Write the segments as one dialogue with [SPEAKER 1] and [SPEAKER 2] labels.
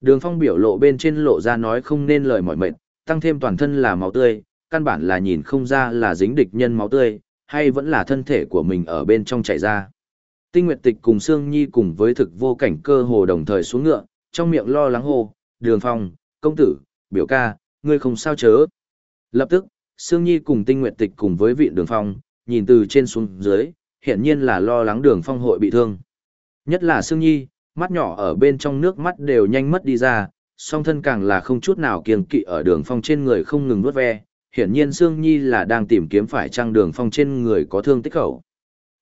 [SPEAKER 1] Đường phong biểu lộ bên trên lộ ra nói không nên lời mỏi mệt, tăng thêm toàn thân là máu tươi, căn bản là nhìn không ra là dính địch nhân máu tươi, hay vẫn là thân thể của mình ở bên trong chảy ra. Tinh Nguyệt Tịch cùng Sương Nhi cùng với thực vô cảnh cơ hồ đồng thời xuống ngựa, trong miệng lo lắng hô, đường phong, công tử, biểu ca, ngươi không sao chớ. Lập tức, Sương Nhi cùng Tinh Nguyệt Tịch cùng với vị đường phong, nhìn từ trên xuống dưới, hiện nhiên là lo lắng đường phong hội bị thương. Nhất là Sương Nhi, mắt nhỏ ở bên trong nước mắt đều nhanh mất đi ra, song thân càng là không chút nào kiêng kỵ ở đường phong trên người không ngừng nuốt ve. Hiển nhiên Sương Nhi là đang tìm kiếm phải trang đường phong trên người có thương tích khẩu.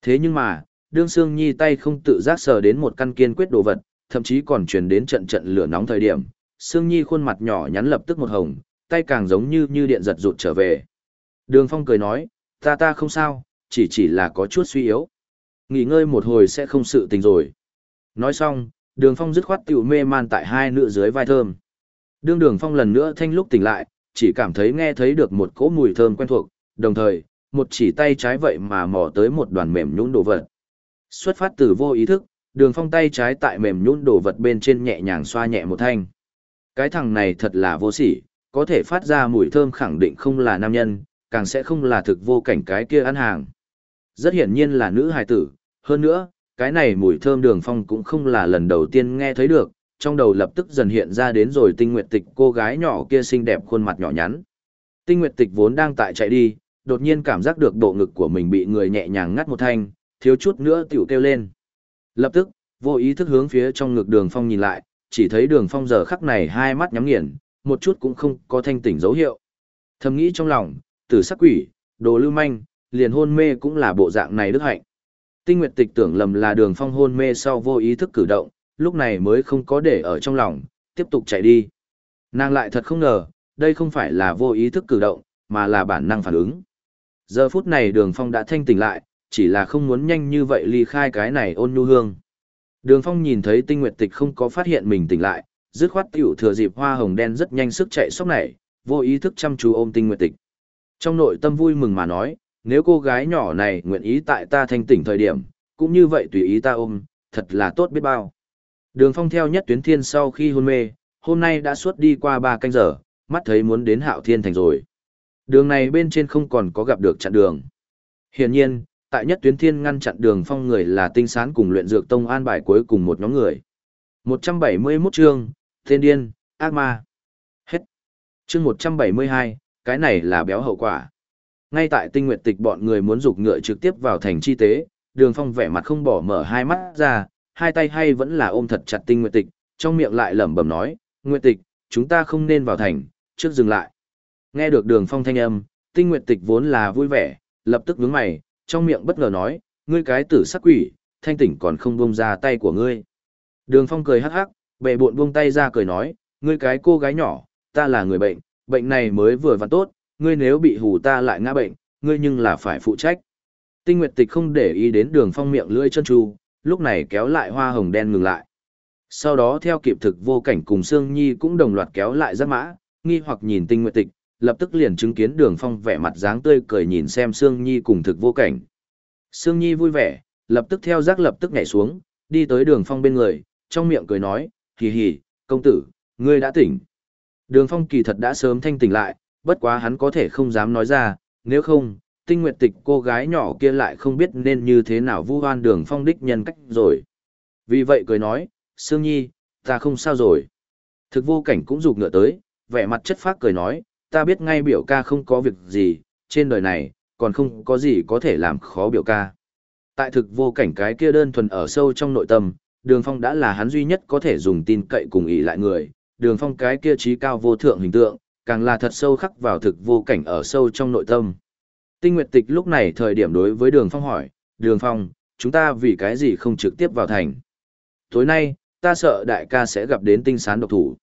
[SPEAKER 1] Thế nhưng mà, đương Sương Nhi tay không tự giác sờ đến một căn kiên quyết đồ vật, thậm chí còn truyền đến trận trận lửa nóng thời điểm, Sương Nhi khuôn mặt nhỏ nhắn lập tức một hồng, tay càng giống như như điện giật rụt trở về. Đường Phong cười nói, ta ta không sao, chỉ chỉ là có chút suy yếu. Nghỉ ngơi một hồi sẽ không sự tình rồi. Nói xong, đường Phong dứt khoát tiểu mê man tại hai nữ dưới vai thơm. Đương đường Phong lần nữa thanh lúc tỉnh lại, chỉ cảm thấy nghe thấy được một cỗ mùi thơm quen thuộc, đồng thời, một chỉ tay trái vậy mà mò tới một đoàn mềm nhũn đồ vật. Xuất phát từ vô ý thức, đường phong tay trái tại mềm nhũn đồ vật bên trên nhẹ nhàng xoa nhẹ một thanh. Cái thằng này thật là vô sỉ, có thể phát ra mùi thơm khẳng định không là nam nhân, càng sẽ không là thực vô cảnh cái kia ăn hàng. Rất hiển nhiên là nữ hài tử, hơn nữa, cái này mùi thơm đường phong cũng không là lần đầu tiên nghe thấy được, trong đầu lập tức dần hiện ra đến rồi tinh nguyệt tịch cô gái nhỏ kia xinh đẹp khuôn mặt nhỏ nhắn. Tinh nguyệt tịch vốn đang tại chạy đi, đột nhiên cảm giác được bộ ngực của mình bị người nhẹ nhàng ngắt một thanh, thiếu chút nữa tiểu kêu lên. Lập tức, vô ý thức hướng phía trong ngực đường phong nhìn lại, chỉ thấy đường phong giờ khắc này hai mắt nhắm nghiền, một chút cũng không có thanh tỉnh dấu hiệu. Thầm nghĩ trong lòng, tử sắc quỷ, đồ lưu manh, liền hôn mê cũng là bộ dạng này đức hạnh. Tinh Nguyệt Tịch tưởng lầm là đường phong hôn mê sau vô ý thức cử động, lúc này mới không có để ở trong lòng, tiếp tục chạy đi. Nàng lại thật không ngờ, đây không phải là vô ý thức cử động, mà là bản năng phản ứng. Giờ phút này đường phong đã thanh tỉnh lại, chỉ là không muốn nhanh như vậy ly khai cái này ôn nhu hương. Đường phong nhìn thấy tinh nguyệt tịch không có phát hiện mình tỉnh lại, dứt khoát tiểu thừa dịp hoa hồng đen rất nhanh sức chạy sóc này, vô ý thức chăm chú ôm tinh nguyệt tịch. Trong nội tâm vui mừng mà nói, nếu cô gái nhỏ này nguyện ý tại ta thanh tỉnh thời điểm, cũng như vậy tùy ý ta ôm, thật là tốt biết bao. Đường phong theo nhất tuyến thiên sau khi hôn mê, hôm nay đã suốt đi qua ba canh giờ, mắt thấy muốn đến hạo thiên thành rồi. Đường này bên trên không còn có gặp được chặn đường. Hiển nhiên, tại nhất tuyến thiên ngăn chặn đường phong người là tinh sán cùng luyện dược tông an bài cuối cùng một nhóm người. 171 chương, thiên điên, ác ma. Hết. Chương 172, cái này là béo hậu quả. Ngay tại tinh nguyện tịch bọn người muốn rục ngựa trực tiếp vào thành chi tế, đường phong vẻ mặt không bỏ mở hai mắt ra, hai tay hay vẫn là ôm thật chặt tinh nguyện tịch, trong miệng lại lẩm bẩm nói, nguyện tịch, chúng ta không nên vào thành, trước dừng lại. Nghe được đường phong thanh âm, tinh nguyện tịch vốn là vui vẻ, lập tức vướng mày, trong miệng bất ngờ nói, ngươi cái tử sắc quỷ, thanh tỉnh còn không buông ra tay của ngươi. Đường phong cười hắc hắc, bệ buộn buông tay ra cười nói, ngươi cái cô gái nhỏ, ta là người bệnh, bệnh này mới vừa vặn tốt, ngươi nếu bị hù ta lại ngã bệnh, ngươi nhưng là phải phụ trách. Tinh Nguyệt Tịch không để ý đến đường phong miệng lưỡi chân tru, lúc này kéo lại hoa hồng đen ngừng lại. Sau đó theo kịp thực vô cảnh cùng Sương Nhi cũng đồng loạt kéo lại giáp mã, nghi hoặc nhìn Tinh Nguyệt Tịch, lập tức liền chứng kiến đường phong vẻ mặt dáng tươi cười nhìn xem Sương Nhi cùng thực vô cảnh. Sương Nhi vui vẻ, lập tức theo giác lập tức nhảy xuống, đi tới đường phong bên người, trong miệng cười nói, hì hì, công tử, ngươi đã tỉnh. Đường phong kỳ thật đã sớm thanh tỉnh lại, bất quá hắn có thể không dám nói ra, nếu không, tinh Nguyệt tịch cô gái nhỏ kia lại không biết nên như thế nào vu hoan đường phong đích nhân cách rồi. Vì vậy cười nói, Sương Nhi, ta không sao rồi. Thực vô cảnh cũng rụt ngựa tới, vẻ mặt chất phác cười nói, ta biết ngay biểu ca không có việc gì, trên đời này, còn không có gì có thể làm khó biểu ca. Tại thực vô cảnh cái kia đơn thuần ở sâu trong nội tâm, đường phong đã là hắn duy nhất có thể dùng tin cậy cùng ý lại người, đường phong cái kia trí cao vô thượng hình tượng, càng là thật sâu khắc vào thực vô cảnh ở sâu trong nội tâm. Tinh Nguyệt Tịch lúc này thời điểm đối với đường phong hỏi, đường phong, chúng ta vì cái gì không trực tiếp vào thành. Tối nay, ta sợ đại ca sẽ gặp đến tinh sán độc thủ.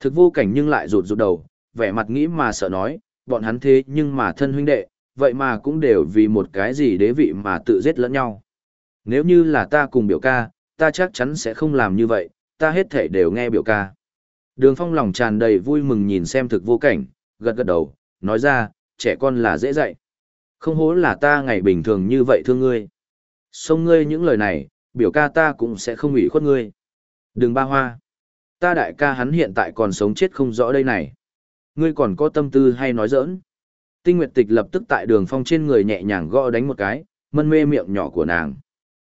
[SPEAKER 1] Thực vô cảnh nhưng lại rụt rụt đầu, vẻ mặt nghĩ mà sợ nói, bọn hắn thế nhưng mà thân huynh đệ, vậy mà cũng đều vì một cái gì đế vị mà tự giết lẫn nhau. Nếu như là ta cùng biểu ca, ta chắc chắn sẽ không làm như vậy, ta hết thể đều nghe biểu ca. Đường phong lòng tràn đầy vui mừng nhìn xem thực vô cảnh, gật gật đầu, nói ra, trẻ con là dễ dạy. Không hố là ta ngày bình thường như vậy thương ngươi. Xông ngươi những lời này, biểu ca ta cũng sẽ không ủy khuất ngươi. Đừng ba hoa. Ta đại ca hắn hiện tại còn sống chết không rõ đây này. Ngươi còn có tâm tư hay nói giỡn? Tinh Nguyệt Tịch lập tức tại đường phong trên người nhẹ nhàng gõ đánh một cái, mân mê miệng nhỏ của nàng.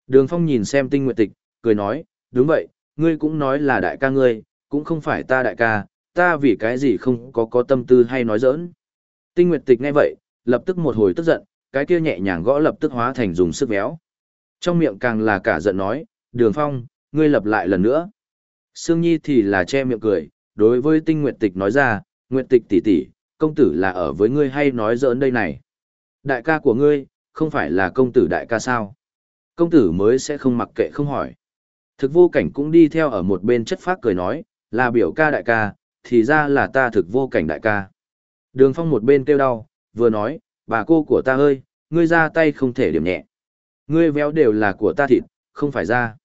[SPEAKER 1] Đường phong nhìn xem Tinh Nguyệt Tịch, cười nói, đúng vậy, ngươi cũng nói là đại ca ngươi, cũng không phải ta đại ca, ta vì cái gì không có có tâm tư hay nói giỡn. Tinh Nguyệt Tịch nghe vậy, lập tức một hồi tức giận, cái kia nhẹ nhàng gõ lập tức hóa thành dùng sức véo. Trong miệng càng là cả giận nói, đường phong, ngươi lập lại lần nữa. Sương Nhi thì là che miệng cười, đối với Tinh Nguyệt Tịch nói ra, Nguyệt Tịch tỷ tỷ, công tử là ở với ngươi hay nói giỡn đây này. Đại ca của ngươi, không phải là công tử đại ca sao? Công tử mới sẽ không mặc kệ không hỏi. Thực vô cảnh cũng đi theo ở một bên chất phác cười nói, là biểu ca đại ca, thì ra là ta thực vô cảnh đại ca. Đường phong một bên kêu đau, vừa nói, bà cô của ta ơi, ngươi ra tay không thể điểm nhẹ. Ngươi véo đều là của ta thịt, không phải ra.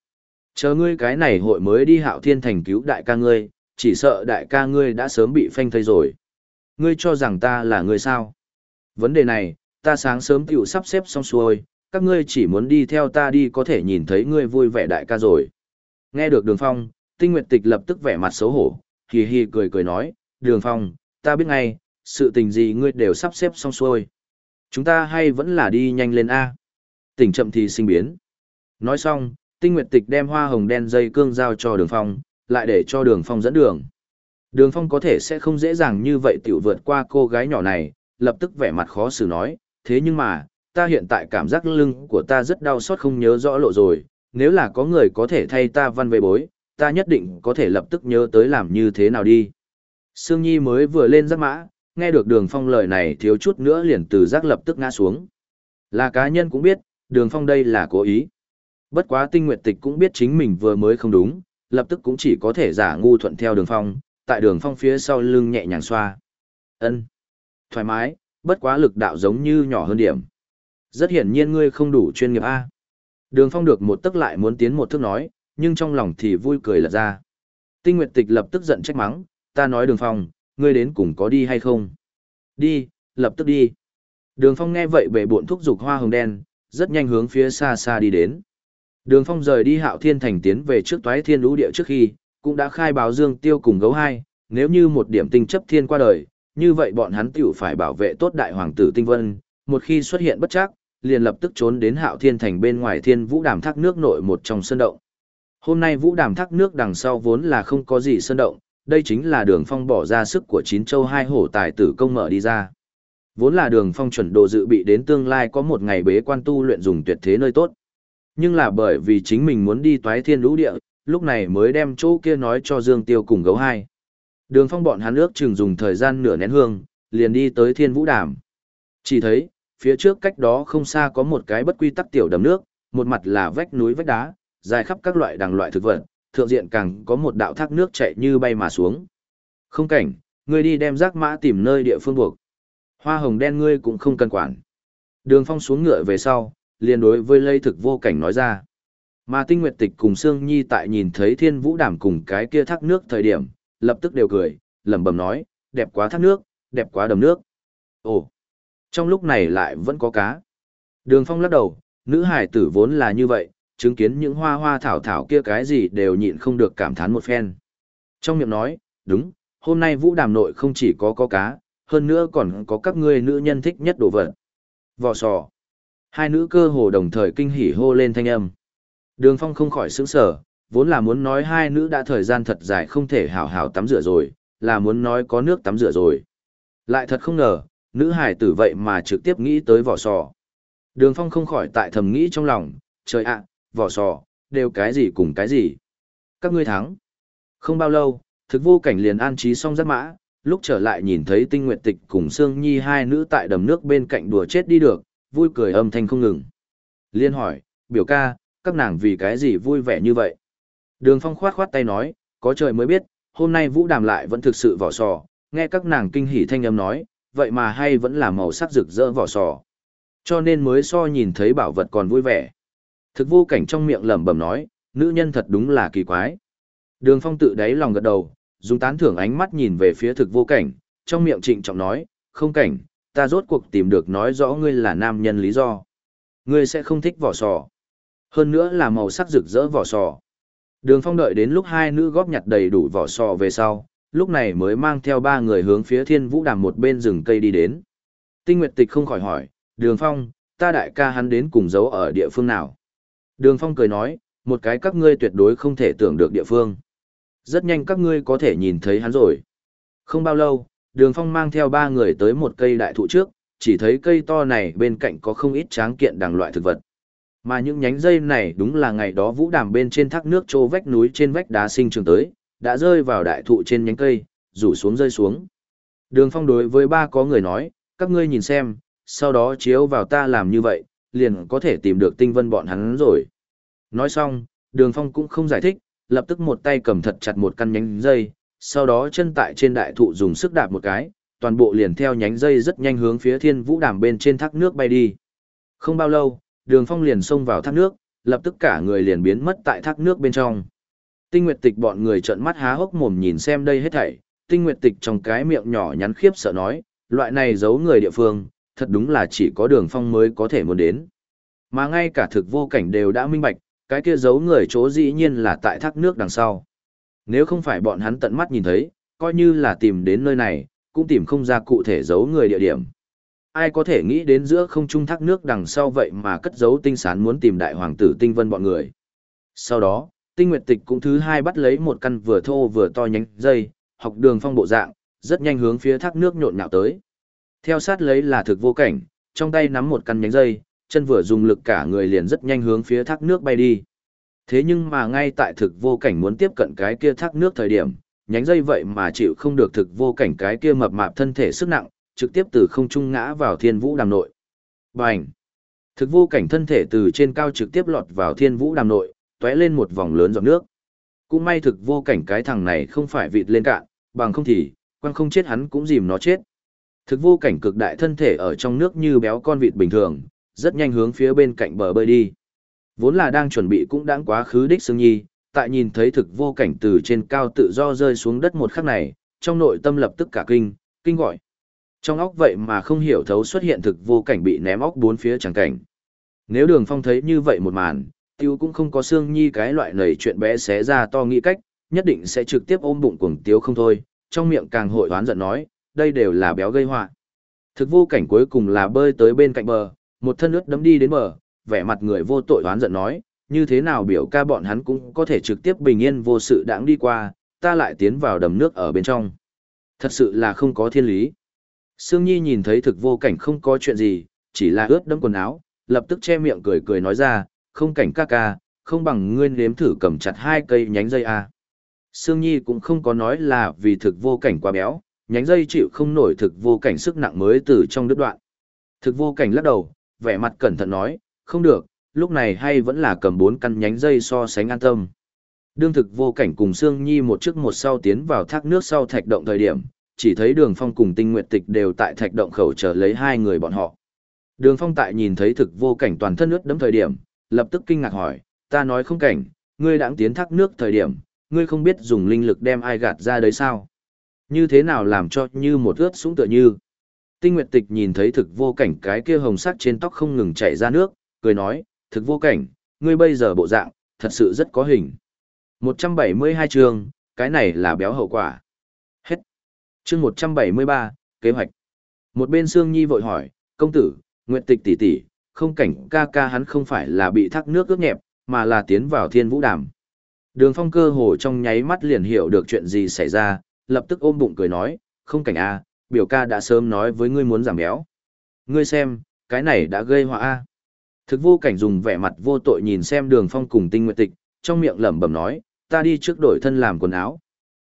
[SPEAKER 1] Chờ ngươi cái này hội mới đi hạo thiên thành cứu đại ca ngươi, chỉ sợ đại ca ngươi đã sớm bị phanh thây rồi. Ngươi cho rằng ta là người sao? Vấn đề này, ta sáng sớm tiểu sắp xếp xong xuôi, các ngươi chỉ muốn đi theo ta đi có thể nhìn thấy ngươi vui vẻ đại ca rồi. Nghe được đường phong, tinh nguyệt tịch lập tức vẻ mặt xấu hổ, hì hì cười cười nói, đường phong, ta biết ngay, sự tình gì ngươi đều sắp xếp xong xuôi. Chúng ta hay vẫn là đi nhanh lên A. Tỉnh chậm thì sinh biến. Nói xong, tinh nguyệt tịch đem hoa hồng đen dây cương giao cho đường phong, lại để cho đường phong dẫn đường. Đường phong có thể sẽ không dễ dàng như vậy tiểu vượt qua cô gái nhỏ này, lập tức vẻ mặt khó xử nói, thế nhưng mà, ta hiện tại cảm giác lưng của ta rất đau xót không nhớ rõ lộ rồi, nếu là có người có thể thay ta văn về bối, ta nhất định có thể lập tức nhớ tới làm như thế nào đi. Sương Nhi mới vừa lên giác mã, nghe được đường phong lời này thiếu chút nữa liền từ giác lập tức ngã xuống. Là cá nhân cũng biết, đường phong đây là cố ý. Bất quá tinh nguyệt tịch cũng biết chính mình vừa mới không đúng, lập tức cũng chỉ có thể giả ngu thuận theo đường phong, tại đường phong phía sau lưng nhẹ nhàng xoa. ân Thoải mái, bất quá lực đạo giống như nhỏ hơn điểm. Rất hiển nhiên ngươi không đủ chuyên nghiệp A. Đường phong được một tức lại muốn tiến một thước nói, nhưng trong lòng thì vui cười lật ra. Tinh Nguyệt Tịch lập tức giận trách mắng, ta nói đường phong, ngươi đến cùng có đi hay không? Đi, lập tức đi. Đường phong nghe vậy bệ buộn thúc giục hoa hồng đen, rất nhanh hướng phía xa xa đi đến. Đường phong rời đi hạo thiên thành tiến về trước toái thiên lũ địa trước khi, cũng đã khai báo dương tiêu cùng gấu hai, nếu như một điểm tinh chấp thiên qua đời, như vậy bọn hắn tiểu phải bảo vệ tốt đại hoàng tử tinh vân, một khi xuất hiện bất chắc, liền lập tức trốn đến hạo thiên thành bên ngoài thiên vũ đàm thác nước nội một trong sân động. Hôm nay vũ đàm thác nước đằng sau vốn là không có gì sơn động, đây chính là đường phong bỏ ra sức của chín châu hai hổ tài tử công mở đi ra. Vốn là đường phong chuẩn độ dự bị đến tương lai có một ngày bế quan tu luyện dùng tuyệt thế nơi tốt. Nhưng là bởi vì chính mình muốn đi toái thiên lũ địa, lúc này mới đem chỗ kia nói cho Dương Tiêu cùng gấu hai. Đường phong bọn hắn ước chừng dùng thời gian nửa nén hương, liền đi tới thiên vũ đàm. Chỉ thấy, phía trước cách đó không xa có một cái bất quy tắc tiểu đầm nước, một mặt là vách núi vách đá, dài khắp các loại đằng loại thực vật, thượng diện càng có một đạo thác nước chạy như bay mà xuống. Không cảnh, ngươi đi đem rác mã tìm nơi địa phương buộc. Hoa hồng đen ngươi cũng không cần quản. Đường phong xuống ngựa về sau, liền đối với lây thực vô cảnh nói ra. Mà tinh nguyệt tịch cùng Sương Nhi tại nhìn thấy thiên vũ đảm cùng cái kia thác nước thời điểm, lập tức đều cười, lẩm bẩm nói, đẹp quá thác nước, đẹp quá đầm nước. Ồ, trong lúc này lại vẫn có cá. Đường phong lắc đầu, nữ hải tử vốn là như vậy, chứng kiến những hoa hoa thảo thảo kia cái gì đều nhịn không được cảm thán một phen. Trong miệng nói, đúng, hôm nay vũ đàm nội không chỉ có có cá, hơn nữa còn có các ngươi nữ nhân thích nhất đồ vật. Vò sò. Hai nữ cơ hồ đồng thời kinh hỉ hô lên thanh âm. Đường phong không khỏi sững sở, vốn là muốn nói hai nữ đã thời gian thật dài không thể hào hào tắm rửa rồi, là muốn nói có nước tắm rửa rồi. Lại thật không ngờ, nữ hải tử vậy mà trực tiếp nghĩ tới vỏ sò. Đường phong không khỏi tại thầm nghĩ trong lòng, trời ạ, vỏ sò, đều cái gì cùng cái gì. Các ngươi thắng. Không bao lâu, thực vô cảnh liền an trí xong giáp mã, lúc trở lại nhìn thấy tinh nguyện tịch cùng Sương Nhi hai nữ tại đầm nước bên cạnh đùa chết đi được, vui cười âm thanh không ngừng. Liên hỏi, biểu ca, các nàng vì cái gì vui vẻ như vậy? Đường phong khoát khoát tay nói, có trời mới biết, hôm nay vũ đàm lại vẫn thực sự vỏ sò, nghe các nàng kinh hỉ thanh âm nói, vậy mà hay vẫn là màu sắc rực rỡ vỏ sò. Cho nên mới so nhìn thấy bảo vật còn vui vẻ. Thực vô cảnh trong miệng lẩm bẩm nói, nữ nhân thật đúng là kỳ quái. Đường phong tự đáy lòng gật đầu, dùng tán thưởng ánh mắt nhìn về phía thực vô cảnh, trong miệng trịnh trọng nói, không cảnh, ta rốt cuộc tìm được nói rõ ngươi là nam nhân lý do. Ngươi sẽ không thích vỏ sò. Hơn nữa là màu sắc rực rỡ vỏ sò. Đường phong đợi đến lúc hai nữ góp nhặt đầy đủ vỏ sò về sau, lúc này mới mang theo ba người hướng phía thiên vũ đàm một bên rừng cây đi đến. Tinh Nguyệt Tịch không khỏi hỏi, đường phong, ta đại ca hắn đến cùng giấu ở địa phương nào? Đường phong cười nói, một cái các ngươi tuyệt đối không thể tưởng được địa phương. Rất nhanh các ngươi có thể nhìn thấy hắn rồi. Không bao lâu, đường phong mang theo ba người tới một cây đại thụ trước, chỉ thấy cây to này bên cạnh có không ít tráng kiện đằng loại thực vật. Mà những nhánh dây này đúng là ngày đó vũ đàm bên trên thác nước trô vách núi trên vách đá sinh trường tới, đã rơi vào đại thụ trên nhánh cây, rủ xuống rơi xuống. Đường phong đối với ba có người nói, các ngươi nhìn xem, sau đó chiếu vào ta làm như vậy, liền có thể tìm được tinh vân bọn hắn rồi. Nói xong, đường phong cũng không giải thích, lập tức một tay cầm thật chặt một căn nhánh dây, sau đó chân tại trên đại thụ dùng sức đạp một cái, toàn bộ liền theo nhánh dây rất nhanh hướng phía thiên vũ đàm bên trên thác nước bay đi. Không bao lâu, đường phong liền xông vào thác nước, lập tức cả người liền biến mất tại thác nước bên trong. Tinh Nguyệt Tịch bọn người trợn mắt há hốc mồm nhìn xem đây hết thảy, Tinh Nguyệt Tịch trong cái miệng nhỏ nhắn khiếp sợ nói, loại này giấu người địa phương, thật đúng là chỉ có đường phong mới có thể muốn đến. Mà ngay cả thực vô cảnh đều đã minh bạch, cái kia giấu người chỗ dĩ nhiên là tại thác nước đằng sau. Nếu không phải bọn hắn tận mắt nhìn thấy, coi như là tìm đến nơi này, cũng tìm không ra cụ thể giấu người địa điểm. Ai có thể nghĩ đến giữa không trung thác nước đằng sau vậy mà cất giấu tinh sán muốn tìm đại hoàng tử tinh vân bọn người. Sau đó, tinh nguyệt tịch cũng thứ hai bắt lấy một căn vừa thô vừa to nhánh dây, học đường phong bộ dạng, rất nhanh hướng phía thác nước nhộn nhạo tới. Theo sát lấy là thực vô cảnh, trong tay nắm một căn nhánh dây, chân vừa dùng lực cả người liền rất nhanh hướng phía thác nước bay đi. Thế nhưng mà ngay tại thực vô cảnh muốn tiếp cận cái kia thác nước thời điểm, nhánh dây vậy mà chịu không được thực vô cảnh cái kia mập mạp thân thể sức nặng, trực tiếp từ không trung ngã vào thiên vũ đàm nội. Bành! Thực vô cảnh thân thể từ trên cao trực tiếp lọt vào thiên vũ đàm nội, tóe lên một vòng lớn giọt nước. Cũng may thực vô cảnh cái thằng này không phải vịt lên cạn, bằng không thì, quan không chết hắn cũng dìm nó chết. Thực vô cảnh cực đại thân thể ở trong nước như béo con vịt bình thường, rất nhanh hướng phía bên cạnh bờ bơi đi. Vốn là đang chuẩn bị cũng đáng quá khứ đích xương Nhi, tại nhìn thấy thực vô cảnh từ trên cao tự do rơi xuống đất một khắc này, trong nội tâm lập tức cả kinh, kinh gọi. Trong óc vậy mà không hiểu thấu xuất hiện thực vô cảnh bị ném óc bốn phía chẳng cảnh. Nếu đường phong thấy như vậy một màn, tiêu cũng không có xương Nhi cái loại nầy chuyện bé xé ra to nghĩ cách, nhất định sẽ trực tiếp ôm bụng cuồng tiếu không thôi, trong miệng càng hội đoán giận nói, đây đều là béo gây họa. Thực vô cảnh cuối cùng là bơi tới bên cạnh bờ, một thân ướt đấm đi đến bờ, vẻ mặt người vô tội đoán giận nói, như thế nào biểu ca bọn hắn cũng có thể trực tiếp bình yên vô sự đãng đi qua, ta lại tiến vào đầm nước ở bên trong. Thật sự là không có thiên lý. Sương Nhi nhìn thấy thực vô cảnh không có chuyện gì, chỉ là ướt đẫm quần áo, lập tức che miệng cười cười nói ra, không cảnh ca ca, không bằng ngươi nếm thử cầm chặt hai cây nhánh dây à. Sương Nhi cũng không có nói là vì thực vô cảnh quá béo, nhánh dây chịu không nổi thực vô cảnh sức nặng mới từ trong đứt đoạn. Thực vô cảnh lắc đầu, vẻ mặt cẩn thận nói, không được, lúc này hay vẫn là cầm bốn căn nhánh dây so sánh an tâm. Đương thực vô cảnh cùng Sương Nhi một trước một sau tiến vào thác nước sau thạch động thời điểm, chỉ thấy đường phong cùng tinh nguyệt tịch đều tại thạch động khẩu chờ lấy hai người bọn họ. Đường phong tại nhìn thấy thực vô cảnh toàn thân ướt đấm thời điểm, lập tức kinh ngạc hỏi, ta nói không cảnh, ngươi đã tiến thác nước thời điểm, ngươi không biết dùng linh lực đem ai gạt ra đấy sao? Như thế nào làm cho như một ướt súng tựa như? Tinh Nguyệt Tịch nhìn thấy thực vô cảnh cái kia hồng sắc trên tóc không ngừng chảy ra nước, cười nói, thực vô cảnh, ngươi bây giờ bộ dạng, thật sự rất có hình. 172 chương, cái này là béo hậu quả. Hết. Chương 173, kế hoạch. Một bên Sương Nhi vội hỏi, công tử, Nguyệt Tịch tỷ tỷ, không cảnh ca ca hắn không phải là bị thác nước ướt nhẹp, mà là tiến vào thiên vũ đàm. Đường phong cơ hồ trong nháy mắt liền hiểu được chuyện gì xảy ra, lập tức ôm bụng cười nói, không cảnh a, biểu ca đã sớm nói với ngươi muốn giảm béo. Ngươi xem, cái này đã gây họa a. Thực vô cảnh dùng vẻ mặt vô tội nhìn xem đường phong cùng tinh Nguyệt tịch, trong miệng lẩm bẩm nói, ta đi trước đổi thân làm quần áo.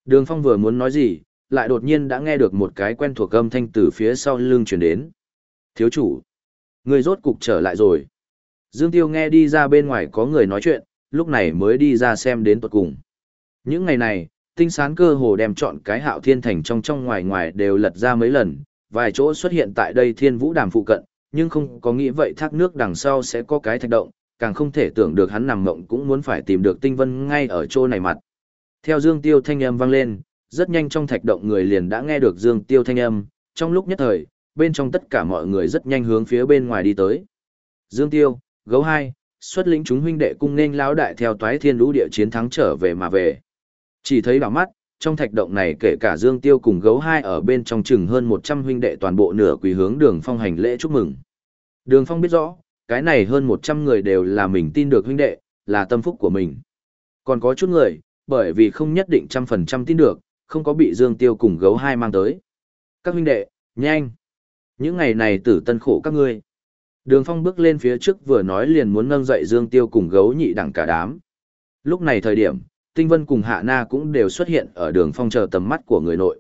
[SPEAKER 1] Đường phong vừa muốn nói gì, lại đột nhiên đã nghe được một cái quen thuộc âm thanh từ phía sau lưng chuyển đến. Thiếu chủ, người rốt cục trở lại rồi. Dương Tiêu nghe đi ra bên ngoài có người nói chuyện, lúc này mới đi ra xem đến tuật cùng. Những ngày này, tinh sán cơ hồ đem chọn cái hạo thiên thành trong trong ngoài ngoài đều lật ra mấy lần, vài chỗ xuất hiện tại đây thiên vũ đàm phụ cận, nhưng không có nghĩ vậy thác nước đằng sau sẽ có cái thạch động, càng không thể tưởng được hắn nằm mộng cũng muốn phải tìm được tinh vân ngay ở chỗ này mặt. Theo Dương Tiêu thanh âm vang lên, rất nhanh trong thạch động người liền đã nghe được Dương Tiêu thanh âm, trong lúc nhất thời, bên trong tất cả mọi người rất nhanh hướng phía bên ngoài đi tới. Dương Tiêu, gấu hai, xuất lĩnh chúng huynh đệ cung nên lão đại theo toái thiên lũ địa chiến thắng trở về mà về. Chỉ thấy đảo mắt, trong thạch động này kể cả Dương Tiêu cùng gấu hai ở bên trong chừng hơn 100 huynh đệ toàn bộ nửa quỳ hướng đường phong hành lễ chúc mừng. Đường phong biết rõ, cái này hơn 100 người đều là mình tin được huynh đệ, là tâm phúc của mình. Còn có chút người, bởi vì không nhất định trăm phần trăm tin được, không có bị Dương Tiêu cùng gấu hai mang tới. Các huynh đệ, nhanh! Những ngày này tử tân khổ các ngươi. Đường phong bước lên phía trước vừa nói liền muốn nâng dậy Dương Tiêu cùng gấu nhị đẳng cả đám. Lúc này thời điểm, Tinh Vân cùng Hạ Na cũng đều xuất hiện ở đường phong chờ tầm mắt của người nội.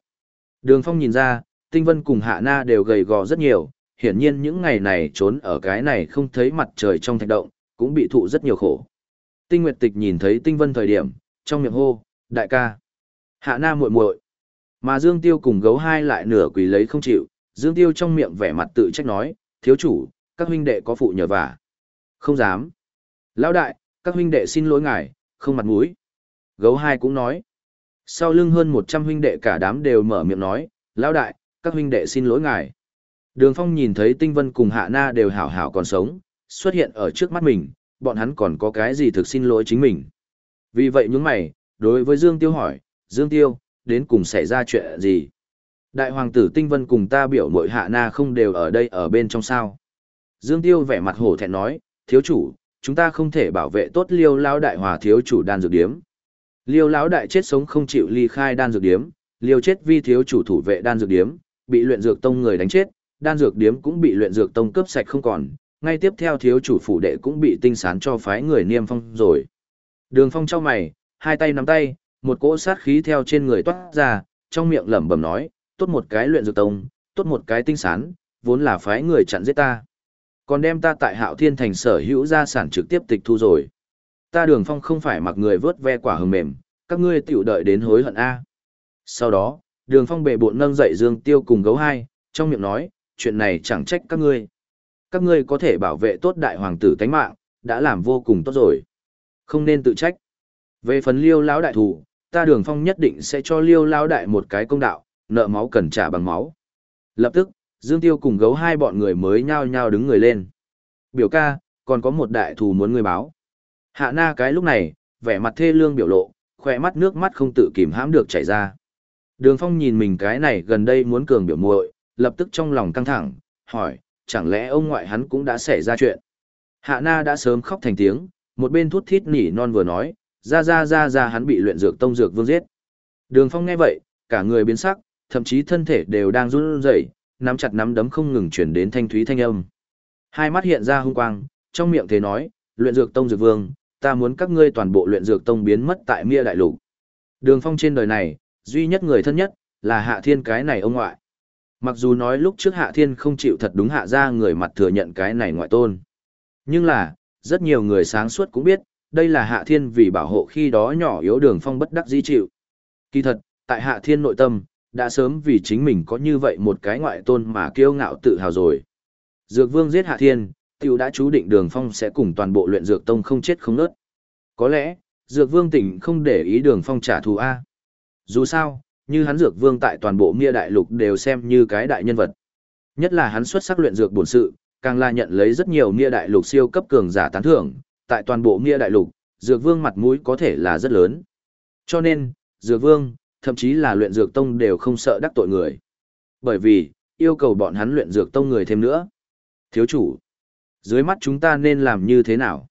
[SPEAKER 1] Đường phong nhìn ra, Tinh Vân cùng Hạ Na đều gầy gò rất nhiều, hiển nhiên những ngày này trốn ở cái này không thấy mặt trời trong thạch động, cũng bị thụ rất nhiều khổ. Tinh Nguyệt Tịch nhìn thấy Tinh Vân thời điểm, trong miệng hô, đại ca. Hạ Na muội muội. Mà Dương Tiêu cùng gấu hai lại nửa quỳ lấy không chịu, Dương Tiêu trong miệng vẻ mặt tự trách nói, thiếu chủ, các huynh đệ có phụ nhờ vả. Không dám. Lão đại, các huynh đệ xin lỗi ngài, không mặt mũi. Gấu hai cũng nói. Sau lưng hơn 100 huynh đệ cả đám đều mở miệng nói, lão đại, các huynh đệ xin lỗi ngài. Đường Phong nhìn thấy Tinh Vân cùng Hạ Na đều hảo hảo còn sống, xuất hiện ở trước mắt mình, bọn hắn còn có cái gì thực xin lỗi chính mình. Vì vậy những mày, đối với Dương Tiêu hỏi, Dương Tiêu, đến cùng xảy ra chuyện gì? Đại hoàng tử Tinh Vân cùng ta biểu mội Hạ Na không đều ở đây ở bên trong sao? Dương Tiêu vẻ mặt hổ thẹn nói, thiếu chủ, chúng ta không thể bảo vệ tốt liêu lão đại hòa thiếu chủ đan dược điếm. Liêu lão đại chết sống không chịu ly khai đan dược điếm, liêu chết vi thiếu chủ thủ vệ đan dược điếm, bị luyện dược tông người đánh chết, đan dược điếm cũng bị luyện dược tông cướp sạch không còn, ngay tiếp theo thiếu chủ phủ đệ cũng bị tinh sán cho phái người niêm phong rồi. Đường phong chau mày, hai tay nắm tay, một cỗ sát khí theo trên người toát ra, trong miệng lẩm bẩm nói, tốt một cái luyện dược tông, tốt một cái tinh sán, vốn là phái người chặn giết ta. Còn đem ta tại hạo thiên thành sở hữu gia sản trực tiếp tịch thu rồi. Ta đường phong không phải mặc người vớt ve quả hừng mềm, các ngươi tiểu đợi đến hối hận A. Sau đó, đường phong bệ bộn nâng dậy dương tiêu cùng gấu hai, trong miệng nói, chuyện này chẳng trách các ngươi. Các ngươi có thể bảo vệ tốt đại hoàng tử tánh mạng, đã làm vô cùng tốt rồi. Không nên tự trách. Về phần liêu lão đại thủ, ta đường phong nhất định sẽ cho liêu lão đại một cái công đạo, nợ máu cần trả bằng máu. Lập tức, Dương Tiêu cùng gấu hai bọn người mới nhao nhao đứng người lên. Biểu ca, còn có một đại thù muốn người báo. Hạ na cái lúc này, vẻ mặt thê lương biểu lộ, khỏe mắt nước mắt không tự kìm hãm được chảy ra. Đường Phong nhìn mình cái này gần đây muốn cường biểu muội, lập tức trong lòng căng thẳng, hỏi, chẳng lẽ ông ngoại hắn cũng đã xảy ra chuyện. Hạ na đã sớm khóc thành tiếng, một bên thút thít nỉ non vừa nói, ra ra ra ra hắn bị luyện dược tông dược vương giết. Đường Phong nghe vậy, cả người biến sắc, thậm chí thân thể đều đang run rẩy, nắm chặt nắm đấm không ngừng chuyển đến thanh thúy thanh âm. Hai mắt hiện ra hung quang, trong miệng thế nói, luyện dược tông dược vương, ta muốn các ngươi toàn bộ luyện dược tông biến mất tại Mia đại lục. Đường Phong trên đời này, duy nhất người thân nhất là Hạ Thiên cái này ông ngoại. Mặc dù nói lúc trước Hạ Thiên không chịu thật đúng hạ ra người mặt thừa nhận cái này ngoại tôn. Nhưng là, rất nhiều người sáng suốt cũng biết, đây là Hạ Thiên vì bảo hộ khi đó nhỏ yếu Đường Phong bất đắc dĩ chịu. Kỳ thật, tại Hạ Thiên nội tâm, đã sớm vì chính mình có như vậy một cái ngoại tôn mà kiêu ngạo tự hào rồi. Dược Vương giết Hạ Thiên, tiểu đã chú định Đường Phong sẽ cùng toàn bộ luyện dược tông không chết không nớt. Có lẽ, Dược Vương tỉnh không để ý Đường Phong trả thù A. Dù sao, như hắn Dược Vương tại toàn bộ Mia Đại Lục đều xem như cái đại nhân vật. Nhất là hắn xuất sắc luyện dược bổn sự, càng là nhận lấy rất nhiều Mia Đại Lục siêu cấp cường giả tán thưởng, tại toàn bộ Mia Đại Lục, Dược Vương mặt mũi có thể là rất lớn. Cho nên, Dược Vương, thậm chí là luyện dược tông đều không sợ đắc tội người. Bởi vì, yêu cầu bọn hắn luyện dược tông người thêm nữa. Thiếu chủ, dưới mắt chúng ta nên làm như thế nào?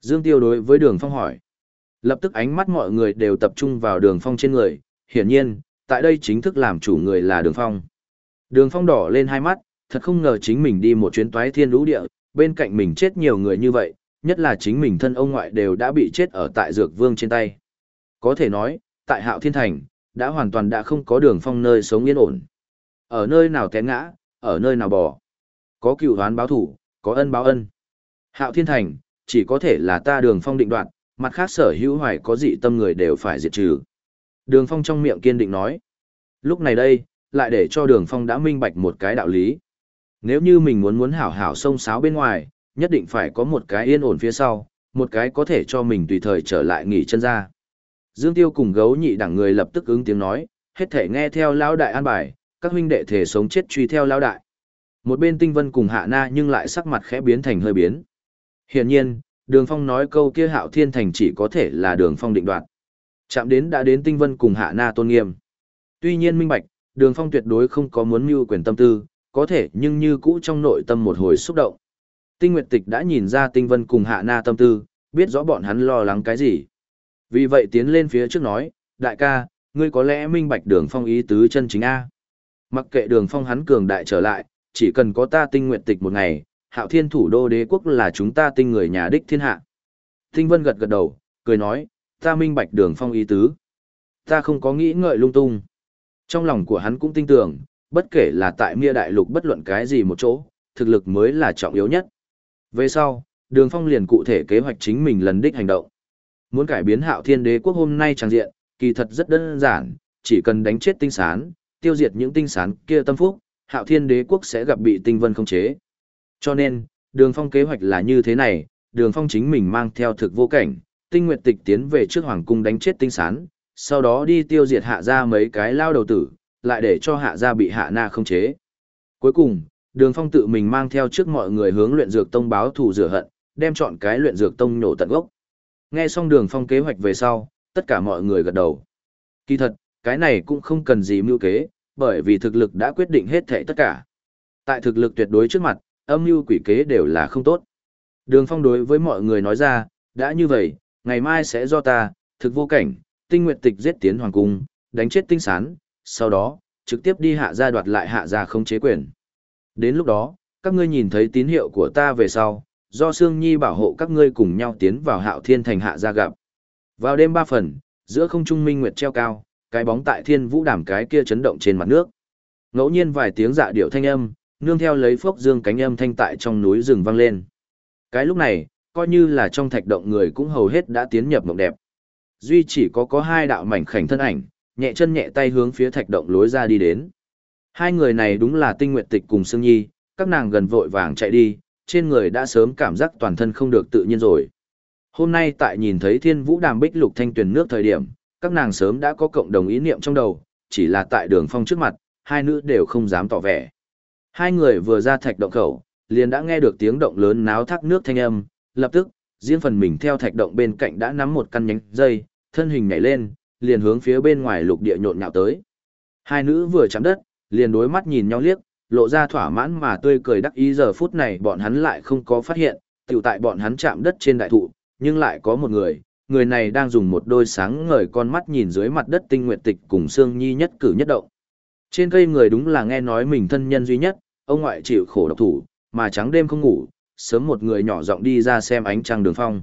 [SPEAKER 1] Dương Tiêu đối với đường phong hỏi. Lập tức ánh mắt mọi người đều tập trung vào đường phong trên người, hiển nhiên, tại đây chính thức làm chủ người là đường phong. Đường phong đỏ lên hai mắt, thật không ngờ chính mình đi một chuyến toái thiên lũ địa, bên cạnh mình chết nhiều người như vậy, nhất là chính mình thân ông ngoại đều đã bị chết ở tại dược vương trên tay. Có thể nói, tại hạo thiên thành, đã hoàn toàn đã không có đường phong nơi sống yên ổn. Ở nơi nào té ngã, ở nơi nào bỏ. Có cựu đoán báo thủ, có ân báo ân. Hạo thiên thành, chỉ có thể là ta đường phong định đoạn, mặt khác sở hữu hoài có dị tâm người đều phải diệt trừ. Đường phong trong miệng kiên định nói. Lúc này đây, lại để cho đường phong đã minh bạch một cái đạo lý. Nếu như mình muốn muốn hảo hảo sông sáo bên ngoài, nhất định phải có một cái yên ổn phía sau, một cái có thể cho mình tùy thời trở lại nghỉ chân ra. Dương Tiêu cùng gấu nhị đẳng người lập tức ứng tiếng nói, hết thể nghe theo lão đại an bài, các huynh đệ thể sống chết truy theo lão đại. Một bên Tinh Vân cùng Hạ Na nhưng lại sắc mặt khẽ biến thành hơi biến. Hiển nhiên, Đường Phong nói câu kia hạo thiên thành chỉ có thể là đường Phong định đoạt. Chạm đến đã đến tinh vân cùng hạ na tôn nghiêm. Tuy nhiên minh bạch, đường Phong tuyệt đối không có muốn mưu quyền tâm tư, có thể nhưng như cũ trong nội tâm một hồi xúc động. Tinh Nguyệt Tịch đã nhìn ra tinh vân cùng hạ na tâm tư, biết rõ bọn hắn lo lắng cái gì. Vì vậy tiến lên phía trước nói, đại ca, ngươi có lẽ minh bạch đường Phong ý tứ chân chính A. Mặc kệ đường Phong hắn cường đại trở lại, chỉ cần có ta tinh nguyện tịch một ngày, hạo thiên thủ đô đế quốc là chúng ta tinh người nhà đích thiên hạ. Tinh vân gật gật đầu, cười nói, ta minh bạch đường phong ý tứ. Ta không có nghĩ ngợi lung tung. Trong lòng của hắn cũng tin tưởng, bất kể là tại mia đại lục bất luận cái gì một chỗ, thực lực mới là trọng yếu nhất. Về sau, đường phong liền cụ thể kế hoạch chính mình lần đích hành động. Muốn cải biến hạo thiên đế quốc hôm nay trang diện, kỳ thật rất đơn giản, chỉ cần đánh chết tinh sán, tiêu diệt những tinh sán kia tâm phúc, hạo thiên đế quốc sẽ gặp bị tinh vân không chế. Cho nên, đường phong kế hoạch là như thế này, đường phong chính mình mang theo thực vô cảnh, tinh nguyện tịch tiến về trước hoàng cung đánh chết tinh sán, sau đó đi tiêu diệt hạ ra mấy cái lao đầu tử, lại để cho hạ ra bị hạ na không chế. Cuối cùng, đường phong tự mình mang theo trước mọi người hướng luyện dược tông báo thù rửa hận, đem chọn cái luyện dược tông nhổ tận gốc. Nghe xong đường phong kế hoạch về sau, tất cả mọi người gật đầu. Kỳ thật, cái này cũng không cần gì mưu kế, bởi vì thực lực đã quyết định hết thảy tất cả. Tại thực lực tuyệt đối trước mặt, âm mưu quỷ kế đều là không tốt. Đường Phong đối với mọi người nói ra, đã như vậy, ngày mai sẽ do ta, thực vô cảnh, tinh nguyệt tịch giết tiến hoàng cung, đánh chết tinh sán, sau đó, trực tiếp đi hạ gia đoạt lại hạ gia không chế quyền. Đến lúc đó, các ngươi nhìn thấy tín hiệu của ta về sau, do Sương Nhi bảo hộ các ngươi cùng nhau tiến vào hạo thiên thành hạ gia gặp. Vào đêm ba phần, giữa không trung minh nguyệt treo cao, cái bóng tại thiên vũ đàm cái kia chấn động trên mặt nước. Ngẫu nhiên vài tiếng dạ điệu thanh âm, nương theo lấy phốc dương cánh âm thanh tại trong núi rừng vang lên. Cái lúc này, coi như là trong thạch động người cũng hầu hết đã tiến nhập mộng đẹp. Duy chỉ có có hai đạo mảnh khảnh thân ảnh, nhẹ chân nhẹ tay hướng phía thạch động lối ra đi đến. Hai người này đúng là tinh nguyện tịch cùng Sương Nhi, các nàng gần vội vàng chạy đi, trên người đã sớm cảm giác toàn thân không được tự nhiên rồi. Hôm nay tại nhìn thấy thiên vũ đàm bích lục thanh tuyển nước thời điểm, các nàng sớm đã có cộng đồng ý niệm trong đầu, chỉ là tại đường phong trước mặt, hai nữ đều không dám tỏ vẻ. Hai người vừa ra thạch động khẩu, liền đã nghe được tiếng động lớn náo thác nước thanh âm, lập tức, riêng phần mình theo thạch động bên cạnh đã nắm một căn nhánh dây, thân hình nhảy lên, liền hướng phía bên ngoài lục địa nhộn nhạo tới. Hai nữ vừa chạm đất, liền đối mắt nhìn nhau liếc, lộ ra thỏa mãn mà tươi cười đắc ý giờ phút này bọn hắn lại không có phát hiện, tiểu tại bọn hắn chạm đất trên đại thụ, nhưng lại có một người, người này đang dùng một đôi sáng ngời con mắt nhìn dưới mặt đất tinh nguyện tịch cùng Sương Nhi nhất cử nhất động. Trên cây người đúng là nghe nói mình thân nhân duy nhất, ông ngoại chịu khổ độc thủ, mà trắng đêm không ngủ, sớm một người nhỏ giọng đi ra xem ánh trăng đường phong.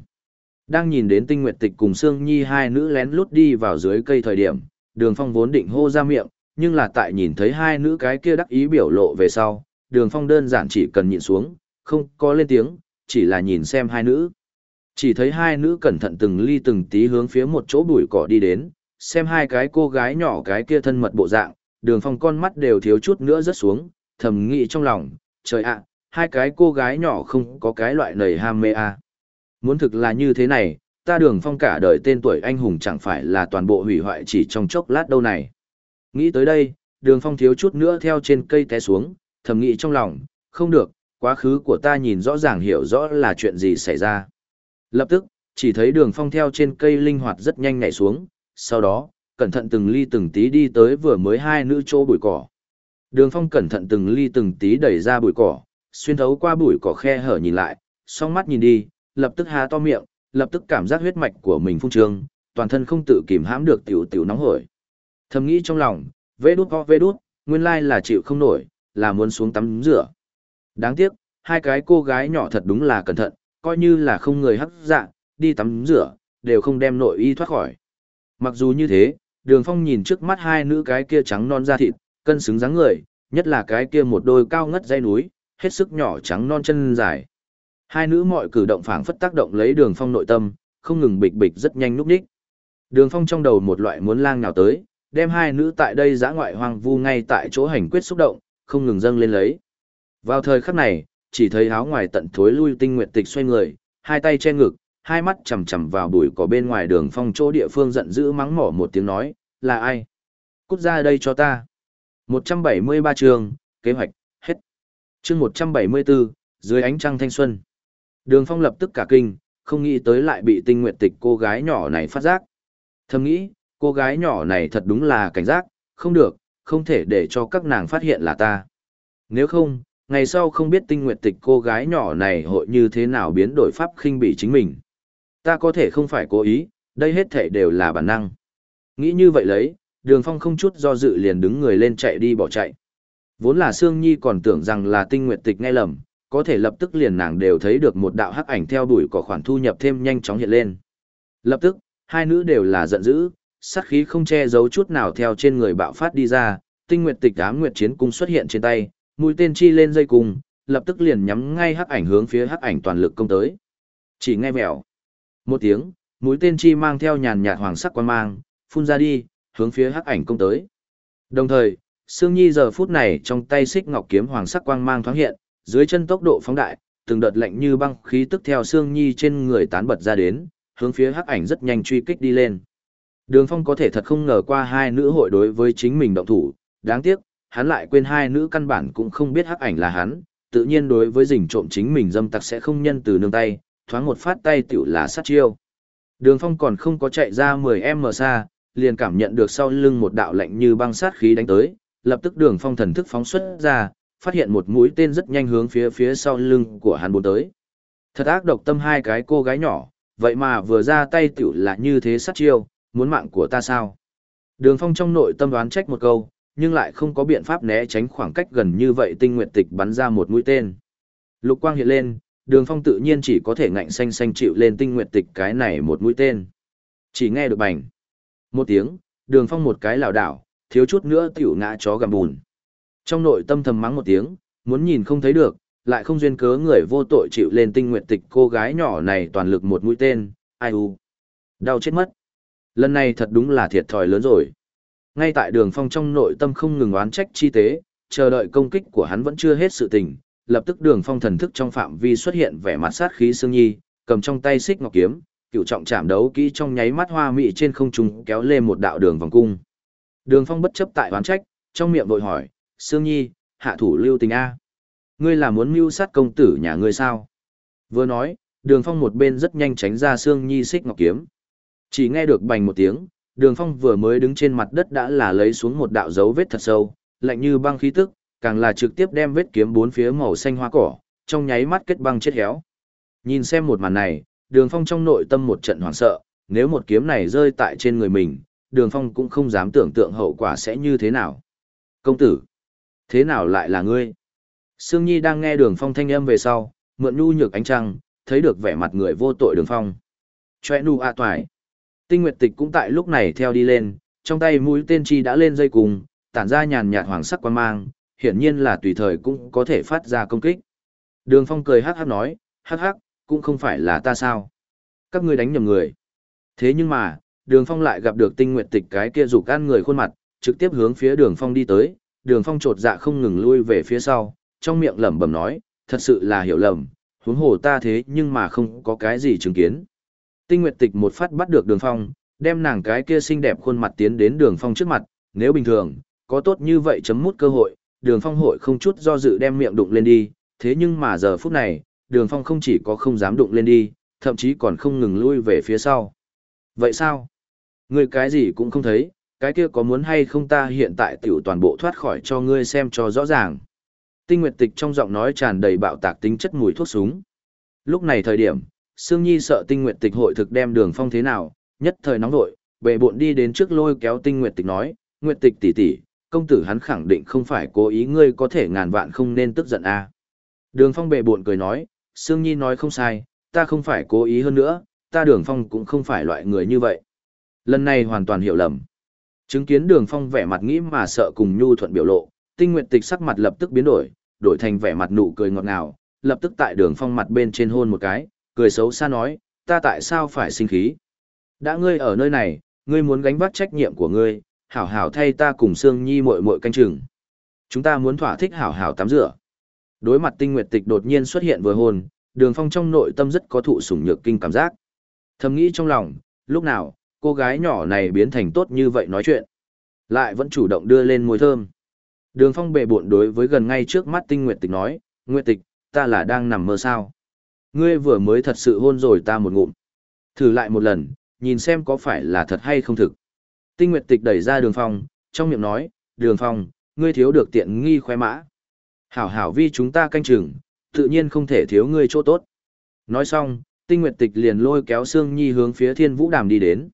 [SPEAKER 1] Đang nhìn đến tinh nguyện tịch cùng Sương Nhi hai nữ lén lút đi vào dưới cây thời điểm, đường phong vốn định hô ra miệng, nhưng là tại nhìn thấy hai nữ cái kia đắc ý biểu lộ về sau, đường phong đơn giản chỉ cần nhịn xuống, không có lên tiếng, chỉ là nhìn xem hai nữ. Chỉ thấy hai nữ cẩn thận từng ly từng tí hướng phía một chỗ bụi cỏ đi đến, xem hai cái cô gái nhỏ cái kia thân mật bộ dạng, đường phong con mắt đều thiếu chút nữa rớt xuống, thầm nghĩ trong lòng, trời ạ, hai cái cô gái nhỏ không có cái loại nầy ham mê à. Muốn thực là như thế này, ta đường phong cả đời tên tuổi anh hùng chẳng phải là toàn bộ hủy hoại chỉ trong chốc lát đâu này. Nghĩ tới đây, đường phong thiếu chút nữa theo trên cây té xuống, thầm nghĩ trong lòng, không được, quá khứ của ta nhìn rõ ràng hiểu rõ là chuyện gì xảy ra. Lập tức, chỉ thấy đường phong theo trên cây linh hoạt rất nhanh nhảy xuống, sau đó, cẩn thận từng ly từng tí đi tới vừa mới hai nữ chỗ bụi cỏ. Đường phong cẩn thận từng ly từng tí đẩy ra bụi cỏ, xuyên thấu qua bụi cỏ khe hở nhìn lại, song mắt nhìn đi, lập tức há to miệng, lập tức cảm giác huyết mạch của mình phung trương, toàn thân không tự kìm hãm được tiểu tiểu nóng hổi. Thầm nghĩ trong lòng, vê đút ho vê đút, nguyên lai là chịu không nổi, là muốn xuống tắm rửa. Đáng tiếc, hai cái cô gái nhỏ thật đúng là cẩn thận, coi như là không người hắc dạ, đi tắm rửa, đều không đem nội y thoát khỏi. Mặc dù như thế, đường phong nhìn trước mắt hai nữ cái kia trắng non da thịt, cân xứng dáng người, nhất là cái kia một đôi cao ngất dây núi, hết sức nhỏ trắng non chân dài. Hai nữ mọi cử động phảng phất tác động lấy đường phong nội tâm, không ngừng bịch bịch rất nhanh núp đích. Đường phong trong đầu một loại muốn lang nào tới, đem hai nữ tại đây giã ngoại hoang vu ngay tại chỗ hành quyết xúc động, không ngừng dâng lên lấy. Vào thời khắc này, chỉ thấy áo ngoài tận thối lui tinh nguyệt tịch xoay người, hai tay che ngực, hai mắt chằm chằm vào bụi cỏ bên ngoài đường phong chỗ địa phương giận dữ mắng mỏ một tiếng nói, là ai? Cút ra đây cho ta. 173 chương, kế hoạch, hết. Chương 174, dưới ánh trăng thanh xuân. Đường phong lập tức cả kinh, không nghĩ tới lại bị tinh nguyện tịch cô gái nhỏ này phát giác. Thầm nghĩ, cô gái nhỏ này thật đúng là cảnh giác, không được, không thể để cho các nàng phát hiện là ta. Nếu không, ngày sau không biết tinh nguyệt tịch cô gái nhỏ này hội như thế nào biến đổi pháp khinh bị chính mình. Ta có thể không phải cố ý, đây hết thể đều là bản năng. Nghĩ như vậy lấy, đường phong không chút do dự liền đứng người lên chạy đi bỏ chạy. Vốn là Sương Nhi còn tưởng rằng là tinh nguyệt tịch nghe lầm, có thể lập tức liền nàng đều thấy được một đạo hắc ảnh theo đuổi cỏ khoản thu nhập thêm nhanh chóng hiện lên. Lập tức, hai nữ đều là giận dữ, sát khí không che giấu chút nào theo trên người bạo phát đi ra, tinh nguyệt tịch ám nguyệt chiến cung xuất hiện trên tay, mũi tên chi lên dây cung, lập tức liền nhắm ngay hắc ảnh hướng phía hắc ảnh toàn lực công tới. Chỉ nghe mèo. Một tiếng, mũi tên chi mang theo nhàn nhạt hoàng sắc quan mang, phun ra đi, hướng phía hắc ảnh công tới. Đồng thời, Sương Nhi giờ phút này trong tay xích ngọc kiếm hoàng sắc quang mang thoáng hiện, dưới chân tốc độ phóng đại, từng đợt lạnh như băng khí tức theo Sương Nhi trên người tán bật ra đến, hướng phía hắc ảnh rất nhanh truy kích đi lên. Đường Phong có thể thật không ngờ qua hai nữ hội đối với chính mình động thủ, đáng tiếc, hắn lại quên hai nữ căn bản cũng không biết hắc ảnh là hắn, tự nhiên đối với rình trộm chính mình dâm tặc sẽ không nhân từ nương tay, thoáng một phát tay tiểu là sát chiêu. Đường Phong còn không có chạy ra 10m xa, liền cảm nhận được sau lưng một đạo lạnh như băng sát khí đánh tới, lập tức Đường Phong thần thức phóng xuất ra, phát hiện một mũi tên rất nhanh hướng phía phía sau lưng của hắn bốn tới. Thật ác độc tâm hai cái cô gái nhỏ, vậy mà vừa ra tay tiểu là như thế sát chiêu, muốn mạng của ta sao? Đường Phong trong nội tâm đoán trách một câu, nhưng lại không có biện pháp né tránh khoảng cách gần như vậy tinh nguyệt tịch bắn ra một mũi tên. Lục quang hiện lên, đường phong tự nhiên chỉ có thể ngạnh xanh xanh chịu lên tinh nguyệt tịch cái này một mũi tên. Chỉ nghe được bành. Một tiếng, đường phong một cái lảo đảo, thiếu chút nữa tiểu ngã chó gầm bùn. Trong nội tâm thầm mắng một tiếng, muốn nhìn không thấy được, lại không duyên cớ người vô tội chịu lên tinh nguyệt tịch cô gái nhỏ này toàn lực một mũi tên, ai u. Đau chết mất. Lần này thật đúng là thiệt thòi lớn rồi. Ngay tại đường phong trong nội tâm không ngừng oán trách chi tế, chờ đợi công kích của hắn vẫn chưa hết sự tình, lập tức đường phong thần thức trong phạm vi xuất hiện vẻ mặt sát khí sương nhi, cầm trong tay xích ngọc kiếm, cựu trọng chạm đấu kỹ trong nháy mắt hoa mị trên không trung kéo lên một đạo đường vòng cung. Đường phong bất chấp tại oán trách, trong miệng vội hỏi, sương nhi, hạ thủ lưu tình A. Ngươi là muốn mưu sát công tử nhà ngươi sao? Vừa nói, đường phong một bên rất nhanh tránh ra sương nhi xích ngọc kiếm. Chỉ nghe được bành một tiếng, đường phong vừa mới đứng trên mặt đất đã là lấy xuống một đạo dấu vết thật sâu, lạnh như băng khí tức, càng là trực tiếp đem vết kiếm bốn phía màu xanh hoa cỏ, trong nháy mắt kết băng chết héo. Nhìn xem một màn này, đường phong trong nội tâm một trận hoảng sợ, nếu một kiếm này rơi tại trên người mình, đường phong cũng không dám tưởng tượng hậu quả sẽ như thế nào. Công tử, thế nào lại là ngươi? Sương nhi đang nghe đường phong thanh âm về sau, mượn nhu nhược ánh trăng, thấy được vẻ mặt người vô tội đường phong. Choe nu a toài. Tinh Nguyệt Tịch cũng tại lúc này theo đi lên, trong tay mũi tên chi đã lên dây cùng, tản ra nhàn nhạt hoàng sắc quan mang, hiển nhiên là tùy thời cũng có thể phát ra công kích. Đường Phong cười hắc hắc nói, hắc hắc, cũng không phải là ta sao. Các ngươi đánh nhầm người. Thế nhưng mà, Đường Phong lại gặp được Tinh Nguyệt Tịch cái kia rủ gan người khuôn mặt, trực tiếp hướng phía Đường Phong đi tới, Đường Phong trột dạ không ngừng lui về phía sau, trong miệng lẩm bẩm nói, thật sự là hiểu lầm, huống hồ ta thế nhưng mà không có cái gì chứng kiến. Tinh Nguyệt Tịch một phát bắt được Đường Phong, đem nàng cái kia xinh đẹp khuôn mặt tiến đến Đường Phong trước mặt, nếu bình thường, có tốt như vậy chấm mút cơ hội, Đường Phong hội không chút do dự đem miệng đụng lên đi, thế nhưng mà giờ phút này, Đường Phong không chỉ có không dám đụng lên đi, thậm chí còn không ngừng lui về phía sau. Vậy sao? Ngươi cái gì cũng không thấy, cái kia có muốn hay không ta hiện tại tiểu toàn bộ thoát khỏi cho ngươi xem cho rõ ràng. Tinh Nguyệt Tịch trong giọng nói tràn đầy bạo tạc tính chất mùi thuốc súng. Lúc này thời điểm, Sương Nhi sợ tinh Nguyệt tịch hội thực đem đường phong thế nào, nhất thời nóng vội, bệ bội đi đến trước lôi kéo tinh Nguyệt tịch nói, Nguyệt tịch tỷ tỷ, công tử hắn khẳng định không phải cố ý ngươi có thể ngàn vạn không nên tức giận a. À. Đường phong bệ bội cười nói, Sương Nhi nói không sai, ta không phải cố ý hơn nữa, ta đường phong cũng không phải loại người như vậy. Lần này hoàn toàn hiểu lầm. Chứng kiến đường phong vẻ mặt nghĩ mà sợ cùng nhu thuận biểu lộ, tinh Nguyệt tịch sắc mặt lập tức biến đổi, đổi thành vẻ mặt nụ cười ngọt ngào, lập tức tại đường phong mặt bên trên hôn một cái, cười xấu xa nói, ta tại sao phải sinh khí? Đã ngươi ở nơi này, ngươi muốn gánh vác trách nhiệm của ngươi, hảo hảo thay ta cùng Sương Nhi muội muội canh chừng. Chúng ta muốn thỏa thích hảo hảo tắm rửa. Đối mặt Tinh Nguyệt Tịch đột nhiên xuất hiện vừa hồn, Đường Phong trong nội tâm rất có thụ sủng nhược kinh cảm giác. Thầm nghĩ trong lòng, lúc nào, cô gái nhỏ này biến thành tốt như vậy nói chuyện. Lại vẫn chủ động đưa lên mùi thơm. Đường Phong bệ bội đối với gần ngay trước mắt Tinh Nguyệt Tịch nói, Nguyệt Tịch, ta là đang nằm mơ sao. Ngươi vừa mới thật sự hôn rồi ta một ngụm. Thử lại một lần, nhìn xem có phải là thật hay không thực. Tinh Nguyệt Tịch đẩy ra đường phong, trong miệng nói, đường phong, ngươi thiếu được tiện nghi khoe mã. Hảo hảo vi chúng ta canh chừng, tự nhiên không thể thiếu ngươi chỗ tốt. Nói xong, Tinh Nguyệt Tịch liền lôi kéo Sương Nhi hướng phía Thiên Vũ Đàm đi đến.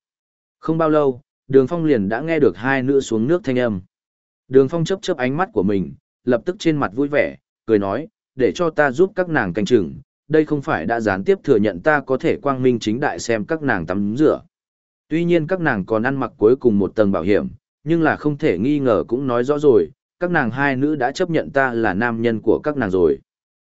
[SPEAKER 1] Không bao lâu, Đường Phong liền đã nghe được hai nữ xuống nước thanh âm. Đường Phong chấp chấp ánh mắt của mình, lập tức trên mặt vui vẻ, cười nói, để cho ta giúp các nàng canh chừng, đây không phải đã gián tiếp thừa nhận ta có thể quang minh chính đại xem các nàng tắm rửa. Tuy nhiên các nàng còn ăn mặc cuối cùng một tầng bảo hiểm, nhưng là không thể nghi ngờ cũng nói rõ rồi, các nàng hai nữ đã chấp nhận ta là nam nhân của các nàng rồi.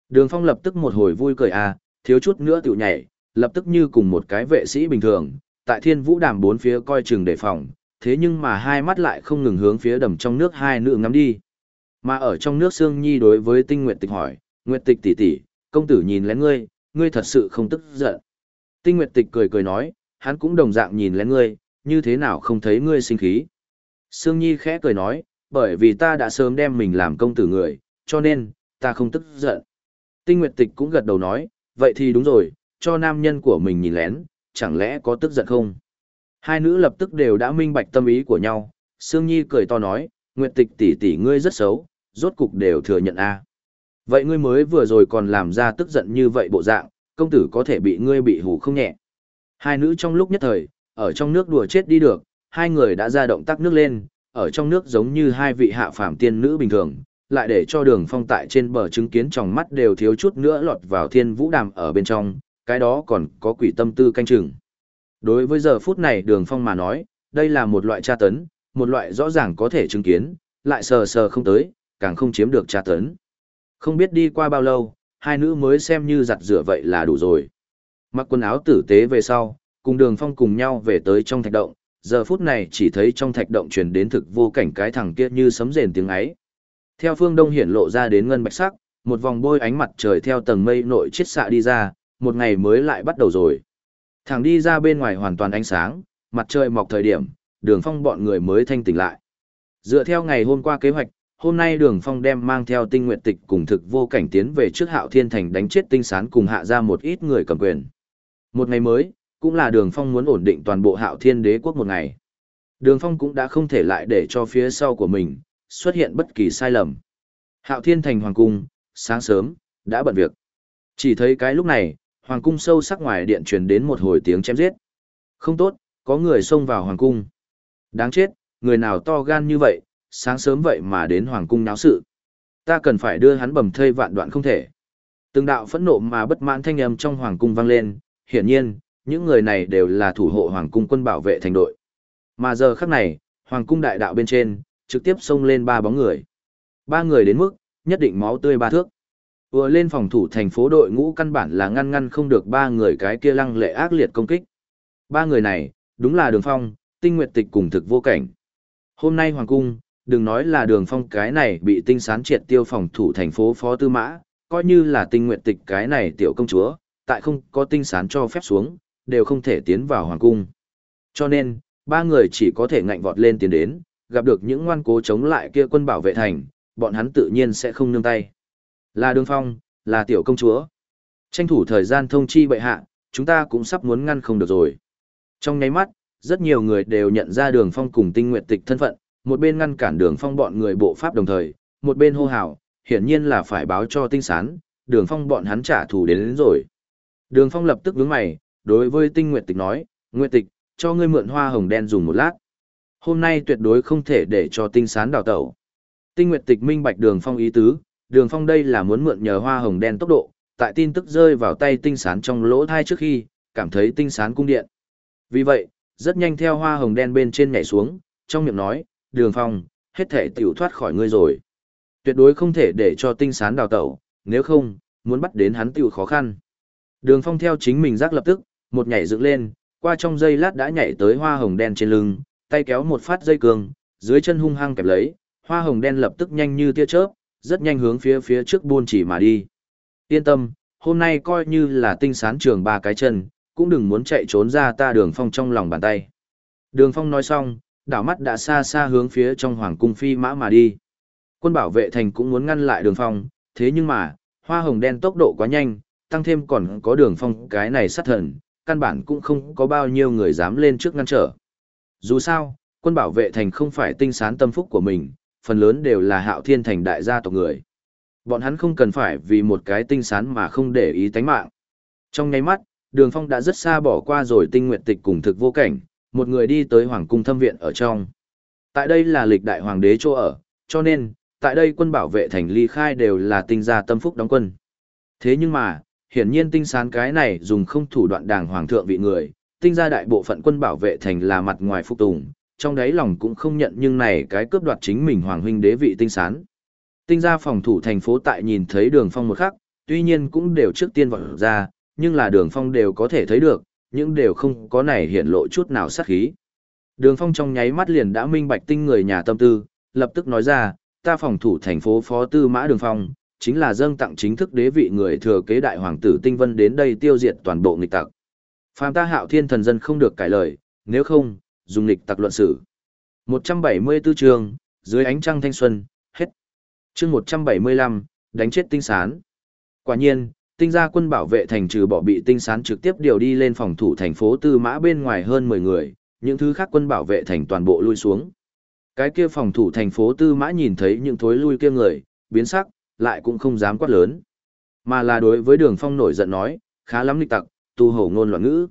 [SPEAKER 1] Đường Phong lập tức một hồi vui cười à, thiếu chút nữa tiểu nhảy, lập tức như cùng một cái vệ sĩ bình thường, tại thiên vũ đàm bốn phía coi chừng đề phòng, thế nhưng mà hai mắt lại không ngừng hướng phía đầm trong nước hai nữ ngắm đi. Mà ở trong nước Sương Nhi đối với Tinh Nguyệt Tịch hỏi, Nguyệt Tịch tỷ tỷ, công tử nhìn lén ngươi, ngươi thật sự không tức giận. Tinh Nguyệt Tịch cười cười nói, hắn cũng đồng dạng nhìn lén ngươi, như thế nào không thấy ngươi sinh khí. Sương Nhi khẽ cười nói, bởi vì ta đã sớm đem mình làm công tử người, cho nên, ta không tức giận. Tinh Nguyệt Tịch cũng gật đầu nói, vậy thì đúng rồi, cho nam nhân của mình nhìn lén, chẳng lẽ có tức giận không? Hai nữ lập tức đều đã minh bạch tâm ý của nhau, Sương Nhi cười to nói, Nguyệt Tịch tỷ tỷ ngươi rất xấu, rốt cục đều thừa nhận a. Vậy ngươi mới vừa rồi còn làm ra tức giận như vậy bộ dạng, công tử có thể bị ngươi bị hù không nhẹ. Hai nữ trong lúc nhất thời, ở trong nước đùa chết đi được, hai người đã ra động tác nước lên, ở trong nước giống như hai vị hạ phàm tiên nữ bình thường, lại để cho đường phong tại trên bờ chứng kiến trong mắt đều thiếu chút nữa lọt vào thiên vũ đàm ở bên trong, cái đó còn có quỷ tâm tư canh chừng. Đối với giờ phút này đường phong mà nói, đây là một loại tra tấn, một loại rõ ràng có thể chứng kiến, lại sờ sờ không tới, càng không chiếm được tra tấn. Không biết đi qua bao lâu, hai nữ mới xem như giặt rửa vậy là đủ rồi. Mặc quần áo tử tế về sau, cùng đường phong cùng nhau về tới trong thạch động, giờ phút này chỉ thấy trong thạch động truyền đến thực vô cảnh cái thằng kia như sấm rền tiếng ấy. Theo phương đông hiển lộ ra đến ngân bạch sắc, một vòng bôi ánh mặt trời theo tầng mây nội chiết xạ đi ra, một ngày mới lại bắt đầu rồi. Thằng đi ra bên ngoài hoàn toàn ánh sáng, mặt trời mọc thời điểm, đường phong bọn người mới thanh tỉnh lại. Dựa theo ngày hôm qua kế hoạch, hôm nay đường phong đem mang theo tinh nguyện tịch cùng thực vô cảnh tiến về trước hạo thiên thành đánh chết tinh sán cùng hạ ra một ít người cầm quyền. Một ngày mới, cũng là đường phong muốn ổn định toàn bộ hạo thiên đế quốc một ngày. Đường phong cũng đã không thể lại để cho phía sau của mình, xuất hiện bất kỳ sai lầm. Hạo thiên thành hoàng cung, sáng sớm, đã bận việc. Chỉ thấy cái lúc này, hoàng cung sâu sắc ngoài điện truyền đến một hồi tiếng chém giết. Không tốt, có người xông vào hoàng cung. Đáng chết, người nào to gan như vậy, sáng sớm vậy mà đến hoàng cung náo sự. Ta cần phải đưa hắn bầm thây vạn đoạn không thể. Từng đạo phẫn nộ mà bất mãn thanh âm trong hoàng cung vang lên, hiển nhiên, những người này đều là thủ hộ hoàng cung quân bảo vệ thành đội. Mà giờ khắc này, hoàng cung đại đạo bên trên, trực tiếp xông lên ba bóng người. Ba người đến mức, nhất định máu tươi ba thước. Vừa lên phòng thủ thành phố đội ngũ căn bản là ngăn ngăn không được ba người cái kia lăng lệ ác liệt công kích. Ba người này, đúng là đường phong, tinh nguyệt tịch cùng thực vô cảnh. Hôm nay hoàng cung, đừng nói là đường phong cái này bị tinh sán triệt tiêu phòng thủ thành phố phó tư mã, coi như là tinh nguyện tịch cái này tiểu công chúa, tại không có tinh sán cho phép xuống, đều không thể tiến vào hoàng cung. Cho nên, ba người chỉ có thể ngạnh vọt lên tiến đến, gặp được những ngoan cố chống lại kia quân bảo vệ thành, bọn hắn tự nhiên sẽ không nương tay. Là đường phong, là tiểu công chúa. Tranh thủ thời gian thông chi bệ hạ, chúng ta cũng sắp muốn ngăn không được rồi. Trong nháy mắt, rất nhiều người đều nhận ra đường phong cùng tinh nguyện tịch thân phận, một bên ngăn cản đường phong bọn người bộ pháp đồng thời, một bên hô hào, hiển nhiên là phải báo cho tinh sán, đường phong bọn hắn trả thù đến, đến rồi. Đường phong lập tức vướng mày, đối với tinh nguyệt tịch nói, nguyệt tịch, cho ngươi mượn hoa hồng đen dùng một lát. Hôm nay tuyệt đối không thể để cho tinh sán đào tẩu. Tinh nguyệt tịch minh bạch đường phong ý tứ, đường phong đây là muốn mượn nhờ hoa hồng đen tốc độ, tại tin tức rơi vào tay tinh sán trong lỗ thai trước khi, cảm thấy tinh sán cung điện. Vì vậy, rất nhanh theo hoa hồng đen bên trên nhảy xuống, trong miệng nói, đường phong, hết thể tiểu thoát khỏi ngươi rồi. Tuyệt đối không thể để cho tinh sán đào tẩu, nếu không, muốn bắt đến hắn tiểu khó khăn. Đường phong theo chính mình giác lập tức, một nhảy dựng lên, qua trong dây lát đã nhảy tới hoa hồng đen trên lưng, tay kéo một phát dây cường, dưới chân hung hăng kẹp lấy, hoa hồng đen lập tức nhanh như tia chớp, rất nhanh hướng phía phía trước buôn chỉ mà đi. Yên tâm, hôm nay coi như là tinh sán trường ba cái chân, cũng đừng muốn chạy trốn ra ta đường phong trong lòng bàn tay. Đường phong nói xong, đảo mắt đã xa xa hướng phía trong hoàng cung phi mã mà đi. Quân bảo vệ thành cũng muốn ngăn lại đường phong, thế nhưng mà, hoa hồng đen tốc độ quá nhanh, tăng thêm còn có đường phong cái này sát thần, căn bản cũng không có bao nhiêu người dám lên trước ngăn trở. Dù sao, quân bảo vệ thành không phải tinh sán tâm phúc của mình, phần lớn đều là hạo thiên thành đại gia tộc người. Bọn hắn không cần phải vì một cái tinh sán mà không để ý tánh mạng. Trong nháy mắt, đường phong đã rất xa bỏ qua rồi tinh nguyện tịch cùng thực vô cảnh, một người đi tới hoàng cung thâm viện ở trong. Tại đây là lịch đại hoàng đế chỗ ở, cho nên, tại đây quân bảo vệ thành ly khai đều là tinh gia tâm phúc đóng quân. Thế nhưng mà, hiển nhiên tinh sán cái này dùng không thủ đoạn đàng hoàng thượng vị người, tinh gia đại bộ phận quân bảo vệ thành là mặt ngoài phục tùng, trong đáy lòng cũng không nhận nhưng này cái cướp đoạt chính mình hoàng huynh đế vị tinh sán. Tinh gia phòng thủ thành phố tại nhìn thấy đường phong một khắc, tuy nhiên cũng đều trước tiên vọt ra, nhưng là đường phong đều có thể thấy được, nhưng đều không có này hiện lộ chút nào sát khí. Đường phong trong nháy mắt liền đã minh bạch tinh người nhà tâm tư, lập tức nói ra, ta phòng thủ thành phố phó tư mã đường phong, chính là dâng tặng chính thức đế vị người thừa kế đại hoàng tử tinh vân đến đây tiêu diệt toàn bộ nghịch tặc. Phàm ta hạo thiên thần dân không được cải lời, nếu không, dùng nghịch tặc luận xử. 174 chương, dưới ánh trăng thanh xuân, hết. Chương 175, đánh chết tinh sán. Quả nhiên, tinh gia quân bảo vệ thành trừ bỏ bị tinh sán trực tiếp điều đi lên phòng thủ thành phố Tư Mã bên ngoài hơn 10 người, những thứ khác quân bảo vệ thành toàn bộ lui xuống. Cái kia phòng thủ thành phố Tư Mã nhìn thấy những thối lui kia người, biến sắc, lại cũng không dám quát lớn. Mà là đối với đường phong nổi giận nói, khá lắm lịch tặc, tu hổ ngôn loạn ngữ.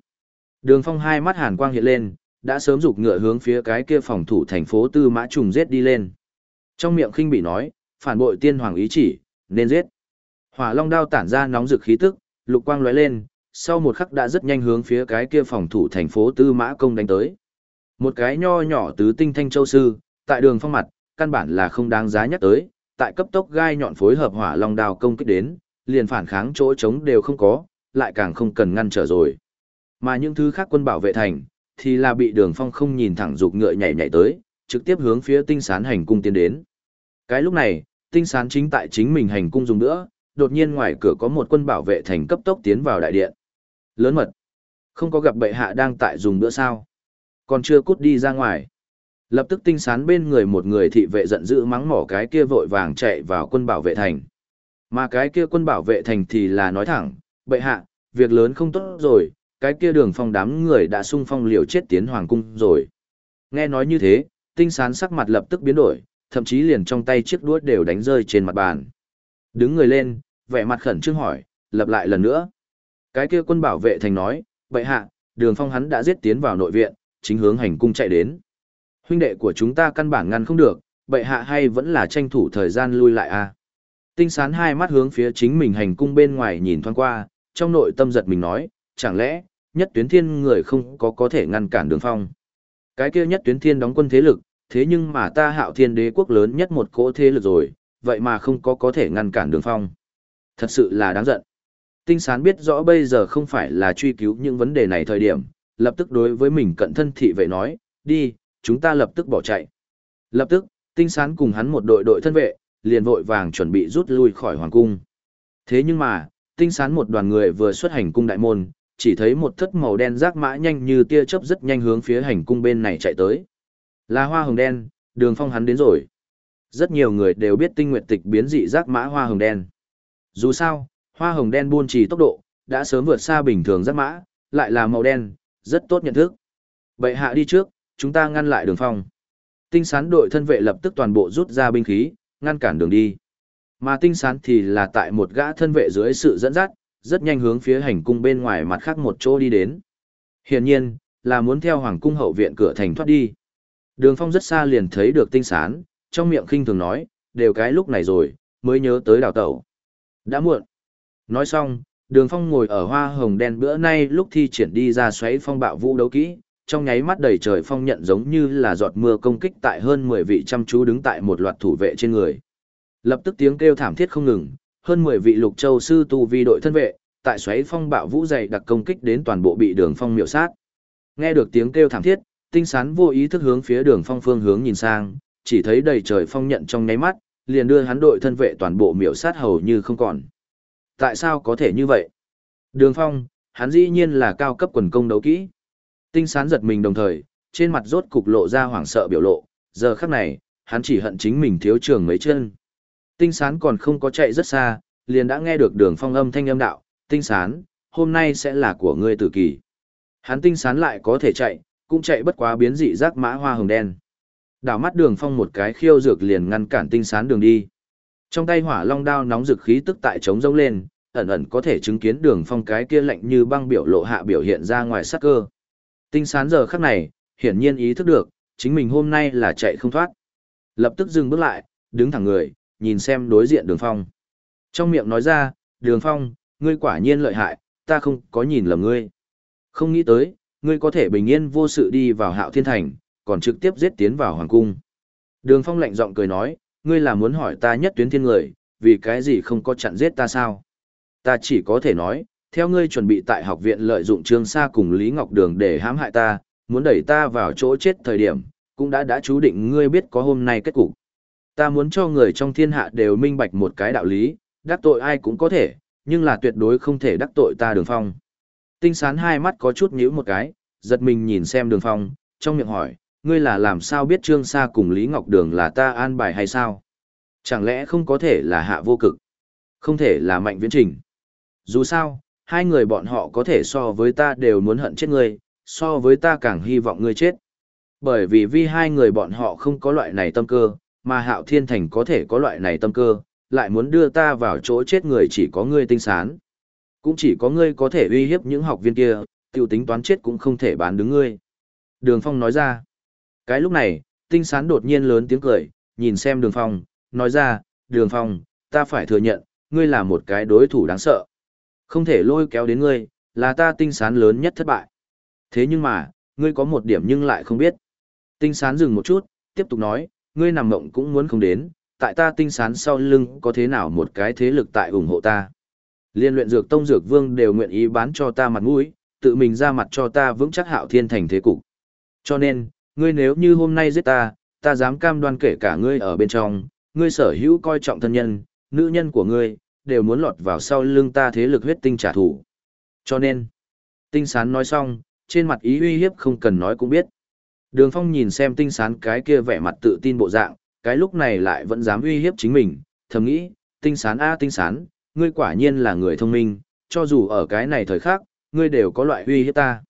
[SPEAKER 1] Đường phong hai mắt hàn quang hiện lên, đã sớm rục ngựa hướng phía cái kia phòng thủ thành phố Tư Mã trùng giết đi lên. Trong miệng khinh bị nói, phản bội tiên hoàng ý chỉ, nên giết. Hỏa long đao tản ra nóng rực khí tức, lục quang lóe lên, sau một khắc đã rất nhanh hướng phía cái kia phòng thủ thành phố Tư Mã công đánh tới. Một cái nho nhỏ tứ tinh thanh châu sư, tại đường phong mặt, căn bản là không đáng giá nhắc tới, tại cấp tốc gai nhọn phối hợp hỏa long đao công kích đến, liền phản kháng chỗ trống đều không có, lại càng không cần ngăn trở rồi. Mà những thứ khác quân bảo vệ thành, thì là bị đường phong không nhìn thẳng dục ngựa nhảy nhảy tới, trực tiếp hướng phía tinh sán hành cung tiến đến. Cái lúc này, tinh sán chính tại chính mình hành cung dùng nữa, đột nhiên ngoài cửa có một quân bảo vệ thành cấp tốc tiến vào đại điện. Lớn mật. Không có gặp bệ hạ đang tại dùng bữa sao. Còn chưa cút đi ra ngoài. Lập tức tinh sán bên người một người thị vệ giận dữ mắng mỏ cái kia vội vàng chạy vào quân bảo vệ thành. Mà cái kia quân bảo vệ thành thì là nói thẳng, bệ hạ, việc lớn không tốt rồi, cái kia đường phong đám người đã sung phong liều chết tiến hoàng cung rồi. Nghe nói như thế, tinh sán sắc mặt lập tức biến đổi, thậm chí liền trong tay chiếc đuốt đều đánh rơi trên mặt bàn. Đứng người lên, vẻ mặt khẩn trương hỏi, lặp lại lần nữa. Cái kia quân bảo vệ thành nói, vậy hạ, đường phong hắn đã giết tiến vào nội viện, chính hướng hành cung chạy đến. Huynh đệ của chúng ta căn bản ngăn không được, bệ hạ hay vẫn là tranh thủ thời gian lui lại a. À? Tinh sán hai mắt hướng phía chính mình hành cung bên ngoài nhìn thoáng qua, trong nội tâm giật mình nói, chẳng lẽ, nhất tuyến thiên người không có có thể ngăn cản đường phong. Cái kia nhất tuyến thiên đóng quân thế lực, thế nhưng mà ta hạo thiên đế quốc lớn nhất một cỗ thế lực rồi, vậy mà không có có thể ngăn cản đường phong. Thật sự là đáng giận. Tinh sán biết rõ bây giờ không phải là truy cứu những vấn đề này thời điểm, lập tức đối với mình cận thân thị vệ nói, đi, chúng ta lập tức bỏ chạy. Lập tức, tinh sán cùng hắn một đội đội thân vệ, liền vội vàng chuẩn bị rút lui khỏi hoàng cung. Thế nhưng mà, tinh sán một đoàn người vừa xuất hành cung đại môn, chỉ thấy một thất màu đen rác mã nhanh như tia chớp rất nhanh hướng phía hành cung bên này chạy tới. Là hoa hồng đen, đường phong hắn đến rồi. Rất nhiều người đều biết tinh nguyệt tịch biến dị rác mã hoa hồng đen. Dù sao, hoa hồng đen buôn trì tốc độ, đã sớm vượt xa bình thường rất mã, lại là màu đen, rất tốt nhận thức. vậy hạ đi trước, chúng ta ngăn lại đường phong. Tinh sán đội thân vệ lập tức toàn bộ rút ra binh khí, ngăn cản đường đi. Mà tinh sán thì là tại một gã thân vệ dưới sự dẫn dắt, rất nhanh hướng phía hành cung bên ngoài mặt khác một chỗ đi đến. Hiển nhiên, là muốn theo hoàng cung hậu viện cửa thành thoát đi. Đường phong rất xa liền thấy được tinh sán, trong miệng khinh thường nói, đều cái lúc này rồi, mới nhớ tới đào tẩu. Đã muộn. Nói xong, đường phong ngồi ở hoa hồng đen bữa nay lúc thi triển đi ra xoáy phong bạo vũ đấu kỹ, trong nháy mắt đầy trời phong nhận giống như là giọt mưa công kích tại hơn 10 vị chăm chú đứng tại một loạt thủ vệ trên người. Lập tức tiếng kêu thảm thiết không ngừng, hơn 10 vị lục châu sư tu vi đội thân vệ, tại xoáy phong bạo vũ dày đặc công kích đến toàn bộ bị đường phong miểu sát. Nghe được tiếng kêu thảm thiết, tinh sán vô ý thức hướng phía đường phong phương hướng nhìn sang, chỉ thấy đầy trời phong nhận trong nháy mắt, liền đưa hắn đội thân vệ toàn bộ miểu sát hầu như không còn. Tại sao có thể như vậy? Đường phong, hắn dĩ nhiên là cao cấp quần công đấu kỹ. Tinh sán giật mình đồng thời, trên mặt rốt cục lộ ra hoảng sợ biểu lộ, giờ khắc này, hắn chỉ hận chính mình thiếu trường mấy chân. Tinh sán còn không có chạy rất xa, liền đã nghe được đường phong âm thanh âm đạo, tinh sán, hôm nay sẽ là của ngươi tử kỳ. Hắn tinh sán lại có thể chạy, cũng chạy bất quá biến dị rác mã hoa hồng đen. Đảo mắt đường phong một cái khiêu dược liền ngăn cản tinh sán đường đi. Trong tay hỏa long đao nóng dực khí tức tại trống rông lên, ẩn ẩn có thể chứng kiến đường phong cái kia lạnh như băng biểu lộ hạ biểu hiện ra ngoài sắc cơ. Tinh sán giờ khắc này, hiển nhiên ý thức được, chính mình hôm nay là chạy không thoát. Lập tức dừng bước lại, đứng thẳng người, nhìn xem đối diện đường phong. Trong miệng nói ra, đường phong, ngươi quả nhiên lợi hại, ta không có nhìn lầm ngươi. Không nghĩ tới, ngươi có thể bình yên vô sự đi vào hạo thiên thành, còn trực tiếp giết tiến vào hoàng cung. Đường phong lạnh giọng cười nói, ngươi là muốn hỏi ta nhất tuyến thiên người, vì cái gì không có chặn giết ta sao? Ta chỉ có thể nói, theo ngươi chuẩn bị tại học viện lợi dụng Trương Sa cùng Lý Ngọc Đường để hãm hại ta, muốn đẩy ta vào chỗ chết thời điểm, cũng đã đã chú định ngươi biết có hôm nay kết cục. Ta muốn cho người trong thiên hạ đều minh bạch một cái đạo lý, đắc tội ai cũng có thể, nhưng là tuyệt đối không thể đắc tội ta đường phong. Tinh sán hai mắt có chút nhíu một cái, giật mình nhìn xem đường phong, trong miệng hỏi, ngươi là làm sao biết Trương Sa cùng Lý Ngọc Đường là ta an bài hay sao? Chẳng lẽ không có thể là hạ vô cực? Không thể là mạnh viễn trình? Dù sao, hai người bọn họ có thể so với ta đều muốn hận chết ngươi, so với ta càng hy vọng ngươi chết. Bởi vì vì hai người bọn họ không có loại này tâm cơ, mà hạo thiên thành có thể có loại này tâm cơ, lại muốn đưa ta vào chỗ chết người chỉ có ngươi tinh sán. Cũng chỉ có ngươi có thể uy hiếp những học viên kia, tiêu tính toán chết cũng không thể bán đứng ngươi. Đường Phong nói ra. Cái lúc này, tinh sán đột nhiên lớn tiếng cười, nhìn xem đường Phong, nói ra, đường Phong, ta phải thừa nhận, ngươi là một cái đối thủ đáng sợ. Không thể lôi kéo đến ngươi, là ta tinh sán lớn nhất thất bại. Thế nhưng mà, ngươi có một điểm nhưng lại không biết. Tinh sán dừng một chút, tiếp tục nói, ngươi nằm mộng cũng muốn không đến, tại ta tinh sán sau lưng có thế nào một cái thế lực tại ủng hộ ta. Liên luyện dược tông dược vương đều nguyện ý bán cho ta mặt mũi, tự mình ra mặt cho ta vững chắc hạo thiên thành thế cục. Cho nên, ngươi nếu như hôm nay giết ta, ta dám cam đoan kể cả ngươi ở bên trong, ngươi sở hữu coi trọng thân nhân, nữ nhân của ngươi, đều muốn lọt vào sau lưng ta thế lực huyết tinh trả thù. Cho nên, tinh sán nói xong, trên mặt ý uy hiếp không cần nói cũng biết. Đường Phong nhìn xem tinh sán cái kia vẻ mặt tự tin bộ dạng, cái lúc này lại vẫn dám uy hiếp chính mình, thầm nghĩ, tinh sán a tinh sán, ngươi quả nhiên là người thông minh, cho dù ở cái này thời khác, ngươi đều có loại uy hiếp ta.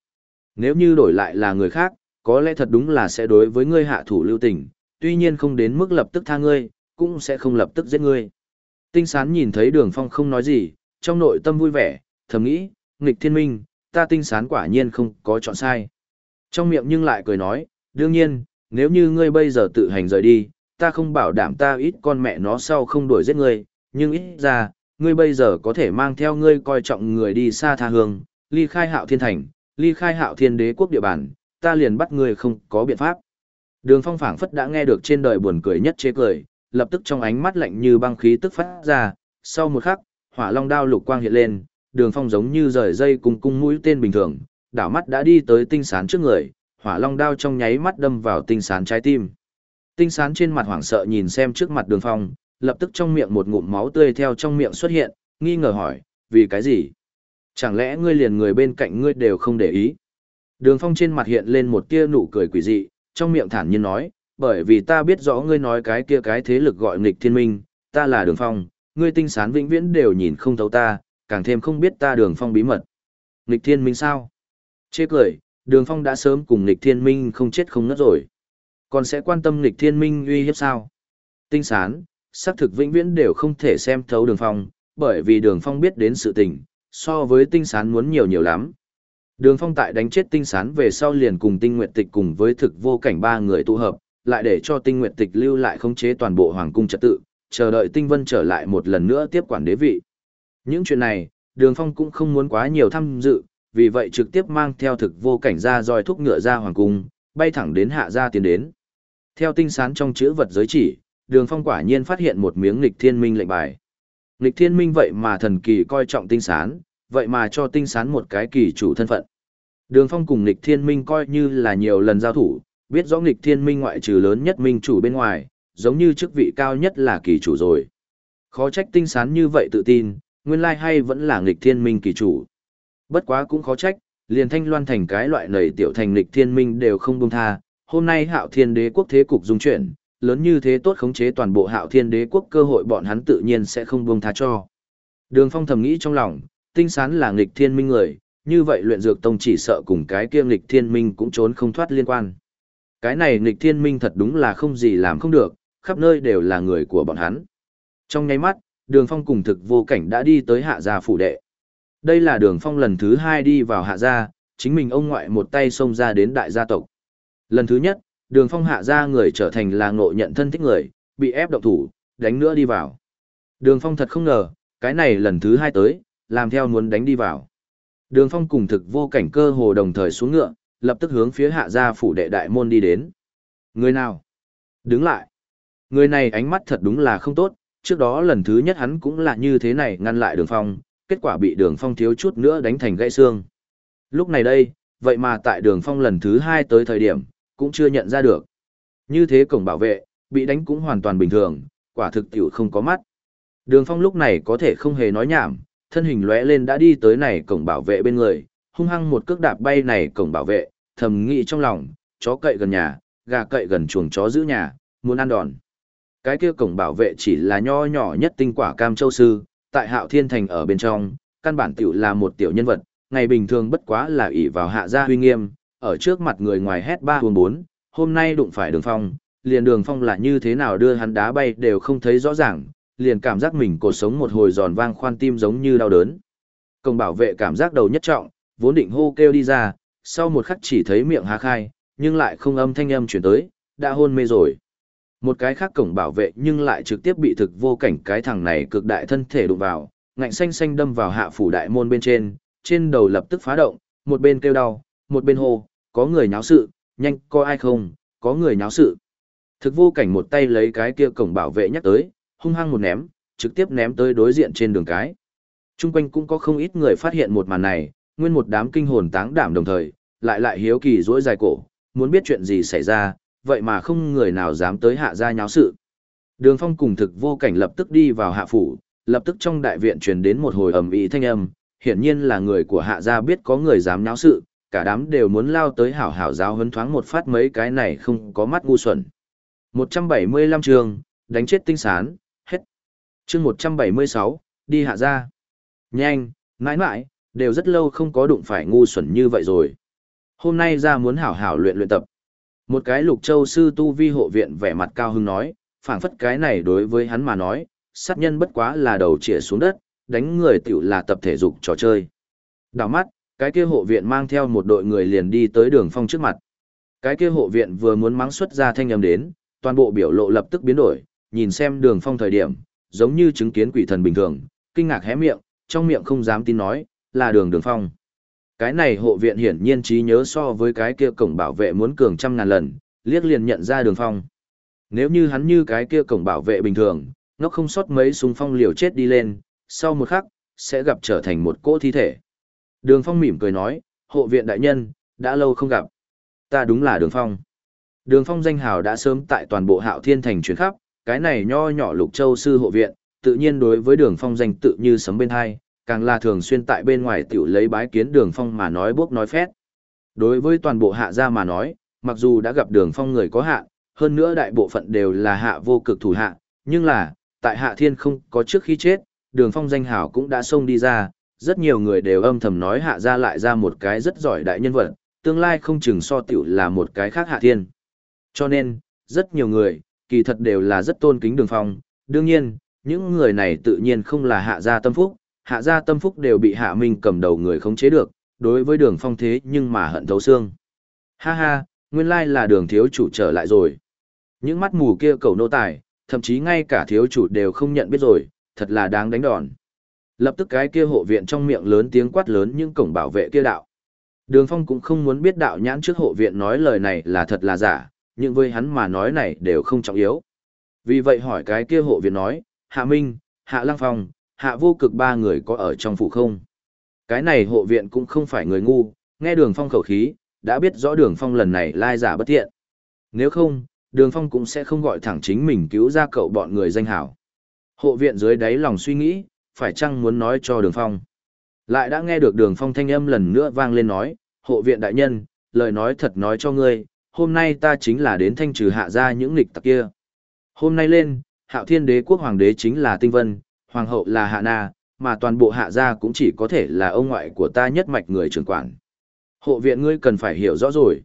[SPEAKER 1] Nếu như đổi lại là người khác, có lẽ thật đúng là sẽ đối với ngươi hạ thủ lưu tình, tuy nhiên không đến mức lập tức tha ngươi, cũng sẽ không lập tức giết ngươi. Tinh sán nhìn thấy đường phong không nói gì, trong nội tâm vui vẻ, thầm nghĩ, nghịch thiên minh, ta tinh sán quả nhiên không có chọn sai. Trong miệng nhưng lại cười nói, đương nhiên, nếu như ngươi bây giờ tự hành rời đi, ta không bảo đảm ta ít con mẹ nó sau không đuổi giết ngươi, nhưng ít ra, ngươi bây giờ có thể mang theo ngươi coi trọng người đi xa tha hương, ly khai hạo thiên thành, ly khai hạo thiên đế quốc địa bàn, ta liền bắt ngươi không có biện pháp. Đường phong phảng phất đã nghe được trên đời buồn cười nhất chế cười, lập tức trong ánh mắt lạnh như băng khí tức phát ra, sau một khắc, hỏa long đao lục quang hiện lên, đường phong giống như rời dây cùng cung mũi tên bình thường, đảo mắt đã đi tới tinh sán trước người, hỏa long đao trong nháy mắt đâm vào tinh sán trái tim. Tinh sán trên mặt hoảng sợ nhìn xem trước mặt đường phong, lập tức trong miệng một ngụm máu tươi theo trong miệng xuất hiện, nghi ngờ hỏi, vì cái gì? Chẳng lẽ ngươi liền người bên cạnh ngươi đều không để ý? Đường phong trên mặt hiện lên một tia nụ cười quỷ dị, trong miệng thản nhiên nói, bởi vì ta biết rõ ngươi nói cái kia cái thế lực gọi nghịch thiên minh, ta là đường phong, ngươi tinh sán vĩnh viễn đều nhìn không thấu ta, càng thêm không biết ta đường phong bí mật. Nghịch thiên minh sao? Chê cười, đường phong đã sớm cùng nghịch thiên minh không chết không ngất rồi. Còn sẽ quan tâm nghịch thiên minh uy hiếp sao? Tinh sán, xác thực vĩnh viễn đều không thể xem thấu đường phong, bởi vì đường phong biết đến sự tình, so với tinh sán muốn nhiều nhiều lắm. Đường phong tại đánh chết tinh sán về sau liền cùng tinh Nguyệt tịch cùng với thực vô cảnh ba người tụ hợp, lại để cho tinh Nguyệt tịch lưu lại khống chế toàn bộ hoàng cung trật tự, chờ đợi tinh vân trở lại một lần nữa tiếp quản đế vị. Những chuyện này, đường phong cũng không muốn quá nhiều tham dự, vì vậy trực tiếp mang theo thực vô cảnh ra roi thúc ngựa ra hoàng cung, bay thẳng đến hạ gia tiến đến. Theo tinh sán trong chữ vật giới chỉ, đường phong quả nhiên phát hiện một miếng nghịch thiên minh lệnh bài. Nghịch thiên minh vậy mà thần kỳ coi trọng tinh sán, vậy mà cho tinh sán một cái kỳ chủ thân phận. Đường phong cùng Nịch thiên minh coi như là nhiều lần giao thủ, biết rõ Nịch thiên minh ngoại trừ lớn nhất minh chủ bên ngoài, giống như chức vị cao nhất là kỳ chủ rồi. Khó trách tinh sán như vậy tự tin, nguyên lai hay vẫn là Nịch thiên minh kỳ chủ. Bất quá cũng khó trách, liền thanh loan thành cái loại nầy tiểu thành Nịch thiên minh đều không buông tha, hôm nay hạo thiên đế quốc thế cục dung chuyển, lớn như thế tốt khống chế toàn bộ hạo thiên đế quốc cơ hội bọn hắn tự nhiên sẽ không buông tha cho. Đường phong thầm nghĩ trong lòng, tinh sán là nghịch thiên minh người, như vậy luyện dược tông chỉ sợ cùng cái kia nghịch thiên minh cũng trốn không thoát liên quan. Cái này nghịch thiên minh thật đúng là không gì làm không được, khắp nơi đều là người của bọn hắn. Trong nháy mắt, đường phong cùng thực vô cảnh đã đi tới hạ gia phủ đệ. Đây là đường phong lần thứ hai đi vào hạ gia, chính mình ông ngoại một tay xông ra đến đại gia tộc. Lần thứ nhất, đường phong hạ gia người trở thành là ngộ nhận thân thích người, bị ép động thủ, đánh nữa đi vào. Đường phong thật không ngờ, cái này lần thứ hai tới, làm theo muốn đánh đi vào. Đường phong cùng thực vô cảnh cơ hồ đồng thời xuống ngựa, lập tức hướng phía hạ gia phủ đệ đại môn đi đến. Người nào? Đứng lại. Người này ánh mắt thật đúng là không tốt, trước đó lần thứ nhất hắn cũng là như thế này ngăn lại đường phong, kết quả bị đường phong thiếu chút nữa đánh thành gãy xương. Lúc này đây, vậy mà tại đường phong lần thứ hai tới thời điểm, cũng chưa nhận ra được. Như thế cổng bảo vệ, bị đánh cũng hoàn toàn bình thường, quả thực tiểu không có mắt. Đường phong lúc này có thể không hề nói nhảm, thân hình lóe lên đã đi tới này cổng bảo vệ bên người, hung hăng một cước đạp bay này cổng bảo vệ, thầm nghĩ trong lòng, chó cậy gần nhà, gà cậy gần chuồng chó giữ nhà, muốn ăn đòn. Cái kia cổng bảo vệ chỉ là nho nhỏ nhất tinh quả cam châu sư, tại hạo thiên thành ở bên trong, căn bản tiểu là một tiểu nhân vật, ngày bình thường bất quá là ỷ vào hạ gia huy nghiêm, ở trước mặt người ngoài hét ba hồn bốn, hôm nay đụng phải đường phong, liền đường phong là như thế nào đưa hắn đá bay đều không thấy rõ ràng, liền cảm giác mình cột sống một hồi giòn vang khoan tim giống như đau đớn. Công bảo vệ cảm giác đầu nhất trọng, vốn định hô kêu đi ra, sau một khắc chỉ thấy miệng há khai, nhưng lại không âm thanh âm chuyển tới, đã hôn mê rồi. Một cái khác cổng bảo vệ nhưng lại trực tiếp bị thực vô cảnh cái thằng này cực đại thân thể đụng vào, ngạnh xanh xanh đâm vào hạ phủ đại môn bên trên, trên đầu lập tức phá động, một bên kêu đau, một bên hô, có người nháo sự, nhanh, có ai không, có người nháo sự. Thực vô cảnh một tay lấy cái kia cổng bảo vệ nhắc tới, hung hăng một ném, trực tiếp ném tới đối diện trên đường cái. Trung quanh cũng có không ít người phát hiện một màn này, nguyên một đám kinh hồn táng đảm đồng thời, lại lại hiếu kỳ rỗi dài cổ, muốn biết chuyện gì xảy ra, vậy mà không người nào dám tới hạ gia nháo sự. Đường phong cùng thực vô cảnh lập tức đi vào hạ phủ, lập tức trong đại viện truyền đến một hồi ầm ĩ thanh âm, hiển nhiên là người của hạ gia biết có người dám nháo sự, cả đám đều muốn lao tới hảo hảo giáo huấn thoáng một phát mấy cái này không có mắt ngu xuẩn. 175 trường, đánh chết tinh sán, hết. chương 176, đi hạ ra Nhanh, mãi mãi, đều rất lâu không có đụng phải ngu xuẩn như vậy rồi. Hôm nay ra muốn hảo hảo luyện luyện tập. Một cái lục châu sư tu vi hộ viện vẻ mặt cao hưng nói, phảng phất cái này đối với hắn mà nói, sát nhân bất quá là đầu chĩa xuống đất, đánh người tiểu là tập thể dục trò chơi. Đào mắt, cái kia hộ viện mang theo một đội người liền đi tới đường phong trước mặt. Cái kia hộ viện vừa muốn mắng xuất ra thanh âm đến, toàn bộ biểu lộ lập tức biến đổi, nhìn xem đường phong thời điểm, giống như chứng kiến quỷ thần bình thường, kinh ngạc hé miệng, trong miệng không dám tin nói, là đường đường phong. Cái này hộ viện hiển nhiên trí nhớ so với cái kia cổng bảo vệ muốn cường trăm ngàn lần, liếc liền nhận ra đường phong. Nếu như hắn như cái kia cổng bảo vệ bình thường, nó không sót mấy súng phong liều chết đi lên, sau một khắc, sẽ gặp trở thành một cỗ thi thể. Đường phong mỉm cười nói, hộ viện đại nhân, đã lâu không gặp. Ta đúng là đường phong. Đường phong danh hào đã sớm tại toàn bộ hạo thiên thành chuyến khắp, cái này nho nhỏ lục châu sư hộ viện, tự nhiên đối với đường phong danh tự như sấm bên hai, càng là thường xuyên tại bên ngoài tiểu lấy bái kiến đường phong mà nói bốc nói phét. Đối với toàn bộ hạ gia mà nói, mặc dù đã gặp đường phong người có hạ, hơn nữa đại bộ phận đều là hạ vô cực thủ hạ, nhưng là, tại hạ thiên không có trước khi chết, đường phong danh hảo cũng đã xông đi ra, rất nhiều người đều âm thầm nói hạ gia lại ra một cái rất giỏi đại nhân vật, tương lai không chừng so tiểu là một cái khác hạ thiên. Cho nên, rất nhiều người, kỳ thật đều là rất tôn kính đường phong, đương nhiên, những người này tự nhiên không là hạ gia tâm phúc, hạ gia tâm phúc đều bị hạ minh cầm đầu người khống chế được, đối với đường phong thế nhưng mà hận thấu xương. Ha ha, nguyên lai là đường thiếu chủ trở lại rồi. Những mắt mù kia cầu nô tài, thậm chí ngay cả thiếu chủ đều không nhận biết rồi, thật là đáng đánh đòn. Lập tức cái kia hộ viện trong miệng lớn tiếng quát lớn những cổng bảo vệ kia đạo. Đường phong cũng không muốn biết đạo nhãn trước hộ viện nói lời này là thật là giả, nhưng với hắn mà nói này đều không trọng yếu. Vì vậy hỏi cái kia hộ viện nói, Hạ Minh, Hạ Lăng Phong, Hạ Vô Cực ba người có ở trong phủ không? Cái này hộ viện cũng không phải người ngu, nghe đường phong khẩu khí, đã biết rõ đường phong lần này lai giả bất thiện. Nếu không, đường phong cũng sẽ không gọi thẳng chính mình cứu ra cậu bọn người danh hảo. Hộ viện dưới đáy lòng suy nghĩ, phải chăng muốn nói cho đường phong. Lại đã nghe được đường phong thanh âm lần nữa vang lên nói, hộ viện đại nhân, lời nói thật nói cho ngươi, hôm nay ta chính là đến thanh trừ hạ ra những nghịch tặc kia. Hôm nay lên, hạo thiên đế quốc hoàng đế chính là tinh vân, hoàng hậu là hạ na, mà toàn bộ hạ gia cũng chỉ có thể là ông ngoại của ta nhất mạch người trưởng quản. Hộ viện ngươi cần phải hiểu rõ rồi.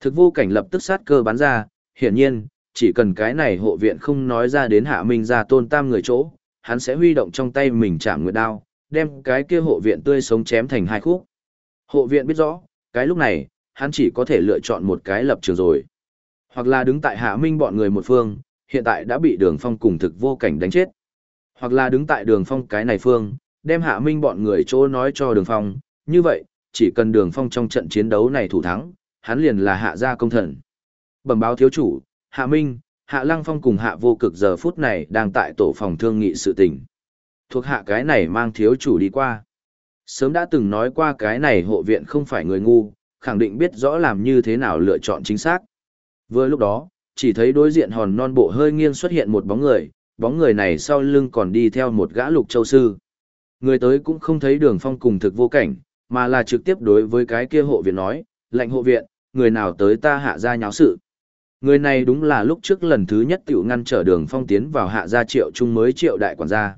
[SPEAKER 1] Thực vô cảnh lập tức sát cơ bắn ra, hiển nhiên, chỉ cần cái này hộ viện không nói ra đến hạ minh ra tôn tam người chỗ, hắn sẽ huy động trong tay mình chạm nguyệt đao, đem cái kia hộ viện tươi sống chém thành hai khúc. Hộ viện biết rõ, cái lúc này, hắn chỉ có thể lựa chọn một cái lập trường rồi. Hoặc là đứng tại hạ minh bọn người một phương, hiện tại đã bị đường phong cùng thực vô cảnh đánh chết. Hoặc là đứng tại đường phong cái này phương, đem hạ minh bọn người chỗ nói cho đường phong, như vậy, chỉ cần đường phong trong trận chiến đấu này thủ thắng, hắn liền là hạ gia công thần. Bẩm báo thiếu chủ, hạ minh, hạ lăng phong cùng hạ vô cực giờ phút này đang tại tổ phòng thương nghị sự tình. Thuộc hạ cái này mang thiếu chủ đi qua. Sớm đã từng nói qua cái này hộ viện không phải người ngu, khẳng định biết rõ làm như thế nào lựa chọn chính xác. Vừa lúc đó, chỉ thấy đối diện hòn non bộ hơi nghiêng xuất hiện một bóng người, bóng người này sau lưng còn đi theo một gã lục châu sư. Người tới cũng không thấy đường phong cùng thực vô cảnh, mà là trực tiếp đối với cái kia hộ viện nói, lệnh hộ viện, người nào tới ta hạ ra nháo sự. Người này đúng là lúc trước lần thứ nhất tiểu ngăn trở đường phong tiến vào hạ gia triệu trung mới triệu đại quản gia.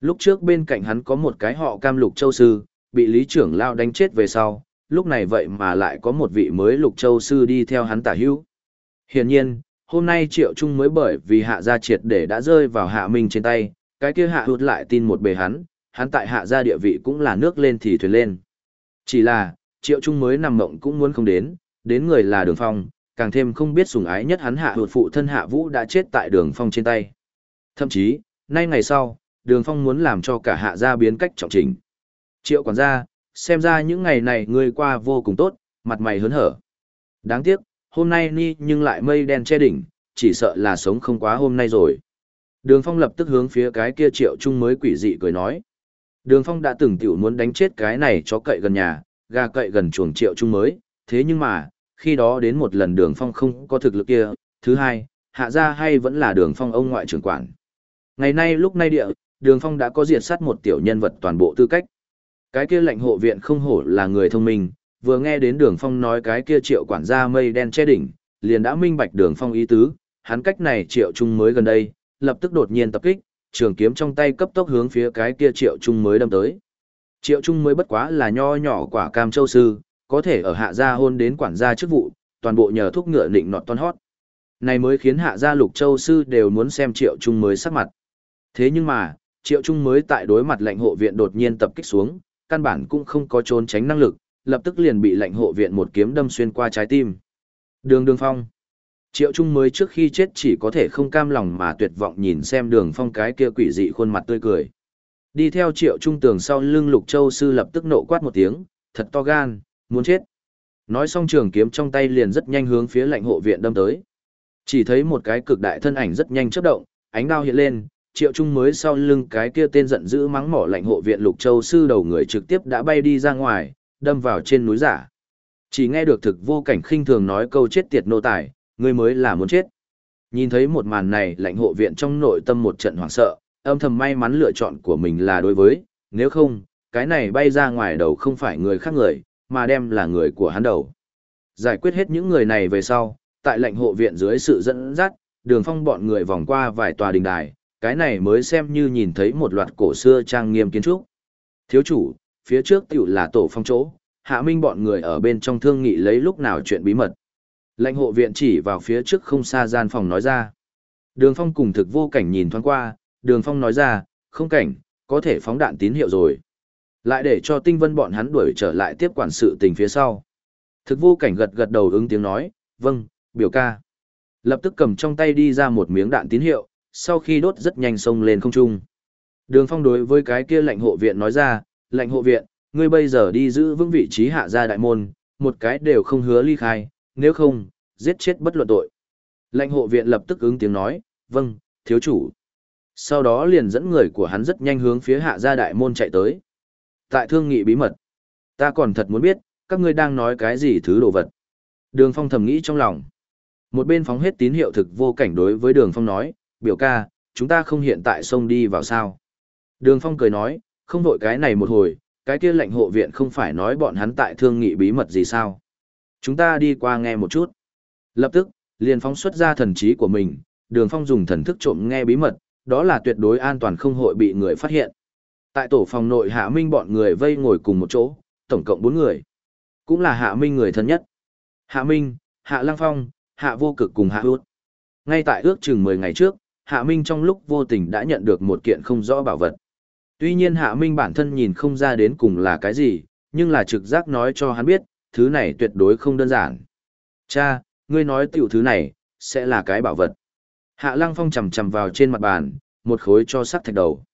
[SPEAKER 1] Lúc trước bên cạnh hắn có một cái họ cam lục châu sư, bị lý trưởng lao đánh chết về sau, lúc này vậy mà lại có một vị mới lục châu sư đi theo hắn tả hữu. Hiển nhiên, hôm nay triệu trung mới bởi vì hạ gia triệt để đã rơi vào hạ minh trên tay, cái kia hạ hụt lại tin một bề hắn, hắn tại hạ gia địa vị cũng là nước lên thì thuyền lên. Chỉ là, triệu trung mới nằm mộng cũng muốn không đến, đến người là đường phong, càng thêm không biết sủng ái nhất hắn hạ hụt phụ thân hạ vũ đã chết tại đường phong trên tay. Thậm chí, nay ngày sau, đường phong muốn làm cho cả hạ gia biến cách trọng trình. Triệu quản gia, xem ra những ngày này ngươi qua vô cùng tốt, mặt mày hớn hở. Đáng tiếc, hôm nay ni nhưng lại mây đen che đỉnh, chỉ sợ là sống không quá hôm nay rồi. Đường phong lập tức hướng phía cái kia triệu trung mới quỷ dị cười nói. Đường phong đã từng tiểu muốn đánh chết cái này cho cậy gần nhà, gà cậy gần chuồng triệu trung mới, thế nhưng mà, khi đó đến một lần đường phong không có thực lực kia, thứ hai, hạ gia hay vẫn là đường phong ông ngoại trưởng quản. Ngày nay lúc nay địa, đường phong đã có diệt sát một tiểu nhân vật toàn bộ tư cách. Cái kia lệnh hộ viện không hổ là người thông minh, vừa nghe đến đường phong nói cái kia triệu quản gia mây đen che đỉnh, liền đã minh bạch đường phong ý tứ, hắn cách này triệu trung mới gần đây, lập tức đột nhiên tập kích, trường kiếm trong tay cấp tốc hướng phía cái kia triệu trung mới đâm tới. Triệu trung mới bất quá là nho nhỏ quả cam châu sư, có thể ở hạ gia hôn đến quản gia chức vụ, toàn bộ nhờ thuốc ngựa định nọt toan hót. Này mới khiến hạ gia lục châu sư đều muốn xem triệu trung mới sắc mặt. Thế nhưng mà, triệu trung mới tại đối mặt lệnh hộ viện đột nhiên tập kích xuống, căn bản cũng không có trốn tránh năng lực, lập tức liền bị lệnh hộ viện một kiếm đâm xuyên qua trái tim. Đường đường phong. Triệu Trung mới trước khi chết chỉ có thể không cam lòng mà tuyệt vọng nhìn xem đường phong cái kia quỷ dị khuôn mặt tươi cười. Đi theo Triệu Trung tường sau lưng Lục Châu Sư lập tức nộ quát một tiếng, thật to gan, muốn chết. Nói xong trường kiếm trong tay liền rất nhanh hướng phía lãnh hộ viện đâm tới. Chỉ thấy một cái cực đại thân ảnh rất nhanh chớp động, ánh đao hiện lên, Triệu Trung mới sau lưng cái kia tên giận dữ mắng mỏ lạnh hộ viện Lục Châu Sư đầu người trực tiếp đã bay đi ra ngoài, đâm vào trên núi giả. Chỉ nghe được thực vô cảnh khinh thường nói câu chết tiệt nô tài, ngươi mới là muốn chết. Nhìn thấy một màn này lãnh hộ viện trong nội tâm một trận hoảng sợ, âm thầm may mắn lựa chọn của mình là đối với, nếu không, cái này bay ra ngoài đầu không phải người khác người, mà đem là người của hắn đầu. Giải quyết hết những người này về sau, tại lãnh hộ viện dưới sự dẫn dắt, đường phong bọn người vòng qua vài tòa đình đài, cái này mới xem như nhìn thấy một loạt cổ xưa trang nghiêm kiến trúc. Thiếu chủ, phía trước tiểu là tổ phong chỗ, hạ minh bọn người ở bên trong thương nghị lấy lúc nào chuyện bí mật. Lãnh hộ viện chỉ vào phía trước không xa gian phòng nói ra. Đường phong cùng thực vô cảnh nhìn thoáng qua, đường phong nói ra, không cảnh, có thể phóng đạn tín hiệu rồi. Lại để cho tinh vân bọn hắn đuổi trở lại tiếp quản sự tình phía sau. Thực vô cảnh gật gật đầu ứng tiếng nói, vâng, biểu ca. Lập tức cầm trong tay đi ra một miếng đạn tín hiệu, sau khi đốt rất nhanh xông lên không trung. Đường phong đối với cái kia lệnh hộ viện nói ra, lệnh hộ viện, ngươi bây giờ đi giữ vững vị trí hạ gia đại môn, một cái đều không hứa ly khai, nếu không, giết chết bất luận tội. Lệnh hộ viện lập tức ứng tiếng nói, vâng, thiếu chủ. Sau đó liền dẫn người của hắn rất nhanh hướng phía hạ gia đại môn chạy tới. Tại thương nghị bí mật, ta còn thật muốn biết, các ngươi đang nói cái gì thứ đồ vật. Đường phong thầm nghĩ trong lòng. Một bên phóng hết tín hiệu thực vô cảnh đối với đường phong nói, biểu ca, chúng ta không hiện tại xông đi vào sao. Đường phong cười nói, không vội cái này một hồi, cái kia lệnh hộ viện không phải nói bọn hắn tại thương nghị bí mật gì sao. Chúng ta đi qua nghe một chút. Lập tức, liền phóng xuất ra thần trí của mình, đường phong dùng thần thức trộm nghe bí mật, đó là tuyệt đối an toàn không hội bị người phát hiện. Tại tổ phòng nội Hạ Minh bọn người vây ngồi cùng một chỗ, tổng cộng 4 người. Cũng là Hạ Minh người thân nhất. Hạ Minh, Hạ Lăng Phong, Hạ Vô Cực cùng Hạ Hút. Ngay tại ước chừng 10 ngày trước, Hạ Minh trong lúc vô tình đã nhận được một kiện không rõ bảo vật. Tuy nhiên Hạ Minh bản thân nhìn không ra đến cùng là cái gì, nhưng là trực giác nói cho hắn biết, thứ này tuyệt đối không đơn giản. Cha, ngươi nói tiểu thứ này, sẽ là cái bảo vật. Hạ Lăng Phong chầm chầm vào trên mặt bàn, một khối cho sắc thạch đầu.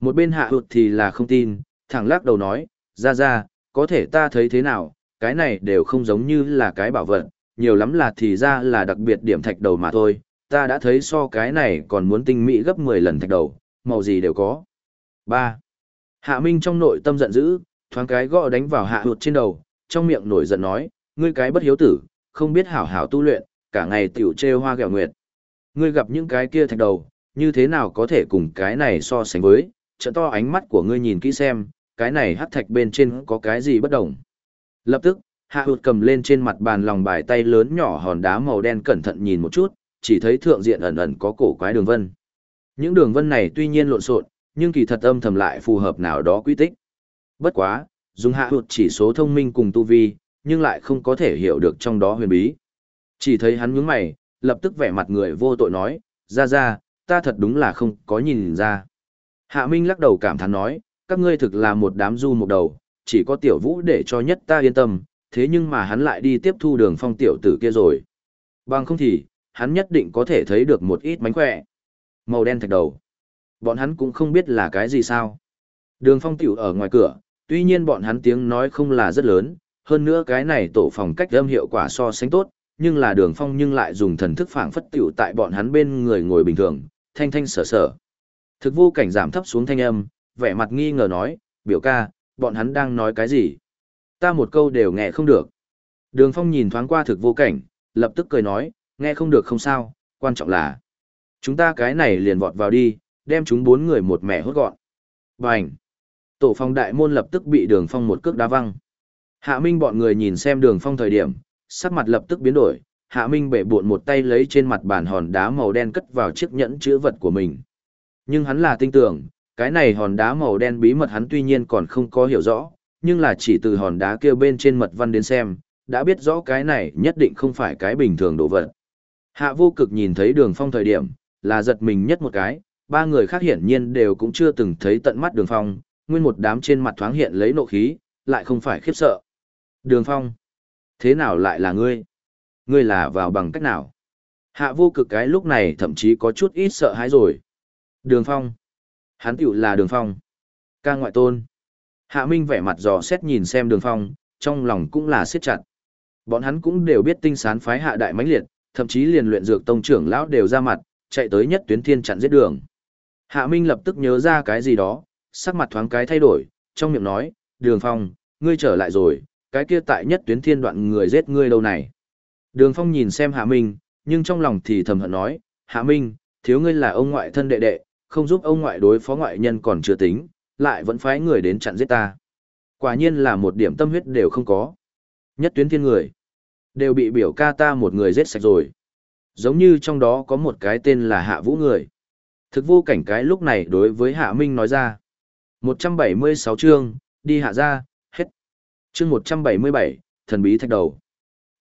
[SPEAKER 1] Một bên hạ hụt thì là không tin, thẳng lắc đầu nói, ra ra, có thể ta thấy thế nào, cái này đều không giống như là cái bảo vật, nhiều lắm là thì ra là đặc biệt điểm thạch đầu mà thôi, ta đã thấy so cái này còn muốn tinh mỹ gấp 10 lần thạch đầu, màu gì đều có. 3. Hạ Minh trong nội tâm giận dữ, thoáng cái gõ đánh vào hạ hụt trên đầu, trong miệng nổi giận nói, ngươi cái bất hiếu tử, không biết hảo hảo tu luyện, cả ngày tiểu trêu hoa gẹo nguyệt. Ngươi gặp những cái kia thạch đầu, như thế nào có thể cùng cái này so sánh với, trận to ánh mắt của ngươi nhìn kỹ xem, cái này hắc thạch bên trên có cái gì bất đồng. Lập tức, hạ hụt cầm lên trên mặt bàn lòng bài tay lớn nhỏ hòn đá màu đen cẩn thận nhìn một chút, chỉ thấy thượng diện ẩn ẩn có cổ quái đường vân. Những đường vân này tuy nhiên lộn xộn, nhưng kỳ thật âm thầm lại phù hợp nào đó quy tích. Bất quá, dùng hạ hụt chỉ số thông minh cùng tu vi, nhưng lại không có thể hiểu được trong đó huyền bí. Chỉ thấy hắn nhướng mày, lập tức vẻ mặt người vô tội nói, ra ra, ta thật đúng là không có nhìn ra. Hạ Minh lắc đầu cảm thán nói, các ngươi thực là một đám du một đầu, chỉ có tiểu vũ để cho nhất ta yên tâm, thế nhưng mà hắn lại đi tiếp thu đường phong tiểu tử kia rồi. Bằng không thì, hắn nhất định có thể thấy được một ít mánh khỏe. Màu đen thạch đầu. Bọn hắn cũng không biết là cái gì sao. Đường phong tiểu ở ngoài cửa, tuy nhiên bọn hắn tiếng nói không là rất lớn, hơn nữa cái này tổ phòng cách âm hiệu quả so sánh tốt, nhưng là đường phong nhưng lại dùng thần thức phảng phất tiểu tại bọn hắn bên người ngồi bình thường, thanh thanh sở sở. Thực vô cảnh giảm thấp xuống thanh âm, vẻ mặt nghi ngờ nói, biểu ca, bọn hắn đang nói cái gì? Ta một câu đều nghe không được. Đường phong nhìn thoáng qua thực vô cảnh, lập tức cười nói, nghe không được không sao, quan trọng là chúng ta cái này liền vọt vào đi, đem chúng bốn người một mẹ hốt gọn. Bành! Tổ phong đại môn lập tức bị đường phong một cước đá văng. Hạ Minh bọn người nhìn xem đường phong thời điểm, sắc mặt lập tức biến đổi, Hạ Minh bể buộn một tay lấy trên mặt bàn hòn đá màu đen cất vào chiếc nhẫn chữ vật của mình. Nhưng hắn là tinh tưởng, cái này hòn đá màu đen bí mật hắn tuy nhiên còn không có hiểu rõ, nhưng là chỉ từ hòn đá kia bên trên mật văn đến xem, đã biết rõ cái này nhất định không phải cái bình thường đồ vật. Hạ vô cực nhìn thấy đường phong thời điểm, là giật mình nhất một cái, ba người khác hiển nhiên đều cũng chưa từng thấy tận mắt đường phong, nguyên một đám trên mặt thoáng hiện lấy nộ khí, lại không phải khiếp sợ. Đường phong, thế nào lại là ngươi? Ngươi là vào bằng cách nào? Hạ vô cực cái lúc này thậm chí có chút ít sợ hãi rồi. Đường phong. Hắn tiểu là đường phong. Ca ngoại tôn. Hạ Minh vẻ mặt dò xét nhìn xem đường phong, trong lòng cũng là siết chặt. Bọn hắn cũng đều biết tinh sán phái hạ đại mãnh liệt, thậm chí liền luyện dược tông trưởng lão đều ra mặt, chạy tới nhất tuyến thiên chặn giết đường. Hạ Minh lập tức nhớ ra cái gì đó, sắc mặt thoáng cái thay đổi, trong miệng nói, đường phong, ngươi trở lại rồi, cái kia tại nhất tuyến thiên đoạn người giết ngươi đâu này. Đường phong nhìn xem Hạ Minh, nhưng trong lòng thì thầm hận nói, Hạ Minh, thiếu ngươi là ông ngoại thân đệ đệ, không giúp ông ngoại đối phó ngoại nhân còn chưa tính, lại vẫn phái người đến chặn giết ta. Quả nhiên là một điểm tâm huyết đều không có. Nhất tuyến thiên người, đều bị biểu ca ta một người giết sạch rồi. Giống như trong đó có một cái tên là Hạ Vũ người. Thực vô cảnh cái lúc này đối với Hạ Minh nói ra. 176 chương, đi hạ ra, hết. Chương 177, thần bí thạch đầu.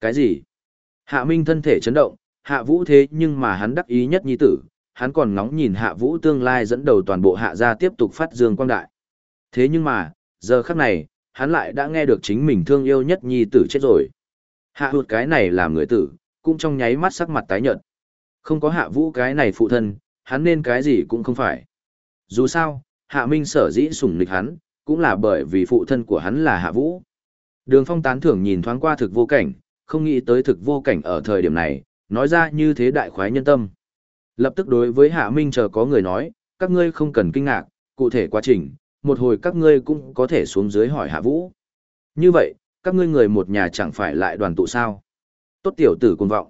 [SPEAKER 1] Cái gì? Hạ Minh thân thể chấn động, Hạ Vũ thế nhưng mà hắn đắc ý nhất nhi tử, hắn còn ngóng nhìn hạ vũ tương lai dẫn đầu toàn bộ hạ gia tiếp tục phát dương quang đại. Thế nhưng mà, giờ khắc này, hắn lại đã nghe được chính mình thương yêu nhất nhi tử chết rồi. Hạ hụt cái này làm người tử, cũng trong nháy mắt sắc mặt tái nhợt. Không có hạ vũ cái này phụ thân, hắn nên cái gì cũng không phải. Dù sao, hạ minh sở dĩ sủng nịch hắn, cũng là bởi vì phụ thân của hắn là hạ vũ. Đường phong tán thưởng nhìn thoáng qua thực vô cảnh, không nghĩ tới thực vô cảnh ở thời điểm này, nói ra như thế đại khoái nhân tâm. Lập tức đối với Hạ Minh chờ có người nói, các ngươi không cần kinh ngạc, cụ thể quá trình, một hồi các ngươi cũng có thể xuống dưới hỏi Hạ Vũ. Như vậy, các ngươi người một nhà chẳng phải lại đoàn tụ sao? Tốt tiểu tử cuồng vọng.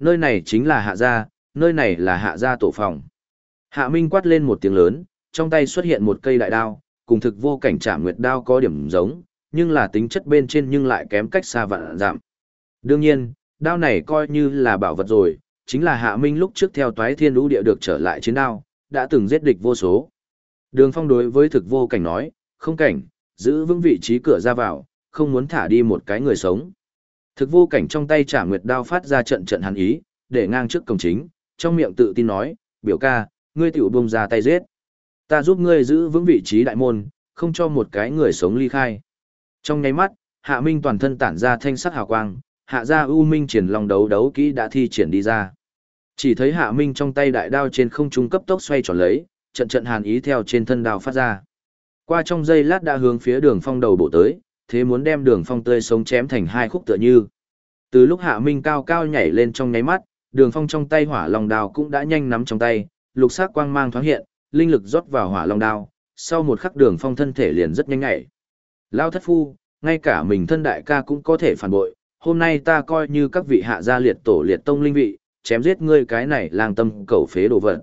[SPEAKER 1] Nơi này chính là Hạ gia, nơi này là Hạ gia tổ phòng. Hạ Minh quát lên một tiếng lớn, trong tay xuất hiện một cây đại đao, cùng thực vô cảnh trảm nguyệt đao có điểm giống, nhưng là tính chất bên trên nhưng lại kém cách xa vạn giảm. Đương nhiên, đao này coi như là bảo vật rồi, chính là Hạ Minh lúc trước theo toái thiên lũ địa được trở lại chiến đao, đã từng giết địch vô số. Đường phong đối với thực vô cảnh nói, không cảnh, giữ vững vị trí cửa ra vào, không muốn thả đi một cái người sống. Thực vô cảnh trong tay trả nguyệt đao phát ra trận trận hắn ý, để ngang trước cổng chính, trong miệng tự tin nói, biểu ca, ngươi tiểu bông ra tay giết. Ta giúp ngươi giữ vững vị trí đại môn, không cho một cái người sống ly khai. Trong nháy mắt, hạ minh toàn thân tản ra thanh sắc hào quang, hạ ra u minh triển lòng đấu đấu kỹ đã thi triển đi ra. Chỉ thấy hạ minh trong tay đại đao trên không trung cấp tốc xoay tròn lấy, trận trận hàn ý theo trên thân đao phát ra. Qua trong giây lát đã hướng phía đường phong đầu bộ tới, thế muốn đem đường phong tươi sống chém thành hai khúc tựa như. Từ lúc hạ minh cao cao nhảy lên trong nháy mắt, đường phong trong tay hỏa long đao cũng đã nhanh nắm trong tay, lục sắc quang mang thoáng hiện, linh lực rót vào hỏa long đao, sau một khắc đường phong thân thể liền rất nhanh nhảy. Lao thất phu, ngay cả mình thân đại ca cũng có thể phản bội, hôm nay ta coi như các vị hạ gia liệt tổ liệt tông linh vị, chém giết ngươi cái này lang tâm cầu phế đồ vật.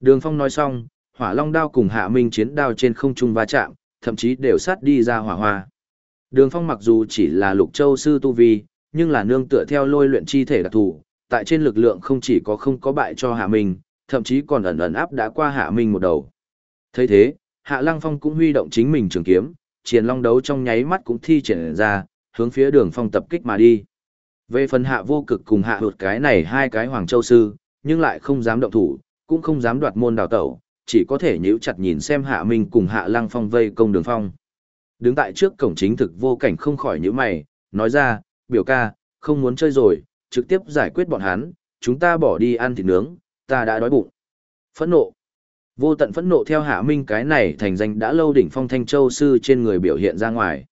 [SPEAKER 1] Đường phong nói xong, hỏa long đao cùng hạ minh chiến đao trên không trung va chạm, thậm chí đều sát đi ra hỏa hoa. Đường phong mặc dù chỉ là lục châu sư tu vi, nhưng là nương tựa theo lôi luyện chi thể đặc thù, tại trên lực lượng không chỉ có không có bại cho hạ minh, thậm chí còn ẩn ẩn áp đã qua hạ minh một đầu. thấy thế, hạ lăng phong cũng huy động chính mình trường kiếm, triển long đấu trong nháy mắt cũng thi triển ra, hướng phía đường phong tập kích mà đi. Về phần hạ vô cực cùng hạ hụt cái này hai cái hoàng châu sư, nhưng lại không dám động thủ, cũng không dám đoạt môn đào tẩu, chỉ có thể nhíu chặt nhìn xem hạ minh cùng hạ lăng phong vây công đường phong. Đứng tại trước cổng chính thực vô cảnh không khỏi nhíu mày, nói ra, biểu ca, không muốn chơi rồi, trực tiếp giải quyết bọn hắn, chúng ta bỏ đi ăn thịt nướng, ta đã đói bụng. Phẫn nộ. Vô tận phẫn nộ theo hạ minh cái này thành danh đã lâu đỉnh phong thanh châu sư trên người biểu hiện ra ngoài.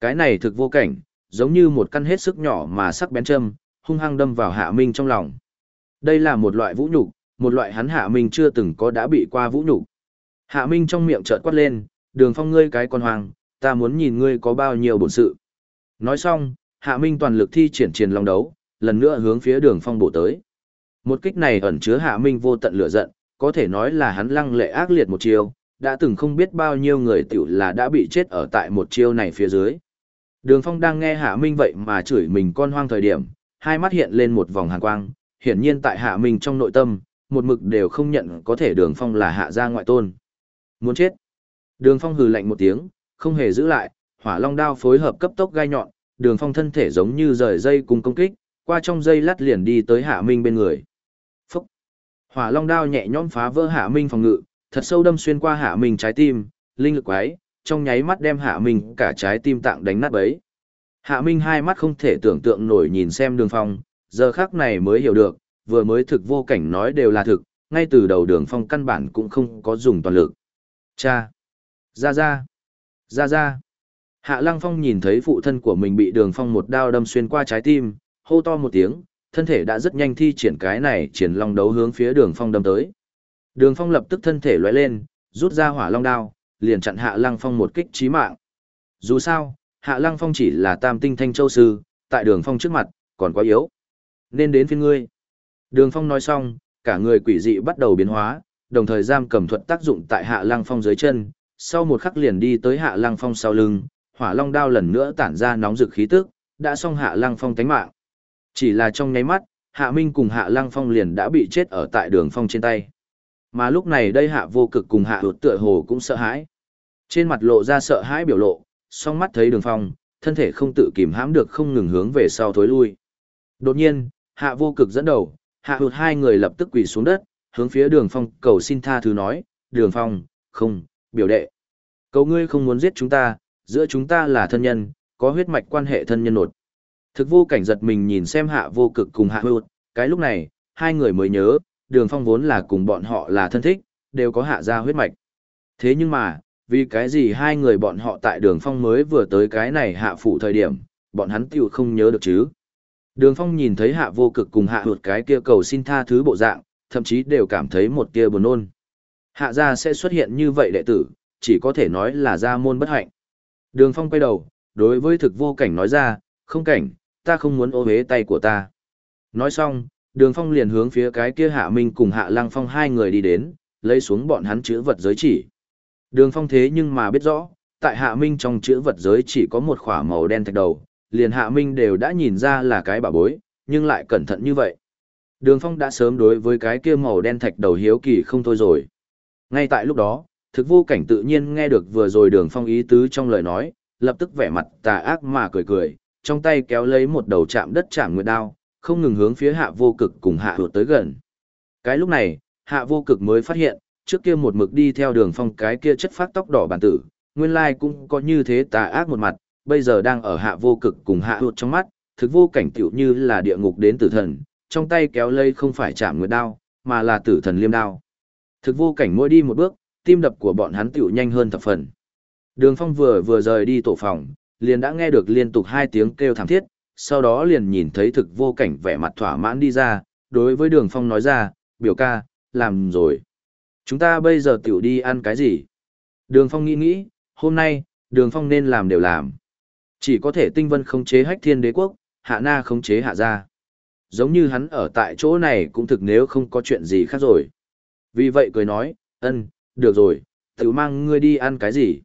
[SPEAKER 1] Cái này thực vô cảnh, giống như một căn hết sức nhỏ mà sắc bén châm, hung hăng đâm vào hạ minh trong lòng. Đây là một loại vũ nhục, một loại hắn hạ minh chưa từng có đã bị qua vũ nhục. Hạ minh trong miệng chợt quát lên, đường phong ngươi cái con hoàng, ta muốn nhìn ngươi có bao nhiêu bổn sự. Nói xong, hạ minh toàn lực thi triển triển long đấu, lần nữa hướng phía đường phong bổ tới. Một kích này ẩn chứa hạ minh vô tận lửa giận, có thể nói là hắn lăng lệ ác liệt một chiêu, đã từng không biết bao nhiêu người tiểu là đã bị chết ở tại một chiêu này phía dưới. Đường phong đang nghe hạ minh vậy mà chửi mình con hoang thời điểm, hai mắt hiện lên một vòng hàn quang, hiển nhiên tại hạ minh trong nội tâm, một mực đều không nhận có thể đường phong là hạ gia ngoại tôn. Muốn chết. Đường phong hừ lạnh một tiếng, không hề giữ lại, hỏa long đao phối hợp cấp tốc gai nhọn, đường phong thân thể giống như rời dây cùng công kích, qua trong dây lát liền đi tới hạ minh bên người. Phúc! Hỏa long đao nhẹ nhõm phá vỡ hạ minh phòng ngự, thật sâu đâm xuyên qua hạ minh trái tim, linh lực quái, trong nháy mắt đem hạ minh cả trái tim tạng đánh nát bấy. Hạ minh hai mắt không thể tưởng tượng nổi nhìn xem đường phong, giờ khác này mới hiểu được, vừa mới thực vô cảnh nói đều là thực, ngay từ đầu đường phong căn bản cũng không có dùng toàn lực. Cha! Ra ra! Ra ra! Hạ Lăng Phong nhìn thấy phụ thân của mình bị đường phong một đao đâm xuyên qua trái tim, hô to một tiếng, thân thể đã rất nhanh thi triển cái này triển long đấu hướng phía đường phong đâm tới. Đường phong lập tức thân thể lóe lên, rút ra hỏa long đao, liền chặn Hạ Lăng Phong một kích chí mạng. Dù sao, Hạ Lăng Phong chỉ là tam tinh thanh châu sư, tại đường phong trước mặt, còn quá yếu. Nên đến phiên ngươi. Đường phong nói xong, cả người quỷ dị bắt đầu biến hóa, đồng thời giam cầm thuật tác dụng tại Hạ Lăng Phong dưới chân, sau một khắc liền đi tới Hạ Lăng Phong sau lưng, hỏa long đao lần nữa tản ra nóng rực khí tức, đã xong Hạ Lăng Phong tánh mạng. Chỉ là trong nháy mắt, Hạ Minh cùng Hạ Lăng Phong liền đã bị chết ở tại đường phong trên tay. Mà lúc này đây Hạ vô cực cùng Hạ hụt tựa hồ cũng sợ hãi. Trên mặt lộ ra sợ hãi biểu lộ, song mắt thấy đường phong, thân thể không tự kìm hãm được không ngừng hướng về sau thối lui. Đột nhiên, Hạ vô cực dẫn đầu, Hạ hụt hai người lập tức quỳ xuống đất, hướng phía đường phong cầu xin tha thứ nói, đường phong, không, biểu đệ. Cầu ngươi không muốn giết chúng ta, giữa chúng ta là thân nhân, có huyết mạch quan hệ thân nhân nột. Thực vô cảnh giật mình nhìn xem hạ vô cực cùng hạ hụt, cái lúc này, hai người mới nhớ, đường phong vốn là cùng bọn họ là thân thích, đều có hạ ra huyết mạch. Thế nhưng mà, vì cái gì hai người bọn họ tại đường phong mới vừa tới cái này hạ phủ thời điểm, bọn hắn tiểu không nhớ được chứ. Đường phong nhìn thấy hạ vô cực cùng hạ hụt cái kia cầu xin tha thứ bộ dạng, thậm chí đều cảm thấy một tia buồn nôn. Hạ gia sẽ xuất hiện như vậy đệ tử, chỉ có thể nói là gia môn bất hạnh. Đường phong quay đầu, đối với thực vô cảnh nói ra, không cảnh, ta không muốn ô hế tay của ta. Nói xong, đường phong liền hướng phía cái kia hạ minh cùng hạ lăng phong hai người đi đến, lấy xuống bọn hắn chữ vật giới chỉ. Đường phong thế nhưng mà biết rõ, tại hạ minh trong chữ vật giới chỉ có một khỏa màu đen thạch đầu, liền hạ minh đều đã nhìn ra là cái bà bối, nhưng lại cẩn thận như vậy. Đường phong đã sớm đối với cái kia màu đen thạch đầu hiếu kỳ không thôi rồi. Ngay tại lúc đó, thực vô cảnh tự nhiên nghe được vừa rồi đường phong ý tứ trong lời nói, lập tức vẻ mặt tà ác mà cười cười, trong tay kéo lấy một đầu chạm đất chạm nguyệt đao, không ngừng hướng phía hạ vô cực cùng hạ hụt tới gần. Cái lúc này, hạ vô cực mới phát hiện, trước kia một mực đi theo đường phong cái kia chất phát tóc đỏ bản tử, nguyên lai cũng có như thế tà ác một mặt, bây giờ đang ở hạ vô cực cùng hạ hụt trong mắt, thực vô cảnh tiểu như là địa ngục đến tử thần, trong tay kéo lây không phải chạm nguyệt đao, mà là tử thần liêm đao. Thực vô cảnh mỗi đi một bước, tim đập của bọn hắn tiểu nhanh hơn thập phần. Đường phong vừa vừa rời đi tổ phòng, liền đã nghe được liên tục hai tiếng kêu thảm thiết, sau đó liền nhìn thấy thực vô cảnh vẻ mặt thỏa mãn đi ra, đối với đường phong nói ra, biểu ca, làm rồi. Chúng ta bây giờ tiểu đi ăn cái gì? Đường phong nghĩ nghĩ, hôm nay, đường phong nên làm đều làm. Chỉ có thể tinh vân khống chế hách thiên đế quốc, hạ na khống chế hạ gia. Giống như hắn ở tại chỗ này cũng thực nếu không có chuyện gì khác rồi. Vì vậy cười nói, ân, được rồi, tiểu mang ngươi đi ăn cái gì.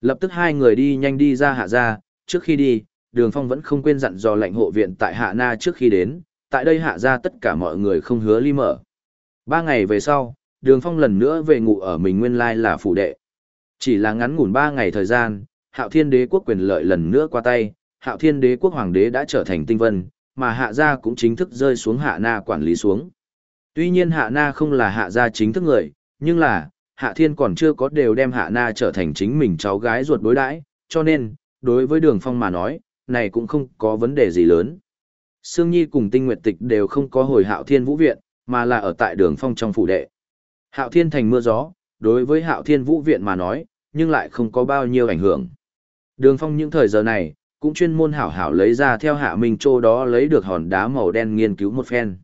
[SPEAKER 1] Lập tức hai người đi nhanh đi ra hạ gia, trước khi đi, đường phong vẫn không quên dặn dò lệnh hộ viện tại hạ na trước khi đến, tại đây hạ gia tất cả mọi người không hứa ly mở. Ba ngày về sau, đường phong lần nữa về ngủ ở mình nguyên lai là phủ đệ. Chỉ là ngắn ngủn ba ngày thời gian, hạo thiên đế quốc quyền lợi lần nữa qua tay, hạo thiên đế quốc hoàng đế đã trở thành tinh vân, mà hạ gia cũng chính thức rơi xuống hạ na quản lý xuống. Tuy nhiên hạ na không là hạ gia chính thức người, nhưng là, hạ thiên còn chưa có đều đem hạ na trở thành chính mình cháu gái ruột đối đãi cho nên, đối với đường phong mà nói, này cũng không có vấn đề gì lớn. Sương Nhi cùng tinh nguyệt tịch đều không có hồi hạo thiên vũ viện, mà là ở tại đường phong trong phủ đệ. Hạo thiên thành mưa gió, đối với hạo thiên vũ viện mà nói, nhưng lại không có bao nhiêu ảnh hưởng. Đường phong những thời giờ này, cũng chuyên môn hảo hảo lấy ra theo hạ minh châu đó lấy được hòn đá màu đen nghiên cứu một phen.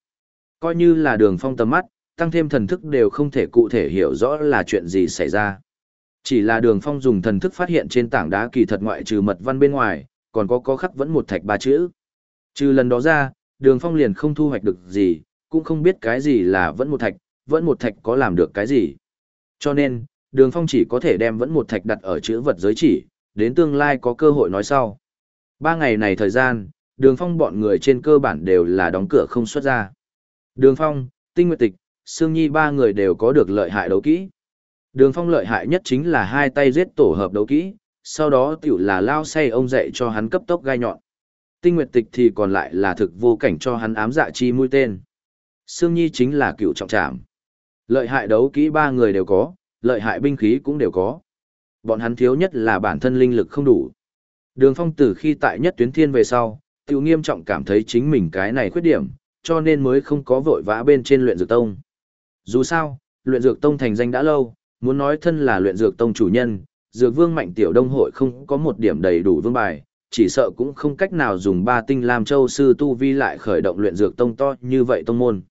[SPEAKER 1] Coi như là đường phong tầm mắt, tăng thêm thần thức đều không thể cụ thể hiểu rõ là chuyện gì xảy ra. Chỉ là đường phong dùng thần thức phát hiện trên tảng đá kỳ thật ngoại trừ mật văn bên ngoài, còn có có khắc vẫn một thạch ba chữ. Trừ lần đó ra, đường phong liền không thu hoạch được gì, cũng không biết cái gì là vẫn một thạch, vẫn một thạch có làm được cái gì. Cho nên, đường phong chỉ có thể đem vẫn một thạch đặt ở chữ vật giới chỉ, đến tương lai có cơ hội nói sau. Ba ngày này thời gian, đường phong bọn người trên cơ bản đều là đóng cửa không xuất ra. Đường phong, tinh nguyệt tịch, Sương Nhi ba người đều có được lợi hại đấu kỹ. Đường phong lợi hại nhất chính là hai tay giết tổ hợp đấu kỹ, sau đó tiểu là lao say ông dạy cho hắn cấp tốc gai nhọn. Tinh nguyệt tịch thì còn lại là thực vô cảnh cho hắn ám dạ chi mũi tên. Sương Nhi chính là cựu trọng trảm. Lợi hại đấu kỹ ba người đều có, lợi hại binh khí cũng đều có. Bọn hắn thiếu nhất là bản thân linh lực không đủ. Đường phong từ khi tại nhất tuyến thiên về sau, tiểu nghiêm trọng cảm thấy chính mình cái này khuyết điểm, cho nên mới không có vội vã bên trên luyện dược tông. Dù sao, luyện dược tông thành danh đã lâu, muốn nói thân là luyện dược tông chủ nhân, dược vương mạnh tiểu đông hội không có một điểm đầy đủ vương bài, chỉ sợ cũng không cách nào dùng ba tinh làm châu sư tu vi lại khởi động luyện dược tông to như vậy tông môn.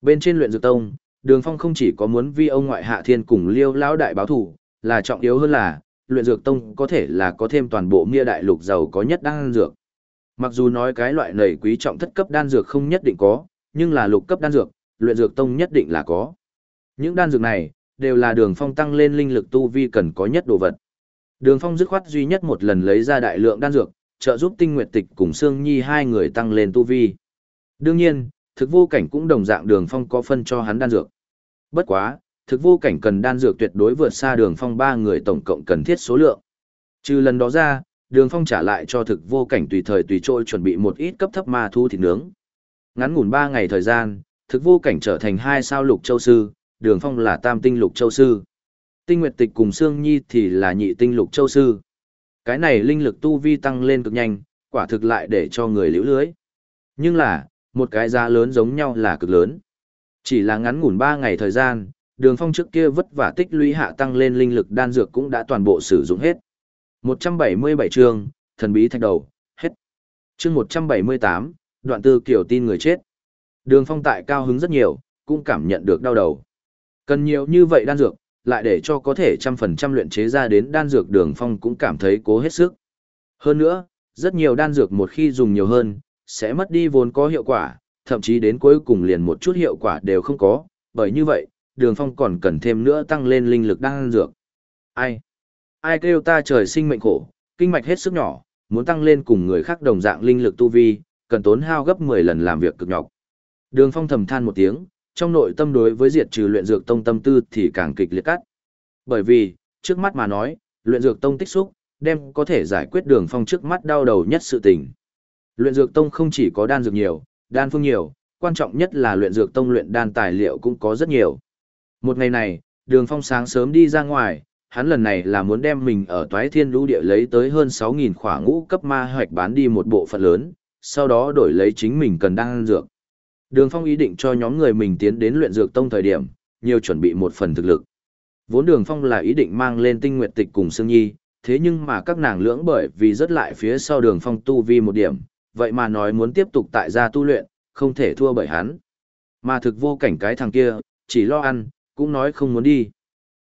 [SPEAKER 1] Bên trên luyện dược tông, đường phong không chỉ có muốn vi ông ngoại hạ thiên cùng liêu lão đại báo thủ, là trọng yếu hơn là, luyện dược tông có thể là có thêm toàn bộ mia đại lục giàu có nhất đan dược. Mặc dù nói cái loại nầy quý trọng thất cấp đan dược không nhất định có, nhưng là lục cấp đan dược, luyện dược tông nhất định là có. Những đan dược này, đều là đường phong tăng lên linh lực tu vi cần có nhất đồ vật. Đường phong dứt khoát duy nhất một lần lấy ra đại lượng đan dược, trợ giúp tinh nguyệt tịch cùng Sương Nhi hai người tăng lên tu vi. Đương nhiên, thực vô cảnh cũng đồng dạng đường phong có phân cho hắn đan dược. Bất quá, thực vô cảnh cần đan dược tuyệt đối vượt xa đường phong ba người tổng cộng cần thiết số lượng. Trừ lần đó ra, đường phong trả lại cho thực vô cảnh tùy thời tùy trôi chuẩn bị một ít cấp thấp ma thu thịt nướng. Ngắn ngủn ba ngày thời gian, thực vô cảnh trở thành hai sao lục châu sư, đường phong là tam tinh lục châu sư. Tinh Nguyệt Tịch cùng Sương Nhi thì là nhị tinh lục châu sư. Cái này linh lực tu vi tăng lên cực nhanh, quả thực lại để cho người liễu lưới. Nhưng là, một cái giá lớn giống nhau là cực lớn. Chỉ là ngắn ngủn ba ngày thời gian, đường phong trước kia vất vả tích lũy hạ tăng lên linh lực đan dược cũng đã toàn bộ sử dụng hết. 177 chương, thần bí thạch đầu, hết. Chương 178, đoạn tư kiểu tin người chết. Đường phong tại cao hứng rất nhiều, cũng cảm nhận được đau đầu. Cần nhiều như vậy đan dược, lại để cho có thể trăm phần trăm luyện chế ra đến đan dược đường phong cũng cảm thấy cố hết sức. Hơn nữa, rất nhiều đan dược một khi dùng nhiều hơn, sẽ mất đi vốn có hiệu quả, thậm chí đến cuối cùng liền một chút hiệu quả đều không có, bởi như vậy, đường phong còn cần thêm nữa tăng lên linh lực đan dược. Ai? Ai kêu ta trời sinh mệnh khổ, kinh mạch hết sức nhỏ, muốn tăng lên cùng người khác đồng dạng linh lực tu vi, cần tốn hao gấp 10 lần làm việc cực nhọc. Đường phong thầm than một tiếng, trong nội tâm đối với diệt trừ luyện dược tông tâm tư thì càng kịch liệt cắt. Bởi vì, trước mắt mà nói, luyện dược tông tích xúc, đem có thể giải quyết đường phong trước mắt đau đầu nhất sự tình. Luyện dược tông không chỉ có đan dược nhiều, đan phương nhiều, quan trọng nhất là luyện dược tông luyện đan tài liệu cũng có rất nhiều. Một ngày này, đường phong sáng sớm đi ra ngoài, hắn lần này là muốn đem mình ở toái thiên lũ địa lấy tới hơn 6.000 khỏa ngũ cấp ma hoạch bán đi một bộ phận lớn, sau đó đổi lấy chính mình cần đan dược. Đường phong ý định cho nhóm người mình tiến đến luyện dược tông thời điểm, nhiều chuẩn bị một phần thực lực. Vốn đường phong là ý định mang lên tinh nguyệt tịch cùng Sương Nhi, thế nhưng mà các nàng lưỡng bởi vì rất lại phía sau đường phong tu vi một điểm, vậy mà nói muốn tiếp tục tại gia tu luyện, không thể thua bởi hắn. Mà thực vô cảnh cái thằng kia, chỉ lo ăn, cũng nói không muốn đi.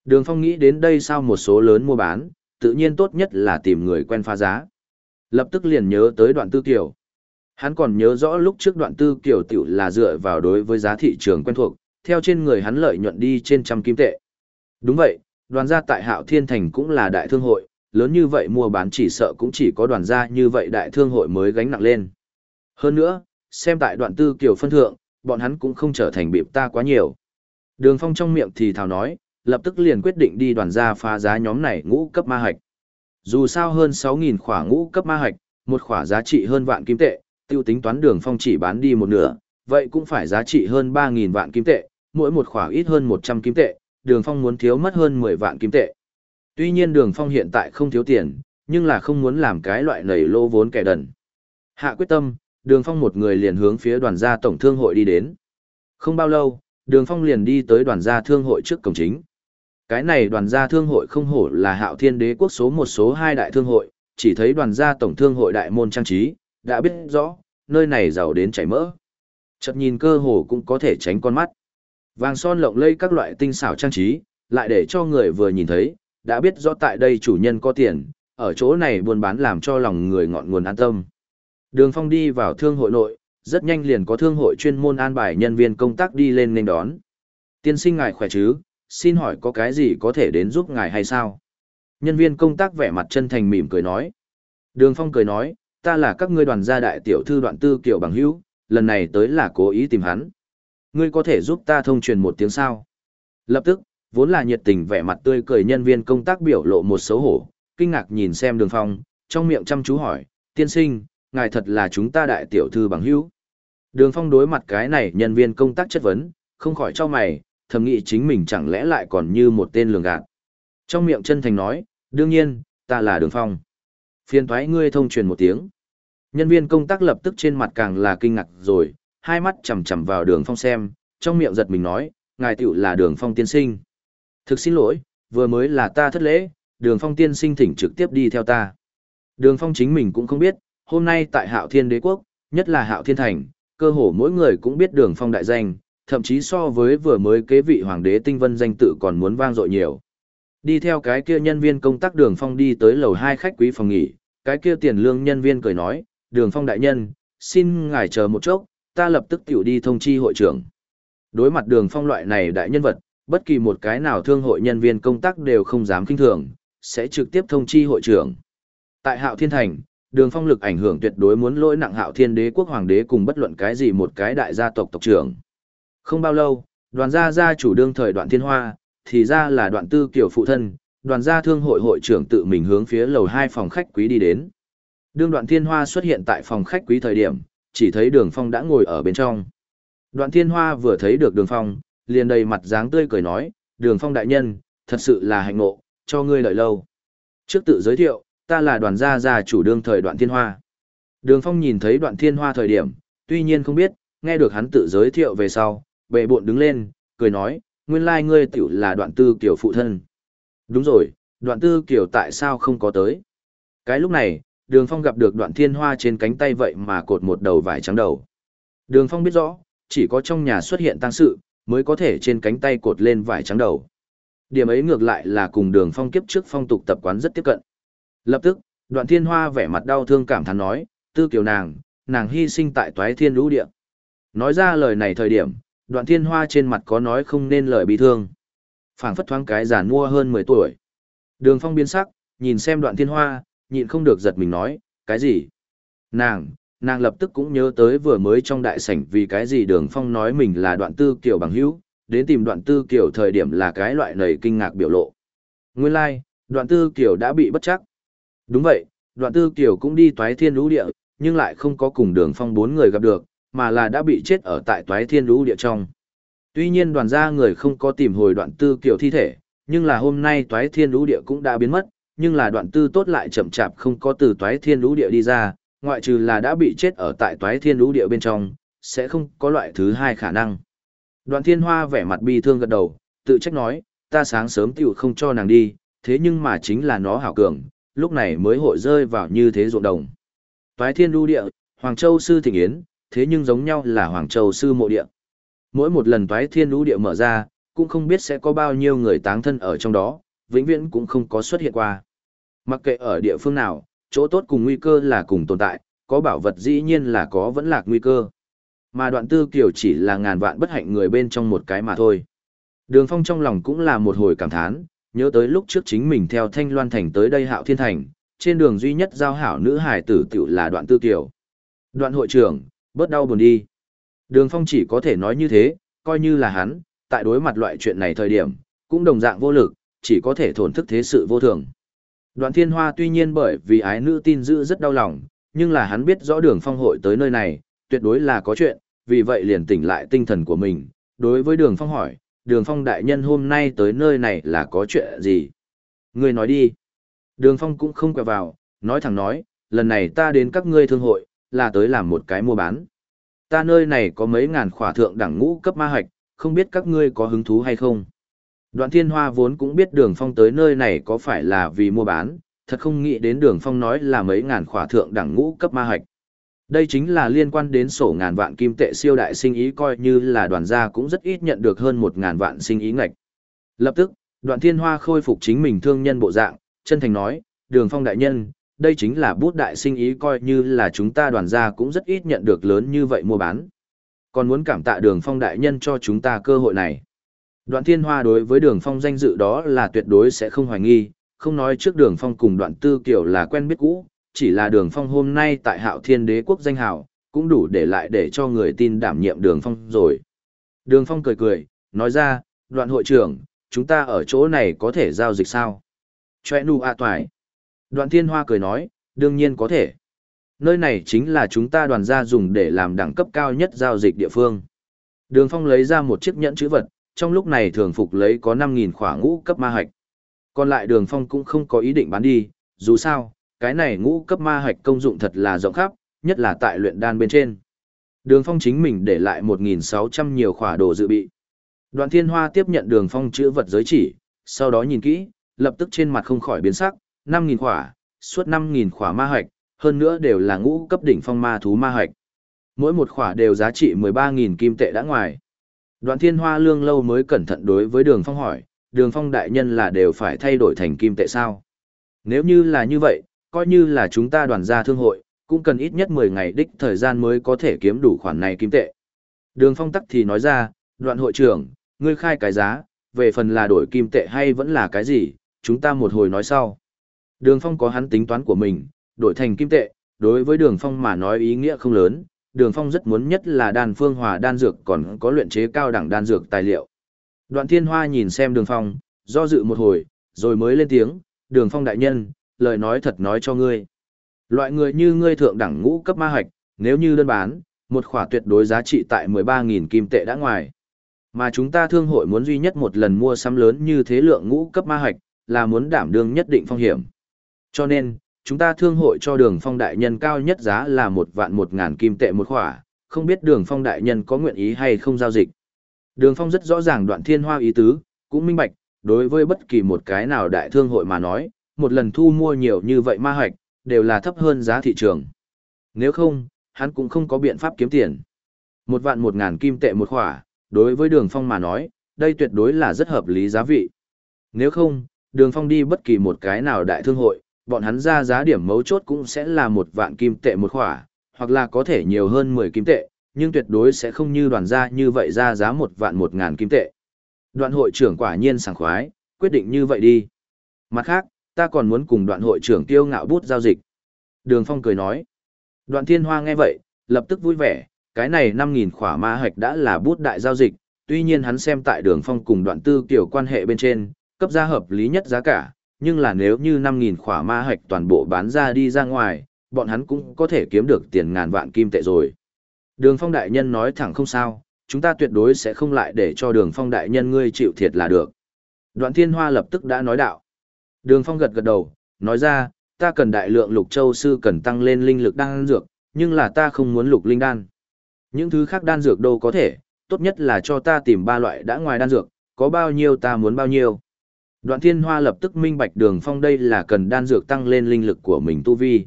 [SPEAKER 1] Đường phong nghĩ đến đây sao một số lớn mua bán, tự nhiên tốt nhất là tìm người quen phá giá. Lập tức liền nhớ tới đoạn tư kiểu. Hắn còn nhớ rõ lúc trước đoạn tư kiểu tiểu là dựa vào đối với giá thị trường quen thuộc, theo trên người hắn lợi nhuận đi trên trăm kim tệ. Đúng vậy, đoàn gia tại Hạo Thiên Thành cũng là đại thương hội, lớn như vậy mua bán chỉ sợ cũng chỉ có đoàn gia như vậy đại thương hội mới gánh nặng lên. Hơn nữa, xem tại đoạn tư kiểu phân thượng, bọn hắn cũng không trở thành bịp ta quá nhiều. Đường Phong trong miệng thì thào nói, lập tức liền quyết định đi đoàn gia phá giá nhóm này ngũ cấp ma hạch. Dù sao hơn 6.000 khỏa ngũ cấp ma hạch, một khỏa giá trị hơn vạn kim tệ, tiêu tính toán đường Phong chỉ bán đi một nửa, vậy cũng phải giá trị hơn 3.000 vạn kim tệ, mỗi một khỏa ít hơn 100 kim tệ, đường Phong muốn thiếu mất hơn 10 vạn kim tệ. Tuy nhiên đường Phong hiện tại không thiếu tiền, nhưng là không muốn làm cái loại nảy lô vốn kẻ đần. Hạ quyết tâm, đường Phong một người liền hướng phía đoàn gia tổng thương hội đi đến. Không bao lâu, đường Phong liền đi tới đoàn gia thương hội trước cổng chính. Cái này đoàn gia thương hội không hổ là hạo thiên đế quốc số một số hai đại thương hội, chỉ thấy đoàn gia tổng thương hội đại môn trang trí, đã biết rõ, nơi này giàu đến chảy mỡ. Chợt nhìn cơ hồ cũng có thể tránh con mắt. Vàng son lộng lây các loại tinh xảo trang trí, lại để cho người vừa nhìn thấy, đã biết rõ tại đây chủ nhân có tiền, ở chỗ này buôn bán làm cho lòng người ngọn nguồn an tâm. Đường Phong đi vào thương hội nội, rất nhanh liền có thương hội chuyên môn an bài nhân viên công tác đi lên nên đón. Tiên sinh ngài khỏe chứ, xin hỏi có cái gì có thể đến giúp ngài hay sao? Nhân viên công tác vẻ mặt chân thành mỉm cười nói. Đường Phong cười nói, ta là các ngươi đoàn gia đại tiểu thư đoạn tư kiểu bằng hữu, lần này tới là cố ý tìm hắn. Ngươi có thể giúp ta thông truyền một tiếng sao? Lập tức, vốn là nhiệt tình vẻ mặt tươi cười nhân viên công tác biểu lộ một xấu hổ, kinh ngạc nhìn xem đường phong, trong miệng chăm chú hỏi, tiên sinh, ngài thật là chúng ta đại tiểu thư bằng hữu. Đường phong đối mặt cái này nhân viên công tác chất vấn, không khỏi cho mày, thầm nghĩ chính mình chẳng lẽ lại còn như một tên lường gạt. Trong miệng chân thành nói, đương nhiên, ta là đường phong. Phiên thoái ngươi thông truyền một tiếng. Nhân viên công tác lập tức trên mặt càng là kinh ngạc rồi, hai mắt chầm chầm vào đường phong xem, trong miệng giật mình nói, ngài tiểu là đường phong tiên sinh. Thực xin lỗi, vừa mới là ta thất lễ, đường phong tiên sinh thỉnh trực tiếp đi theo ta. Đường phong chính mình cũng không biết, hôm nay tại hạo thiên đế quốc, nhất là hạo thiên thành, cơ hồ mỗi người cũng biết đường phong đại danh, thậm chí so với vừa mới kế vị hoàng đế tinh vân danh tự còn muốn vang dội nhiều. Đi theo cái kia nhân viên công tác đường phong đi tới lầu hai khách quý phòng nghỉ, cái kia tiền lương nhân viên cười nói, đường phong đại nhân, xin ngài chờ một chốc, ta lập tức tiểu đi thông chi hội trưởng. Đối mặt đường phong loại này đại nhân vật, bất kỳ một cái nào thương hội nhân viên công tác đều không dám kinh thường, sẽ trực tiếp thông chi hội trưởng. Tại Hạo Thiên Thành, đường phong lực ảnh hưởng tuyệt đối muốn lỗi nặng Hạo Thiên Đế quốc hoàng đế cùng bất luận cái gì một cái đại gia tộc tộc trưởng. Không bao lâu, đoàn gia gia chủ đương thời đoạn thiên hoa, thì ra là đoạn tư kiểu phụ thân, đoàn gia thương hội hội trưởng tự mình hướng phía lầu hai phòng khách quý đi đến. Đương đoạn thiên hoa xuất hiện tại phòng khách quý thời điểm, chỉ thấy đường phong đã ngồi ở bên trong. Đoạn thiên hoa vừa thấy được đường phong, liền đầy mặt dáng tươi cười nói, đường phong đại nhân, thật sự là hạnh ngộ, cho ngươi đợi lâu. Trước tự giới thiệu, ta là đoàn gia gia chủ đương thời đoạn thiên hoa. Đường phong nhìn thấy đoạn thiên hoa thời điểm, tuy nhiên không biết, nghe được hắn tự giới thiệu về sau, bệ bộn đứng lên, cười nói, nguyên lai ngươi tiểu là đoạn tư kiểu phụ thân. Đúng rồi, đoạn tư kiểu tại sao không có tới. Cái lúc này, đường phong gặp được đoạn thiên hoa trên cánh tay vậy mà cột một đầu vải trắng đầu. Đường phong biết rõ, chỉ có trong nhà xuất hiện tăng sự, mới có thể trên cánh tay cột lên vải trắng đầu. Điểm ấy ngược lại là cùng đường phong kiếp trước phong tục tập quán rất tiếp cận. Lập tức, đoạn thiên hoa vẻ mặt đau thương cảm thán nói, tư kiều nàng, nàng hy sinh tại toái thiên lũ địa. Nói ra lời này thời điểm, đoạn thiên hoa trên mặt có nói không nên lời bị thương. phảng phất thoáng cái giàn mua hơn 10 tuổi. Đường phong biến sắc, nhìn xem đoạn thiên hoa, nhịn không được giật mình nói, cái gì? Nàng, nàng lập tức cũng nhớ tới vừa mới trong đại sảnh vì cái gì đường phong nói mình là đoạn tư kiểu bằng hữu đến tìm đoạn tư kiểu thời điểm là cái loại nầy kinh ngạc biểu lộ Nguyên lai, like, đoạn tư kiểu đã bị bất chắc. Đúng vậy, đoạn tư kiểu cũng đi toái thiên lũ địa, nhưng lại không có cùng đường phong bốn người gặp được, mà là đã bị chết ở tại toái thiên lũ địa trong. Tuy nhiên đoàn gia người không có tìm hồi đoạn tư kiểu thi thể, nhưng là hôm nay toái thiên lũ địa cũng đã biến mất, nhưng là đoạn tư tốt lại chậm chạp không có từ toái thiên lũ địa đi ra, ngoại trừ là đã bị chết ở tại toái thiên lũ địa bên trong, sẽ không có loại thứ hai khả năng. Đoạn thiên hoa vẻ mặt bi thương gật đầu, tự trách nói, ta sáng sớm tiểu không cho nàng đi, thế nhưng mà chính là nó hảo cường, lúc này mới hội rơi vào như thế ruộng đồng. Toái thiên lũ địa, Hoàng Châu sư thịnh yến, thế nhưng giống nhau là Hoàng Châu sư mộ địa. Mỗi một lần toái thiên lũ địa mở ra, cũng không biết sẽ có bao nhiêu người táng thân ở trong đó, vĩnh viễn cũng không có xuất hiện qua. Mặc kệ ở địa phương nào, chỗ tốt cùng nguy cơ là cùng tồn tại, có bảo vật dĩ nhiên là có vẫn lạc nguy cơ. Mà đoạn tư kiểu chỉ là ngàn vạn bất hạnh người bên trong một cái mà thôi. Đường phong trong lòng cũng là một hồi cảm thán, nhớ tới lúc trước chính mình theo Thanh Loan Thành tới đây hạo thiên thành, trên đường duy nhất giao hảo nữ hải tử tiểu là đoạn tư kiểu. Đoạn hội trưởng, bớt đau buồn đi. Đường phong chỉ có thể nói như thế, coi như là hắn, tại đối mặt loại chuyện này thời điểm, cũng đồng dạng vô lực, chỉ có thể thổn thức thế sự vô thường. Đoạn thiên hoa tuy nhiên bởi vì ái nữ tin giữ rất đau lòng, nhưng là hắn biết rõ đường phong hội tới nơi này, tuyệt đối là có chuyện, vì vậy liền tỉnh lại tinh thần của mình. Đối với đường phong hỏi, đường phong đại nhân hôm nay tới nơi này là có chuyện gì? Ngươi nói đi. Đường phong cũng không quẹo vào, nói thẳng nói, lần này ta đến các ngươi thương hội, là tới làm một cái mua bán. Ta nơi này có mấy ngàn khỏa thượng đẳng ngũ cấp ma hạch, không biết các ngươi có hứng thú hay không? Đoạn thiên hoa vốn cũng biết đường phong tới nơi này có phải là vì mua bán, thật không nghĩ đến đường phong nói là mấy ngàn khỏa thượng đẳng ngũ cấp ma hạch. Đây chính là liên quan đến sổ ngàn vạn kim tệ siêu đại sinh ý coi như là đoàn gia cũng rất ít nhận được hơn một ngàn vạn sinh ý ngạch. Lập tức, đoạn thiên hoa khôi phục chính mình thương nhân bộ dạng, chân thành nói, đường phong đại nhân, đây chính là bút đại sinh ý coi như là chúng ta đoàn gia cũng rất ít nhận được lớn như vậy mua bán. Còn muốn cảm tạ đường phong đại nhân cho chúng ta cơ hội này. Đoạn thiên hoa đối với đường phong danh dự đó là tuyệt đối sẽ không hoài nghi, không nói trước đường phong cùng đoạn tư kiểu là quen biết cũ, chỉ là đường phong hôm nay tại hạo thiên đế quốc danh hào, cũng đủ để lại để cho người tin đảm nhiệm đường phong rồi. Đường phong cười cười, nói ra, đoạn hội trưởng, chúng ta ở chỗ này có thể giao dịch sao? Chòe nu a toài. Đoạn thiên hoa cười nói, đương nhiên có thể. Nơi này chính là chúng ta đoàn gia dùng để làm đẳng cấp cao nhất giao dịch địa phương. Đường phong lấy ra một chiếc nhẫn chữ vật, trong lúc này thường phục lấy có 5.000 khỏa ngũ cấp ma hạch. Còn lại đường phong cũng không có ý định bán đi, dù sao, cái này ngũ cấp ma hạch công dụng thật là rộng khắp, nhất là tại luyện đan bên trên. Đường phong chính mình để lại 1.600 nhiều khỏa đồ dự bị. Đoạn thiên hoa tiếp nhận đường phong chữ vật giới chỉ, sau đó nhìn kỹ, lập tức trên mặt không khỏi biến sắc, 5.000 khỏa, suốt 5.000 khỏa ma hạch, hơn nữa đều là ngũ cấp đỉnh phong ma thú ma hạch. Mỗi một khỏa đều giá trị 13.000 kim tệ đã ngoài. Đoạn thiên hoa lương lâu mới cẩn thận đối với đường phong hỏi, đường phong đại nhân là đều phải thay đổi thành kim tệ sao? Nếu như là như vậy, coi như là chúng ta đoàn gia thương hội, cũng cần ít nhất 10 ngày đích thời gian mới có thể kiếm đủ khoản này kim tệ. Đường phong tắc thì nói ra, đoạn hội trưởng, ngươi khai cái giá, về phần là đổi kim tệ hay vẫn là cái gì, chúng ta một hồi nói sau. Đường phong có hắn tính toán của mình, đổi thành kim tệ, đối với đường phong mà nói ý nghĩa không lớn, đường phong rất muốn nhất là đan phương hòa đan dược còn có luyện chế cao đẳng đan dược tài liệu. Đoạn thiên hoa nhìn xem đường phong do dự một hồi rồi mới lên tiếng đường phong đại nhân lời nói thật nói cho ngươi. Loại người như ngươi thượng đẳng ngũ cấp ma hạch nếu như đơn bán một khỏa tuyệt đối giá trị tại mười ba nghìn kim tệ đã ngoài. Mà chúng ta thương hội muốn duy nhất một lần mua sắm lớn như thế lượng ngũ cấp ma hạch là muốn đảm đương nhất định phong hiểm cho nên chúng ta thương hội cho đường phong đại nhân cao nhất giá là một vạn một ngàn kim tệ một khỏa, không biết đường phong đại nhân có nguyện ý hay không giao dịch. Đường phong rất rõ ràng đoạn thiên hoa ý tứ, cũng minh bạch, đối với bất kỳ một cái nào đại thương hội mà nói, một lần thu mua nhiều như vậy ma hoạch, đều là thấp hơn giá thị trường. Nếu không, hắn cũng không có biện pháp kiếm tiền. Một vạn một ngàn kim tệ một khỏa, đối với đường phong mà nói, đây tuyệt đối là rất hợp lý giá vị. Nếu không, đường phong đi bất kỳ một cái nào đại thương hội, bọn hắn ra giá điểm mấu chốt cũng sẽ là một vạn kim tệ một khỏa, hoặc là có thể nhiều hơn 10 kim tệ, nhưng tuyệt đối sẽ không như đoàn gia như vậy ra giá một vạn một ngàn kim tệ. Đoạn hội trưởng quả nhiên sảng khoái, quyết định như vậy đi. Mặt khác, ta còn muốn cùng đoạn hội trưởng tiêu ngạo bút giao dịch. Đường Phong cười nói. Đoạn thiên hoa nghe vậy, lập tức vui vẻ, cái này 5.000 khỏa ma hạch đã là bút đại giao dịch, tuy nhiên hắn xem tại đường Phong cùng đoạn tư kiểu quan hệ bên trên, cấp ra hợp lý nhất giá cả, nhưng là nếu như 5.000 khỏa ma hạch toàn bộ bán ra đi ra ngoài, bọn hắn cũng có thể kiếm được tiền ngàn vạn kim tệ rồi. Đường phong đại nhân nói thẳng không sao, chúng ta tuyệt đối sẽ không lại để cho đường phong đại nhân ngươi chịu thiệt là được. Đoạn thiên hoa lập tức đã nói đạo. Đường phong gật gật đầu, nói ra, ta cần đại lượng lục châu sư cần tăng lên linh lực đan dược, nhưng là ta không muốn lục linh đan. Những thứ khác đan dược đâu có thể, tốt nhất là cho ta tìm ba loại đã ngoài đan dược, có bao nhiêu ta muốn bao nhiêu. Đoạn thiên hoa lập tức minh bạch đường phong đây là cần đan dược tăng lên linh lực của mình tu vi.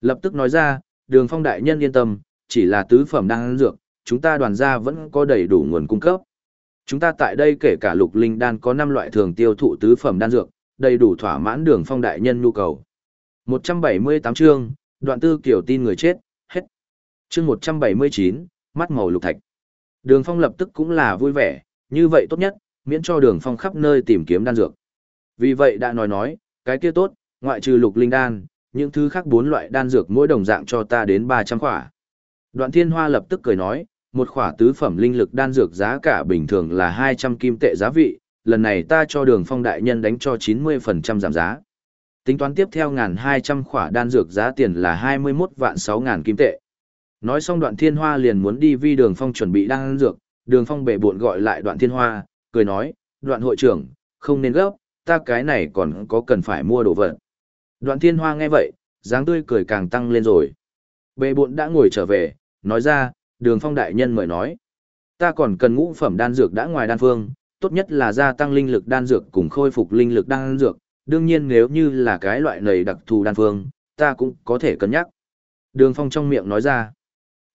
[SPEAKER 1] Lập tức nói ra, đường phong đại nhân yên tâm, chỉ là tứ phẩm đan dược, chúng ta đoàn gia vẫn có đầy đủ nguồn cung cấp. Chúng ta tại đây kể cả lục linh đan có 5 loại thường tiêu thụ tứ phẩm đan dược, đầy đủ thỏa mãn đường phong đại nhân nhu cầu. 178 chương, đoạn tư kiểu tin người chết, hết. Chương 179, mắt màu lục thạch. Đường phong lập tức cũng là vui vẻ, như vậy tốt nhất, miễn cho đường phong khắp nơi tìm kiếm đan dược. Vì vậy đã nói nói, cái kia tốt, ngoại trừ lục linh đan, những thứ khác bốn loại đan dược mỗi đồng dạng cho ta đến 300 khỏa. Đoạn thiên hoa lập tức cười nói, một khỏa tứ phẩm linh lực đan dược giá cả bình thường là 200 kim tệ giá vị, lần này ta cho đường phong đại nhân đánh cho 90% giảm giá. Tính toán tiếp theo ngàn 200 khỏa đan dược giá tiền là 21 vạn 6 ngàn kim tệ. Nói xong đoạn thiên hoa liền muốn đi vi đường phong chuẩn bị đan dược, đường phong bể buộn gọi lại đoạn thiên hoa, cười nói, đoạn hội trưởng, không nên gấp, ta cái này còn có cần phải mua đồ vật. Đoạn thiên hoa nghe vậy, dáng tươi cười càng tăng lên rồi. Bệ buộn đã ngồi trở về, nói ra, đường phong đại nhân mời nói. Ta còn cần ngũ phẩm đan dược đã ngoài đan phương, tốt nhất là gia tăng linh lực đan dược cùng khôi phục linh lực đan dược, đương nhiên nếu như là cái loại này đặc thù đan phương, ta cũng có thể cân nhắc. Đường phong trong miệng nói ra.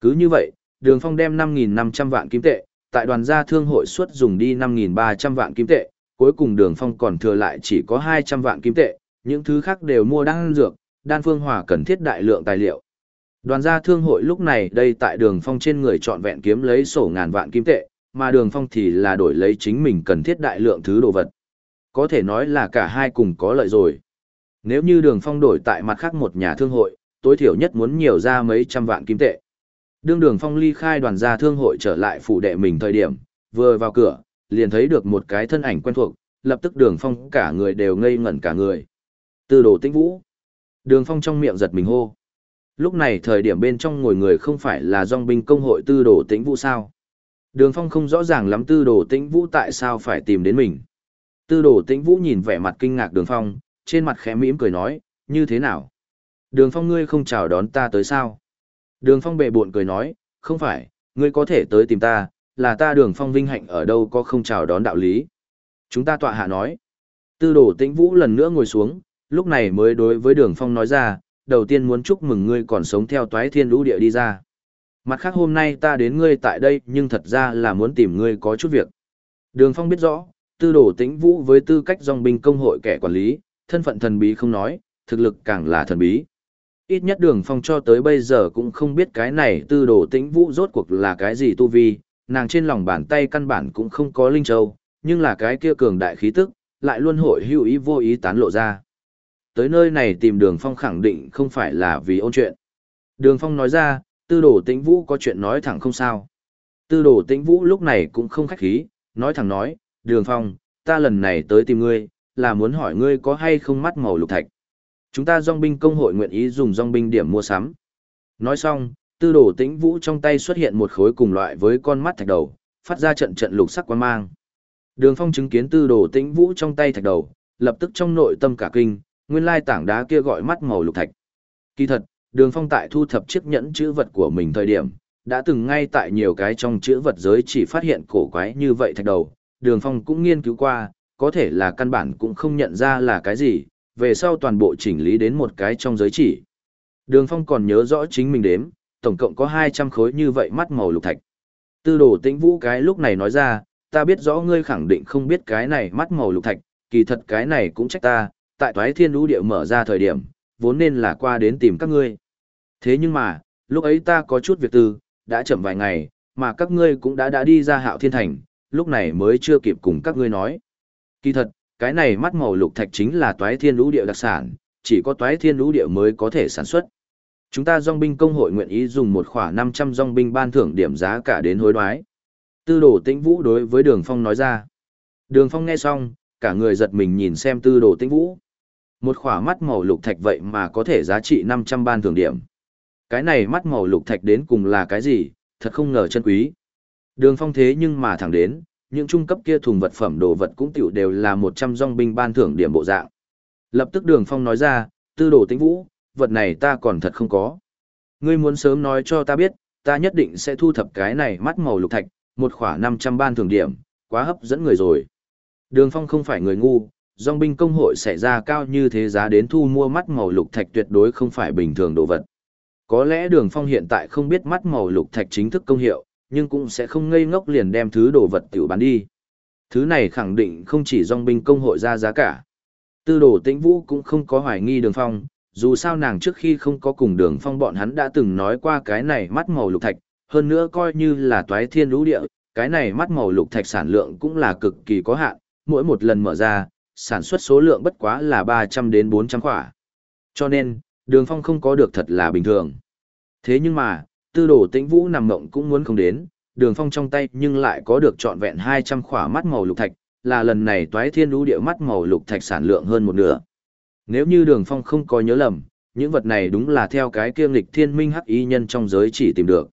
[SPEAKER 1] Cứ như vậy, đường phong đem 5.500 vạn kim tệ, tại đoàn gia thương hội suất dùng đi 5.300 vạn kim tệ, cuối cùng đường phong còn thừa lại chỉ có 200 vạn kim tệ, những thứ khác đều mua đan dược, đan phương hòa cần thiết đại lượng tài liệu. Đoàn gia thương hội lúc này đây tại đường phong trên người chọn vẹn kiếm lấy sổ ngàn vạn kim tệ, mà đường phong thì là đổi lấy chính mình cần thiết đại lượng thứ đồ vật. Có thể nói là cả hai cùng có lợi rồi. Nếu như đường phong đổi tại mặt khác một nhà thương hội, tối thiểu nhất muốn nhiều ra mấy trăm vạn kim tệ. Đương đường phong ly khai đoàn gia thương hội trở lại phủ đệ mình thời điểm, vừa vào cửa, liền thấy được một cái thân ảnh quen thuộc, lập tức đường phong cả người đều ngây ngẩn cả người. Từ đồ tĩnh vũ. Đường phong trong miệng giật mình hô. Lúc này thời điểm bên trong ngồi người không phải là dòng binh công hội tư đồ tĩnh vũ sao. Đường phong không rõ ràng lắm tư đồ tĩnh vũ tại sao phải tìm đến mình. Tư đồ tĩnh vũ nhìn vẻ mặt kinh ngạc đường phong, trên mặt khẽ mỉm cười nói, như thế nào? Đường phong ngươi không chào đón ta tới sao? Đường phong bệ buộn cười nói, không phải, ngươi có thể tới tìm ta, là ta đường phong vinh hạnh ở đâu có không chào đón đạo lý. Chúng ta tọa hạ nói. Tư đồ tĩnh vũ lần nữa ngồi xuống, lúc này mới đối với đường phong nói ra, đầu tiên muốn chúc mừng ngươi còn sống theo toái thiên lũ địa đi ra. Mặt khác hôm nay ta đến ngươi tại đây nhưng thật ra là muốn tìm ngươi có chút việc. Đường phong biết rõ, tư đồ tĩnh vũ với tư cách dòng binh công hội kẻ quản lý, thân phận thần bí không nói, thực lực càng là thần bí. Ít nhất đường phong cho tới bây giờ cũng không biết cái này tư đồ tĩnh vũ rốt cuộc là cái gì tu vi, nàng trên lòng bàn tay căn bản cũng không có linh châu, nhưng là cái kia cường đại khí tức, lại luôn hội hữu ý vô ý tán lộ ra. Tới nơi này tìm đường phong khẳng định không phải là vì ôn chuyện. Đường phong nói ra, tư đồ tĩnh vũ có chuyện nói thẳng không sao. Tư đồ tĩnh vũ lúc này cũng không khách khí, nói thẳng nói, đường phong, ta lần này tới tìm ngươi, là muốn hỏi ngươi có hay không mắt màu lục thạch. Chúng ta dòng binh công hội nguyện ý dùng dòng binh điểm mua sắm. Nói xong, tư đồ tĩnh vũ trong tay xuất hiện một khối cùng loại với con mắt thạch đầu, phát ra trận trận lục sắc quan mang. Đường phong chứng kiến tư đồ tĩnh vũ trong tay thạch đầu, lập tức trong nội tâm cả kinh, nguyên lai tảng đá kia gọi mắt màu lục thạch. Kỳ thật, đường phong tại thu thập chiếc nhẫn chữ vật của mình thời điểm, đã từng ngay tại nhiều cái trong chữ vật giới chỉ phát hiện cổ quái như vậy thạch đầu, đường phong cũng nghiên cứu qua, có thể là căn bản cũng không nhận ra là cái gì, về sau toàn bộ chỉnh lý đến một cái trong giới chỉ. Đường phong còn nhớ rõ chính mình đếm, tổng cộng có 200 khối như vậy mắt màu lục thạch. Tư đồ tĩnh vũ cái lúc này nói ra, ta biết rõ ngươi khẳng định không biết cái này mắt màu lục thạch, kỳ thật cái này cũng trách ta, tại toái thiên lũ địa mở ra thời điểm, vốn nên là qua đến tìm các ngươi. Thế nhưng mà, lúc ấy ta có chút việc tư, đã chậm vài ngày, mà các ngươi cũng đã đã đi ra hạo thiên thành, lúc này mới chưa kịp cùng các ngươi nói. Kỳ thật, cái này mắt màu lục thạch chính là toái thiên lũ địa đặc sản, chỉ có toái thiên lũ địa mới có thể sản xuất. Chúng ta dòng binh công hội nguyện ý dùng một khoảng 500 dòng binh ban thưởng điểm giá cả đến hối đoái. Tư đồ tĩnh vũ đối với đường phong nói ra. Đường phong nghe xong, cả người giật mình nhìn xem tư đồ tĩnh vũ. Một khỏa mắt màu lục thạch vậy mà có thể giá trị 500 ban thưởng điểm. Cái này mắt màu lục thạch đến cùng là cái gì, thật không ngờ chân quý. Đường phong thế nhưng mà thẳng đến, những trung cấp kia thùng vật phẩm đồ vật cũng tiểu đều là 100 dòng binh ban thưởng điểm bộ dạng. Lập tức đường phong nói ra, tư đồ tĩnh vũ, vật này ta còn thật không có. Ngươi muốn sớm nói cho ta biết, ta nhất định sẽ thu thập cái này mắt màu lục thạch, một khỏa 500 ban thưởng điểm, quá hấp dẫn người rồi. Đường phong không phải người ngu, dòng binh công hội sẽ ra cao như thế giá đến thu mua mắt màu lục thạch tuyệt đối không phải bình thường đồ vật. Có lẽ đường phong hiện tại không biết mắt màu lục thạch chính thức công hiệu, nhưng cũng sẽ không ngây ngốc liền đem thứ đồ vật tiểu bán đi. Thứ này khẳng định không chỉ dòng binh công hội ra giá cả. Tư đồ tĩnh vũ cũng không có hoài nghi đường phong, dù sao nàng trước khi không có cùng đường phong bọn hắn đã từng nói qua cái này mắt màu lục thạch, hơn nữa coi như là toái thiên lũ địa, cái này mắt màu lục thạch sản lượng cũng là cực kỳ có hạn, mỗi một lần mở ra, sản xuất số lượng bất quá là 300 đến 400 quả. Cho nên, đường phong không có được thật là bình thường. Thế nhưng mà, tư đồ tĩnh vũ nằm ngộng cũng muốn không đến, đường phong trong tay nhưng lại có được trọn vẹn 200 khỏa mắt màu lục thạch, là lần này toái thiên lũ địa mắt màu lục thạch sản lượng hơn một nửa. Nếu như đường phong không có nhớ lầm, những vật này đúng là theo cái kiêm lịch thiên minh hắc y nhân trong giới chỉ tìm được.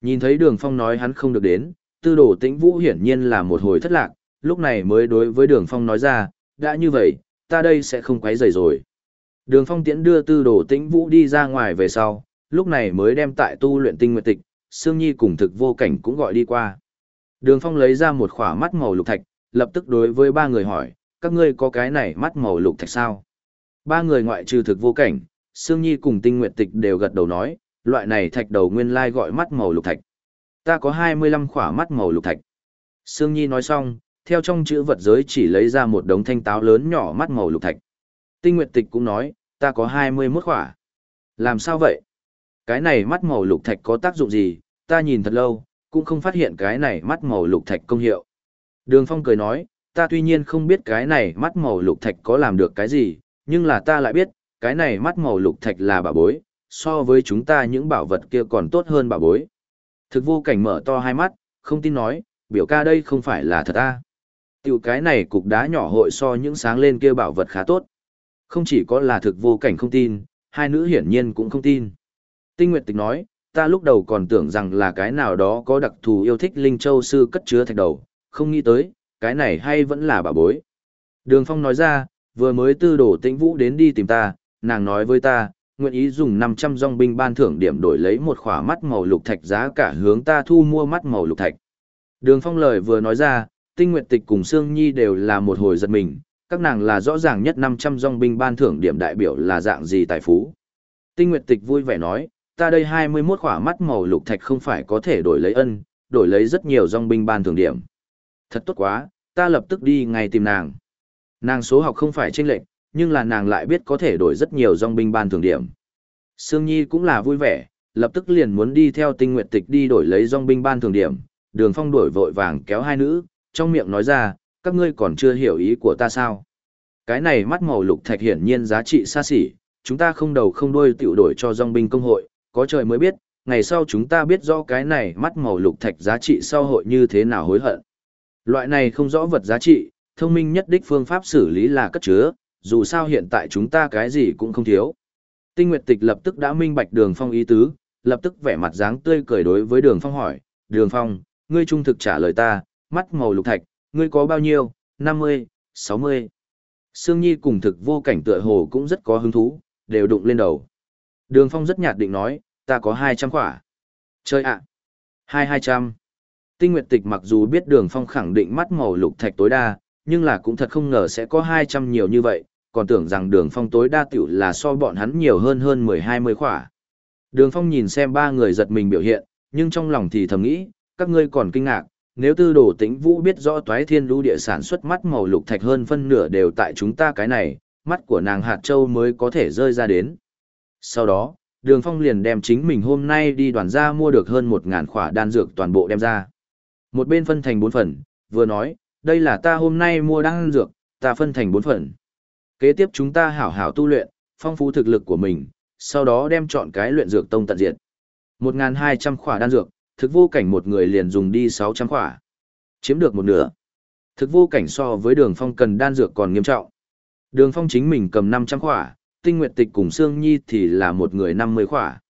[SPEAKER 1] Nhìn thấy đường phong nói hắn không được đến, tư đồ tĩnh vũ hiển nhiên là một hồi thất lạc, lúc này mới đối với đường phong nói ra, đã như vậy, ta đây sẽ không quấy rầy rồi. Đường phong tiễn đưa tư đồ tĩnh vũ đi ra ngoài về sau, lúc này mới đem tại tu luyện tinh nguyện tịch, Sương Nhi cùng thực vô cảnh cũng gọi đi qua. Đường phong lấy ra một khỏa mắt màu lục thạch, lập tức đối với ba người hỏi, các ngươi có cái này mắt màu lục thạch sao? Ba người ngoại trừ thực vô cảnh, Sương Nhi cùng tinh nguyệt tịch đều gật đầu nói, loại này thạch đầu nguyên lai gọi mắt màu lục thạch. Ta có 25 khỏa mắt màu lục thạch. Sương Nhi nói xong, theo trong chữ vật giới chỉ lấy ra một đống thanh táo lớn nhỏ mắt màu lục thạch. Tinh Nguyệt Tịch cũng nói, ta có 21 khỏa. Làm sao vậy? Cái này mắt màu lục thạch có tác dụng gì? Ta nhìn thật lâu, cũng không phát hiện cái này mắt màu lục thạch công hiệu. Đường Phong cười nói, ta tuy nhiên không biết cái này mắt màu lục thạch có làm được cái gì, nhưng là ta lại biết, cái này mắt màu lục thạch là bảo bối, so với chúng ta những bảo vật kia còn tốt hơn bảo bối. Thực vô cảnh mở to hai mắt, không tin nói, biểu ca đây không phải là thật ta. Tiểu cái này cục đá nhỏ hội so những sáng lên kia bảo vật khá tốt. Không chỉ có là thực vô cảnh không tin, hai nữ hiển nhiên cũng không tin. Tinh Nguyệt Tịch nói, ta lúc đầu còn tưởng rằng là cái nào đó có đặc thù yêu thích Linh Châu Sư cất chứa thạch đầu, không nghĩ tới, cái này hay vẫn là bà bối. Đường Phong nói ra, vừa mới tư đổ tĩnh vũ đến đi tìm ta, nàng nói với ta, nguyện ý dùng 500 dòng binh ban thưởng điểm đổi lấy một khỏa mắt màu lục thạch giá cả hướng ta thu mua mắt màu lục thạch. Đường Phong lời vừa nói ra, Tinh Nguyệt Tịch cùng Sương Nhi đều là một hồi giật mình, các nàng là rõ ràng nhất 500 dòng binh ban thưởng điểm đại biểu là dạng gì tài phú. Tinh Nguyệt Tịch vui vẻ nói, ta đây 21 khỏa mắt màu lục thạch không phải có thể đổi lấy ân, đổi lấy rất nhiều dòng binh ban thưởng điểm. Thật tốt quá, ta lập tức đi ngay tìm nàng. Nàng số học không phải chênh lệch, nhưng là nàng lại biết có thể đổi rất nhiều dòng binh ban thường điểm. Sương Nhi cũng là vui vẻ, lập tức liền muốn đi theo tinh nguyện tịch đi đổi lấy dòng binh ban thường điểm. Đường phong đổi vội vàng kéo hai nữ, trong miệng nói ra, các ngươi còn chưa hiểu ý của ta sao. Cái này mắt màu lục thạch hiển nhiên giá trị xa xỉ, chúng ta không đầu không đuôi tiểu đổi cho dòng binh công hội, có trời mới biết, ngày sau chúng ta biết rõ cái này mắt màu lục thạch giá trị sau hội như thế nào hối hận. Loại này không rõ vật giá trị, thông minh nhất đích phương pháp xử lý là cất chứa, dù sao hiện tại chúng ta cái gì cũng không thiếu. Tinh Nguyệt Tịch lập tức đã minh bạch Đường Phong ý tứ, lập tức vẻ mặt dáng tươi cười đối với Đường Phong hỏi, Đường Phong, ngươi trung thực trả lời ta, mắt màu lục thạch, ngươi có bao nhiêu, 50, 60. Sương Nhi cùng thực vô cảnh tựa hồ cũng rất có hứng thú, đều đụng lên đầu. Đường Phong rất nhạt định nói, ta có 200 quả. Chơi ạ. À. Hai 200. Tinh Nguyệt Tịch mặc dù biết Đường Phong khẳng định mắt màu lục thạch tối đa, nhưng là cũng thật không ngờ sẽ có 200 nhiều như vậy, còn tưởng rằng đường phong tối đa tiểu là so bọn hắn nhiều hơn hơn 10-20 khỏa. Đường phong nhìn xem ba người giật mình biểu hiện, nhưng trong lòng thì thầm nghĩ, các ngươi còn kinh ngạc, nếu tư đồ tĩnh vũ biết rõ toái thiên lũ địa sản xuất mắt màu lục thạch hơn phân nửa đều tại chúng ta cái này, mắt của nàng hạt châu mới có thể rơi ra đến. Sau đó, đường phong liền đem chính mình hôm nay đi đoàn ra mua được hơn 1.000 khỏa đan dược toàn bộ đem ra. Một bên phân thành bốn phần, vừa nói, đây là ta hôm nay mua đan dược, ta phân thành bốn phần. Kế tiếp chúng ta hảo hảo tu luyện, phong phú thực lực của mình, sau đó đem chọn cái luyện dược tông tận diệt. 1.200 khỏa đan dược, thực vô cảnh một người liền dùng đi 600 khỏa. Chiếm được một nửa. Thực vô cảnh so với đường phong cần đan dược còn nghiêm trọng. Đường phong chính mình cầm 500 khỏa, tinh nguyệt tịch cùng Sương Nhi thì là một người 50 khỏa.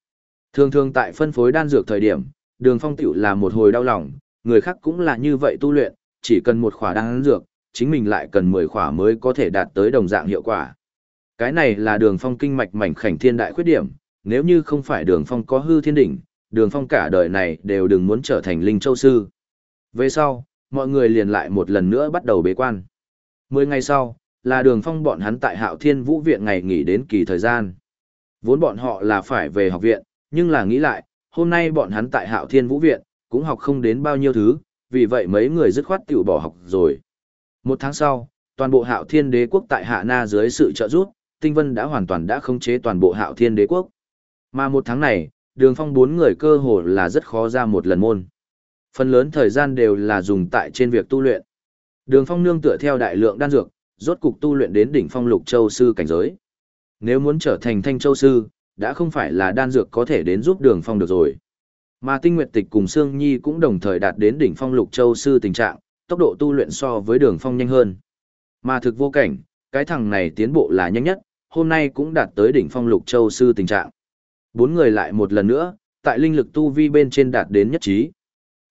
[SPEAKER 1] Thường thường tại phân phối đan dược thời điểm, đường phong tiểu là một hồi đau lòng, người khác cũng là như vậy tu luyện, chỉ cần một khỏa đan dược, chính mình lại cần 10 khỏa mới có thể đạt tới đồng dạng hiệu quả. Cái này là đường phong kinh mạch mảnh khảnh thiên đại khuyết điểm, nếu như không phải đường phong có hư thiên đỉnh, đường phong cả đời này đều đừng muốn trở thành linh châu sư. Về sau, mọi người liền lại một lần nữa bắt đầu bế quan. Mười ngày sau, là đường phong bọn hắn tại hạo thiên vũ viện ngày nghỉ đến kỳ thời gian. Vốn bọn họ là phải về học viện, nhưng là nghĩ lại, hôm nay bọn hắn tại hạo thiên vũ viện, cũng học không đến bao nhiêu thứ, vì vậy mấy người dứt khoát tiểu bỏ học rồi. Một tháng sau, toàn bộ hạo thiên đế quốc tại Hạ Na dưới sự trợ giúp, Tinh Vân đã hoàn toàn đã khống chế toàn bộ hạo thiên đế quốc. Mà một tháng này, đường phong bốn người cơ hồ là rất khó ra một lần môn. Phần lớn thời gian đều là dùng tại trên việc tu luyện. Đường phong nương tựa theo đại lượng đan dược, rốt cục tu luyện đến đỉnh phong lục châu sư cảnh giới. Nếu muốn trở thành thanh châu sư, đã không phải là đan dược có thể đến giúp đường phong được rồi. Mà tinh nguyệt tịch cùng Sương Nhi cũng đồng thời đạt đến đỉnh phong lục châu sư tình trạng, tốc độ tu luyện so với đường phong nhanh hơn. Mà thực vô cảnh, cái thằng này tiến bộ là nhanh nhất, hôm nay cũng đạt tới đỉnh phong lục châu sư tình trạng. Bốn người lại một lần nữa, tại linh lực tu vi bên trên đạt đến nhất trí.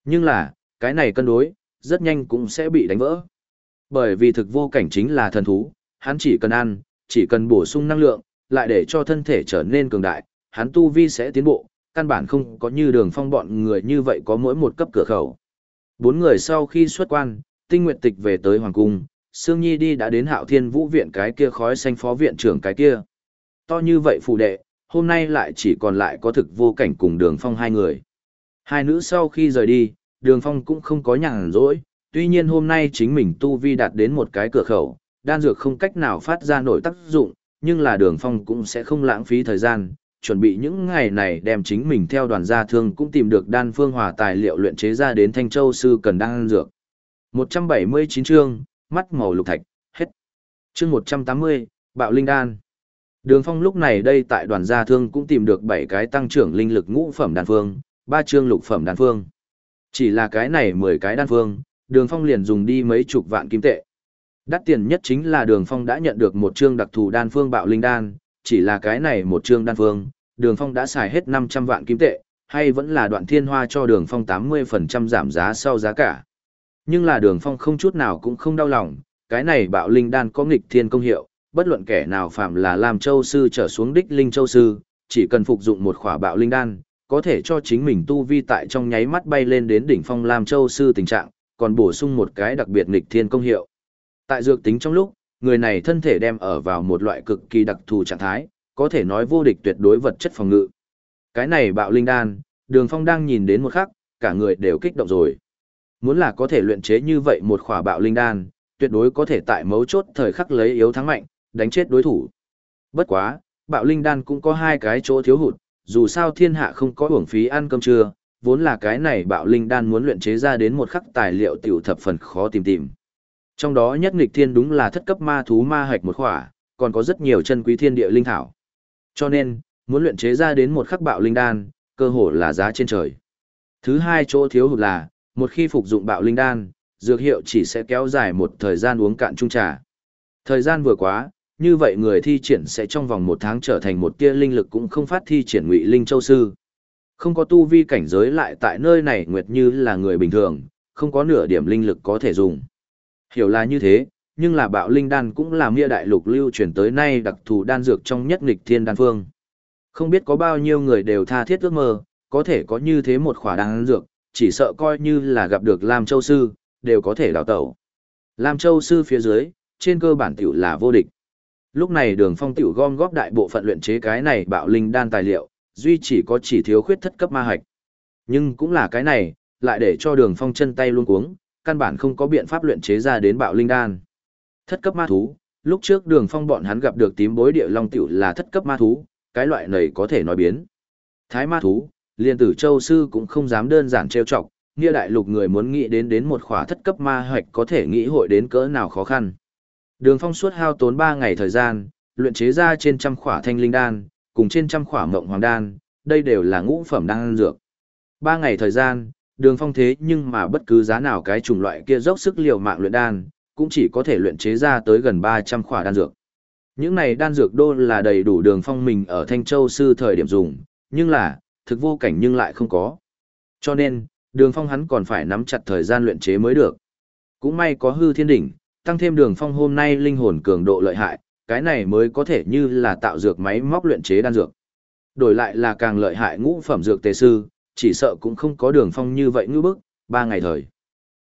[SPEAKER 1] Nhưng là, cái này cân đối, rất nhanh cũng sẽ bị đánh vỡ. Bởi vì thực vô cảnh chính là thần thú, hắn chỉ cần ăn, chỉ cần bổ sung năng lượng, lại để cho thân thể trở nên cường đại, hắn tu vi sẽ tiến bộ, căn bản không có như đường phong bọn người như vậy có mỗi một cấp cửa khẩu. Bốn người sau khi xuất quan, tinh nguyện tịch về tới Hoàng Cung, Sương Nhi đi đã đến hạo thiên vũ viện cái kia khói xanh phó viện trưởng cái kia. To như vậy phụ đệ, hôm nay lại chỉ còn lại có thực vô cảnh cùng đường phong hai người. Hai nữ sau khi rời đi, đường phong cũng không có nhàn rỗi, tuy nhiên hôm nay chính mình tu vi đạt đến một cái cửa khẩu, đan dược không cách nào phát ra nổi tác dụng, nhưng là đường phong cũng sẽ không lãng phí thời gian, chuẩn bị những ngày này đem chính mình theo đoàn gia thương cũng tìm được đan phương hòa tài liệu luyện chế ra đến Thanh Châu sư cần đan dược. 179 chương, mắt màu lục thạch, hết. Chương 180, Bạo Linh Đan. Đường Phong lúc này đây tại đoàn gia thương cũng tìm được 7 cái tăng trưởng linh lực ngũ phẩm đan phương, 3 chương lục phẩm đan phương. Chỉ là cái này 10 cái đan phương, Đường Phong liền dùng đi mấy chục vạn kim tệ. Đắt tiền nhất chính là Đường Phong đã nhận được một chương đặc thù đan phương Bạo Linh Đan, chỉ là cái này một chương đan phương, Đường Phong đã xài hết 500 vạn kim tệ, hay vẫn là đoạn thiên hoa cho Đường Phong 80% giảm giá sau giá cả. Nhưng là Đường Phong không chút nào cũng không đau lòng, cái này Bạo Linh Đan có nghịch thiên công hiệu, bất luận kẻ nào phạm là làm châu sư trở xuống đích linh châu sư, chỉ cần phục dụng một khỏa bạo linh đan, có thể cho chính mình tu vi tại trong nháy mắt bay lên đến đỉnh phong làm châu sư tình trạng, còn bổ sung một cái đặc biệt nghịch thiên công hiệu. Tại dược tính trong lúc, người này thân thể đem ở vào một loại cực kỳ đặc thù trạng thái, có thể nói vô địch tuyệt đối vật chất phòng ngự. Cái này bạo linh đan, đường phong đang nhìn đến một khắc, cả người đều kích động rồi. Muốn là có thể luyện chế như vậy một khỏa bạo linh đan, tuyệt đối có thể tại mấu chốt thời khắc lấy yếu thắng mạnh, đánh chết đối thủ. Bất quá, bạo linh đan cũng có hai cái chỗ thiếu hụt, dù sao thiên hạ không có hưởng phí ăn cơm trưa, vốn là cái này bạo linh đan muốn luyện chế ra đến một khắc tài liệu tiểu thập phần khó tìm tìm. Trong đó nhất nghịch thiên đúng là thất cấp ma thú ma hạch một khỏa, còn có rất nhiều chân quý thiên địa linh thảo. Cho nên, muốn luyện chế ra đến một khắc bạo linh đan, cơ hồ là giá trên trời. Thứ hai chỗ thiếu hụt là, một khi phục dụng bạo linh đan, dược hiệu chỉ sẽ kéo dài một thời gian uống cạn chung trà. Thời gian vừa quá, như vậy người thi triển sẽ trong vòng một tháng trở thành một tia linh lực cũng không phát thi triển ngụy linh châu sư. Không có tu vi cảnh giới lại tại nơi này nguyệt như là người bình thường, không có nửa điểm linh lực có thể dùng. Hiểu là như thế, nhưng là bạo linh đan cũng là nghĩa đại lục lưu truyền tới nay đặc thù đan dược trong nhất nghịch thiên đan phương. Không biết có bao nhiêu người đều tha thiết ước mơ, có thể có như thế một khỏa đan dược, chỉ sợ coi như là gặp được Lam Châu Sư, đều có thể đào tẩu. Lam Châu Sư phía dưới, trên cơ bản tiểu là vô địch. Lúc này đường phong tiểu gom góp đại bộ phận luyện chế cái này bạo linh đan tài liệu, duy chỉ có chỉ thiếu khuyết thất cấp ma hạch. Nhưng cũng là cái này, lại để cho đường phong chân tay luôn cuống, căn bản không có biện pháp luyện chế ra đến bạo linh đan. Thất cấp ma thú, lúc trước đường phong bọn hắn gặp được tím bối địa long tiểu là thất cấp ma thú, cái loại này có thể nói biến. Thái ma thú, liền tử châu sư cũng không dám đơn giản trêu chọc, nghĩa đại lục người muốn nghĩ đến đến một khỏa thất cấp ma hoạch có thể nghĩ hội đến cỡ nào khó khăn. Đường phong suốt hao tốn 3 ngày thời gian, luyện chế ra trên trăm khỏa thanh linh đan, cùng trên trăm khỏa mộng hoàng đan, đây đều là ngũ phẩm đan dược. 3 ngày thời gian, đường phong thế nhưng mà bất cứ giá nào cái chủng loại kia dốc sức liều mạng luyện đan, cũng chỉ có thể luyện chế ra tới gần 300 khỏa đan dược. Những này đan dược đô là đầy đủ đường phong mình ở Thanh Châu sư thời điểm dùng, nhưng là, thực vô cảnh nhưng lại không có. Cho nên, đường phong hắn còn phải nắm chặt thời gian luyện chế mới được. Cũng may có hư thiên đỉnh, tăng thêm đường phong hôm nay linh hồn cường độ lợi hại, cái này mới có thể như là tạo dược máy móc luyện chế đan dược. Đổi lại là càng lợi hại ngũ phẩm dược tề sư, chỉ sợ cũng không có đường phong như vậy ngưỡng bức, ba ngày thời.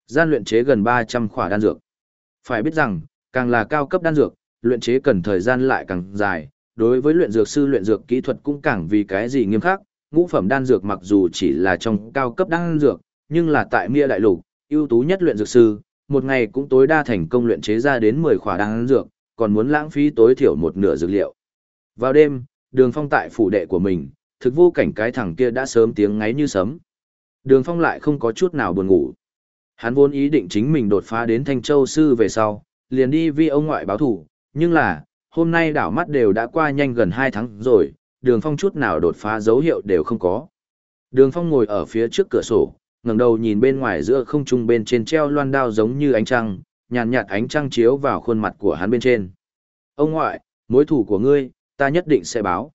[SPEAKER 1] Gian luyện chế gần 300 khỏa đan dược. Phải biết rằng, càng là cao cấp đan dược, luyện chế cần thời gian lại càng dài, đối với luyện dược sư luyện dược kỹ thuật cũng càng vì cái gì nghiêm khắc, ngũ phẩm đan dược mặc dù chỉ là trong cao cấp đan dược, nhưng là tại Mia đại lục, ưu tú nhất luyện dược sư, một ngày cũng tối đa thành công luyện chế ra đến 10 khỏa đan dược, còn muốn lãng phí tối thiểu một nửa dược liệu. Vào đêm, Đường Phong tại phủ đệ của mình, thực vô cảnh cái thằng kia đã sớm tiếng ngáy như sấm. Đường Phong lại không có chút nào buồn ngủ. Hắn vốn ý định chính mình đột phá đến Thanh Châu sư về sau, liền đi vi ông ngoại báo thủ, nhưng là, hôm nay đảo mắt đều đã qua nhanh gần 2 tháng rồi, Đường Phong chút nào đột phá dấu hiệu đều không có. Đường Phong ngồi ở phía trước cửa sổ, ngẩng đầu nhìn bên ngoài giữa không trung bên trên treo loan đao giống như ánh trăng, nhàn nhạt ánh trăng chiếu vào khuôn mặt của hắn bên trên. Ông ngoại, mối thủ của ngươi, ta nhất định sẽ báo.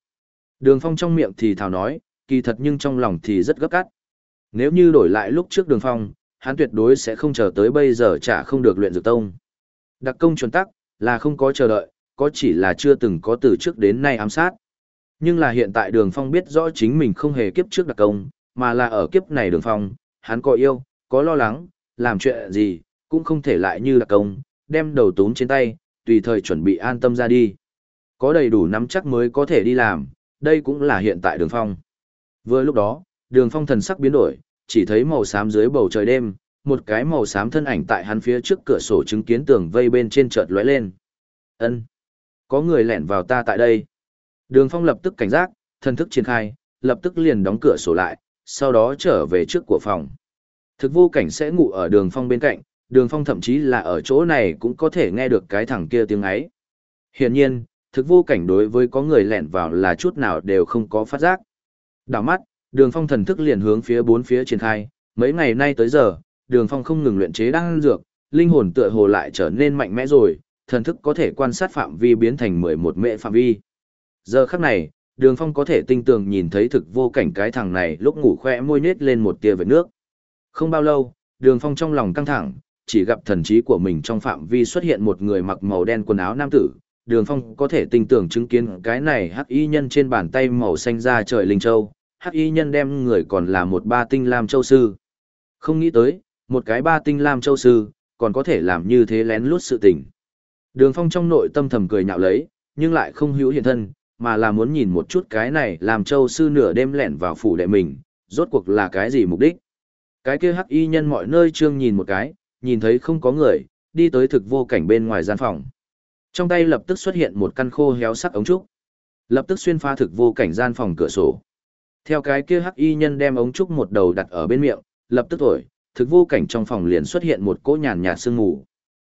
[SPEAKER 1] Đường Phong trong miệng thì thào nói, kỳ thật nhưng trong lòng thì rất gấp cắt. Nếu như đổi lại lúc trước Đường Phong, hắn tuyệt đối sẽ không chờ tới bây giờ chả không được luyện dược tông. Đặc công chuẩn tắc, là không có chờ đợi, có chỉ là chưa từng có từ trước đến nay ám sát. Nhưng là hiện tại Đường Phong biết rõ chính mình không hề kiếp trước đặc công, mà là ở kiếp này Đường Phong, hắn có yêu, có lo lắng, làm chuyện gì, cũng không thể lại như đặc công, đem đầu túm trên tay, tùy thời chuẩn bị an tâm ra đi. Có đầy đủ nắm chắc mới có thể đi làm, đây cũng là hiện tại đường phong. Vừa lúc đó, đường phong thần sắc biến đổi, chỉ thấy màu xám dưới bầu trời đêm, một cái màu xám thân ảnh tại hắn phía trước cửa sổ chứng kiến tường vây bên trên chợt lóe lên. Ân, Có người lẻn vào ta tại đây. Đường phong lập tức cảnh giác, thần thức triển khai, lập tức liền đóng cửa sổ lại, sau đó trở về trước của phòng. Thực vô cảnh sẽ ngủ ở đường phong bên cạnh, đường phong thậm chí là ở chỗ này cũng có thể nghe được cái thằng kia tiếng ấy. Hiển nhiên, thực vô cảnh đối với có người lẻn vào là chút nào đều không có phát giác. Đảo mắt, đường phong thần thức liền hướng phía bốn phía triển khai, mấy ngày nay tới giờ, đường phong không ngừng luyện chế đan dược, linh hồn tựa hồ lại trở nên mạnh mẽ rồi, thần thức có thể quan sát phạm vi biến thành mười một mệ phạm vi. Giờ khắc này, đường phong có thể tinh tường nhìn thấy thực vô cảnh cái thằng này lúc ngủ khoe môi nết lên một tia vệt nước. Không bao lâu, đường phong trong lòng căng thẳng, chỉ gặp thần trí của mình trong phạm vi xuất hiện một người mặc màu đen quần áo nam tử. Đường phong có thể tinh tưởng chứng kiến cái này hắc y nhân trên bàn tay màu xanh ra trời linh châu, hắc y nhân đem người còn là một ba tinh lam châu sư. Không nghĩ tới, một cái ba tinh lam châu sư, còn có thể làm như thế lén lút sự tình. Đường phong trong nội tâm thầm cười nhạo lấy, nhưng lại không hữu hiện thân, mà là muốn nhìn một chút cái này làm châu sư nửa đêm lẻn vào phủ đệ mình, rốt cuộc là cái gì mục đích. Cái kia hắc y nhân mọi nơi trương nhìn một cái, nhìn thấy không có người, đi tới thực vô cảnh bên ngoài gian phòng. Trong tay lập tức xuất hiện một căn khô héo sắc ống trúc. Lập tức xuyên pha thực vô cảnh gian phòng cửa sổ. Theo cái kia hắc y nhân đem ống trúc một đầu đặt ở bên miệng, lập tức thổi, thực vô cảnh trong phòng liền xuất hiện một cỗ nhàn nhạt sương mù.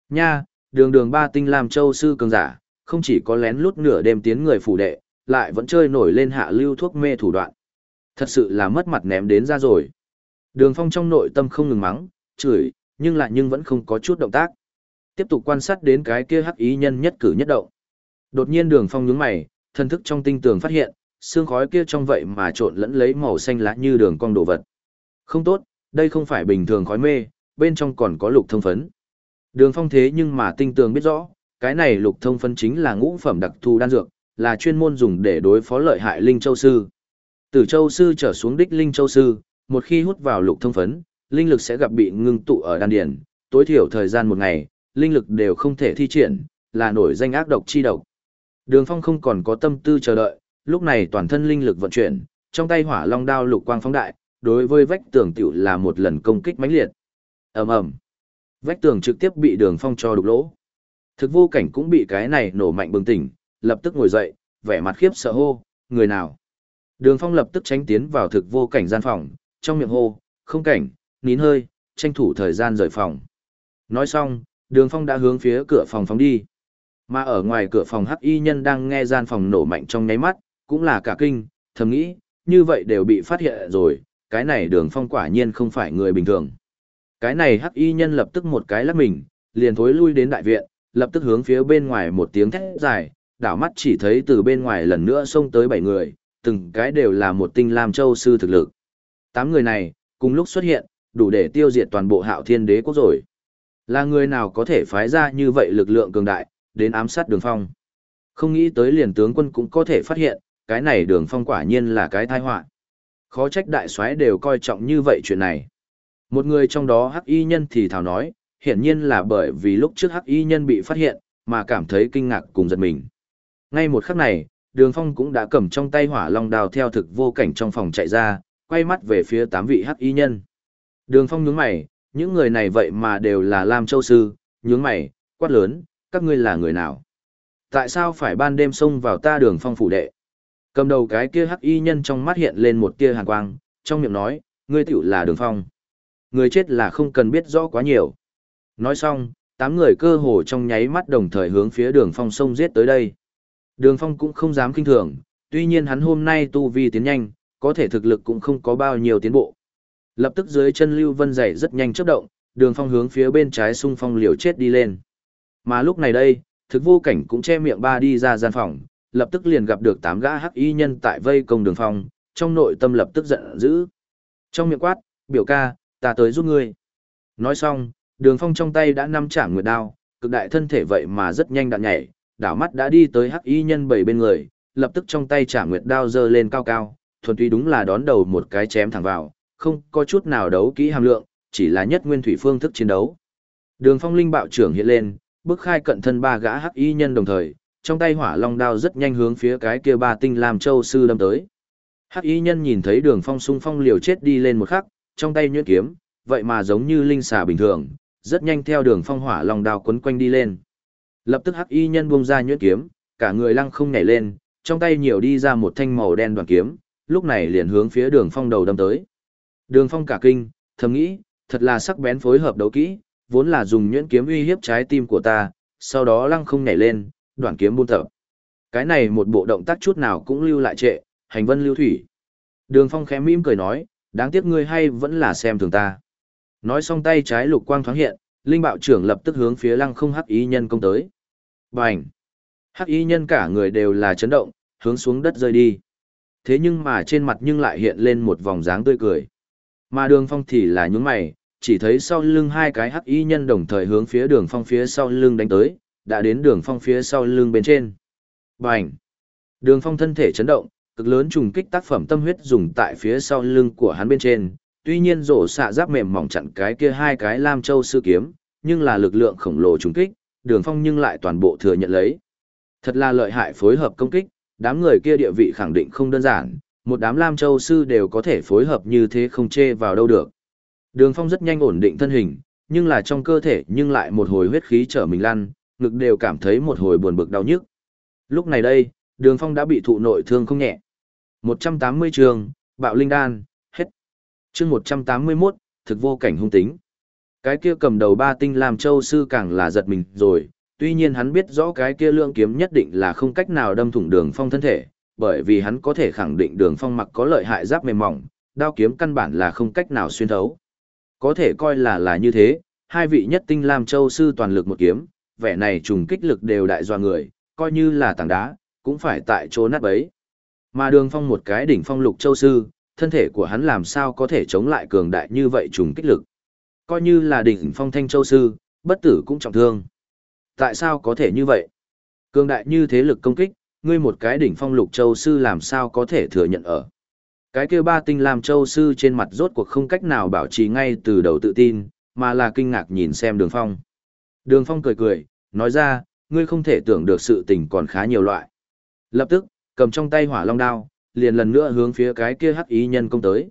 [SPEAKER 1] Nha, đường đường ba tinh làm châu sư cường giả, không chỉ có lén lút nửa đêm tiến người phủ đệ, lại vẫn chơi nổi lên hạ lưu thuốc mê thủ đoạn. Thật sự là mất mặt ném đến ra rồi. Đường phong trong nội tâm không ngừng mắng, chửi, nhưng lại nhưng vẫn không có chút động tác. Tiếp tục quan sát đến cái kia hắc ý nhân nhất cử nhất động. Đột nhiên đường phong nhướng mày, thân thức trong tinh tường phát hiện, xương khói kia trong vậy mà trộn lẫn lấy màu xanh lá như đường cong đồ vật. Không tốt, đây không phải bình thường khói mê, bên trong còn có lục thông phấn. Đường phong thế nhưng mà tinh tường biết rõ, cái này lục thông phấn chính là ngũ phẩm đặc thù đan dược, là chuyên môn dùng để đối phó lợi hại linh châu sư. Từ châu sư trở xuống đích linh châu sư, một khi hút vào lục thông phấn, linh lực sẽ gặp bị ngưng tụ ở đan điền, tối thiểu thời gian một ngày, linh lực đều không thể thi triển, là nổi danh ác độc chi độc. Đường Phong không còn có tâm tư chờ đợi, lúc này toàn thân linh lực vận chuyển, trong tay hỏa long đao lục quang phóng đại, đối với vách tường tiểu là một lần công kích mãnh liệt. Ầm ầm. Vách tường trực tiếp bị Đường Phong cho đục lỗ. Thực vô cảnh cũng bị cái này nổ mạnh bừng tỉnh, lập tức ngồi dậy, vẻ mặt khiếp sợ hô, người nào? Đường Phong lập tức tránh tiến vào thực vô cảnh gian phòng, trong miệng hô, không cảnh, nín hơi, tranh thủ thời gian rời phòng. Nói xong, đường phong đã hướng phía cửa phòng phóng đi. Mà ở ngoài cửa phòng hắc y nhân đang nghe gian phòng nổ mạnh trong nháy mắt, cũng là cả kinh, thầm nghĩ, như vậy đều bị phát hiện rồi, cái này đường phong quả nhiên không phải người bình thường. Cái này hắc y nhân lập tức một cái lắc mình, liền thối lui đến đại viện, lập tức hướng phía bên ngoài một tiếng thét dài, đảo mắt chỉ thấy từ bên ngoài lần nữa xông tới bảy người, từng cái đều là một tinh lam châu sư thực lực. Tám người này, cùng lúc xuất hiện, đủ để tiêu diệt toàn bộ hạo thiên đế quốc rồi. Là người nào có thể phái ra như vậy lực lượng cường đại, đến ám sát đường phong. Không nghĩ tới liền tướng quân cũng có thể phát hiện, cái này đường phong quả nhiên là cái tai họa. Khó trách đại soái đều coi trọng như vậy chuyện này. Một người trong đó hắc y nhân thì thào nói hiển nhiên là bởi vì lúc trước hắc y nhân bị phát hiện mà cảm thấy kinh ngạc cùng giật mình. Ngay một khắc này đường phong cũng đã cầm trong tay hỏa long đào theo thực vô cảnh trong phòng chạy ra quay mắt về phía tám vị hắc y nhân. Đường phong nhướng mày những người này vậy mà đều là lam châu sư nhướng mày quát lớn các ngươi là người nào tại sao phải ban đêm xông vào ta đường phong phủ đệ Cầm đầu cái kia hắc y nhân trong mắt hiện lên một tia hàn quang, trong miệng nói, ngươi tiểu là đường phong. Người chết là không cần biết rõ quá nhiều. Nói xong, tám người cơ hồ trong nháy mắt đồng thời hướng phía đường phong sông giết tới đây. Đường phong cũng không dám kinh thường, tuy nhiên hắn hôm nay tu vi tiến nhanh, có thể thực lực cũng không có bao nhiêu tiến bộ. Lập tức dưới chân Lưu Vân dày rất nhanh chớp động, đường phong hướng phía bên trái xung phong liều chết đi lên. Mà lúc này đây, thực vô cảnh cũng che miệng ba đi ra gian phòng, lập tức liền gặp được tám gã hắc y nhân tại vây công đường phong, trong nội tâm lập tức giận dữ. Trong miệng quát, biểu ca, ta tới giúp ngươi. Nói xong, đường phong trong tay đã nắm chạm nguyệt đao, cực đại thân thể vậy mà rất nhanh đạn nhảy, đảo mắt đã đi tới hắc y nhân bảy bên người, lập tức trong tay chạm nguyệt đao giơ lên cao cao, thuần túy đúng là đón đầu một cái chém thẳng vào, không có chút nào đấu kỹ hàm lượng, chỉ là nhất nguyên thủy phương thức chiến đấu. Đường phong linh bạo trưởng hiện lên, bước khai cận thân ba gã hắc y nhân đồng thời, trong tay hỏa long đao rất nhanh hướng phía cái kia ba tinh làm châu sư đâm tới. Hắc y nhân nhìn thấy đường phong sung phong liều chết đi lên một khắc, trong tay nhuyễn kiếm, vậy mà giống như linh xà bình thường, rất nhanh theo đường phong hỏa long đao quấn quanh đi lên. Lập tức hắc y nhân buông ra nhuyễn kiếm, cả người lăng không nhảy lên, trong tay nhiều đi ra một thanh màu đen đoàn kiếm, lúc này liền hướng phía đường phong đầu đâm tới. Đường phong cả kinh, thầm nghĩ, thật là sắc bén phối hợp đấu kỹ, vốn là dùng nhuyễn kiếm uy hiếp trái tim của ta, sau đó lăng không nhảy lên, đoạn kiếm buôn tập. Cái này một bộ động tác chút nào cũng lưu lại trệ, hành vân lưu thủy. Đường phong khẽ mỉm cười nói, đáng tiếc ngươi hay vẫn là xem thường ta. Nói xong tay trái lục quang thoáng hiện, linh bạo trưởng lập tức hướng phía lăng không hắc ý nhân công tới. Bành! Hắc ý nhân cả người đều là chấn động, hướng xuống đất rơi đi. Thế nhưng mà trên mặt nhưng lại hiện lên một vòng dáng tươi cười. Mà đường phong thì là nhún mày, chỉ thấy sau lưng hai cái hắc y nhân đồng thời hướng phía đường phong phía sau lưng đánh tới, đã đến đường phong phía sau lưng bên trên. Bành! Đường phong thân thể chấn động, cực lớn trùng kích tác phẩm tâm huyết dùng tại phía sau lưng của hắn bên trên, tuy nhiên rổ xạ giáp mềm mỏng chặn cái kia hai cái lam châu sư kiếm, nhưng là lực lượng khổng lồ trùng kích, đường phong nhưng lại toàn bộ thừa nhận lấy. Thật là lợi hại phối hợp công kích, đám người kia địa vị khẳng định không đơn giản, một đám lam châu sư đều có thể phối hợp như thế không chê vào đâu được. Đường phong rất nhanh ổn định thân hình, nhưng là trong cơ thể nhưng lại một hồi huyết khí trở mình lăn, ngực đều cảm thấy một hồi buồn bực đau nhức. Lúc này đây, đường phong đã bị thụ nội thương không nhẹ. 180 trường, bạo linh đan, hết. chương 181, thực vô cảnh hung tính. Cái kia cầm đầu ba tinh làm châu sư càng là giật mình rồi, tuy nhiên hắn biết rõ cái kia lượng kiếm nhất định là không cách nào đâm thủng đường phong thân thể, bởi vì hắn có thể khẳng định đường phong mặc có lợi hại giáp mềm mỏng, đao kiếm căn bản là không cách nào xuyên thấu. Có thể coi là là như thế, hai vị nhất tinh lam châu sư toàn lực một kiếm, vẻ này trùng kích lực đều đại doa người, coi như là tảng đá, cũng phải tại chỗ nát bấy. Mà đường phong một cái đỉnh phong lục châu sư, thân thể của hắn làm sao có thể chống lại cường đại như vậy trùng kích lực. Coi như là đỉnh phong thanh châu sư, bất tử cũng trọng thương. Tại sao có thể như vậy? Cường đại như thế lực công kích, ngươi một cái đỉnh phong lục châu sư làm sao có thể thừa nhận ở. Cái kia ba tinh làm châu sư trên mặt rốt cuộc không cách nào bảo trì ngay từ đầu tự tin, mà là kinh ngạc nhìn xem đường phong. Đường phong cười cười, nói ra, ngươi không thể tưởng được sự tình còn khá nhiều loại. Lập tức, cầm trong tay hỏa long đao, liền lần nữa hướng phía cái kia hắc ý nhân công tới.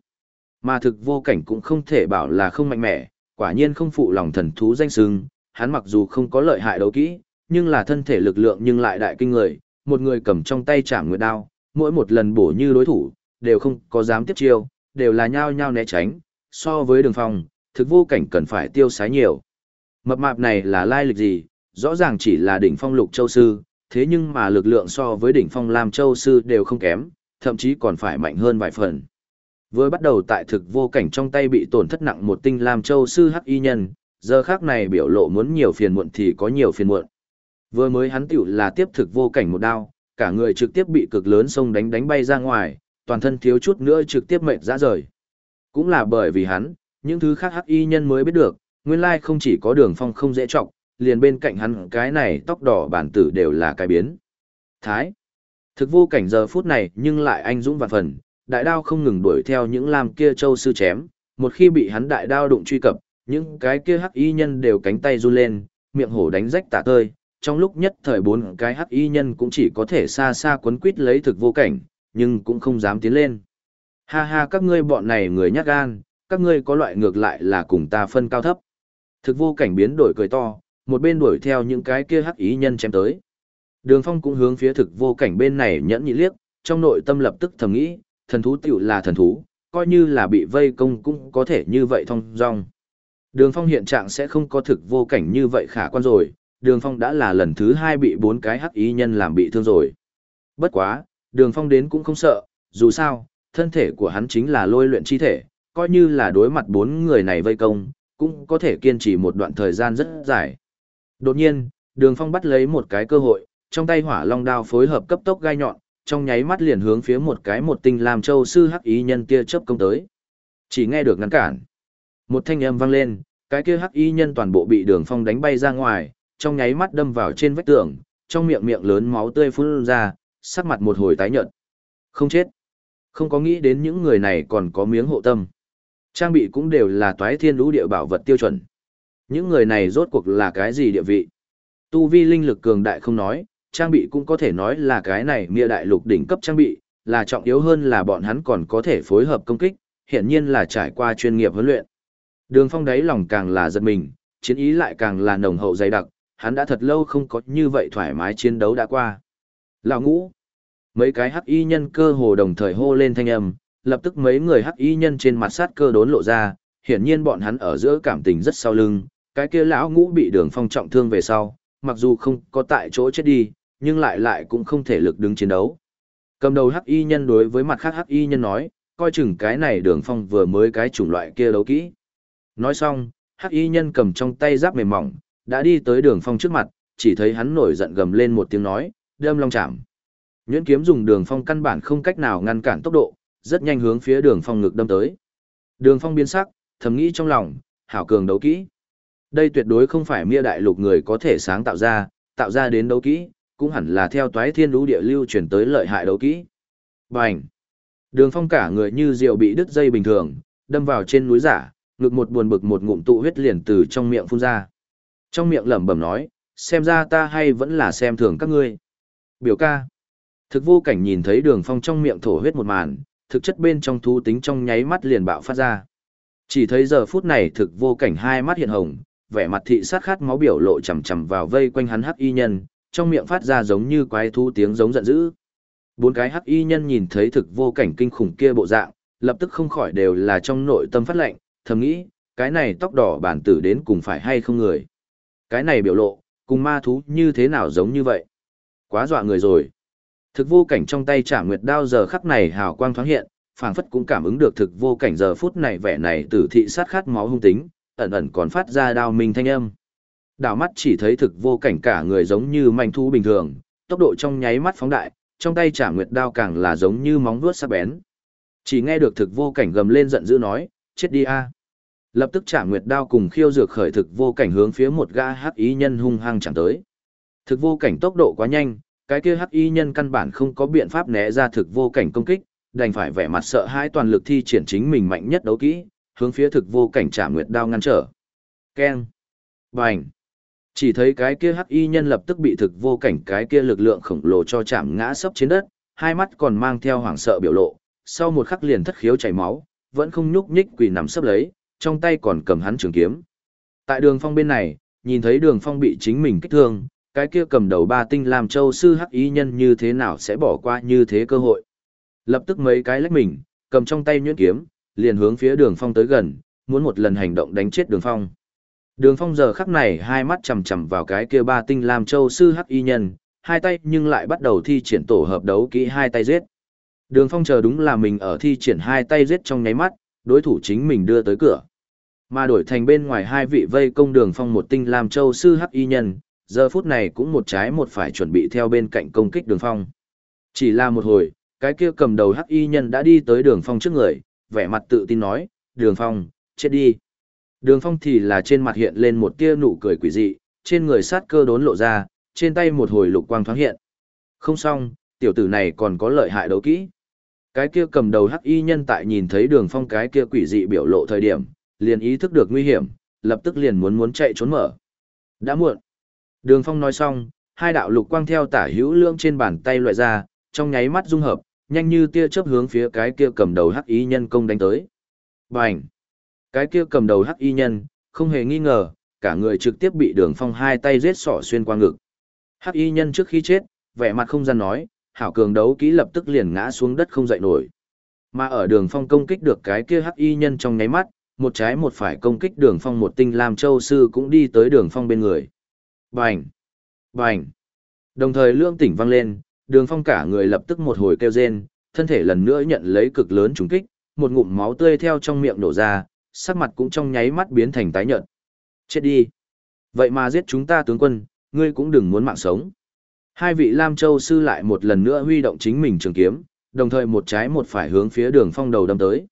[SPEAKER 1] Mà thực vô cảnh cũng không thể bảo là không mạnh mẽ, quả nhiên không phụ lòng thần thú danh sưng, hắn mặc dù không có lợi hại đấu kỹ, nhưng là thân thể lực lượng nhưng lại đại kinh người, một người cầm trong tay chạm nguyệt đao, mỗi một lần bổ như đối thủ, đều không có dám tiếp chiêu, đều là nhao nhao né tránh, so với đường phong, thực vô cảnh cần phải tiêu sái nhiều. Mập mạp này là lai lịch gì, rõ ràng chỉ là đỉnh phong lục châu sư, thế nhưng mà lực lượng so với đỉnh phong lam châu sư đều không kém, thậm chí còn phải mạnh hơn vài phần. với bắt đầu tại thực vô cảnh trong tay bị tổn thất nặng một tinh làm châu sư hắc y nhân, giờ khác này biểu lộ muốn nhiều phiền muộn thì có nhiều phiền muộn. Vừa mới hắn tiểu là tiếp thực vô cảnh một đao, cả người trực tiếp bị cực lớn sông đánh đánh bay ra ngoài, toàn thân thiếu chút nữa trực tiếp mệt ra rời. Cũng là bởi vì hắn, những thứ khác hắc y nhân mới biết được, nguyên lai không chỉ có đường phong không dễ trọng, liền bên cạnh hắn cái này tóc đỏ bản tử đều là cái biến. Thái. Thực vô cảnh giờ phút này nhưng lại anh dũng vạn phần, đại đao không ngừng đuổi theo những lam kia châu sư chém, một khi bị hắn đại đao đụng truy cập, những cái kia hắc y nhân đều cánh tay run lên, miệng hổ đánh rách tả tơi, trong lúc nhất thời bốn cái hắc y nhân cũng chỉ có thể xa xa quấn quít lấy thực vô cảnh, nhưng cũng không dám tiến lên. Ha ha các ngươi bọn này người nhát gan, các ngươi có loại ngược lại là cùng ta phân cao thấp. Thực vô cảnh biến đổi cười to, một bên đuổi theo những cái kia hắc ý nhân chém tới. Đường phong cũng hướng phía thực vô cảnh bên này nhẫn nhị liếc, trong nội tâm lập tức thầm nghĩ, thần thú tiểu là thần thú, coi như là bị vây công cũng có thể như vậy thông dong. Đường phong hiện trạng sẽ không có thực vô cảnh như vậy khả quan rồi, đường phong đã là lần thứ hai bị bốn cái hắc ý nhân làm bị thương rồi. Bất quá, đường phong đến cũng không sợ, dù sao, thân thể của hắn chính là lôi luyện chi thể, coi như là đối mặt bốn người này vây công, cũng có thể kiên trì một đoạn thời gian rất dài. Đột nhiên, đường phong bắt lấy một cái cơ hội, trong tay hỏa long đao phối hợp cấp tốc gai nhọn, trong nháy mắt liền hướng phía một cái một tinh làm châu sư hắc ý nhân kia chớp công tới. Chỉ nghe được ngăn cản. Một thanh âm vang lên, cái kia hắc y nhân toàn bộ bị đường phong đánh bay ra ngoài, trong nháy mắt đâm vào trên vách tường, trong miệng miệng lớn máu tươi phun ra, sắc mặt một hồi tái nhợt. Không chết. Không có nghĩ đến những người này còn có miếng hộ tâm. Trang bị cũng đều là toái thiên lũ địa bảo vật tiêu chuẩn. Những người này rốt cuộc là cái gì địa vị? Tu vi linh lực cường đại không nói, trang bị cũng có thể nói là cái này mia đại lục đỉnh cấp trang bị, là trọng yếu hơn là bọn hắn còn có thể phối hợp công kích, hiển nhiên là trải qua chuyên nghiệp huấn luyện. Đường phong đáy lòng càng là giật mình, chiến ý lại càng là nồng hậu dày đặc, hắn đã thật lâu không có như vậy thoải mái chiến đấu đã qua. Lão ngũ, mấy cái hắc y nhân cơ hồ đồng thời hô lên thanh âm, lập tức mấy người hắc y nhân trên mặt sát cơ đốn lộ ra, hiển nhiên bọn hắn ở giữa cảm tình rất sau lưng, cái kia lão ngũ bị đường phong trọng thương về sau, mặc dù không có tại chỗ chết đi, nhưng lại lại cũng không thể lực đứng chiến đấu. Cầm đầu hắc y nhân đối với mặt khác hắc y nhân nói, coi chừng cái này đường phong vừa mới cái chủng loại kia đấu kỹ. Nói xong, hắc y nhân cầm trong tay giáp mềm mỏng, đã đi tới đường phong trước mặt, chỉ thấy hắn nổi giận gầm lên một tiếng nói, đâm long chạm. Nhuyễn kiếm dùng đường phong căn bản không cách nào ngăn cản tốc độ, rất nhanh hướng phía đường phong ngực đâm tới. Đường phong biến sắc, thầm nghĩ trong lòng, hảo cường đấu kỹ. Đây tuyệt đối không phải mia đại lục người có thể sáng tạo ra, tạo ra đến đấu kỹ, cũng hẳn là theo toái thiên lũ địa lưu chuyển tới lợi hại đấu kỹ. Bành! Đường phong cả người như rượu bị đứt dây bình thường, đâm vào trên núi giả, ngực một buồn bực một ngụm tụ huyết liền từ trong miệng phun ra. Trong miệng lẩm bẩm nói, xem ra ta hay vẫn là xem thường các ngươi. Biểu ca. Thực vô cảnh nhìn thấy đường phong trong miệng thổ huyết một màn, thực chất bên trong thú tính trong nháy mắt liền bạo phát ra. Chỉ thấy giờ phút này thực vô cảnh hai mắt hiện hồng, vẻ mặt thị sát khát máu biểu lộ chầm chầm vào vây quanh hắn hắc y nhân, trong miệng phát ra giống như quái thú tiếng giống giận dữ. Bốn cái hắc y nhân nhìn thấy thực vô cảnh kinh khủng kia bộ dạng, lập tức không khỏi đều là trong nội tâm phát lệnh, thầm nghĩ, cái này tóc đỏ bản tử đến cùng phải hay không người. Cái này biểu lộ, cùng ma thú như thế nào giống như vậy. Quá dọa người rồi. Thực vô cảnh trong tay trả nguyệt đao giờ khắc này hào quang thoáng hiện, phảng phất cũng cảm ứng được thực vô cảnh giờ phút này vẻ này tử thị sát khát máu hung tính, ẩn ẩn còn phát ra đao minh thanh âm. Đảo mắt chỉ thấy thực vô cảnh cả người giống như manh thú bình thường, tốc độ trong nháy mắt phóng đại, trong tay trả nguyệt đao càng là giống như móng vuốt sắc bén. Chỉ nghe được thực vô cảnh gầm lên giận dữ nói, chết đi a. Lập tức trả nguyệt đao cùng khiêu dược khởi thực vô cảnh hướng phía một gã hắc y nhân hung hăng chẳng tới. Thực vô cảnh tốc độ quá nhanh, cái kia hắc y nhân căn bản không có biện pháp né ra thực vô cảnh công kích, đành phải vẻ mặt sợ hãi toàn lực thi triển chính mình mạnh nhất đấu kỹ, hướng phía thực vô cảnh trả nguyệt đao ngăn trở. Keng. Bành. Chỉ thấy cái kia hắc y nhân lập tức bị thực vô cảnh cái kia lực lượng khổng lồ cho chạm ngã sấp trên đất, hai mắt còn mang theo hoảng sợ biểu lộ, sau một khắc liền thất khiếu chảy máu, vẫn không nhúc nhích quỳ nằm sấp lấy, trong tay còn cầm hắn trường kiếm. Tại đường phong bên này, nhìn thấy đường phong bị chính mình kích thương, cái kia cầm đầu ba tinh làm châu sư hắc ý nhân như thế nào sẽ bỏ qua như thế cơ hội. Lập tức mấy cái lách mình, cầm trong tay nhuyễn kiếm, liền hướng phía đường phong tới gần, muốn một lần hành động đánh chết đường phong. Đường phong giờ khắc này hai mắt chằm chằm vào cái kia ba tinh làm châu sư hắc y nhân, hai tay nhưng lại bắt đầu thi triển tổ hợp đấu kỹ hai tay giết. Đường phong chờ đúng là mình ở thi triển hai tay giết trong nháy mắt, đối thủ chính mình đưa tới cửa. Mà đổi thành bên ngoài hai vị vây công đường phong một tinh làm châu sư hắc y nhân, giờ phút này cũng một trái một phải chuẩn bị theo bên cạnh công kích đường phong. Chỉ là một hồi, cái kia cầm đầu hắc y nhân đã đi tới đường phong trước người, vẻ mặt tự tin nói, đường phong, chết đi. Đường phong thì là trên mặt hiện lên một tia nụ cười quỷ dị, trên người sát cơ đốn lộ ra, trên tay một hồi lục quang thoáng hiện. Không xong, tiểu tử này còn có lợi hại đấu kỹ. Cái kia cầm đầu hắc y nhân tại nhìn thấy đường phong cái kia quỷ dị biểu lộ thời điểm, liền ý thức được nguy hiểm, lập tức liền muốn muốn chạy trốn mở. Đã muộn. Đường phong nói xong, hai đạo lục quang theo tả hữu lương trên bàn tay loại ra, trong nháy mắt dung hợp, nhanh như tia chớp hướng phía cái kia cầm đầu hắc y nhân công đánh tới. Bành! Cái kia cầm đầu hắc y nhân, không hề nghi ngờ, cả người trực tiếp bị đường phong hai tay giết sỏ xuyên qua ngực. Hắc y nhân trước khi chết, vẻ mặt không gian nói, hảo cường đấu kỹ lập tức liền ngã xuống đất không dậy nổi. Mà ở đường phong công kích được cái kia hắc y nhân trong nháy mắt, một trái một phải công kích đường phong một tinh làm châu sư cũng đi tới đường phong bên người. Bành! Bành! Đồng thời lương tỉnh vang lên, đường phong cả người lập tức một hồi kêu rên, thân thể lần nữa nhận lấy cực lớn trúng kích, một ngụm máu tươi theo trong miệng nổ ra, sắc mặt cũng trong nháy mắt biến thành tái nhợt. Chết đi! Vậy mà giết chúng ta tướng quân, ngươi cũng đừng muốn mạng sống. Hai vị Lam Châu sư lại một lần nữa huy động chính mình trường kiếm, đồng thời một trái một phải hướng phía đường phong đầu đâm tới.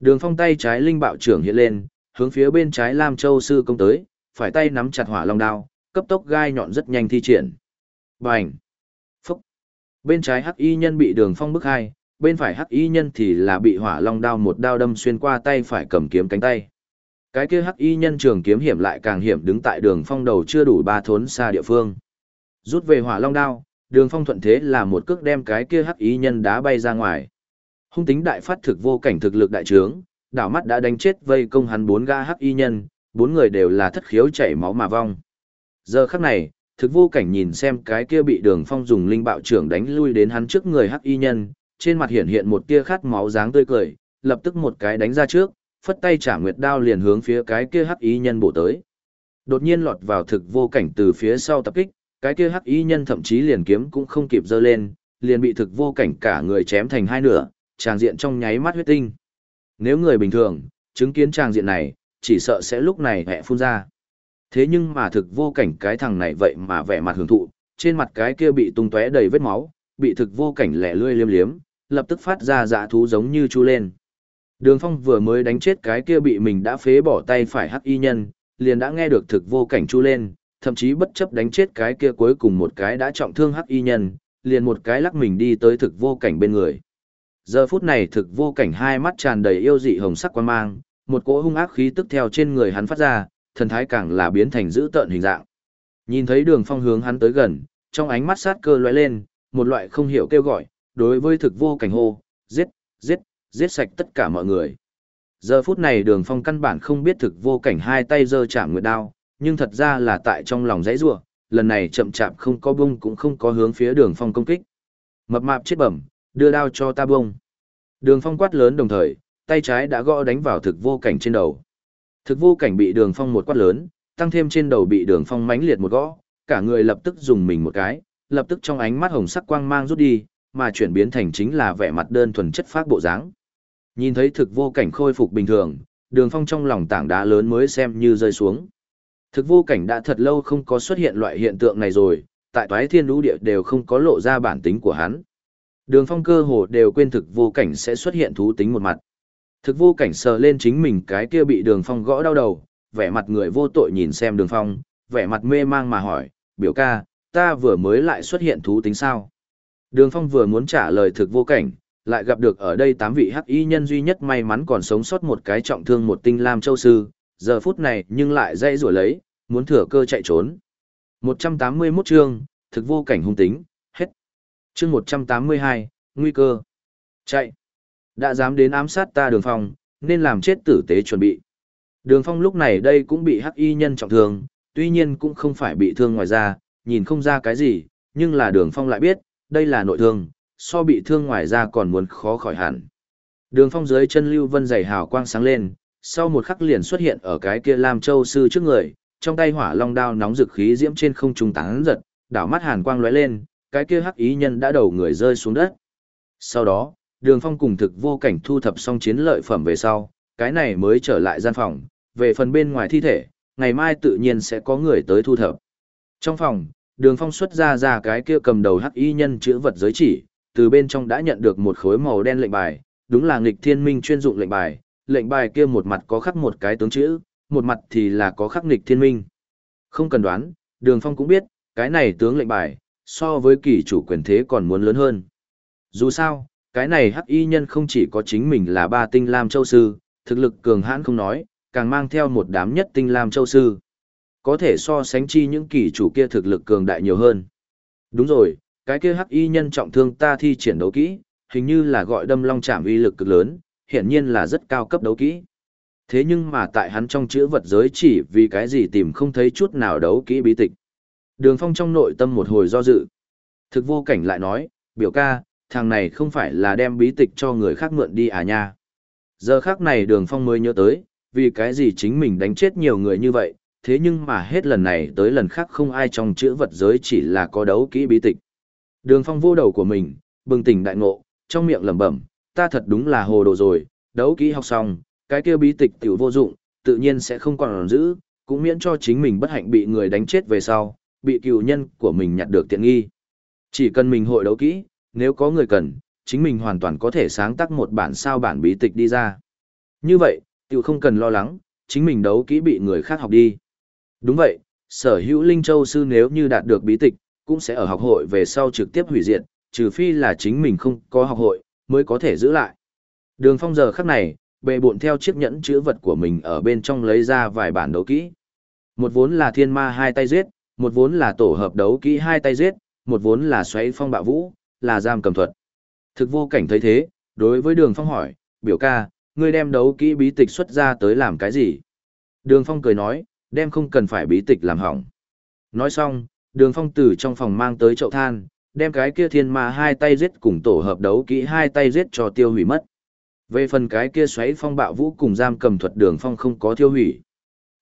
[SPEAKER 1] Đường phong tay trái linh bạo trưởng hiện lên, hướng phía bên trái Lam Châu sư công tới, phải tay nắm chặt hỏa long đao, cấp tốc gai nhọn rất nhanh thi triển. Bành! Phúc! Bên trái hắc y nhân bị đường phong bức hai, bên phải hắc y nhân thì là bị hỏa long đao một đao đâm xuyên qua tay phải cầm kiếm cánh tay. Cái kia hắc y nhân trường kiếm hiểm lại càng hiểm đứng tại đường phong đầu chưa đủ ba thốn xa địa phương. Rút về hỏa long đao, đường phong thuận thế là một cước đem cái kia hắc y nhân đá bay ra ngoài. Hung tính đại phát thực vô cảnh thực lực đại trướng, đảo mắt đã đánh chết vây công hắn bốn ga hắc y nhân, bốn người đều là thất khiếu chảy máu mà vong. Giờ khắc này, thực vô cảnh nhìn xem cái kia bị đường phong dùng linh bạo trưởng đánh lui đến hắn trước người hắc y nhân, trên mặt hiện hiện một tia khát máu dáng tươi cười, lập tức một cái đánh ra trước, phất tay trả nguyệt đao liền hướng phía cái kia hắc y nhân bổ tới. Đột nhiên lọt vào thực vô cảnh từ phía sau tập kích, cái kia hắc y nhân thậm chí liền kiếm cũng không kịp giơ lên, liền bị thực vô cảnh cả người chém thành hai nửa, tràng diện trong nháy mắt huyết tinh. Nếu người bình thường, chứng kiến tràng diện này, chỉ sợ sẽ lúc này hẹ phun ra. Thế nhưng mà thực vô cảnh cái thằng này vậy mà vẻ mặt hưởng thụ, trên mặt cái kia bị tung tóe đầy vết máu, bị thực vô cảnh lẻ lươi liếm liếm, lập tức phát ra dạ thú giống như chu lên. Đường phong vừa mới đánh chết cái kia bị mình đã phế bỏ tay phải hắc y nhân, liền đã nghe được thực vô cảnh chu lên, thậm chí bất chấp đánh chết cái kia cuối cùng một cái đã trọng thương hắc y nhân, liền một cái lắc mình đi tới thực vô cảnh bên người. Giờ phút này thực vô cảnh hai mắt tràn đầy yêu dị hồng sắc quan mang, một cỗ hung ác khí tức theo trên người hắn phát ra, thần thái càng là biến thành dữ tợn hình dạng. Nhìn thấy đường phong hướng hắn tới gần, trong ánh mắt sát cơ lóe lên, một loại không hiểu kêu gọi, đối với thực vô cảnh hô, giết, giết, giết sạch tất cả mọi người. Giờ phút này đường phong căn bản không biết thực vô cảnh hai tay giơ chạm nguyệt đao, nhưng thật ra là tại trong lòng dãy rủa lần này chậm chạp không có bung cũng không có hướng phía đường phong công kích. Mập mạp chết bẩm, đưa đao cho ta bung. Đường phong quát lớn đồng thời, tay trái đã gõ đánh vào thực vô cảnh trên đầu. Thực vô cảnh bị đường phong một quát lớn, tăng thêm trên đầu bị đường phong mãnh liệt một gõ, cả người lập tức dùng mình một cái, lập tức trong ánh mắt hồng sắc quang mang rút đi, mà chuyển biến thành chính là vẻ mặt đơn thuần chất phác bộ dáng. Nhìn thấy thực vô cảnh khôi phục bình thường, đường phong trong lòng tảng đá lớn mới xem như rơi xuống. Thực vô cảnh đã thật lâu không có xuất hiện loại hiện tượng này rồi, tại toái thiên lũ địa đều không có lộ ra bản tính của hắn. Đường phong cơ hồ đều quên thực vô cảnh sẽ xuất hiện thú tính một mặt. Thực vô cảnh sờ lên chính mình cái kia bị đường phong gõ đau đầu, vẻ mặt người vô tội nhìn xem đường phong, vẻ mặt mê mang mà hỏi, biểu ca, ta vừa mới lại xuất hiện thú tính sao? Đường phong vừa muốn trả lời thực vô cảnh, lại gặp được ở đây tám vị hắc y nhân duy nhất may mắn còn sống sót một cái trọng thương một tinh lam châu sư, giờ phút này nhưng lại dây rủa lấy, muốn thừa cơ chạy trốn. 181 chương, thực vô cảnh hung tính, hết. Chương 182, nguy cơ. Chạy. Đã dám đến ám sát ta đường phong, nên làm chết tử tế chuẩn bị. Đường phong lúc này đây cũng bị hắc y nhân trọng thương, tuy nhiên cũng không phải bị thương ngoài ra, nhìn không ra cái gì, nhưng là đường phong lại biết, đây là nội thương, so bị thương ngoài ra còn muốn khó khỏi hẳn. Đường phong dưới chân lưu vân dày hào quang sáng lên, sau một khắc liền xuất hiện ở cái kia Lam Châu sư trước người, trong tay hỏa long đao nóng rực khí diễm trên không trung tán giật, đảo mắt hàn quang lóe lên, cái kia hắc ý nhân đã đầu người rơi xuống đất. Sau đó, đường phong cùng thực vô cảnh thu thập xong chiến lợi phẩm về sau, cái này mới trở lại gian phòng, về phần bên ngoài thi thể, ngày mai tự nhiên sẽ có người tới thu thập. Trong phòng, đường phong xuất ra ra cái kia cầm đầu hắc y nhân chữ vật giới chỉ, từ bên trong đã nhận được một khối màu đen lệnh bài, đúng là nghịch thiên minh chuyên dụng lệnh bài, lệnh bài kia một mặt có khắc một cái tướng chữ, một mặt thì là có khắc nghịch thiên minh. Không cần đoán, đường phong cũng biết, cái này tướng lệnh bài, so với kỳ chủ quyền thế còn muốn lớn hơn. Dù sao, cái này hắc y nhân không chỉ có chính mình là ba tinh lam châu sư, thực lực cường hãn không nói, càng mang theo một đám nhất tinh lam châu sư. Có thể so sánh chi những kỳ chủ kia thực lực cường đại nhiều hơn. Đúng rồi, cái kia hắc y nhân trọng thương ta thi triển đấu kỹ, hình như là gọi đâm long chạm uy lực cực lớn, hiển nhiên là rất cao cấp đấu kỹ. Thế nhưng mà tại hắn trong chữ vật giới chỉ vì cái gì tìm không thấy chút nào đấu kỹ bí tịch. Đường Phong trong nội tâm một hồi do dự. Thực vô cảnh lại nói, biểu ca, thằng này không phải là đem bí tịch cho người khác mượn đi à nha. Giờ khác này đường Phong mới nhớ tới, vì cái gì chính mình đánh chết nhiều người như vậy, thế nhưng mà hết lần này tới lần khác không ai trong chữ vật giới chỉ là có đấu kỹ bí tịch. Đường Phong vô đầu của mình, bừng tỉnh đại ngộ, trong miệng lẩm bẩm, ta thật đúng là hồ đồ rồi, đấu kỹ học xong, cái kia bí tịch tiểu vô dụng, tự nhiên sẽ không còn giữ, cũng miễn cho chính mình bất hạnh bị người đánh chết về sau, bị cựu nhân của mình nhặt được tiện nghi. Chỉ cần mình hội đấu kỹ, nếu có người cần, chính mình hoàn toàn có thể sáng tác một bản sao bản bí tịch đi ra. Như vậy, tiểu không cần lo lắng, chính mình đấu kỹ bị người khác học đi. Đúng vậy, sở hữu Linh Châu Sư nếu như đạt được bí tịch, cũng sẽ ở học hội về sau trực tiếp hủy diệt, trừ phi là chính mình không có học hội, mới có thể giữ lại. Đường phong giờ khắc này, bề bộn theo chiếc nhẫn chữ vật của mình ở bên trong lấy ra vài bản đấu kỹ. Một vốn là thiên ma hai tay giết, một vốn là tổ hợp đấu kỹ hai tay giết, một vốn là xoáy phong bạo vũ, là giam cầm thuật. Thực vô cảnh thấy thế, đối với đường phong hỏi, biểu ca, ngươi đem đấu kỹ bí tịch xuất ra tới làm cái gì? Đường phong cười nói, đem không cần phải bí tịch làm hỏng. Nói xong, đường phong từ trong phòng mang tới chậu than, đem cái kia thiên ma hai tay giết cùng tổ hợp đấu kỹ hai tay giết cho tiêu hủy mất. Về phần cái kia xoáy phong bạo vũ cùng giam cầm thuật đường phong không có tiêu hủy.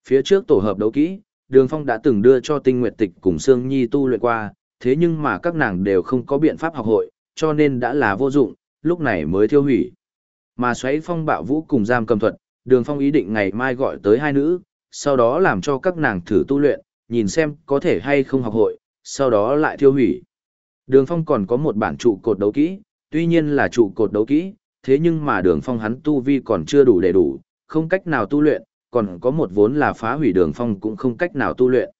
[SPEAKER 1] Phía trước tổ hợp đấu kỹ, đường phong đã từng đưa cho tinh nguyệt tịch cùng sương nhi tu luyện qua, thế nhưng mà các nàng đều không có biện pháp học hội, cho nên đã là vô dụng, lúc này mới tiêu hủy. Mà xoáy phong bạo vũ cùng giam cầm thuật, đường phong ý định ngày mai gọi tới hai nữ, sau đó làm cho các nàng thử tu luyện, nhìn xem có thể hay không học hội, sau đó lại tiêu hủy. Đường phong còn có một bản trụ cột đấu kỹ, tuy nhiên là trụ cột đấu kỹ, thế nhưng mà đường phong hắn tu vi còn chưa đủ đầy đủ, không cách nào tu luyện, còn có một vốn là phá hủy đường phong cũng không cách nào tu luyện.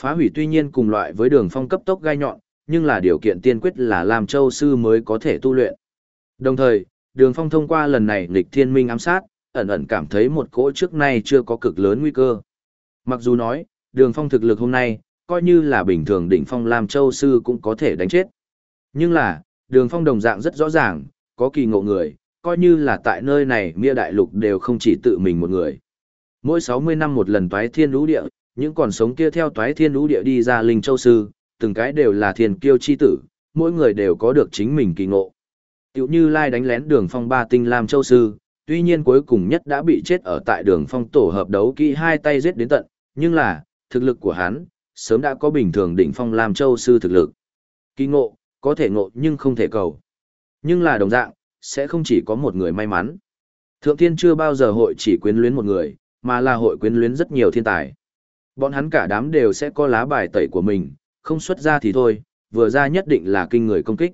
[SPEAKER 1] Phá hủy tuy nhiên cùng loại với đường phong cấp tốc gai nhọn, nhưng là điều kiện tiên quyết là làm châu sư mới có thể tu luyện. Đồng thời, đường phong thông qua lần này nghịch thiên minh ám sát, ẩn ẩn cảm thấy một cỗ trước nay chưa có cực lớn nguy cơ. Mặc dù nói, đường phong thực lực hôm nay, coi như là bình thường đỉnh phong làm châu sư cũng có thể đánh chết. Nhưng là, đường phong đồng dạng rất rõ ràng, có kỳ ngộ người, coi như là tại nơi này Mia Đại Lục đều không chỉ tự mình một người. Mỗi 60 năm một lần toái thiên lũ địa, những còn sống kia theo toái thiên lũ địa đi ra linh châu sư, từng cái đều là thiên kiêu chi tử, mỗi người đều có được chính mình kỳ ngộ. Tiểu như lai đánh lén đường phong ba tinh làm châu sư, tuy nhiên cuối cùng nhất đã bị chết ở tại đường phong tổ hợp đấu kỹ hai tay giết đến tận, nhưng là, thực lực của hắn, sớm đã có bình thường đỉnh phong làm châu sư thực lực. Kỳ ngộ, có thể ngộ nhưng không thể cầu. Nhưng là đồng dạng, sẽ không chỉ có một người may mắn. Thượng thiên chưa bao giờ hội chỉ quyến luyến một người, mà là hội quyến luyến rất nhiều thiên tài. Bọn hắn cả đám đều sẽ có lá bài tẩy của mình, không xuất ra thì thôi, vừa ra nhất định là kinh người công kích.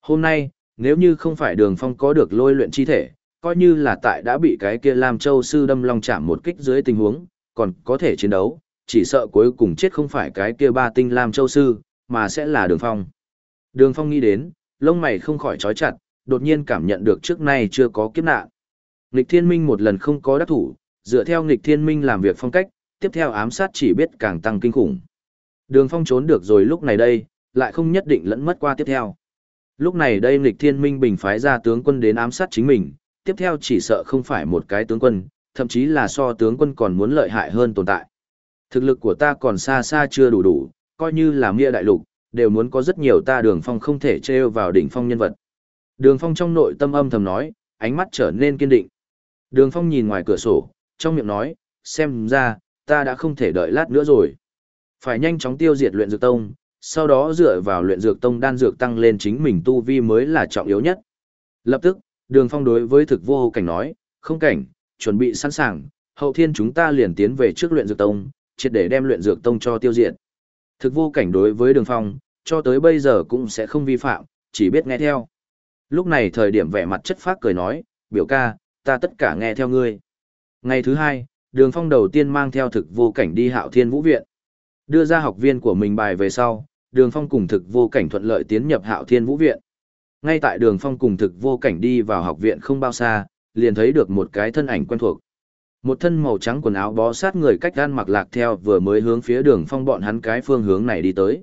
[SPEAKER 1] Hôm nay, nếu như không phải đường phong có được lôi luyện chi thể, coi như là tại đã bị cái kia Lam Châu sư đâm long chạm một kích dưới tình huống, còn có thể chiến đấu, chỉ sợ cuối cùng chết không phải cái kia ba tinh Lam Châu sư, mà sẽ là đường phong. Đường phong nghĩ đến, lông mày không khỏi trói chặt, đột nhiên cảm nhận được trước nay chưa có kiếp nạn. Nghịch thiên minh một lần không có đắc thủ, dựa theo nghịch thiên minh làm việc phong cách, tiếp theo ám sát chỉ biết càng tăng kinh khủng. Đường phong trốn được rồi lúc này đây, lại không nhất định lẫn mất qua tiếp theo. Lúc này đây nghịch thiên minh bình phái ra tướng quân đến ám sát chính mình, tiếp theo chỉ sợ không phải một cái tướng quân, thậm chí là so tướng quân còn muốn lợi hại hơn tồn tại. Thực lực của ta còn xa xa chưa đủ đủ, coi như là nghĩa đại lục, đều muốn có rất nhiều ta đường phong không thể trêu vào đỉnh phong nhân vật. Đường phong trong nội tâm âm thầm nói, ánh mắt trở nên kiên định. Đường phong nhìn ngoài cửa sổ, trong miệng nói, xem ra, ta đã không thể đợi lát nữa rồi. Phải nhanh chóng tiêu diệt luyện dược tông, sau đó dựa vào luyện dược tông đan dược tăng lên chính mình tu vi mới là trọng yếu nhất. Lập tức, đường phong đối với thực vô cảnh nói, không cảnh, chuẩn bị sẵn sàng, hậu thiên chúng ta liền tiến về trước luyện dược tông, triệt để đem luyện dược tông cho tiêu diệt. Thực vô cảnh đối với đường phong, cho tới bây giờ cũng sẽ không vi phạm, chỉ biết nghe theo. Lúc này thời điểm vẻ mặt chất phác cười nói, biểu ca, ta tất cả nghe theo ngươi. Ngày thứ hai, đường phong đầu tiên mang theo thực vô cảnh đi hạo thiên vũ viện. Đưa ra học viên của mình bài về sau, đường phong cùng thực vô cảnh thuận lợi tiến nhập hạo thiên vũ viện. Ngay tại đường phong cùng thực vô cảnh đi vào học viện không bao xa, liền thấy được một cái thân ảnh quen thuộc. Một thân màu trắng quần áo bó sát người cách gan mặc lạc theo vừa mới hướng phía đường phong bọn hắn cái phương hướng này đi tới.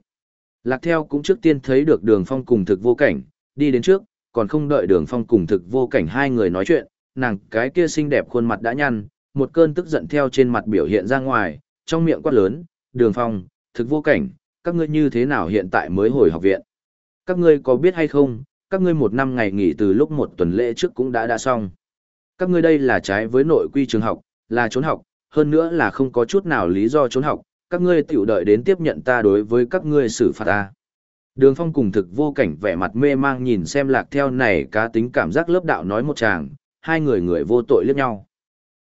[SPEAKER 1] Lạc theo cũng trước tiên thấy được đường phong cùng thực vô cảnh, đi đến trước, còn không đợi đường phong cùng thực vô cảnh hai người nói chuyện, nàng cái kia xinh đẹp khuôn mặt đã nhăn, một cơn tức giận theo trên mặt biểu hiện ra ngoài, trong miệng quát lớn, đường phong, thực vô cảnh, các ngươi như thế nào hiện tại mới hồi học viện? Các ngươi có biết hay không, các ngươi một năm ngày nghỉ từ lúc một tuần lễ trước cũng đã đã xong. Các ngươi đây là trái với nội quy trường học, là trốn học, hơn nữa là không có chút nào lý do trốn học, các ngươi tiểu đợi đến tiếp nhận ta đối với các ngươi xử phạt ta. Đường phong cùng thực vô cảnh vẻ mặt mê mang nhìn xem lạc theo này cá tính cảm giác lớp đạo nói một chàng, hai người người vô tội liếc nhau.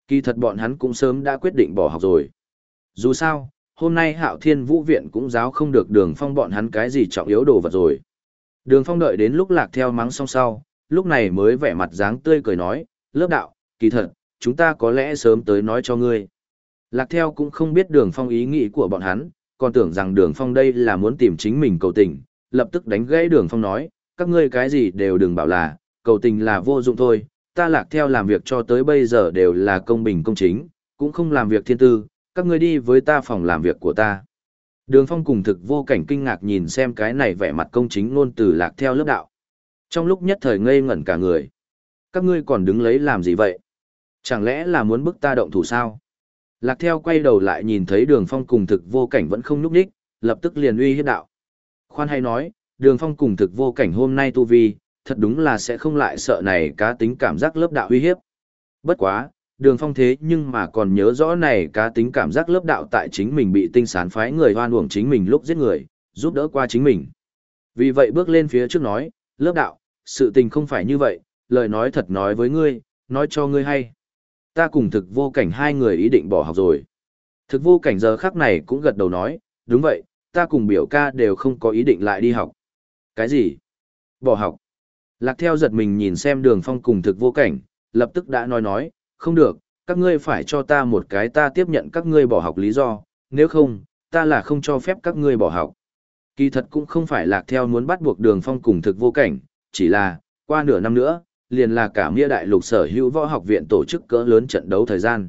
[SPEAKER 1] Kỳ thật bọn hắn cũng sớm đã quyết định bỏ học rồi. Dù sao, hôm nay hạo thiên vũ viện cũng giáo không được đường phong bọn hắn cái gì trọng yếu đồ vật rồi. Đường phong đợi đến lúc lạc theo mắng xong sau, lúc này mới vẻ mặt dáng tươi cười nói, lớp đạo, kỳ thật, chúng ta có lẽ sớm tới nói cho ngươi. Lạc theo cũng không biết đường phong ý nghĩ của bọn hắn, còn tưởng rằng đường phong đây là muốn tìm chính mình cầu tình, lập tức đánh gãy đường phong nói, các ngươi cái gì đều đừng bảo là, cầu tình là vô dụng thôi, ta lạc theo làm việc cho tới bây giờ đều là công bình công chính, cũng không làm việc thiên tư, các ngươi đi với ta phòng làm việc của ta. Đường phong cùng thực vô cảnh kinh ngạc nhìn xem cái này vẻ mặt công chính ngôn từ lạc theo lớp đạo. Trong lúc nhất thời ngây ngẩn cả người. Các ngươi còn đứng lấy làm gì vậy? Chẳng lẽ là muốn bức ta động thủ sao? Lạc theo quay đầu lại nhìn thấy đường phong cùng thực vô cảnh vẫn không nhúc đích, lập tức liền uy hiếp đạo. Khoan hay nói, đường phong cùng thực vô cảnh hôm nay tu vi, thật đúng là sẽ không lại sợ này cá tính cảm giác lớp đạo uy hiếp. Bất quá, đường phong thế nhưng mà còn nhớ rõ này cá tính cảm giác lớp đạo tại chính mình bị tinh sán phái người hoan uổng chính mình lúc giết người, giúp đỡ qua chính mình. Vì vậy bước lên phía trước nói, lớp đạo, sự tình không phải như vậy, lời nói thật nói với ngươi, nói cho ngươi hay. Ta cùng thực vô cảnh hai người ý định bỏ học rồi. Thực vô cảnh giờ khắc này cũng gật đầu nói, đúng vậy, ta cùng biểu ca đều không có ý định lại đi học. Cái gì? Bỏ học. Lạc theo giật mình nhìn xem đường phong cùng thực vô cảnh, lập tức đã nói nói, không được, các ngươi phải cho ta một cái ta tiếp nhận các ngươi bỏ học lý do, nếu không, ta là không cho phép các ngươi bỏ học. Kỳ thật cũng không phải lạc theo muốn bắt buộc đường phong cùng thực vô cảnh, chỉ là, qua nửa năm nữa, liền là cả Mia Đại Lục sở hữu võ học viện tổ chức cỡ lớn trận đấu thời gian.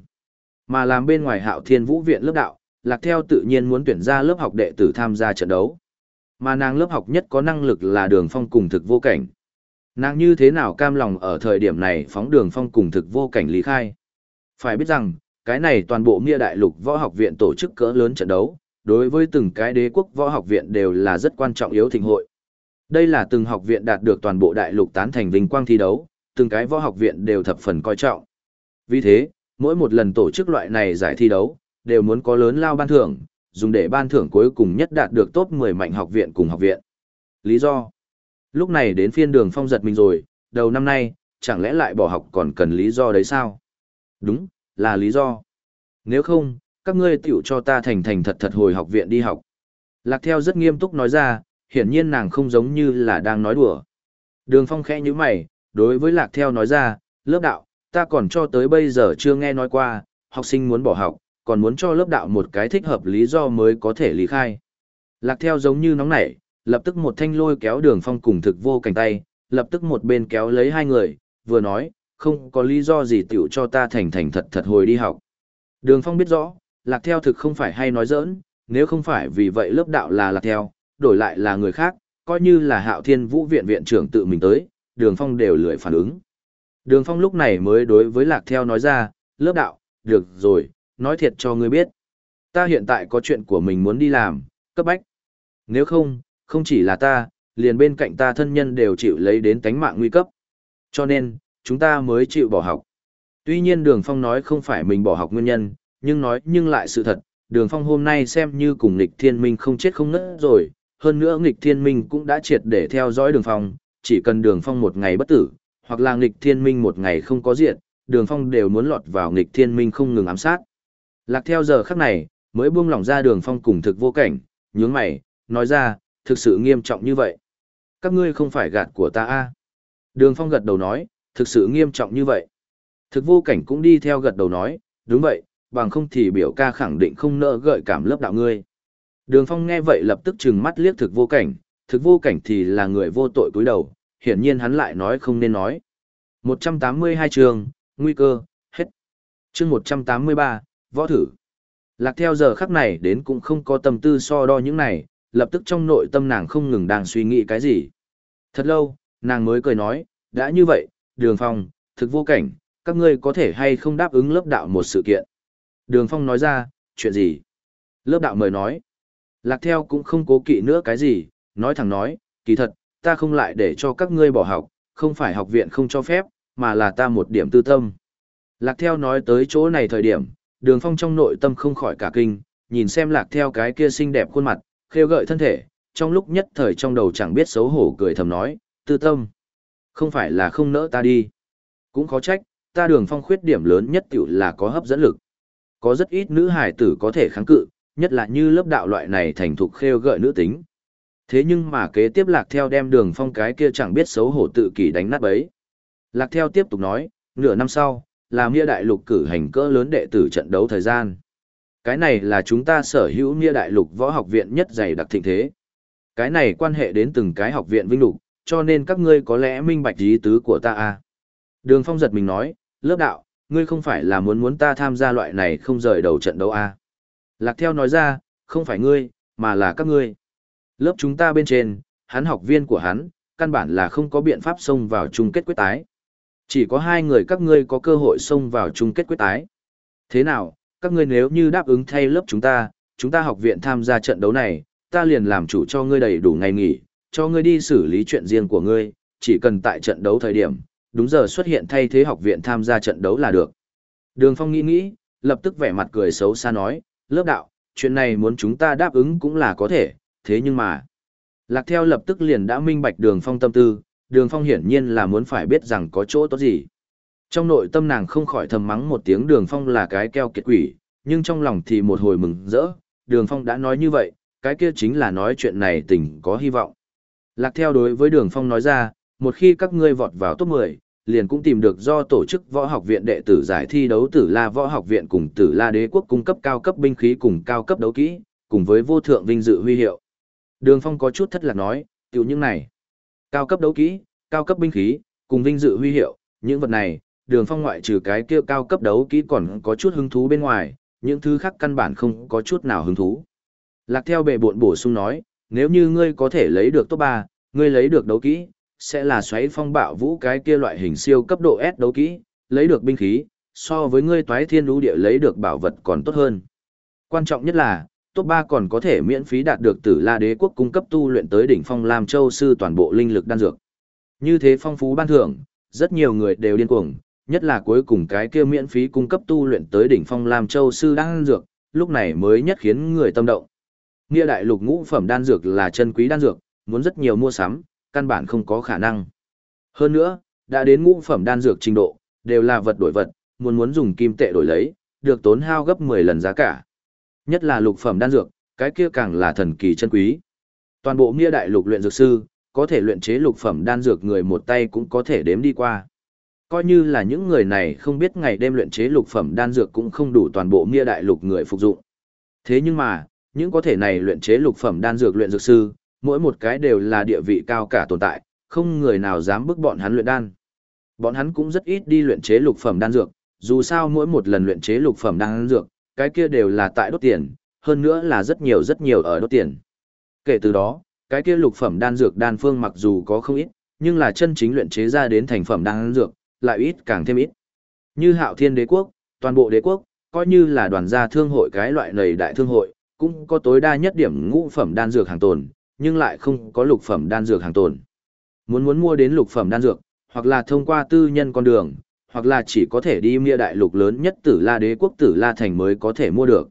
[SPEAKER 1] Mà làm bên ngoài Hạo Thiên Vũ viện lớp đạo, Lạc Theo tự nhiên muốn tuyển ra lớp học đệ tử tham gia trận đấu. Mà nàng lớp học nhất có năng lực là Đường Phong cùng thực vô cảnh. Nàng như thế nào cam lòng ở thời điểm này phóng Đường Phong cùng thực vô cảnh lý khai. Phải biết rằng, cái này toàn bộ Mia Đại Lục võ học viện tổ chức cỡ lớn trận đấu, đối với từng cái đế quốc võ học viện đều là rất quan trọng yếu thịnh hội. Đây là từng học viện đạt được toàn bộ đại lục tán thành vinh quang thi đấu, từng cái võ học viện đều thập phần coi trọng. Vì thế, mỗi một lần tổ chức loại này giải thi đấu, đều muốn có lớn lao ban thưởng, dùng để ban thưởng cuối cùng nhất đạt được top 10 mạnh học viện cùng học viện. Lý do? Lúc này đến phiên đường phong giật mình rồi, đầu năm nay, chẳng lẽ lại bỏ học còn cần lý do đấy sao? Đúng, là lý do. Nếu không, các ngươi tiểu cho ta thành thành thật thật hồi học viện đi học. Lạc theo rất nghiêm túc nói ra, hiển nhiên nàng không giống như là đang nói đùa. Đường phong khẽ như mày, đối với lạc theo nói ra, lớp đạo, ta còn cho tới bây giờ chưa nghe nói qua, học sinh muốn bỏ học, còn muốn cho lớp đạo một cái thích hợp lý do mới có thể lý khai. Lạc theo giống như nóng nảy, lập tức một thanh lôi kéo đường phong cùng thực vô cảnh tay, lập tức một bên kéo lấy hai người, vừa nói, không có lý do gì tiểu cho ta thành thành thật thật hồi đi học. Đường phong biết rõ, lạc theo thực không phải hay nói giỡn, nếu không phải vì vậy lớp đạo là lạc theo, đổi lại là người khác, coi như là hạo thiên vũ viện viện trưởng tự mình tới, đường phong đều lười phản ứng. Đường phong lúc này mới đối với lạc theo nói ra, lớp đạo, được rồi, nói thiệt cho ngươi biết. Ta hiện tại có chuyện của mình muốn đi làm, cấp bách. Nếu không, không chỉ là ta, liền bên cạnh ta thân nhân đều chịu lấy đến tánh mạng nguy cấp. Cho nên, chúng ta mới chịu bỏ học. Tuy nhiên đường phong nói không phải mình bỏ học nguyên nhân, nhưng nói nhưng lại sự thật, đường phong hôm nay xem như cùng lịch thiên minh không chết không ngất rồi, hơn nữa nghịch thiên minh cũng đã triệt để theo dõi đường phong, chỉ cần đường phong một ngày bất tử, hoặc là nghịch thiên minh một ngày không có diện, đường phong đều muốn lọt vào nghịch thiên minh không ngừng ám sát. Lạc theo giờ khắc này, mới buông lỏng ra đường phong cùng thực vô cảnh, nhướng mày, nói ra, thực sự nghiêm trọng như vậy. Các ngươi không phải gạt của ta a Đường phong gật đầu nói, thực sự nghiêm trọng như vậy. Thực vô cảnh cũng đi theo gật đầu nói, đúng vậy, bằng không thì biểu ca khẳng định không nỡ gợi cảm lớp đạo ngươi. Đường phong nghe vậy lập tức trừng mắt liếc thực vô cảnh, thực vô cảnh thì là người vô tội cúi đầu, hiển nhiên hắn lại nói không nên nói. 182 trường, nguy cơ, hết. chương 183, võ thử. Lạc theo giờ khắc này đến cũng không có tâm tư so đo những này, lập tức trong nội tâm nàng không ngừng đang suy nghĩ cái gì. Thật lâu, nàng mới cười nói, đã như vậy, đường phong, thực vô cảnh, các ngươi có thể hay không đáp ứng lớp đạo một sự kiện. Đường phong nói ra, chuyện gì? Lớp đạo mời nói. Lạc theo cũng không cố kỵ nữa cái gì, nói thẳng nói, kỳ thật, ta không lại để cho các ngươi bỏ học, không phải học viện không cho phép, mà là ta một điểm tư tâm. Lạc theo nói tới chỗ này thời điểm, đường phong trong nội tâm không khỏi cả kinh, nhìn xem lạc theo cái kia xinh đẹp khuôn mặt, khêu gợi thân thể, trong lúc nhất thời trong đầu chẳng biết xấu hổ cười thầm nói, tư tâm. Không phải là không nỡ ta đi. Cũng khó trách, ta đường phong khuyết điểm lớn nhất tiểu là có hấp dẫn lực. Có rất ít nữ hải tử có thể kháng cự, nhất là như lớp đạo loại này thành thục khêu gợi nữ tính. Thế nhưng mà kế tiếp lạc theo đem đường phong cái kia chẳng biết xấu hổ tự kỷ đánh nát bấy. Lạc theo tiếp tục nói, nửa năm sau, là nghĩa đại lục cử hành cỡ lớn đệ tử trận đấu thời gian. Cái này là chúng ta sở hữu nghĩa đại lục võ học viện nhất dày đặc thịnh thế. Cái này quan hệ đến từng cái học viện vinh lục, cho nên các ngươi có lẽ minh bạch ý tứ của ta à. Đường phong giật mình nói, lớp đạo, ngươi không phải là muốn muốn ta tham gia loại này không rời đầu trận đấu à. Lạc theo nói ra, không phải ngươi, mà là các ngươi. Lớp chúng ta bên trên, hắn học viên của hắn, căn bản là không có biện pháp xông vào chung kết quyết tái. Chỉ có hai người các ngươi có cơ hội xông vào chung kết quyết tái. Thế nào, các ngươi nếu như đáp ứng thay lớp chúng ta, chúng ta học viện tham gia trận đấu này, ta liền làm chủ cho ngươi đầy đủ ngày nghỉ, cho ngươi đi xử lý chuyện riêng của ngươi, chỉ cần tại trận đấu thời điểm, đúng giờ xuất hiện thay thế học viện tham gia trận đấu là được. Đường Phong nghĩ nghĩ, lập tức vẻ mặt cười xấu xa nói, lớp đạo, chuyện này muốn chúng ta đáp ứng cũng là có thể, thế nhưng mà... Lạc theo lập tức liền đã minh bạch đường phong tâm tư, đường phong hiển nhiên là muốn phải biết rằng có chỗ tốt gì. Trong nội tâm nàng không khỏi thầm mắng một tiếng đường phong là cái keo kiệt quỷ, nhưng trong lòng thì một hồi mừng rỡ, đường phong đã nói như vậy, cái kia chính là nói chuyện này tình có hy vọng. Lạc theo đối với đường phong nói ra, một khi các ngươi vọt vào top 10, liền cũng tìm được do tổ chức võ học viện đệ tử giải thi đấu tử la võ học viện cùng tử la đế quốc cung cấp cao cấp binh khí cùng cao cấp đấu kỹ, cùng với vô thượng vinh dự huy hiệu. Đường Phong có chút thất lạc nói, tiểu những này. Cao cấp đấu kỹ, cao cấp binh khí, cùng vinh dự huy hiệu, những vật này, đường Phong ngoại trừ cái kia cao cấp đấu kỹ còn có chút hứng thú bên ngoài, những thứ khác căn bản không có chút nào hứng thú. Lạc theo bệ bộn bổ sung nói, nếu như ngươi có thể lấy được top 3, ngươi lấy được đấu kỹ, sẽ là xoáy phong bạo vũ cái kia loại hình siêu cấp độ S đấu kỹ, lấy được binh khí, so với ngươi toái thiên lũ địa lấy được bảo vật còn tốt hơn. Quan trọng nhất là, top 3 còn có thể miễn phí đạt được Tử La Đế quốc cung cấp tu luyện tới đỉnh phong Lam Châu sư toàn bộ linh lực đan dược. Như thế phong phú ban thưởng, rất nhiều người đều điên cuồng, nhất là cuối cùng cái kia miễn phí cung cấp tu luyện tới đỉnh phong Lam Châu sư đan dược, lúc này mới nhất khiến người tâm động. Nghĩa đại lục ngũ phẩm đan dược là chân quý đan dược, muốn rất nhiều mua sắm, căn bản không có khả năng. Hơn nữa, đã đến ngũ phẩm đan dược trình độ, đều là vật đổi vật, muốn muốn dùng kim tệ đổi lấy, được tốn hao gấp 10 lần giá cả. Nhất là lục phẩm đan dược, cái kia càng là thần kỳ chân quý. Toàn bộ Mia đại lục luyện dược sư, có thể luyện chế lục phẩm đan dược người một tay cũng có thể đếm đi qua. Coi như là những người này không biết ngày đêm luyện chế lục phẩm đan dược cũng không đủ toàn bộ Mia đại lục người phục dụng. Thế nhưng mà, những có thể này luyện chế lục phẩm đan dược luyện dược sư, mỗi một cái đều là địa vị cao cả tồn tại, không người nào dám bức bọn hắn luyện đan. Bọn hắn cũng rất ít đi luyện chế lục phẩm đan dược, dù sao mỗi một lần luyện chế lục phẩm đan dược, cái kia đều là tại đốt tiền, hơn nữa là rất nhiều rất nhiều ở đốt tiền. Kể từ đó, cái kia lục phẩm đan dược đan phương mặc dù có không ít, nhưng là chân chính luyện chế ra đến thành phẩm đan dược, lại ít càng thêm ít. Như Hạo Thiên Đế quốc, toàn bộ đế quốc, coi như là đoàn gia thương hội cái loại nầy đại thương hội, cũng có tối đa nhất điểm ngũ phẩm đan dược hàng tồn, nhưng lại không có lục phẩm đan dược hàng tồn. Muốn muốn mua đến lục phẩm đan dược, hoặc là thông qua tư nhân con đường, hoặc là chỉ có thể đi mia đại lục lớn nhất tử la đế quốc tử la thành mới có thể mua được.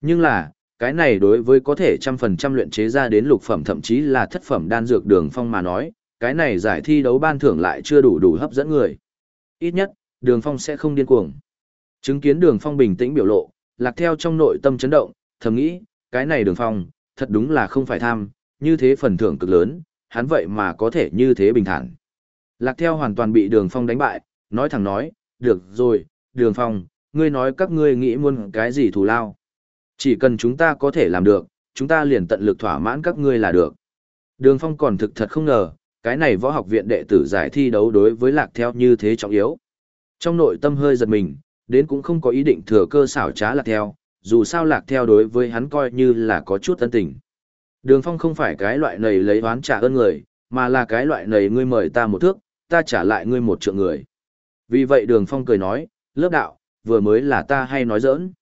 [SPEAKER 1] Nhưng là, cái này đối với có thể trăm phần trăm luyện chế ra đến lục phẩm thậm chí là thất phẩm đan dược đường phong mà nói, cái này giải thi đấu ban thưởng lại chưa đủ đủ hấp dẫn người. Ít nhất, đường phong sẽ không điên cuồng. Chứng kiến đường phong bình tĩnh biểu lộ, lạc theo trong nội tâm chấn động, thầm nghĩ, cái này đường phong, thật đúng là không phải tham, như thế phần thưởng cực lớn, hắn vậy mà có thể như thế bình thản. Lạc theo hoàn toàn bị đường phong đánh bại, nói thẳng nói, được rồi, đường phong, ngươi nói các ngươi nghĩ muốn cái gì thù lao. Chỉ cần chúng ta có thể làm được, chúng ta liền tận lực thỏa mãn các ngươi là được. Đường phong còn thực thật không ngờ, cái này võ học viện đệ tử giải thi đấu đối với lạc theo như thế trọng yếu. Trong nội tâm hơi giật mình, đến cũng không có ý định thừa cơ xảo trá lạc theo, dù sao lạc theo đối với hắn coi như là có chút ân tình. Đường phong không phải cái loại nầy lấy oán trả ơn người, mà là cái loại nầy ngươi mời ta một thước, ta trả lại ngươi một trượng người. Vì vậy đường phong cười nói, lớp đạo, vừa mới là ta hay nói giỡn.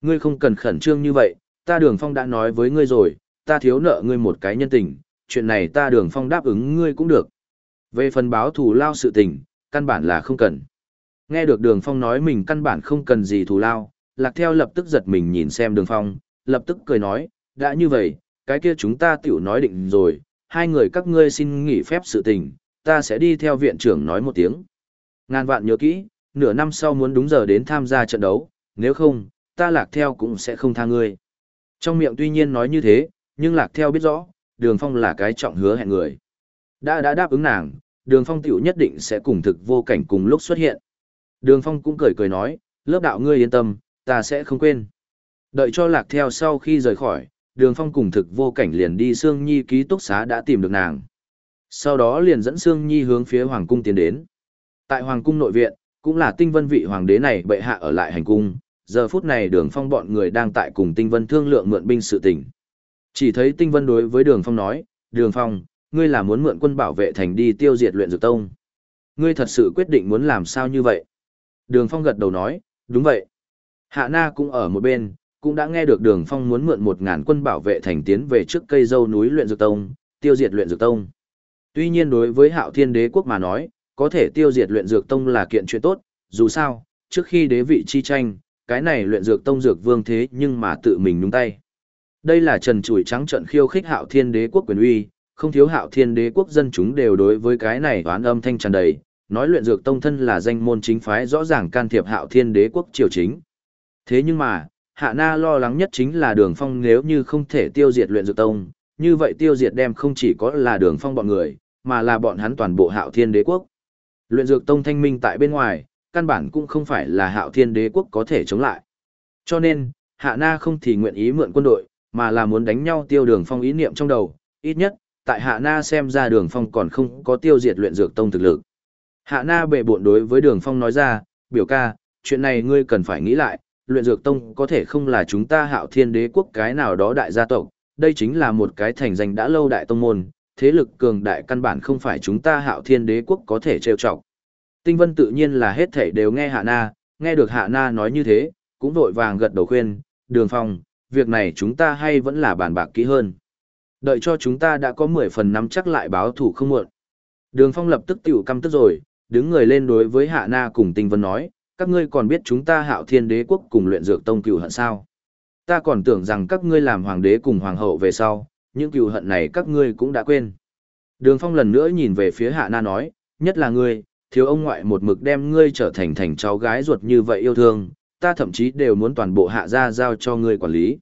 [SPEAKER 1] Ngươi không cần khẩn trương như vậy, ta đường phong đã nói với ngươi rồi, ta thiếu nợ ngươi một cái nhân tình, chuyện này ta đường phong đáp ứng ngươi cũng được. Về phần báo thù lao sự tình, căn bản là không cần. Nghe được đường phong nói mình căn bản không cần gì thù lao, lạc theo lập tức giật mình nhìn xem đường phong, lập tức cười nói, đã như vậy, cái kia chúng ta tiểu nói định rồi, hai người các ngươi xin nghỉ phép sự tình, ta sẽ đi theo viện trưởng nói một tiếng. Ngàn vạn nhớ kỹ, nửa năm sau muốn đúng giờ đến tham gia trận đấu, nếu không, ta lạc theo cũng sẽ không tha ngươi. Trong miệng tuy nhiên nói như thế, nhưng lạc theo biết rõ, đường phong là cái trọng hứa hẹn người. Đã đã đáp ứng nàng, đường phong tiểu nhất định sẽ cùng thực vô cảnh cùng lúc xuất hiện. Đường phong cũng cười cười nói, lớp đạo ngươi yên tâm, ta sẽ không quên. Đợi cho lạc theo sau khi rời khỏi, đường phong cùng thực vô cảnh liền đi Sương Nhi ký túc xá đã tìm được nàng. Sau đó liền dẫn Sương Nhi hướng phía Hoàng cung tiến đến. Tại Hoàng cung nội viện, cũng là tinh vân vị hoàng đế này bệ hạ ở lại hành cung, giờ phút này đường phong bọn người đang tại cùng tinh vân thương lượng mượn binh sự tình. Chỉ thấy tinh vân đối với đường phong nói, đường phong, ngươi là muốn mượn quân bảo vệ thành đi tiêu diệt luyện dược tông. Ngươi thật sự quyết định muốn làm sao như vậy? Đường phong gật đầu nói, đúng vậy. Hạ na cũng ở một bên, cũng đã nghe được đường phong muốn mượn một ngàn quân bảo vệ thành tiến về trước cây dâu núi luyện dược tông, tiêu diệt luyện dược tông. Tuy nhiên đối với hạo thiên đế quốc mà nói, có thể tiêu diệt luyện dược tông là kiện chuyện tốt, dù sao, trước khi đế vị chi tranh, cái này luyện dược tông dược vương thế nhưng mà tự mình nhúng tay. Đây là trần chủi trắng trận khiêu khích hạo thiên đế quốc quyền uy, không thiếu hạo thiên đế quốc dân chúng đều đối với cái này oán âm thanh tràn đầy, nói luyện dược tông thân là danh môn chính phái rõ ràng can thiệp hạo thiên đế quốc triều chính. Thế nhưng mà, hạ na lo lắng nhất chính là đường phong nếu như không thể tiêu diệt luyện dược tông, như vậy tiêu diệt đem không chỉ có là đường phong bọn người, mà là bọn hắn toàn bộ hạo thiên đế quốc. Luyện dược tông thanh minh tại bên ngoài, căn bản cũng không phải là hạo thiên đế quốc có thể chống lại. Cho nên, hạ na không thì nguyện ý mượn quân đội, mà là muốn đánh nhau tiêu đường phong ý niệm trong đầu, ít nhất, tại hạ na xem ra đường phong còn không có tiêu diệt luyện dược tông thực lực. Hạ na bệ bộn đối với đường phong nói ra, biểu ca, chuyện này ngươi cần phải nghĩ lại, luyện dược tông có thể không là chúng ta hạo thiên đế quốc cái nào đó đại gia tộc, đây chính là một cái thành danh đã lâu đại tông môn, thế lực cường đại căn bản không phải chúng ta hạo thiên đế quốc có thể trêu chọc. Tinh vân tự nhiên là hết thảy đều nghe hạ na, nghe được hạ na nói như thế, cũng vội vàng gật đầu khuyên, đường phong, việc này chúng ta hay vẫn là bàn bạc kỹ hơn. Đợi cho chúng ta đã có 10 phần năm chắc lại báo thủ không muộn. Đường phong lập tức tiểu căm tức rồi, đứng người lên đối với hạ na cùng tinh vân nói, các ngươi còn biết chúng ta hạo thiên đế quốc cùng luyện dược tông cựu hận sao. Ta còn tưởng rằng các ngươi làm hoàng đế cùng hoàng hậu về sau, những cựu hận này các ngươi cũng đã quên. Đường phong lần nữa nhìn về phía hạ na nói, nhất là ngươi, thiếu ông ngoại một mực đem ngươi trở thành thành cháu gái ruột như vậy yêu thương, ta thậm chí đều muốn toàn bộ hạ gia giao cho ngươi quản lý.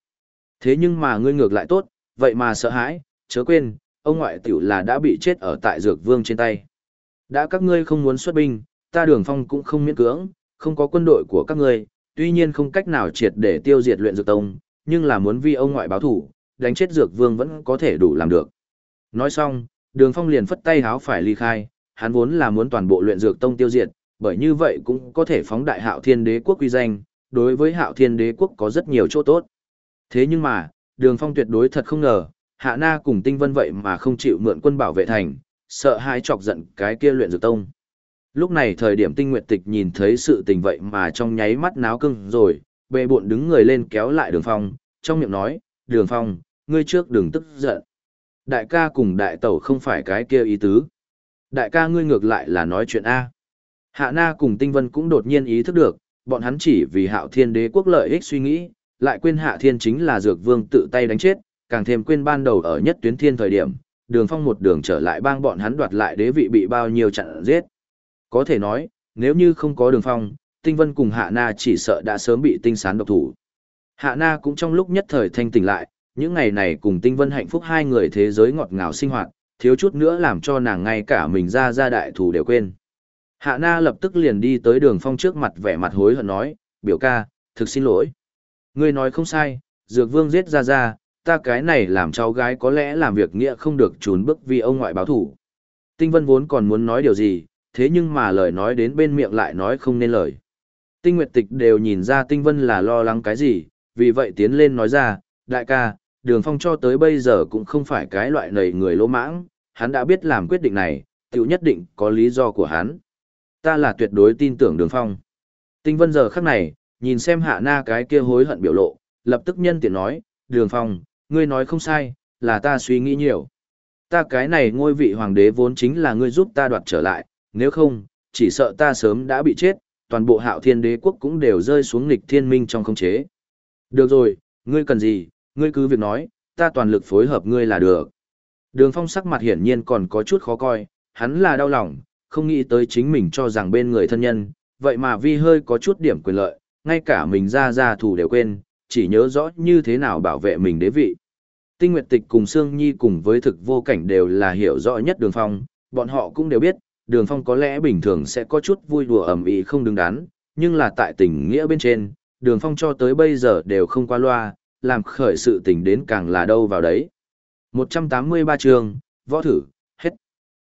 [SPEAKER 1] Thế nhưng mà ngươi ngược lại tốt, vậy mà sợ hãi, chớ quên, ông ngoại tiểu là đã bị chết ở tại dược vương trên tay. Đã các ngươi không muốn xuất binh, ta đường phong cũng không miễn cưỡng, không có quân đội của các ngươi, tuy nhiên không cách nào triệt để tiêu diệt luyện dược tông, nhưng là muốn vi ông ngoại báo thủ, đánh chết dược vương vẫn có thể đủ làm được. Nói xong, đường phong liền phất tay háo phải ly khai, hắn vốn là muốn toàn bộ luyện dược tông tiêu diệt, bởi như vậy cũng có thể phóng đại hạo thiên đế quốc quy danh, đối với hạo thiên đế quốc có rất nhiều chỗ tốt. Thế nhưng mà, đường phong tuyệt đối thật không ngờ, hạ na cùng tinh vân vậy mà không chịu mượn quân bảo vệ thành, sợ hãi chọc giận cái kia luyện dược tông. Lúc này thời điểm tinh nguyệt tịch nhìn thấy sự tình vậy mà trong nháy mắt náo cưng rồi, bệ bộn đứng người lên kéo lại đường phong, trong miệng nói, đường phong, ngươi trước đừng tức giận. Đại ca cùng đại tẩu không phải cái kia ý tứ. Đại ca ngươi ngược lại là nói chuyện A. Hạ Na cùng Tinh Vân cũng đột nhiên ý thức được, bọn hắn chỉ vì hạo thiên đế quốc lợi ích suy nghĩ, lại quên hạ thiên chính là dược vương tự tay đánh chết, càng thêm quên ban đầu ở nhất tuyến thiên thời điểm, đường phong một đường trở lại bang bọn hắn đoạt lại đế vị bị bao nhiêu trận giết. Có thể nói, nếu như không có đường phong, tinh vân cùng hạ na chỉ sợ đã sớm bị tinh sán độc thủ. Hạ na cũng trong lúc nhất thời thanh tỉnh lại, những ngày này cùng tinh vân hạnh phúc hai người thế giới ngọt ngào sinh hoạt, thiếu chút nữa làm cho nàng ngay cả mình ra ra đại thủ đều quên. Hạ na lập tức liền đi tới đường phong trước mặt vẻ mặt hối hận nói, biểu ca, thực xin lỗi. Ngươi nói không sai, dược vương giết ra ra, ta cái này làm cháu gái có lẽ làm việc nghĩa không được trốn bước vì ông ngoại báo thủ. Tinh vân vốn còn muốn nói điều gì, thế nhưng mà lời nói đến bên miệng lại nói không nên lời. Tinh Nguyệt Tịch đều nhìn ra Tinh Vân là lo lắng cái gì, vì vậy tiến lên nói ra, đại ca, đường phong cho tới bây giờ cũng không phải cái loại nầy người lỗ mãng, hắn đã biết làm quyết định này, tiểu nhất định có lý do của hắn. Ta là tuyệt đối tin tưởng đường phong. Tinh Vân giờ khắc này, nhìn xem hạ na cái kia hối hận biểu lộ, lập tức nhân tiện nói, đường phong, ngươi nói không sai, là ta suy nghĩ nhiều. Ta cái này ngôi vị hoàng đế vốn chính là ngươi giúp ta đoạt trở lại, nếu không, chỉ sợ ta sớm đã bị chết, toàn bộ hạo thiên đế quốc cũng đều rơi xuống nghịch thiên minh trong không chế. Được rồi, ngươi cần gì, ngươi cứ việc nói, ta toàn lực phối hợp ngươi là được. Đường phong sắc mặt hiển nhiên còn có chút khó coi, hắn là đau lòng, không nghĩ tới chính mình cho rằng bên người thân nhân, vậy mà vi hơi có chút điểm quyền lợi, ngay cả mình ra ra thủ đều quên, chỉ nhớ rõ như thế nào bảo vệ mình đế vị. Tinh Nguyệt Tịch cùng Sương Nhi cùng với thực vô cảnh đều là hiểu rõ nhất đường phong, bọn họ cũng đều biết, đường phong có lẽ bình thường sẽ có chút vui đùa ẩm ĩ không đứng đắn, nhưng là tại tình nghĩa bên trên, đường phong cho tới bây giờ đều không qua loa, làm khởi sự tình đến càng là đâu vào đấy. 183 chương, võ thử, hết.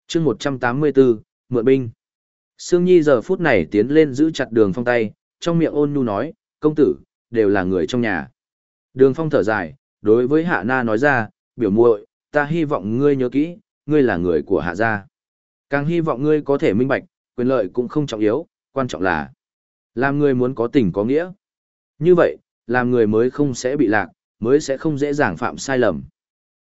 [SPEAKER 1] Chương 184, mượn binh. Sương Nhi giờ phút này tiến lên giữ chặt đường phong tay, trong miệng ôn nhu nói, công tử, đều là người trong nhà. Đường phong thở dài, đối với hạ na nói ra, biểu muội, ta hy vọng ngươi nhớ kỹ, ngươi là người của hạ gia. Càng hy vọng ngươi có thể minh bạch, quyền lợi cũng không trọng yếu, quan trọng là làm người muốn có tình có nghĩa. Như vậy, làm người mới không sẽ bị lạc, mới sẽ không dễ dàng phạm sai lầm.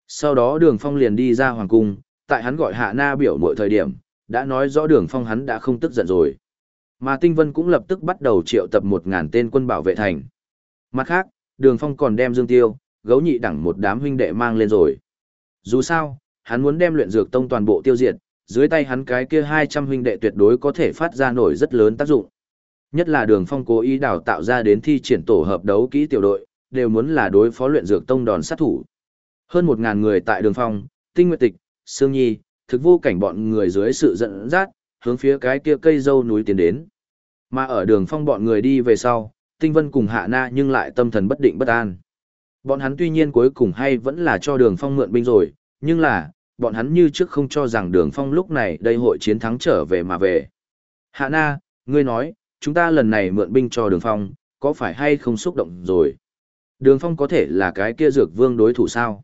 [SPEAKER 1] Sau đó đường phong liền đi ra hoàng cung, tại hắn gọi hạ na biểu mọi thời điểm, đã nói rõ đường phong hắn đã không tức giận rồi. Mà tinh vân cũng lập tức bắt đầu triệu tập một ngàn tên quân bảo vệ thành. Mặt khác, đường phong còn đem dương tiêu, gấu nhị đẳng một đám huynh đệ mang lên rồi. Dù sao, hắn muốn đem luyện dược tông toàn bộ tiêu diệt, dưới tay hắn cái kia 200 huynh đệ tuyệt đối có thể phát ra nổi rất lớn tác dụng. Nhất là đường phong cố ý đào tạo ra đến thi triển tổ hợp đấu kỹ tiểu đội, đều muốn là đối phó luyện dược tông đòn sát thủ. Hơn 1.000 người tại đường phong, tinh nguyệt tịch, sương nhi, thực vô cảnh bọn người dưới sự dẫn dắt, hướng phía cái kia cây dâu núi tiến đến. Mà ở đường phong bọn người đi về sau, tinh vân cùng hạ na nhưng lại tâm thần bất định bất an. Bọn hắn tuy nhiên cuối cùng hay vẫn là cho đường phong mượn binh rồi, nhưng là, bọn hắn như trước không cho rằng đường phong lúc này đây hội chiến thắng trở về mà về. Hạ na, ngươi nói, chúng ta lần này mượn binh cho đường phong, có phải hay không xúc động rồi? Đường phong có thể là cái kia dược vương đối thủ sao?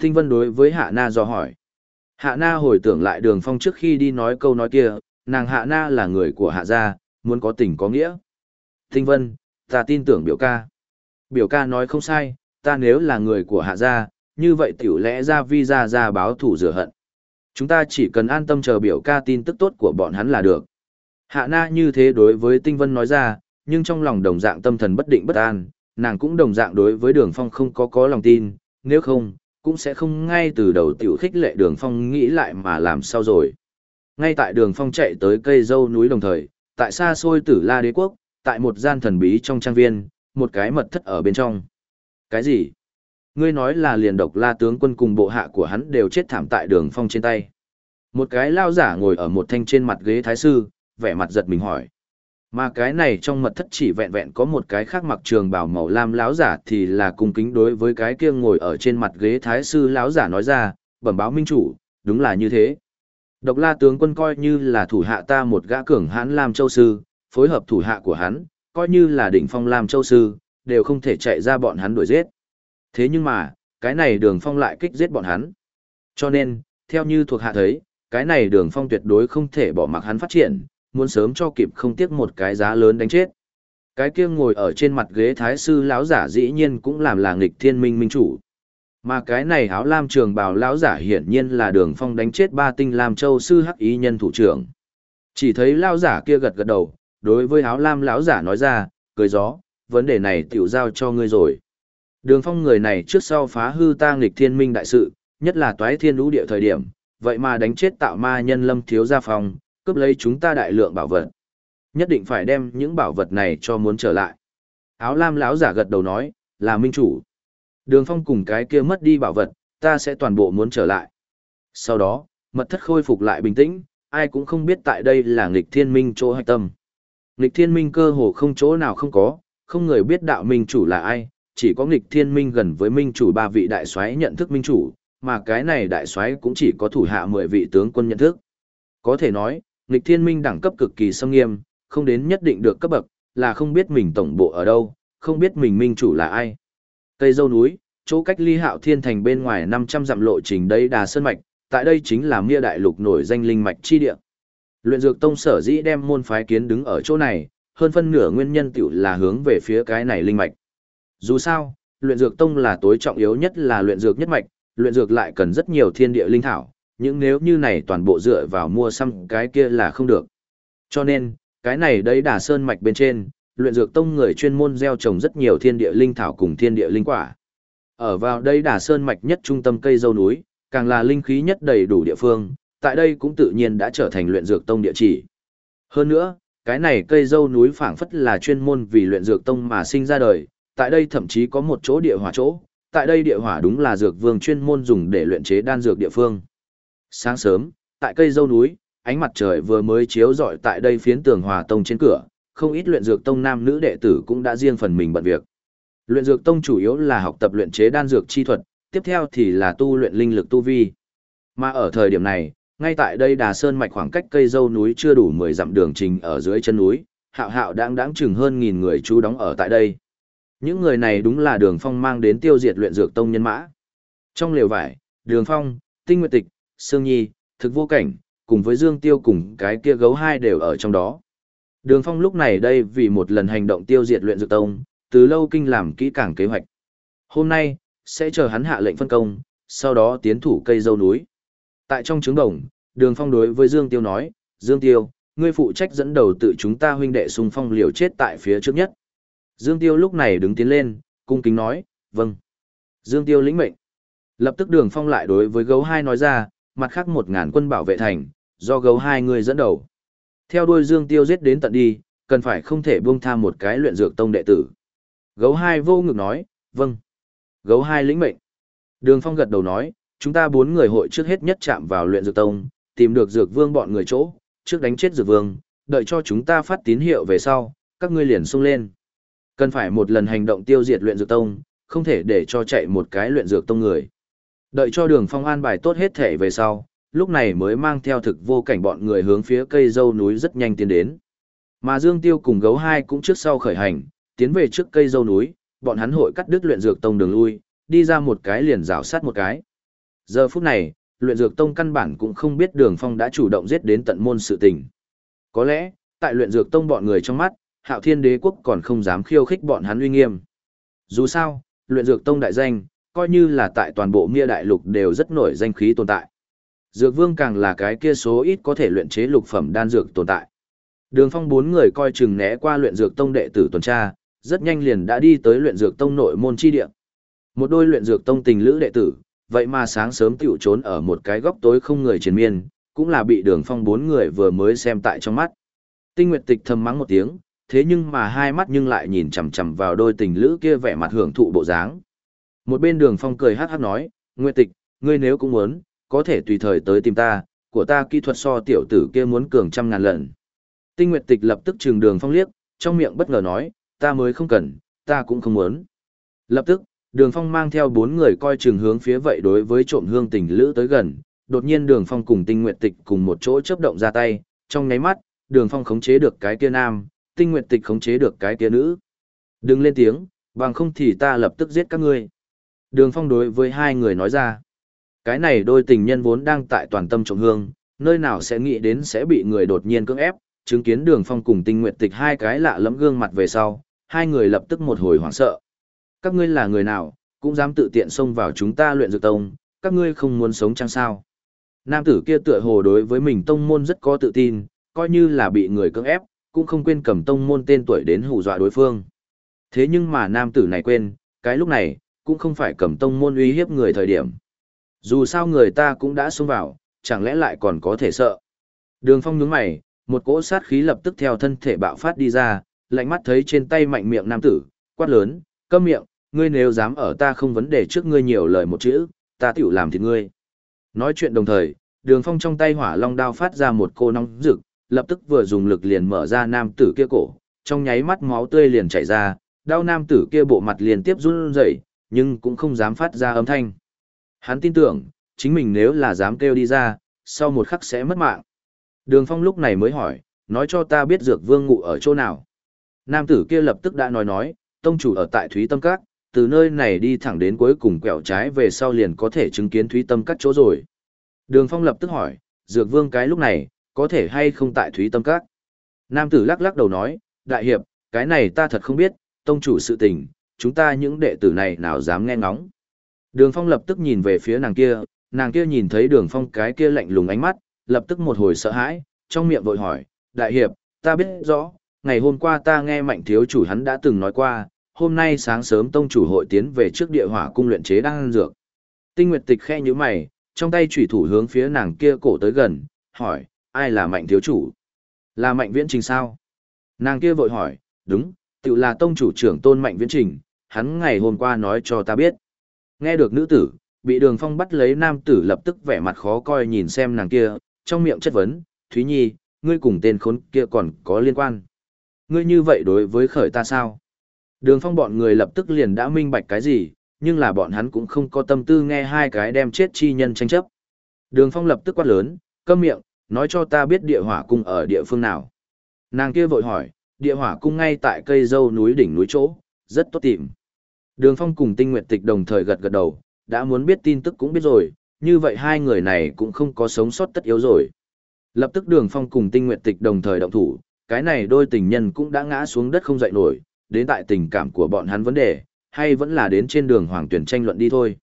[SPEAKER 1] Tinh vân đối với hạ na do hỏi. Hạ na hồi tưởng lại đường phong trước khi đi nói câu nói kia, nàng hạ na là người của hạ gia, muốn có tình có nghĩa. Tinh vân, ta tin tưởng biểu ca. Biểu ca nói không sai, ta nếu là người của hạ gia, như vậy tiểu lẽ ra vi ra ra báo thủ rửa hận. Chúng ta chỉ cần an tâm chờ biểu ca tin tức tốt của bọn hắn là được. Hạ na như thế đối với tinh vân nói ra, nhưng trong lòng đồng dạng tâm thần bất định bất an, nàng cũng đồng dạng đối với đường phong không có có lòng tin, nếu không, cũng sẽ không ngay từ đầu tiểu khích lệ đường phong nghĩ lại mà làm sao rồi. Ngay tại đường phong chạy tới cây dâu núi đồng thời, tại xa xôi tử la đế quốc, tại một gian thần bí trong trang viên, một cái mật thất ở bên trong. Cái gì? Ngươi nói là liền độc la tướng quân cùng bộ hạ của hắn đều chết thảm tại đường phong trên tay. Một cái lao giả ngồi ở một thanh trên mặt ghế thái sư, vẻ mặt giật mình hỏi. Mà cái này trong mật thất chỉ vẹn vẹn có một cái khác mặc trường bào màu lam lão giả thì là cung kính đối với cái kia ngồi ở trên mặt ghế thái sư lão giả nói ra, bẩm báo minh chủ, đúng là như thế. Độc la tướng quân coi như là thủ hạ ta một gã cường hãn Lam Châu Sư, phối hợp thủ hạ của hắn, coi như là đỉnh phong Lam Châu Sư, đều không thể chạy ra bọn hắn đuổi giết. Thế nhưng mà, cái này đường phong lại kích giết bọn hắn. Cho nên, theo như thuộc hạ thấy, cái này đường phong tuyệt đối không thể bỏ mặc hắn phát triển, muốn sớm cho kịp không tiếc một cái giá lớn đánh chết. Cái kia ngồi ở trên mặt ghế thái sư lão giả dĩ nhiên cũng làm là nghịch thiên minh minh chủ. Mà cái này áo lam trường bào lão giả hiển nhiên là đường phong đánh chết ba tinh lam châu sư hắc ý nhân thủ trưởng. Chỉ thấy lão giả kia gật gật đầu, đối với áo lam lão giả nói ra, cười gió, vấn đề này tiểu giao cho ngươi rồi. Đường phong người này trước sau phá hư ta nghịch thiên minh đại sự, nhất là toái thiên lũ địa thời điểm, vậy mà đánh chết tạo ma nhân lâm thiếu gia phòng, cướp lấy chúng ta đại lượng bảo vật. Nhất định phải đem những bảo vật này cho muốn trở lại. Áo lam lão giả gật đầu nói, là minh chủ. Đường phong cùng cái kia mất đi bảo vật, ta sẽ toàn bộ muốn trở lại. Sau đó, mật thất khôi phục lại bình tĩnh, ai cũng không biết tại đây là nghịch thiên minh chỗ hạch tâm. Nghịch thiên minh cơ hồ không chỗ nào không có, không người biết đạo minh chủ là ai, chỉ có nghịch thiên minh gần với minh chủ ba vị đại soái nhận thức minh chủ, mà cái này đại soái cũng chỉ có thủ hạ 10 vị tướng quân nhận thức. Có thể nói, nghịch thiên minh đẳng cấp cực kỳ sâm nghiêm, không đến nhất định được cấp bậc, là không biết mình tổng bộ ở đâu, không biết mình minh chủ là ai. Cây dâu núi, chỗ cách ly hạo thiên thành bên ngoài 500 dặm lộ trình đây đà sơn mạch, tại đây chính là Mia đại lục nổi danh linh mạch chi địa. Luyện dược tông sở dĩ đem môn phái kiến đứng ở chỗ này, hơn phân nửa nguyên nhân tiểu là hướng về phía cái này linh mạch. Dù sao, luyện dược tông là tối trọng yếu nhất là luyện dược nhất mạch, luyện dược lại cần rất nhiều thiên địa linh thảo, nhưng nếu như này toàn bộ dựa vào mua xăm cái kia là không được. Cho nên, cái này đấy đà sơn mạch bên trên, luyện dược tông người chuyên môn gieo trồng rất nhiều thiên địa linh thảo cùng thiên địa linh quả. Ở vào đây đà sơn mạch nhất trung tâm cây dâu núi, càng là linh khí nhất đầy đủ địa phương, tại đây cũng tự nhiên đã trở thành luyện dược tông địa chỉ. Hơn nữa, cái này cây dâu núi phảng phất là chuyên môn vì luyện dược tông mà sinh ra đời, tại đây thậm chí có một chỗ địa hỏa chỗ, tại đây địa hỏa đúng là dược vương chuyên môn dùng để luyện chế đan dược địa phương. Sáng sớm, tại cây dâu núi, ánh mặt trời vừa mới chiếu rọi tại đây phiến tường hòa tông trên cửa, không ít luyện dược tông nam nữ đệ tử cũng đã riêng phần mình bận việc. Luyện dược tông chủ yếu là học tập luyện chế đan dược chi thuật, tiếp theo thì là tu luyện linh lực tu vi. Mà ở thời điểm này, ngay tại đây Đà Sơn mạch khoảng cách cây dâu núi chưa đủ 10 dặm đường trình ở dưới chân núi, hạo hạo đang đáng chừng hơn nghìn người chú đóng ở tại đây. Những người này đúng là đường phong mang đến tiêu diệt luyện dược tông nhân mã. Trong lều vải, đường phong, tinh nguyệt tịch, sương nhi, thực vô cảnh, cùng với dương tiêu cùng cái kia gấu hai đều ở trong đó. Đường phong lúc này đây vì một lần hành động tiêu diệt luyện dược tông, từ lâu kinh làm kỹ càng kế hoạch. Hôm nay, sẽ chờ hắn hạ lệnh phân công, sau đó tiến thủ cây dâu núi. Tại trong trứng đồng, đường phong đối với Dương Tiêu nói, Dương Tiêu, ngươi phụ trách dẫn đầu tự chúng ta huynh đệ xung phong liều chết tại phía trước nhất. Dương Tiêu lúc này đứng tiến lên, cung kính nói, vâng. Dương Tiêu lĩnh mệnh. Lập tức đường phong lại đối với gấu hai nói ra, mặt khác một ngàn quân bảo vệ thành, do gấu hai người dẫn đầu. Theo đuôi Dương Tiêu giết đến tận đi, cần phải không thể buông tha một cái luyện dược tông đệ tử. Gấu hai vô ngực nói, vâng. Gấu hai lĩnh mệnh. Đường phong gật đầu nói, chúng ta bốn người hội trước hết nhất chạm vào luyện dược tông, tìm được dược vương bọn người chỗ, trước đánh chết dược vương, đợi cho chúng ta phát tín hiệu về sau, các ngươi liền xông lên. Cần phải một lần hành động tiêu diệt luyện dược tông, không thể để cho chạy một cái luyện dược tông người. Đợi cho đường phong an bài tốt hết thể về sau, lúc này mới mang theo thực vô cảnh bọn người hướng phía cây dâu núi rất nhanh tiến đến. Mà Dương Tiêu cùng gấu hai cũng trước sau khởi hành, tiến về trước cây dâu núi, bọn hắn hội cắt đứt luyện dược tông đường lui, đi ra một cái liền rào sát một cái. Giờ phút này, luyện dược tông căn bản cũng không biết đường phong đã chủ động giết đến tận môn sự tình. Có lẽ, tại luyện dược tông bọn người trong mắt, hạo thiên đế quốc còn không dám khiêu khích bọn hắn uy nghiêm. Dù sao, luyện dược tông đại danh, coi như là tại toàn bộ mia đại lục đều rất nổi danh khí tồn tại. Dược vương càng là cái kia số ít có thể luyện chế lục phẩm đan dược tồn tại. Đường phong bốn người coi chừng né qua luyện dược tông đệ tử tuần tra, rất nhanh liền đã đi tới luyện dược tông nội môn chi địa. Một đôi luyện dược tông tình lữ đệ tử, vậy mà sáng sớm tiểu trốn ở một cái góc tối không người triền miên, cũng là bị đường phong bốn người vừa mới xem tại trong mắt. Tinh Nguyệt Tịch thầm mắng một tiếng, thế nhưng mà hai mắt nhưng lại nhìn chằm chằm vào đôi tình lữ kia vẻ mặt hưởng thụ bộ dáng. Một bên đường phong cười hát hát nói, Nguyệt Tịch, ngươi nếu cũng muốn, có thể tùy thời tới tìm ta, của ta kỹ thuật so tiểu tử kia muốn cường trăm ngàn lần. Tinh Nguyệt Tịch lập tức trừng đường phong liếc, trong miệng bất ngờ nói, ta mới không cần, ta cũng không muốn. Lập tức, Đường Phong mang theo bốn người coi trường hướng phía vậy đối với trộm hương tình lữ tới gần, đột nhiên Đường Phong cùng Tinh Nguyệt Tịch cùng một chỗ chớp động ra tay, trong nháy mắt, Đường Phong khống chế được cái kia nam, Tinh Nguyệt Tịch khống chế được cái tia nữ. Đừng lên tiếng, bằng không thì ta lập tức giết các ngươi. Đường Phong đối với hai người nói ra. Cái này đôi tình nhân vốn đang tại toàn tâm trộm hương, nơi nào sẽ nghĩ đến sẽ bị người đột nhiên cưỡng ép, chứng kiến Đường Phong cùng Tinh Nguyệt Tịch hai cái lạ lẫm gương mặt về sau, hai người lập tức một hồi hoảng sợ các ngươi là người nào, cũng dám tự tiện xông vào chúng ta luyện dược tông, các ngươi không muốn sống chăng sao? Nam tử kia tựa hồ đối với mình tông môn rất có tự tin, coi như là bị người cưỡng ép, cũng không quên cầm tông môn tên tuổi đến hù dọa đối phương. Thế nhưng mà nam tử này quên, cái lúc này, cũng không phải cầm tông môn uy hiếp người thời điểm. Dù sao người ta cũng đã xông vào, chẳng lẽ lại còn có thể sợ. Đường phong nhướng mày, một cỗ sát khí lập tức theo thân thể bạo phát đi ra, lạnh mắt thấy trên tay mạnh miệng nam tử, quát lớn, câm miệng, ngươi nếu dám ở ta không vấn đề trước ngươi nhiều lời một chữ, ta tiểu làm thịt ngươi. Nói chuyện đồng thời, đường phong trong tay hỏa long đao phát ra một cô nóng rực, lập tức vừa dùng lực liền mở ra nam tử kia cổ, trong nháy mắt máu tươi liền chảy ra, đau nam tử kia bộ mặt liền tiếp run rẩy, nhưng cũng không dám phát ra âm thanh. Hắn tin tưởng, chính mình nếu là dám kêu đi ra, sau một khắc sẽ mất mạng. Đường phong lúc này mới hỏi, nói cho ta biết dược vương ngụ ở chỗ nào. Nam tử kia lập tức đã nói nói, tông chủ ở tại Thúy Tâm Các, từ nơi này đi thẳng đến cuối cùng quẹo trái về sau liền có thể chứng kiến Thúy Tâm Các chỗ rồi. Đường Phong lập tức hỏi, Dược Vương cái lúc này, có thể hay không tại Thúy Tâm Các? Nam tử lắc lắc đầu nói, Đại Hiệp, cái này ta thật không biết, tông chủ sự tình, chúng ta những đệ tử này nào dám nghe ngóng. Đường Phong lập tức nhìn về phía nàng kia, nàng kia nhìn thấy đường Phong cái kia lạnh lùng ánh mắt, lập tức một hồi sợ hãi, trong miệng vội hỏi, Đại Hiệp, ta biết rõ, ngày hôm qua ta nghe mạnh thiếu chủ hắn đã từng nói qua, hôm nay sáng sớm tông chủ hội tiến về trước địa hỏa cung luyện chế đan dược. Tinh Nguyệt Tịch khe như mày, trong tay chủy thủ hướng phía nàng kia cổ tới gần, hỏi, ai là mạnh thiếu chủ? Là mạnh viễn trình sao? Nàng kia vội hỏi, đúng, tự là tông chủ trưởng tôn mạnh viễn trình, hắn ngày hôm qua nói cho ta biết. Nghe được nữ tử, bị đường phong bắt lấy nam tử lập tức vẻ mặt khó coi nhìn xem nàng kia, trong miệng chất vấn, Thúy Nhi, ngươi cùng tên khốn kia còn có liên quan. Ngươi như vậy đối với khởi ta sao? Đường phong bọn người lập tức liền đã minh bạch cái gì, nhưng là bọn hắn cũng không có tâm tư nghe hai cái đem chết chi nhân tranh chấp. Đường phong lập tức quát lớn, câm miệng, nói cho ta biết địa hỏa cung ở địa phương nào. Nàng kia vội hỏi, địa hỏa cung ngay tại cây dâu núi đỉnh núi chỗ, rất tốt tìm. Đường phong cùng tinh nguyệt tịch đồng thời gật gật đầu, đã muốn biết tin tức cũng biết rồi, như vậy hai người này cũng không có sống sót tất yếu rồi. Lập tức đường phong cùng tinh nguyệt tịch đồng thời động thủ, cái này đôi tình nhân cũng đã ngã xuống đất không dậy nổi, đến tại tình cảm của bọn hắn vấn đề, hay vẫn là đến trên đường hoàng tuyển tranh luận đi thôi.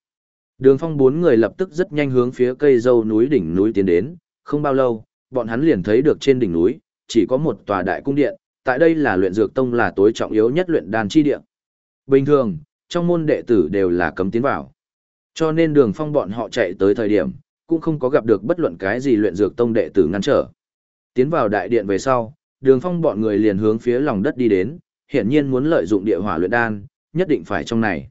[SPEAKER 1] Đường phong bốn người lập tức rất nhanh hướng phía cây dâu núi đỉnh núi tiến đến, không bao lâu, bọn hắn liền thấy được trên đỉnh núi, chỉ có một tòa đại cung điện, tại đây là luyện dược tông là tối trọng yếu nhất luyện đan chi điện. Bình thường, trong môn đệ tử đều là cấm tiến vào. Cho nên đường phong bọn họ chạy tới thời điểm, cũng không có gặp được bất luận cái gì luyện dược tông đệ tử ngăn trở. Tiến vào đại điện về sau, đường phong bọn người liền hướng phía lòng đất đi đến, hiển nhiên muốn lợi dụng địa hỏa luyện đan, nhất định phải trong này.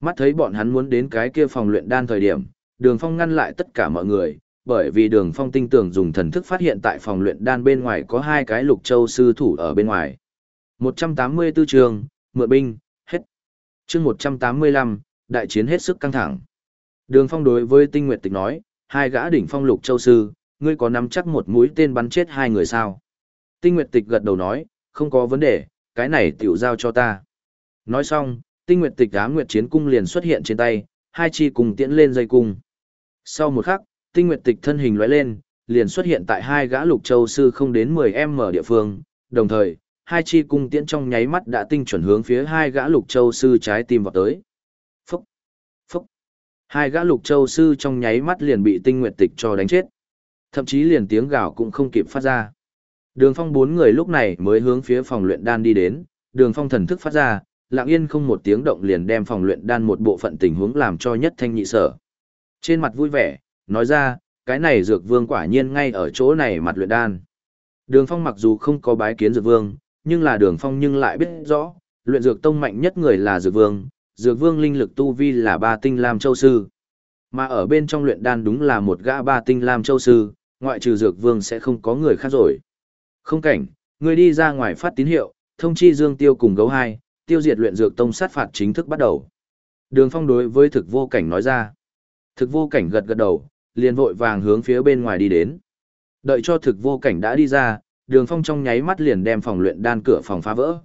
[SPEAKER 1] Mắt thấy bọn hắn muốn đến cái kia phòng luyện đan thời điểm, đường phong ngăn lại tất cả mọi người, bởi vì đường phong tinh tưởng dùng thần thức phát hiện tại phòng luyện đan bên ngoài có hai cái lục châu sư thủ ở bên ngoài. 184 trường, mượn binh, hết. chương 185, đại chiến hết sức căng thẳng. Đường phong đối với tinh nguyệt tịch nói, hai gã đỉnh phong lục châu sư, ngươi có nắm chắc một mũi tên bắn chết hai người sao? Tinh nguyệt tịch gật đầu nói, không có vấn đề, cái này tiểu giao cho ta. Nói xong, tinh nguyệt tịch ám nguyệt chiến cung liền xuất hiện trên tay, hai chi cùng tiễn lên dây cung. Sau một khắc, tinh nguyệt tịch thân hình lóe lên, liền xuất hiện tại hai gã lục châu sư không đến 10m địa phương, đồng thời, hai chi cung tiễn trong nháy mắt đã tinh chuẩn hướng phía hai gã lục châu sư trái tim vào tới. Phúc! Phúc! Hai gã lục châu sư trong nháy mắt liền bị tinh nguyệt tịch cho đánh chết. Thậm chí liền tiếng gào cũng không kịp phát ra. Đường phong bốn người lúc này mới hướng phía phòng luyện đan đi đến, đường phong thần thức phát ra, lặng yên không một tiếng động liền đem phòng luyện đan một bộ phận tình huống làm cho nhất thanh nhị sở. Trên mặt vui vẻ, nói ra, cái này dược vương quả nhiên ngay ở chỗ này mặt luyện đan. Đường phong mặc dù không có bái kiến dược vương, nhưng là đường phong nhưng lại biết rõ, luyện dược tông mạnh nhất người là dược vương, dược vương linh lực tu vi là ba tinh lam châu sư. Mà ở bên trong luyện đan đúng là một gã ba tinh lam châu sư, ngoại trừ dược vương sẽ không có người khác rồi. Không cảnh, người đi ra ngoài phát tín hiệu, thông chi Dương Tiêu cùng gấu hai, tiêu diệt luyện dược tông sát phạt chính thức bắt đầu. Đường Phong đối với thực vô cảnh nói ra. Thực vô cảnh gật gật đầu, liền vội vàng hướng phía bên ngoài đi đến. Đợi cho thực vô cảnh đã đi ra, Đường Phong trong nháy mắt liền đem phòng luyện đan cửa phòng phá vỡ.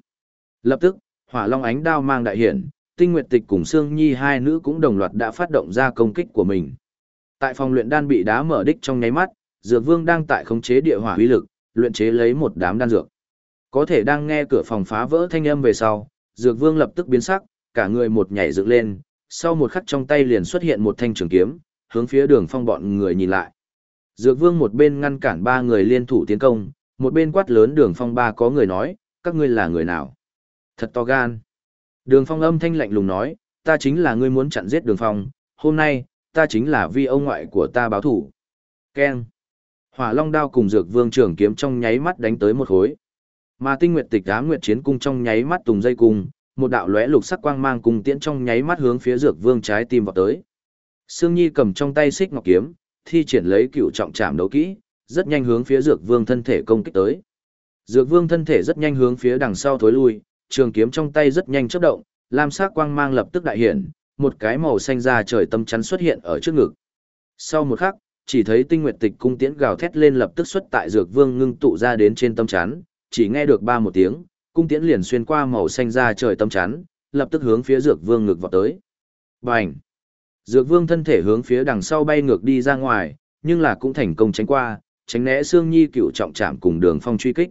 [SPEAKER 1] Lập tức, Hỏa Long ánh đao mang đại hiển, Tinh Nguyệt Tịch cùng Sương Nhi hai nữ cũng đồng loạt đã phát động ra công kích của mình. Tại phòng luyện đan bị đá mở đích trong nháy mắt, Dược Vương đang tại khống chế địa hỏa uy lực, luyện chế lấy một đám đan dược. Có thể đang nghe cửa phòng phá vỡ thanh âm về sau, Dược Vương lập tức biến sắc, cả người một nhảy dựng lên, sau một khắc trong tay liền xuất hiện một thanh trường kiếm, hướng phía Đường Phong bọn người nhìn lại. Dược Vương một bên ngăn cản ba người liên thủ tiến công, một bên quát lớn Đường Phong ba có người nói, các ngươi là người nào? Thật to gan. Đường Phong âm thanh lạnh lùng nói, ta chính là ngươi muốn chặn giết Đường Phong, hôm nay, ta chính là vi ông ngoại của ta báo thủ. Keng. Hỏa Long đao cùng Dược Vương trường kiếm trong nháy mắt đánh tới một khối. Mà Tinh Nguyệt Tịch Ám Nguyệt Chiến cung trong nháy mắt tùng dây cung, một đạo lóe lục sắc quang mang cùng tiễn trong nháy mắt hướng phía Dược Vương trái tim vào tới. Sương Nhi cầm trong tay xích ngọc kiếm, thi triển lấy cựu trọng trảm đấu kỹ, rất nhanh hướng phía Dược Vương thân thể công kích tới. Dược Vương thân thể rất nhanh hướng phía đằng sau thối lui, trường kiếm trong tay rất nhanh chớp động, lam sắc quang mang lập tức đại hiện, một cái màu xanh da trời tâm chắn xuất hiện ở trước ngực. Sau một khắc, chỉ thấy tinh nguyệt tịch cung tiễn gào thét lên lập tức xuất tại dược vương ngưng tụ ra đến trên tâm chắn, chỉ nghe được ba một tiếng, cung tiễn liền xuyên qua màu xanh da trời tâm chắn, lập tức hướng phía dược vương ngực vọt tới. Bành! Dược vương thân thể hướng phía đằng sau bay ngược đi ra ngoài, nhưng là cũng thành công tránh qua, tránh né xương nhi cựu trọng chạm cùng đường phong truy kích.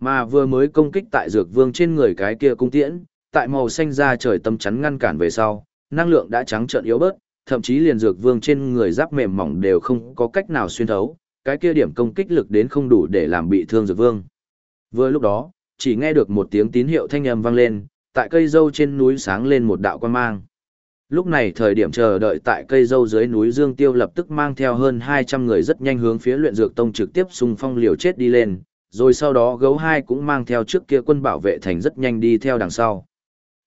[SPEAKER 1] Mà vừa mới công kích tại dược vương trên người cái kia cung tiễn, tại màu xanh da trời tâm chắn ngăn cản về sau, năng lượng đã trắng trợn yếu bớt, thậm chí liền dược vương trên người giáp mềm mỏng đều không có cách nào xuyên thấu, cái kia điểm công kích lực đến không đủ để làm bị thương dược vương. Vừa lúc đó, chỉ nghe được một tiếng tín hiệu thanh âm vang lên, tại cây dâu trên núi sáng lên một đạo quan mang. Lúc này thời điểm chờ đợi tại cây dâu dưới núi Dương Tiêu lập tức mang theo hơn 200 người rất nhanh hướng phía luyện dược tông trực tiếp xung phong liều chết đi lên, rồi sau đó gấu hai cũng mang theo trước kia quân bảo vệ thành rất nhanh đi theo đằng sau.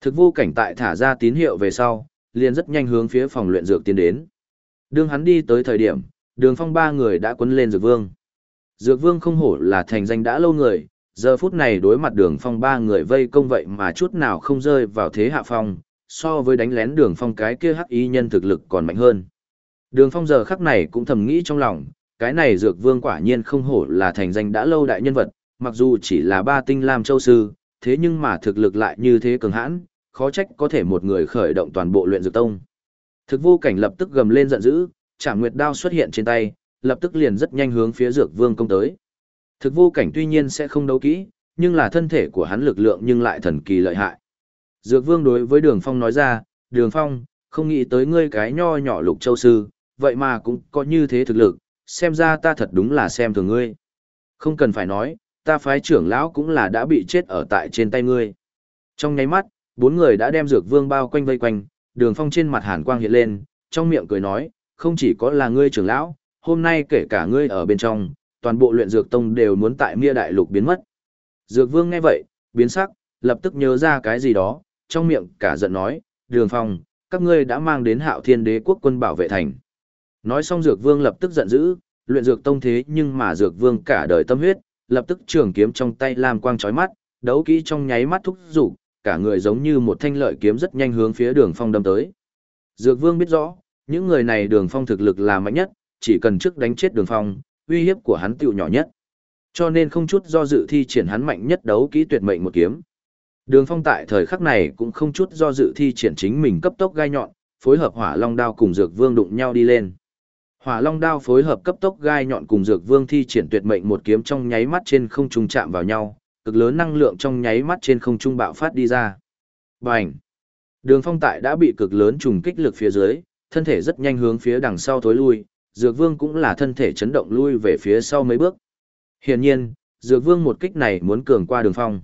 [SPEAKER 1] Thực vô cảnh tại thả ra tín hiệu về sau, liền rất nhanh hướng phía phòng luyện dược tiến đến. Đường hắn đi tới thời điểm, đường phong ba người đã quấn lên dược vương. Dược vương không hổ là thành danh đã lâu người, giờ phút này đối mặt đường phong ba người vây công vậy mà chút nào không rơi vào thế hạ phong, so với đánh lén đường phong cái kia hắc y nhân thực lực còn mạnh hơn. Đường phong giờ khắc này cũng thầm nghĩ trong lòng, cái này dược vương quả nhiên không hổ là thành danh đã lâu đại nhân vật, mặc dù chỉ là ba tinh lam châu sư, thế nhưng mà thực lực lại như thế cường hãn, khó trách có thể một người khởi động toàn bộ luyện dược tông. Thực vô cảnh lập tức gầm lên giận dữ, trả Nguyệt đao xuất hiện trên tay, lập tức liền rất nhanh hướng phía Dược Vương công tới. Thực vô cảnh tuy nhiên sẽ không đấu kỹ, nhưng là thân thể của hắn lực lượng nhưng lại thần kỳ lợi hại. Dược Vương đối với Đường Phong nói ra, Đường Phong, không nghĩ tới ngươi cái nho nhỏ lục châu sư, vậy mà cũng có như thế thực lực, xem ra ta thật đúng là xem thường ngươi. Không cần phải nói, ta phái trưởng lão cũng là đã bị chết ở tại trên tay ngươi. Trong nháy mắt, bốn người đã đem dược vương bao quanh vây quanh, đường phong trên mặt hàn quang hiện lên, trong miệng cười nói, không chỉ có là ngươi trưởng lão, hôm nay kể cả ngươi ở bên trong, toàn bộ luyện dược tông đều muốn tại mia đại lục biến mất. Dược vương nghe vậy, biến sắc, lập tức nhớ ra cái gì đó, trong miệng cả giận nói, đường phong, các ngươi đã mang đến hạo thiên đế quốc quân bảo vệ thành. Nói xong dược vương lập tức giận dữ, luyện dược tông thế nhưng mà dược vương cả đời tâm huyết, lập tức trường kiếm trong tay làm quang chói mắt, đấu kỹ trong nháy mắt thúc rủ, cả người giống như một thanh lợi kiếm rất nhanh hướng phía đường phong đâm tới. Dược vương biết rõ, những người này đường phong thực lực là mạnh nhất, chỉ cần trước đánh chết đường phong, uy hiếp của hắn tiểu nhỏ nhất. Cho nên không chút do dự thi triển hắn mạnh nhất đấu kỹ tuyệt mệnh một kiếm. Đường phong tại thời khắc này cũng không chút do dự thi triển chính mình cấp tốc gai nhọn, phối hợp hỏa long đao cùng dược vương đụng nhau đi lên. Hỏa long đao phối hợp cấp tốc gai nhọn cùng dược vương thi triển tuyệt mệnh một kiếm trong nháy mắt trên không trung chạm vào nhau, cực lớn năng lượng trong nháy mắt trên không trung bạo phát đi ra. Bành! Đường phong tại đã bị cực lớn trùng kích lực phía dưới, thân thể rất nhanh hướng phía đằng sau thối lui, dược vương cũng là thân thể chấn động lui về phía sau mấy bước. Hiển nhiên, dược vương một kích này muốn cường qua đường phong.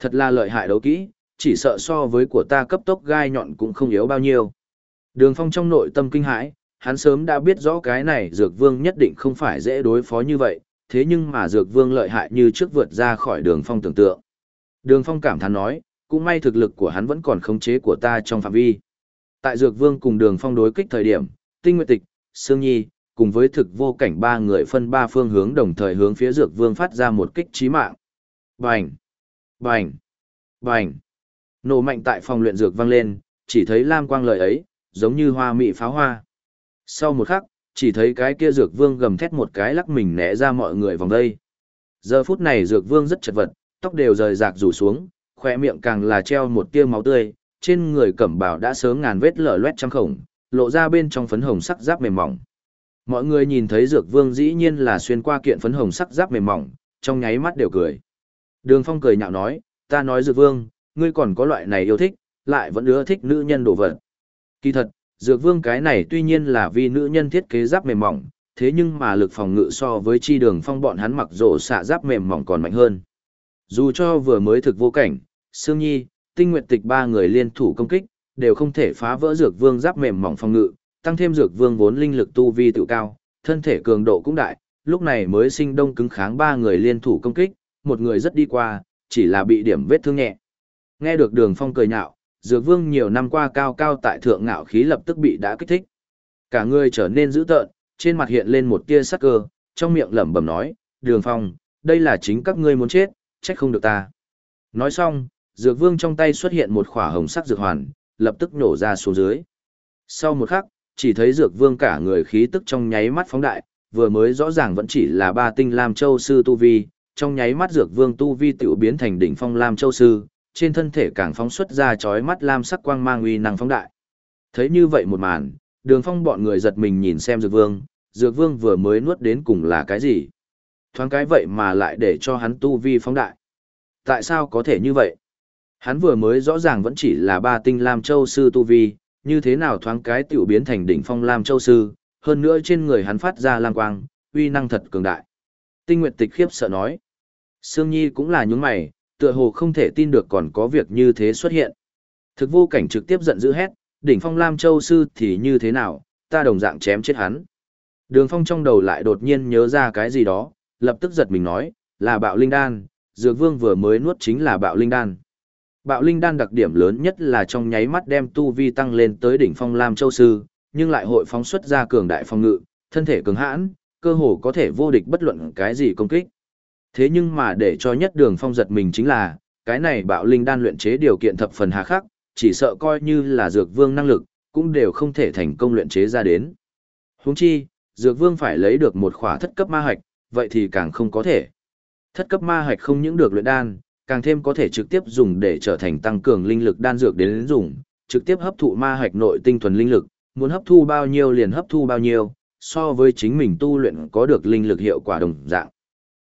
[SPEAKER 1] Thật là lợi hại đấu kỹ, chỉ sợ so với của ta cấp tốc gai nhọn cũng không yếu bao nhiêu. Đường phong trong nội tâm kinh hãi, hắn sớm đã biết rõ cái này dược vương nhất định không phải dễ đối phó như vậy, thế nhưng mà dược vương lợi hại như trước vượt ra khỏi đường phong tưởng tượng. Đường phong cảm thán nói, cũng may thực lực của hắn vẫn còn khống chế của ta trong phạm vi. Tại dược vương cùng đường phong đối kích thời điểm, tinh nguyệt tịch, sương nhi, cùng với thực vô cảnh ba người phân ba phương hướng đồng thời hướng phía dược vương phát ra một kích trí mạng. Bành! Bành! Bành! Nổ mạnh tại phòng luyện dược vang lên, chỉ thấy lam quang lợi ấy, giống như hoa mị pháo hoa. Sau một khắc, chỉ thấy cái kia dược vương gầm thét một cái lắc mình né ra mọi người vòng đây. Giờ phút này dược vương rất chật vật, tóc đều rời rạc rủ xuống, khỏe miệng càng là treo một tia máu tươi, trên người cẩm bào đã sớm ngàn vết lở loét trăm khổng, lộ ra bên trong phấn hồng sắc giáp mềm mỏng. Mọi người nhìn thấy dược vương dĩ nhiên là xuyên qua kiện phấn hồng sắc giáp mềm mỏng, trong nháy mắt đều cười. Đường phong cười nhạo nói, ta nói dược vương, ngươi còn có loại này yêu thích, lại vẫn ưa thích nữ nhân đồ vật. Kỳ thật, Dược vương cái này tuy nhiên là vì nữ nhân thiết kế giáp mềm mỏng, thế nhưng mà lực phòng ngự so với chi đường phong bọn hắn mặc rổ xạ giáp mềm mỏng còn mạnh hơn. Dù cho vừa mới thực vô cảnh, Sương Nhi, Tinh Nguyệt Tịch ba người liên thủ công kích, đều không thể phá vỡ dược vương giáp mềm mỏng phòng ngự, tăng thêm dược vương vốn linh lực tu vi tự cao, thân thể cường độ cũng đại, lúc này mới sinh đông cứng kháng ba người liên thủ công kích, một người rất đi qua, chỉ là bị điểm vết thương nhẹ. Nghe được đường phong cười nhạo, dược vương nhiều năm qua cao cao tại thượng ngạo khí lập tức bị đã kích thích. Cả người trở nên dữ tợn, trên mặt hiện lên một tia sắc cơ, trong miệng lẩm bẩm nói, đường phong, đây là chính các ngươi muốn chết, trách không được ta. Nói xong, dược vương trong tay xuất hiện một khỏa hồng sắc dược hoàn, lập tức nổ ra xuống dưới. Sau một khắc, chỉ thấy dược vương cả người khí tức trong nháy mắt phóng đại, vừa mới rõ ràng vẫn chỉ là ba tinh Lam Châu Sư Tu Vi, trong nháy mắt dược vương Tu Vi tiểu biến thành đỉnh phong Lam Châu Sư, trên thân thể càng phóng xuất ra chói mắt lam sắc quang mang uy năng phóng đại. Thấy như vậy một màn, đường phong bọn người giật mình nhìn xem dược vương, dược vương vừa mới nuốt đến cùng là cái gì. Thoáng cái vậy mà lại để cho hắn tu vi phóng đại. Tại sao có thể như vậy? Hắn vừa mới rõ ràng vẫn chỉ là ba tinh Lam Châu Sư tu vi, như thế nào thoáng cái tiểu biến thành đỉnh phong Lam Châu Sư, hơn nữa trên người hắn phát ra lam quang, uy năng thật cường đại. Tinh Nguyệt Tịch khiếp sợ nói. Sương Nhi cũng là những mày, tựa hồ không thể tin được còn có việc như thế xuất hiện. Thực vô cảnh trực tiếp giận dữ hét, đỉnh phong Lam Châu Sư thì như thế nào, ta đồng dạng chém chết hắn. Đường phong trong đầu lại đột nhiên nhớ ra cái gì đó, lập tức giật mình nói, là bạo linh đan, dược vương vừa mới nuốt chính là bạo linh đan. Bạo linh đan đặc điểm lớn nhất là trong nháy mắt đem tu vi tăng lên tới đỉnh phong Lam Châu Sư, nhưng lại hội phóng xuất ra cường đại phong ngự, thân thể cường hãn, cơ hồ có thể vô địch bất luận cái gì công kích. Thế nhưng mà để cho nhất đường phong giật mình chính là, cái này bạo linh đan luyện chế điều kiện thập phần hà khắc, chỉ sợ coi như là dược vương năng lực, cũng đều không thể thành công luyện chế ra đến. Huống chi, dược vương phải lấy được một khỏa thất cấp ma hạch, vậy thì càng không có thể. Thất cấp ma hạch không những được luyện đan, càng thêm có thể trực tiếp dùng để trở thành tăng cường linh lực đan dược đến dùng, trực tiếp hấp thụ ma hạch nội tinh thuần linh lực, muốn hấp thu bao nhiêu liền hấp thu bao nhiêu, so với chính mình tu luyện có được linh lực hiệu quả đồng dạng.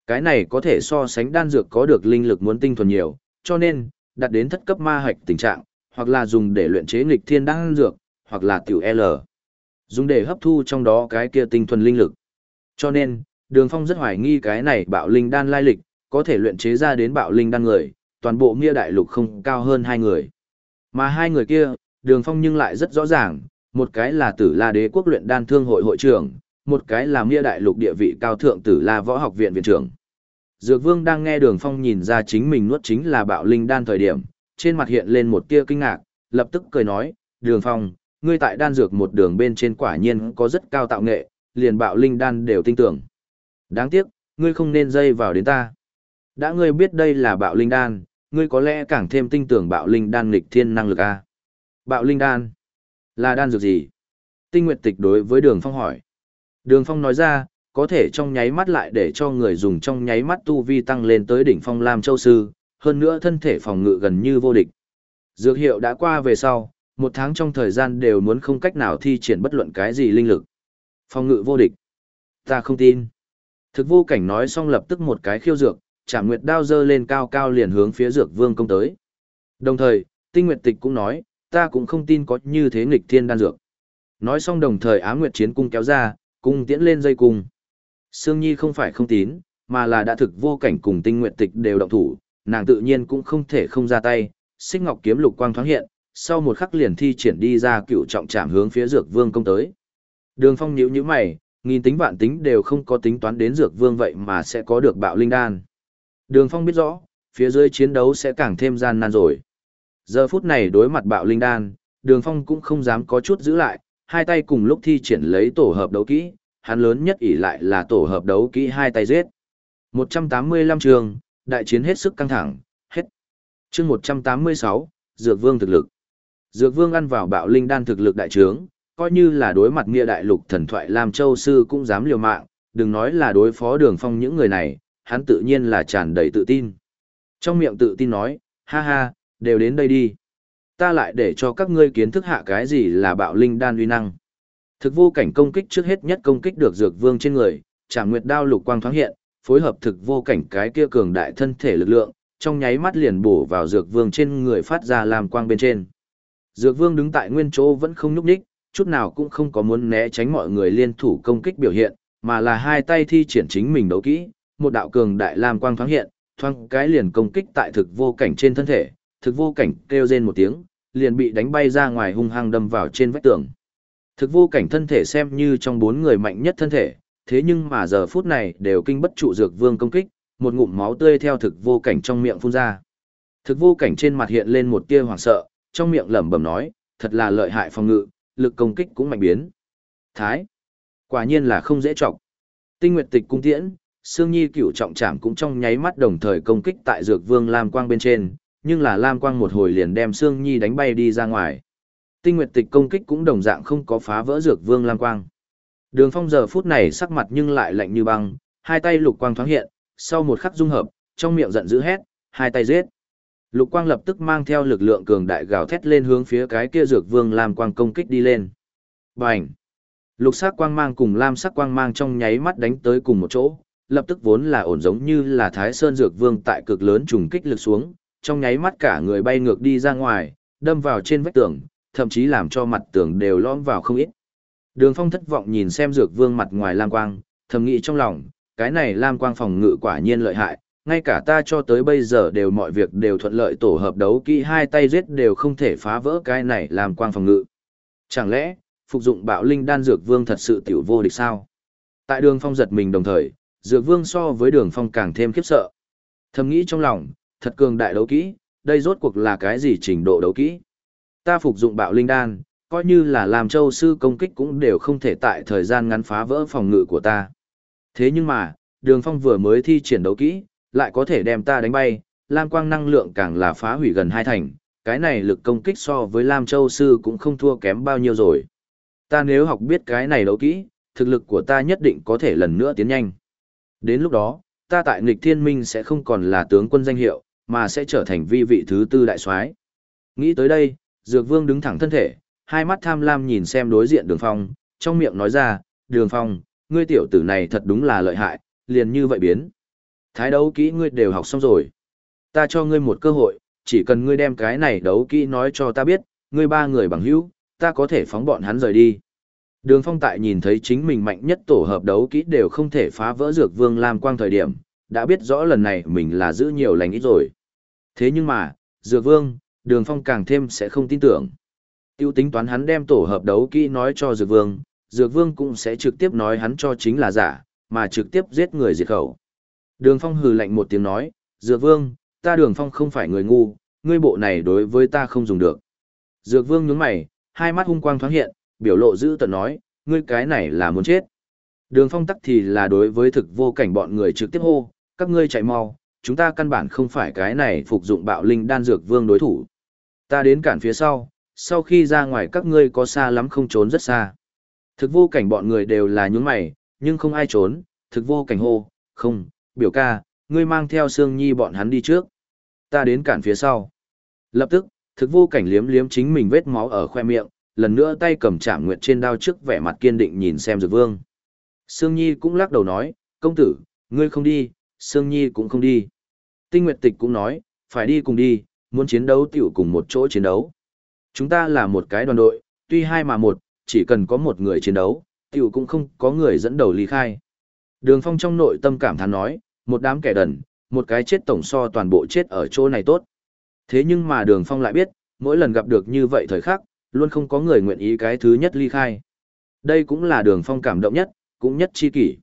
[SPEAKER 1] Cái này có thể so sánh đan dược có được linh lực muốn tinh thuần nhiều, cho nên, đạt đến thất cấp ma hạch tình trạng, hoặc là dùng để luyện chế nghịch thiên đan dược, hoặc là tiểu L. Dùng để hấp thu trong đó cái kia tinh thuần linh lực. Cho nên, Đường Phong rất hoài nghi cái này bạo linh đan lai lịch, có thể luyện chế ra đến bạo linh đan người, toàn bộ Nghĩa đại lục không cao hơn hai người. Mà hai người kia, Đường Phong nhưng lại rất rõ ràng, một cái là Tử La Đế quốc luyện đan thương hội hội trưởng, một cái là Mia đại lục địa vị cao thượng Tử La võ học viện viện trưởng. Dược Vương đang nghe Đường Phong nhìn ra chính mình nuốt chính là bạo linh đan thời điểm, trên mặt hiện lên một tia kinh ngạc, lập tức cười nói, Đường Phong, ngươi tại đan dược một đường bên trên quả nhiên có rất cao tạo nghệ, liền bạo linh đan đều tin tưởng. Đáng tiếc, ngươi không nên dây vào đến ta. Đã ngươi biết đây là bạo linh đan, ngươi có lẽ càng thêm tin tưởng bạo linh đan nghịch thiên năng lực a. Bạo linh đan là đan dược gì? Tinh Nguyệt Tịch đối với Đường Phong hỏi. Đường Phong nói ra, có thể trong nháy mắt lại để cho người dùng trong nháy mắt tu vi tăng lên tới đỉnh phong Lam Châu Sư, hơn nữa thân thể phòng ngự gần như vô địch. Dược hiệu đã qua về sau, một tháng trong thời gian đều muốn không cách nào thi triển bất luận cái gì linh lực. Phòng ngự vô địch. Ta không tin. Thực vô cảnh nói xong lập tức một cái khiêu dược, chạm nguyệt đao dơ lên cao cao liền hướng phía dược vương công tới. Đồng thời, tinh nguyệt tịch cũng nói, ta cũng không tin có như thế nghịch thiên đan dược. Nói xong đồng thời á nguyệt chiến cung kéo ra, cung tiễn lên dây cung. Sương Nhi không phải không tín, mà là đã thực vô cảnh cùng tinh nguyện tịch đều động thủ, nàng tự nhiên cũng không thể không ra tay, xích ngọc kiếm lục quang thoáng hiện, sau một khắc liền thi triển đi ra cựu trọng trạm hướng phía dược vương công tới. Đường phong nhíu nhíu mày, nghìn tính vạn tính đều không có tính toán đến dược vương vậy mà sẽ có được bạo linh đan. Đường phong biết rõ, phía dưới chiến đấu sẽ càng thêm gian nan rồi. Giờ phút này đối mặt bạo linh đan, đường phong cũng không dám có chút giữ lại, hai tay cùng lúc thi triển lấy tổ hợp đấu kỹ, hắn lớn nhất ỷ lại là tổ hợp đấu kỹ hai tay giết. 185 trường, đại chiến hết sức căng thẳng, hết. chương 186, Dược Vương thực lực. Dược Vương ăn vào bạo linh đan thực lực đại trướng, coi như là đối mặt nghĩa đại lục thần thoại Lam Châu Sư cũng dám liều mạng, đừng nói là đối phó đường phong những người này, hắn tự nhiên là tràn đầy tự tin. Trong miệng tự tin nói, ha ha, đều đến đây đi. Ta lại để cho các ngươi kiến thức hạ cái gì là bạo linh đan uy năng. Thực vô cảnh công kích trước hết nhất công kích được dược vương trên người, trả nguyệt đao lục quang thoáng hiện, phối hợp thực vô cảnh cái kia cường đại thân thể lực lượng, trong nháy mắt liền bổ vào dược vương trên người phát ra làm quang bên trên. Dược vương đứng tại nguyên chỗ vẫn không nhúc nhích, chút nào cũng không có muốn né tránh mọi người liên thủ công kích biểu hiện, mà là hai tay thi triển chính mình đấu kỹ, một đạo cường đại lam quang thoáng hiện, thoáng cái liền công kích tại thực vô cảnh trên thân thể, thực vô cảnh kêu rên một tiếng, liền bị đánh bay ra ngoài hung hăng đâm vào trên vách tường. Thực vô cảnh thân thể xem như trong bốn người mạnh nhất thân thể, thế nhưng mà giờ phút này đều kinh bất trụ dược vương công kích, một ngụm máu tươi theo thực vô cảnh trong miệng phun ra. Thực vô cảnh trên mặt hiện lên một tia hoảng sợ, trong miệng lẩm bẩm nói, thật là lợi hại phòng ngự, lực công kích cũng mạnh biến. Thái, quả nhiên là không dễ trọng. Tinh Nguyệt Tịch cung tiễn, Sương Nhi cửu trọng trảm cũng trong nháy mắt đồng thời công kích tại Dược Vương Lam Quang bên trên, nhưng là Lam Quang một hồi liền đem Sương Nhi đánh bay đi ra ngoài. Tinh Nguyệt Tịch công kích cũng đồng dạng không có phá vỡ Dược Vương Lam Quang. Đường Phong giờ phút này sắc mặt nhưng lại lạnh như băng, hai tay lục quang thoáng hiện, sau một khắc dung hợp, trong miệng giận dữ hét, hai tay giết. Lục quang lập tức mang theo lực lượng cường đại gào thét lên hướng phía cái kia Dược Vương Lam Quang công kích đi lên. Bành! Lục sắc quang mang cùng lam sắc quang mang trong nháy mắt đánh tới cùng một chỗ, lập tức vốn là ổn giống như là Thái Sơn Dược Vương tại cực lớn trùng kích lực xuống, trong nháy mắt cả người bay ngược đi ra ngoài, đâm vào trên vách tường, thậm chí làm cho mặt tường đều lõm vào không ít. Đường Phong thất vọng nhìn xem Dược Vương mặt ngoài lam quang, thầm nghĩ trong lòng, cái này lam quang phòng ngự quả nhiên lợi hại, ngay cả ta cho tới bây giờ đều mọi việc đều thuận lợi tổ hợp đấu kỹ hai tay giết đều không thể phá vỡ cái này lam quang phòng ngự. Chẳng lẽ, phục dụng bạo linh đan dược vương thật sự tiểu vô địch sao? Tại đường phong giật mình đồng thời, dược vương so với đường phong càng thêm khiếp sợ. Thầm nghĩ trong lòng, thật cường đại đấu kỹ, đây rốt cuộc là cái gì trình độ đấu kỹ? Ta phục dụng bạo linh đan, coi như là làm châu sư công kích cũng đều không thể tại thời gian ngắn phá vỡ phòng ngự của ta. Thế nhưng mà, đường phong vừa mới thi triển đấu kỹ, lại có thể đem ta đánh bay, lam quang năng lượng càng là phá hủy gần hai thành, cái này lực công kích so với lam châu sư cũng không thua kém bao nhiêu rồi. Ta nếu học biết cái này đấu kỹ, thực lực của ta nhất định có thể lần nữa tiến nhanh. Đến lúc đó, ta tại nghịch thiên minh sẽ không còn là tướng quân danh hiệu, mà sẽ trở thành vi vị thứ tư đại soái. Nghĩ tới đây, Dược Vương đứng thẳng thân thể, hai mắt tham lam nhìn xem đối diện Đường Phong, trong miệng nói ra, Đường Phong, ngươi tiểu tử này thật đúng là lợi hại, liền như vậy biến. Thái đấu kỹ ngươi đều học xong rồi. Ta cho ngươi một cơ hội, chỉ cần ngươi đem cái này đấu kỹ nói cho ta biết, ngươi ba người bằng hữu, ta có thể phóng bọn hắn rời đi. Đường phong tại nhìn thấy chính mình mạnh nhất tổ hợp đấu kỹ đều không thể phá vỡ dược vương lam quang thời điểm, đã biết rõ lần này mình là giữ nhiều lành ít rồi. Thế nhưng mà, dược vương, đường phong càng thêm sẽ không tin tưởng. Tiêu tính toán hắn đem tổ hợp đấu kỹ nói cho dược vương, dược vương cũng sẽ trực tiếp nói hắn cho chính là giả, mà trực tiếp giết người diệt khẩu. Đường phong hừ lạnh một tiếng nói, dược vương, ta đường phong không phải người ngu, ngươi bộ này đối với ta không dùng được. Dược vương nhướng mày, hai mắt hung quang thoáng hiện, biểu lộ dữ tợn nói, ngươi cái này là muốn chết. Đường phong tắc thì là đối với thực vô cảnh bọn người trực tiếp hô, các ngươi chạy mau, chúng ta căn bản không phải cái này phục dụng bạo linh đan dược vương đối thủ. Ta đến cản phía sau, sau khi ra ngoài các ngươi có xa lắm không trốn rất xa. Thực vô cảnh bọn người đều là những mày, nhưng không ai trốn, thực vô cảnh hô, không, biểu ca, ngươi mang theo Sương Nhi bọn hắn đi trước. Ta đến cản phía sau. Lập tức, thực vô cảnh liếm liếm chính mình vết máu ở khoe miệng, lần nữa tay cầm chạm nguyệt trên đao trước vẻ mặt kiên định nhìn xem dược vương. Sương Nhi cũng lắc đầu nói, công tử, ngươi không đi, Sương Nhi cũng không đi. Tinh Nguyệt Tịch cũng nói, phải đi cùng đi, muốn chiến đấu tiểu cùng một chỗ chiến đấu. Chúng ta là một cái đoàn đội, tuy hai mà một, chỉ cần có một người chiến đấu, tiểu cũng không có người dẫn đầu ly khai. Đường Phong trong nội tâm cảm thán nói, một đám kẻ đần, một cái chết tổng so toàn bộ chết ở chỗ này tốt. Thế nhưng mà Đường Phong lại biết, mỗi lần gặp được như vậy thời khắc, luôn không có người nguyện ý cái thứ nhất ly khai. Đây cũng là Đường Phong cảm động nhất, cũng nhất chi kỷ.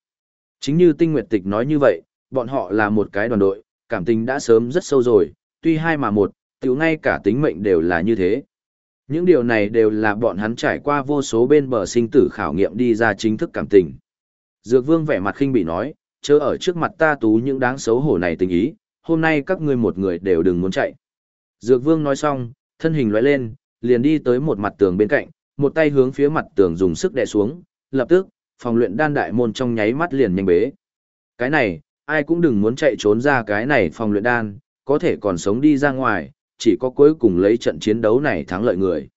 [SPEAKER 1] Chính như Tinh Nguyệt Tịch nói như vậy, bọn họ là một cái đoàn đội, cảm tình đã sớm rất sâu rồi, tuy hai mà một, tiểu ngay cả tính mệnh đều là như thế. Những điều này đều là bọn hắn trải qua vô số bên bờ sinh tử khảo nghiệm đi ra chính thức cảm tình. Dược Vương vẻ mặt khinh bị nói, chớ ở trước mặt ta tú những đáng xấu hổ này tình ý, hôm nay các ngươi một người đều đừng muốn chạy. Dược Vương nói xong, thân hình loại lên, liền đi tới một mặt tường bên cạnh, một tay hướng phía mặt tường dùng sức đè xuống, lập tức, phòng luyện đan đại môn trong nháy mắt liền nhanh bế. Cái này, ai cũng đừng muốn chạy trốn ra cái này phòng luyện đan, có thể còn sống đi ra ngoài, chỉ có cuối cùng lấy trận chiến đấu này thắng lợi người.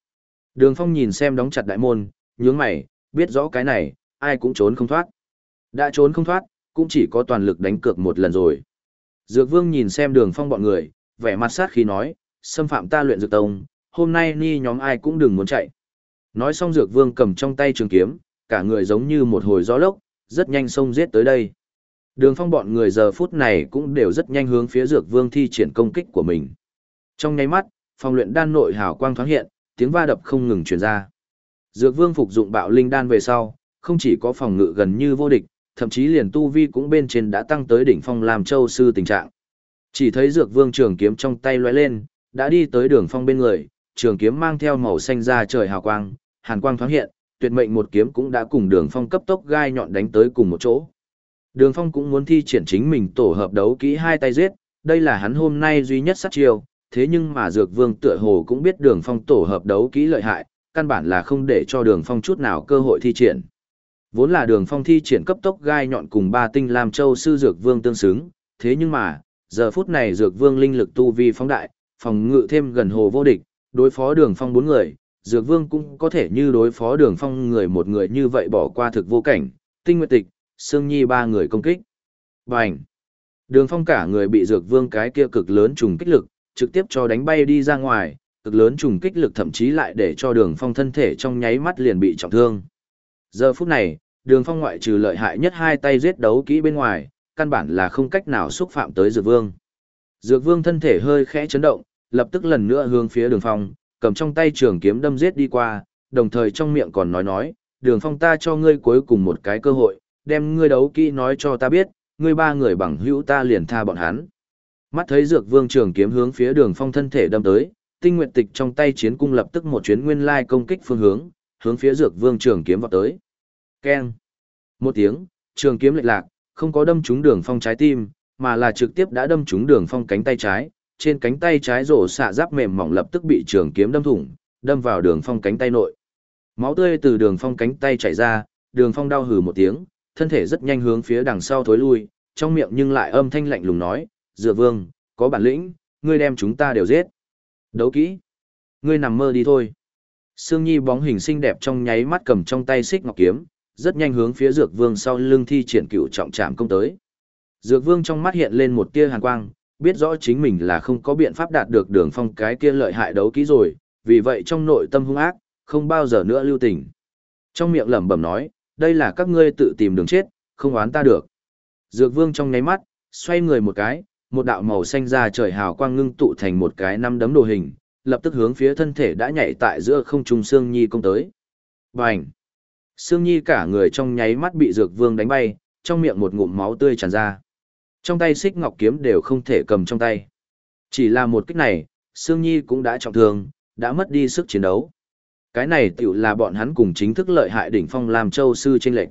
[SPEAKER 1] Đường Phong nhìn xem đóng chặt đại môn, nhướng mày, biết rõ cái này, ai cũng trốn không thoát. Đã trốn không thoát, cũng chỉ có toàn lực đánh cược một lần rồi. Dược Vương nhìn xem Đường Phong bọn người, vẻ mặt sát khí nói, xâm phạm ta luyện dược tông, hôm nay ni nhóm ai cũng đừng muốn chạy. Nói xong Dược Vương cầm trong tay trường kiếm, cả người giống như một hồi gió lốc, rất nhanh xông giết tới đây. Đường Phong bọn người giờ phút này cũng đều rất nhanh hướng phía Dược Vương thi triển công kích của mình. Trong nháy mắt, phòng luyện đan nội hào quang thoáng hiện, tiếng va đập không ngừng truyền ra. Dược vương phục dụng bạo linh đan về sau, không chỉ có phòng ngự gần như vô địch, thậm chí liền tu vi cũng bên trên đã tăng tới đỉnh phong làm châu sư tình trạng. Chỉ thấy dược vương trường kiếm trong tay lóe lên, đã đi tới đường phong bên người, trường kiếm mang theo màu xanh ra trời hào quang, hàn quang thoáng hiện, tuyệt mệnh một kiếm cũng đã cùng đường phong cấp tốc gai nhọn đánh tới cùng một chỗ. Đường phong cũng muốn thi triển chính mình tổ hợp đấu kỹ hai tay giết, đây là hắn hôm nay duy nhất sát chiêu, thế nhưng mà dược vương tựa hồ cũng biết đường phong tổ hợp đấu kỹ lợi hại, căn bản là không để cho đường phong chút nào cơ hội thi triển. Vốn là đường phong thi triển cấp tốc gai nhọn cùng ba tinh làm châu sư dược vương tương xứng, thế nhưng mà, giờ phút này dược vương linh lực tu vi phóng đại, phòng ngự thêm gần hồ vô địch, đối phó đường phong bốn người, dược vương cũng có thể như đối phó đường phong người một người như vậy bỏ qua thực vô cảnh, tinh nguyệt tịch, sương nhi ba người công kích. Bành! Đường phong cả người bị dược vương cái kia cực lớn trùng kích lực, trực tiếp cho đánh bay đi ra ngoài, cực lớn trùng kích lực thậm chí lại để cho đường phong thân thể trong nháy mắt liền bị trọng thương. Giờ phút này, đường phong ngoại trừ lợi hại nhất hai tay giết đấu kỹ bên ngoài, căn bản là không cách nào xúc phạm tới dược vương. Dược vương thân thể hơi khẽ chấn động, lập tức lần nữa hướng phía đường phong, cầm trong tay trường kiếm đâm giết đi qua, đồng thời trong miệng còn nói nói, đường phong ta cho ngươi cuối cùng một cái cơ hội, đem ngươi đấu kỹ nói cho ta biết, ngươi ba người bằng hữu ta liền tha bọn hắn. Mắt thấy dược vương trường kiếm hướng phía đường phong thân thể đâm tới, tinh nguyện tịch trong tay chiến cung lập tức một chuyến nguyên lai công kích phương hướng, hướng phía dược vương trường kiếm vào tới. Keng! Một tiếng, trường kiếm lệch lạc, không có đâm trúng đường phong trái tim, mà là trực tiếp đã đâm trúng đường phong cánh tay trái, trên cánh tay trái rổ xạ giáp mềm mỏng lập tức bị trường kiếm đâm thủng, đâm vào đường phong cánh tay nội. Máu tươi từ đường phong cánh tay chảy ra, đường phong đau hừ một tiếng, thân thể rất nhanh hướng phía đằng sau thối lui, trong miệng nhưng lại âm thanh lạnh lùng nói, dựa vương, có bản lĩnh, ngươi đem chúng ta đều giết. Đấu kỹ. Ngươi nằm mơ đi thôi. Sương Nhi bóng hình xinh đẹp trong nháy mắt cầm trong tay xích ngọc kiếm, rất nhanh hướng phía Dược Vương sau lưng thi triển cựu trọng trảm công tới. Dược Vương trong mắt hiện lên một tia hàn quang, biết rõ chính mình là không có biện pháp đạt được đường phong cái kia lợi hại đấu kỹ rồi, vì vậy trong nội tâm hung ác, không bao giờ nữa lưu tình. Trong miệng lẩm bẩm nói, đây là các ngươi tự tìm đường chết, không oán ta được. Dược Vương trong nháy mắt, xoay người một cái, một đạo màu xanh ra trời hào quang ngưng tụ thành một cái năm đấm đồ hình, lập tức hướng phía thân thể đã nhảy tại giữa không trung Sương Nhi công tới. Bành! Sương Nhi cả người trong nháy mắt bị Dược Vương đánh bay, trong miệng một ngụm máu tươi tràn ra. Trong tay xích ngọc kiếm đều không thể cầm trong tay. Chỉ là một kích này, Sương Nhi cũng đã trọng thương, đã mất đi sức chiến đấu. Cái này tiểu là bọn hắn cùng chính thức lợi hại đỉnh phong làm châu sư tranh lệnh.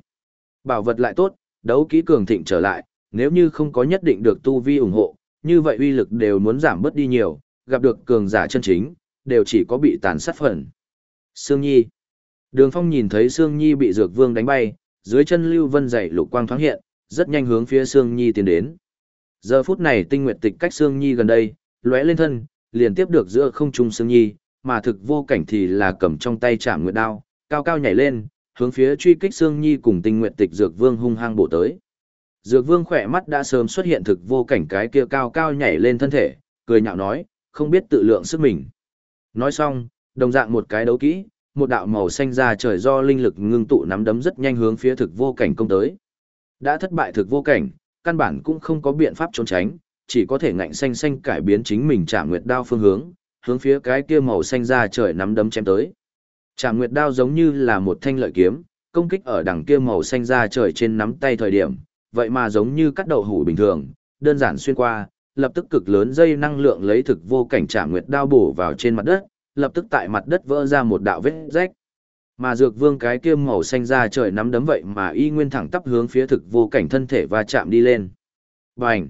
[SPEAKER 1] Bảo vật lại tốt, đấu kỹ cường thịnh trở lại, nếu như không có nhất định được tu vi ủng hộ, như vậy uy lực đều muốn giảm bớt đi nhiều, gặp được cường giả chân chính, đều chỉ có bị tàn sát phần. Sương Nhi Đường Phong nhìn thấy Sương Nhi bị Dược Vương đánh bay, dưới chân Lưu Vân dày lục quang thoáng hiện, rất nhanh hướng phía Sương Nhi tiến đến. Giờ phút này Tinh Nguyệt Tịch cách Sương Nhi gần đây, lóe lên thân, liền tiếp được giữa không trung Sương Nhi, mà thực vô cảnh thì là cầm trong tay chạm Nguyệt đao, cao cao nhảy lên, hướng phía truy kích Sương Nhi cùng Tinh Nguyệt Tịch Dược Vương hung hăng bổ tới. Dược vương khỏe mắt đã sớm xuất hiện thực vô cảnh cái kia cao cao nhảy lên thân thể, cười nhạo nói, không biết tự lượng sức mình. Nói xong, đồng dạng một cái đấu kỹ, một đạo màu xanh ra trời do linh lực ngưng tụ nắm đấm rất nhanh hướng phía thực vô cảnh công tới. Đã thất bại thực vô cảnh, căn bản cũng không có biện pháp trốn tránh, chỉ có thể ngạnh xanh xanh cải biến chính mình trả nguyệt đao phương hướng, hướng phía cái kia màu xanh ra trời nắm đấm chém tới. Trảm nguyệt đao giống như là một thanh lợi kiếm, công kích ở đằng kia màu xanh ra trời trên nắm tay thời điểm, vậy mà giống như cắt đậu hủ bình thường, đơn giản xuyên qua, lập tức cực lớn dây năng lượng lấy thực vô cảnh trảm nguyệt đao bổ vào trên mặt đất, lập tức tại mặt đất vỡ ra một đạo vết rách. Mà dược vương cái kia màu xanh ra trời nắm đấm vậy mà y nguyên thẳng tắp hướng phía thực vô cảnh thân thể và chạm đi lên. Bành!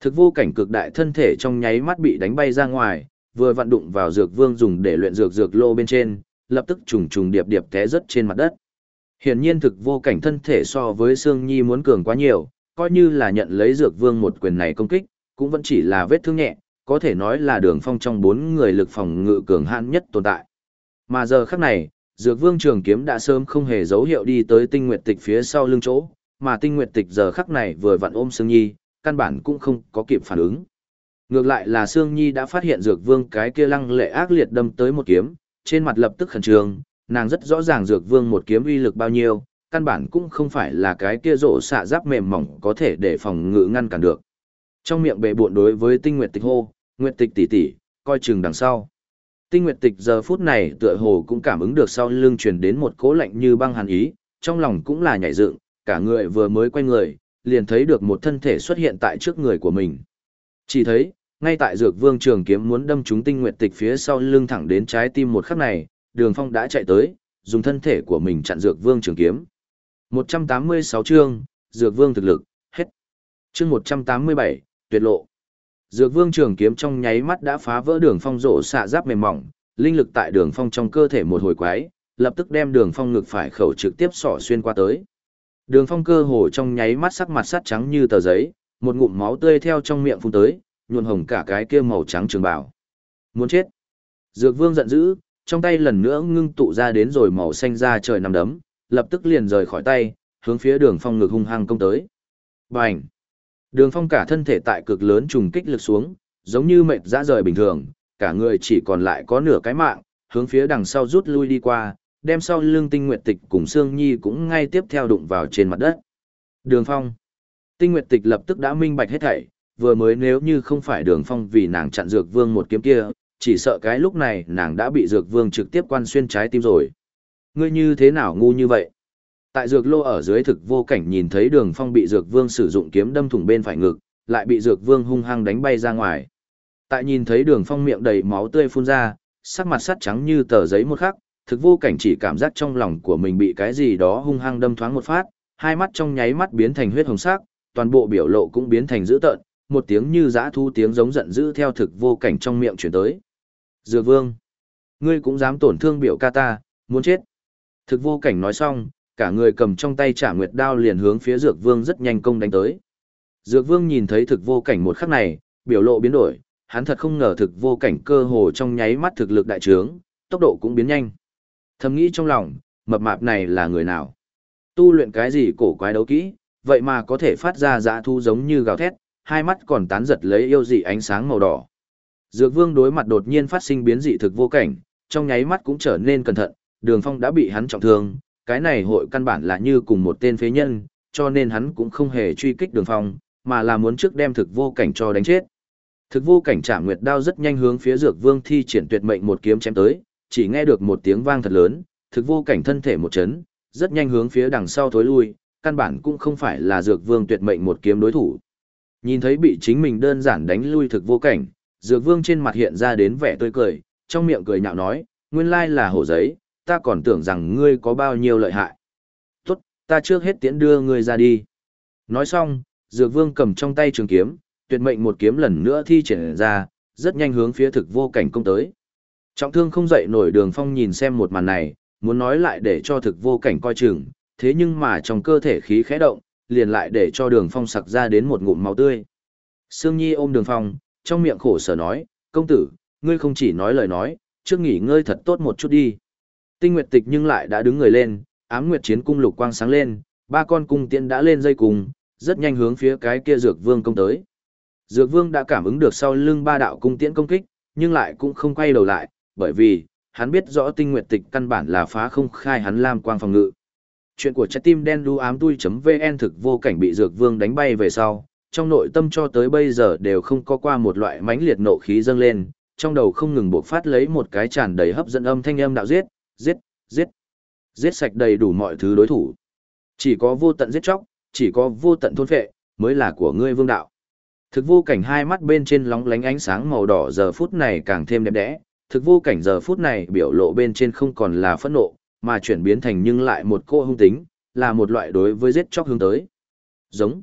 [SPEAKER 1] Thực vô cảnh cực đại thân thể trong nháy mắt bị đánh bay ra ngoài, vừa vặn đụng vào dược vương dùng để luyện dược dược lô bên trên, lập tức trùng trùng điệp điệp té rớt trên mặt đất. Hiển nhiên thực vô cảnh thân thể so với Sương Nhi muốn cường quá nhiều, coi như là nhận lấy dược vương một quyền này công kích, cũng vẫn chỉ là vết thương nhẹ, có thể nói là đường phong trong bốn người lực phòng ngự cường hãn nhất tồn tại. Mà giờ khắc này, dược vương trường kiếm đã sớm không hề dấu hiệu đi tới tinh nguyệt tịch phía sau lưng chỗ, mà tinh nguyệt tịch giờ khắc này vừa vặn ôm Sương Nhi, căn bản cũng không có kịp phản ứng. Ngược lại là Sương Nhi đã phát hiện dược vương cái kia lăng lệ ác liệt đâm tới một kiếm, trên mặt lập tức khẩn trương, nàng rất rõ ràng dược vương một kiếm uy lực bao nhiêu, căn bản cũng không phải là cái kia rổ xạ giáp mềm mỏng có thể để phòng ngự ngăn cản được. Trong miệng bệ buộn đối với tinh nguyệt tịch hô, nguyệt tịch tỷ tỷ, coi chừng đằng sau. Tinh Nguyệt Tịch giờ phút này tựa hồ cũng cảm ứng được sau lưng truyền đến một cỗ lạnh như băng hàn ý, trong lòng cũng là nhảy dựng, cả người vừa mới quay người, liền thấy được một thân thể xuất hiện tại trước người của mình. Chỉ thấy, ngay tại Dược Vương trường kiếm muốn đâm trúng Tinh Nguyệt Tịch phía sau lưng thẳng đến trái tim một khắc này, Đường Phong đã chạy tới, dùng thân thể của mình chặn Dược Vương trường kiếm. 186 chương, Dược Vương thực lực, hết. Chương 187, tuyệt lộ. Dược Vương trường kiếm trong nháy mắt đã phá vỡ Đường Phong rộ xạ giáp mềm mỏng, linh lực tại Đường Phong trong cơ thể một hồi quái, lập tức đem Đường Phong ngực phải khẩu trực tiếp xỏ xuyên qua tới. Đường Phong cơ hồ trong nháy mắt sắc mặt sắt trắng như tờ giấy, một ngụm máu tươi theo trong miệng phun tới, nhuộn hồng cả cái kia màu trắng trường bảo. Muốn chết. Dược Vương giận dữ, trong tay lần nữa ngưng tụ ra đến rồi màu xanh ra trời nằm đấm, lập tức liền rời khỏi tay, hướng phía Đường Phong ngực hung hăng công tới. Bành. Đường Phong cả thân thể tại cực lớn trùng kích lực xuống, giống như mệt dã rời bình thường, cả người chỉ còn lại có nửa cái mạng, hướng phía đằng sau rút lui đi qua, đem sau lưng tinh nguyệt tịch cùng Sương Nhi cũng ngay tiếp theo đụng vào trên mặt đất. Đường Phong. Tinh nguyệt tịch lập tức đã minh bạch hết thảy, vừa mới nếu như không phải đường Phong vì nàng chặn dược vương một kiếm kia, chỉ sợ cái lúc này nàng đã bị dược vương trực tiếp quan xuyên trái tim rồi. Ngươi như thế nào ngu như vậy? Tại dược lô ở dưới thực vô cảnh nhìn thấy đường Phong bị dược vương sử dụng kiếm đâm thủng bên phải ngực, lại bị dược vương hung hăng đánh bay ra ngoài. Tại nhìn thấy đường Phong miệng đầy máu tươi phun ra, sắc mặt sắt trắng như tờ giấy một khắc, thực vô cảnh chỉ cảm giác trong lòng của mình bị cái gì đó hung hăng đâm thoáng một phát, hai mắt trong nháy mắt biến thành huyết hồng sắc, toàn bộ biểu lộ cũng biến thành dữ tợn, một tiếng như dã thu tiếng giống giận dữ theo thực vô cảnh trong miệng chuyển tới. Dược vương, ngươi cũng dám tổn thương biểu ca ta, muốn chết. Thực vô cảnh nói xong, cả người cầm trong tay trả nguyệt đao liền hướng phía dược vương rất nhanh công đánh tới. Dược vương nhìn thấy thực vô cảnh một khắc này, biểu lộ biến đổi, hắn thật không ngờ thực vô cảnh cơ hồ trong nháy mắt thực lực đại trướng, tốc độ cũng biến nhanh. Thầm nghĩ trong lòng, mập mạp này là người nào? Tu luyện cái gì cổ quái đấu kỹ, vậy mà có thể phát ra dã thu giống như gào thét, hai mắt còn tán giật lấy yêu dị ánh sáng màu đỏ. Dược vương đối mặt đột nhiên phát sinh biến dị thực vô cảnh, trong nháy mắt cũng trở nên cẩn thận, đường phong đã bị hắn trọng thương, cái này hội căn bản là như cùng một tên phế nhân, cho nên hắn cũng không hề truy kích đường phong, mà là muốn trước đem thực vô cảnh cho đánh chết. Thực vô cảnh trả nguyệt đao rất nhanh hướng phía dược vương thi triển tuyệt mệnh một kiếm chém tới, chỉ nghe được một tiếng vang thật lớn, thực vô cảnh thân thể một chấn, rất nhanh hướng phía đằng sau thối lui, căn bản cũng không phải là dược vương tuyệt mệnh một kiếm đối thủ. Nhìn thấy bị chính mình đơn giản đánh lui thực vô cảnh, dược vương trên mặt hiện ra đến vẻ tươi cười, trong miệng cười nhạo nói, nguyên lai là hổ giấy, ta còn tưởng rằng ngươi có bao nhiêu lợi hại. Tốt, ta trước hết tiễn đưa ngươi ra đi. Nói xong, dược vương cầm trong tay trường kiếm, tuyệt mệnh một kiếm lần nữa thi triển ra, rất nhanh hướng phía thực vô cảnh công tới. Trọng thương không dậy nổi đường phong nhìn xem một màn này, muốn nói lại để cho thực vô cảnh coi chừng, thế nhưng mà trong cơ thể khí khẽ động, liền lại để cho đường phong sặc ra đến một ngụm máu tươi. Sương Nhi ôm đường phong, trong miệng khổ sở nói, công tử, ngươi không chỉ nói lời nói, trước nghỉ ngơi thật tốt một chút đi. Tinh Nguyệt Tịch nhưng lại đã đứng người lên, ám nguyệt chiến cung lục quang sáng lên, ba con cung tiễn đã lên dây cùng, rất nhanh hướng phía cái kia Dược Vương công tới. Dược Vương đã cảm ứng được sau lưng ba đạo cung tiễn công kích, nhưng lại cũng không quay đầu lại, bởi vì, hắn biết rõ tinh nguyệt tịch căn bản là phá không khai hắn lam quang phòng ngự. Chuyện của trái tim đen đu ám tui.vn thực vô cảnh bị dược vương đánh bay về sau, trong nội tâm cho tới bây giờ đều không có qua một loại mãnh liệt nộ khí dâng lên, trong đầu không ngừng bộc phát lấy một cái tràn đầy hấp dẫn âm thanh âm đạo giết, giết, giết, giết sạch đầy đủ mọi thứ đối thủ. Chỉ có vô tận giết chóc, chỉ có vô tận thôn phệ, mới là của ngươi vương đạo. Thực vô cảnh hai mắt bên trên lóng lánh ánh sáng màu đỏ giờ phút này càng thêm đẹp đẽ, thực vô cảnh giờ phút này biểu lộ bên trên không còn là phẫn nộ, mà chuyển biến thành nhưng lại một cô hung tính, là một loại đối với giết chóc hướng tới. Giống.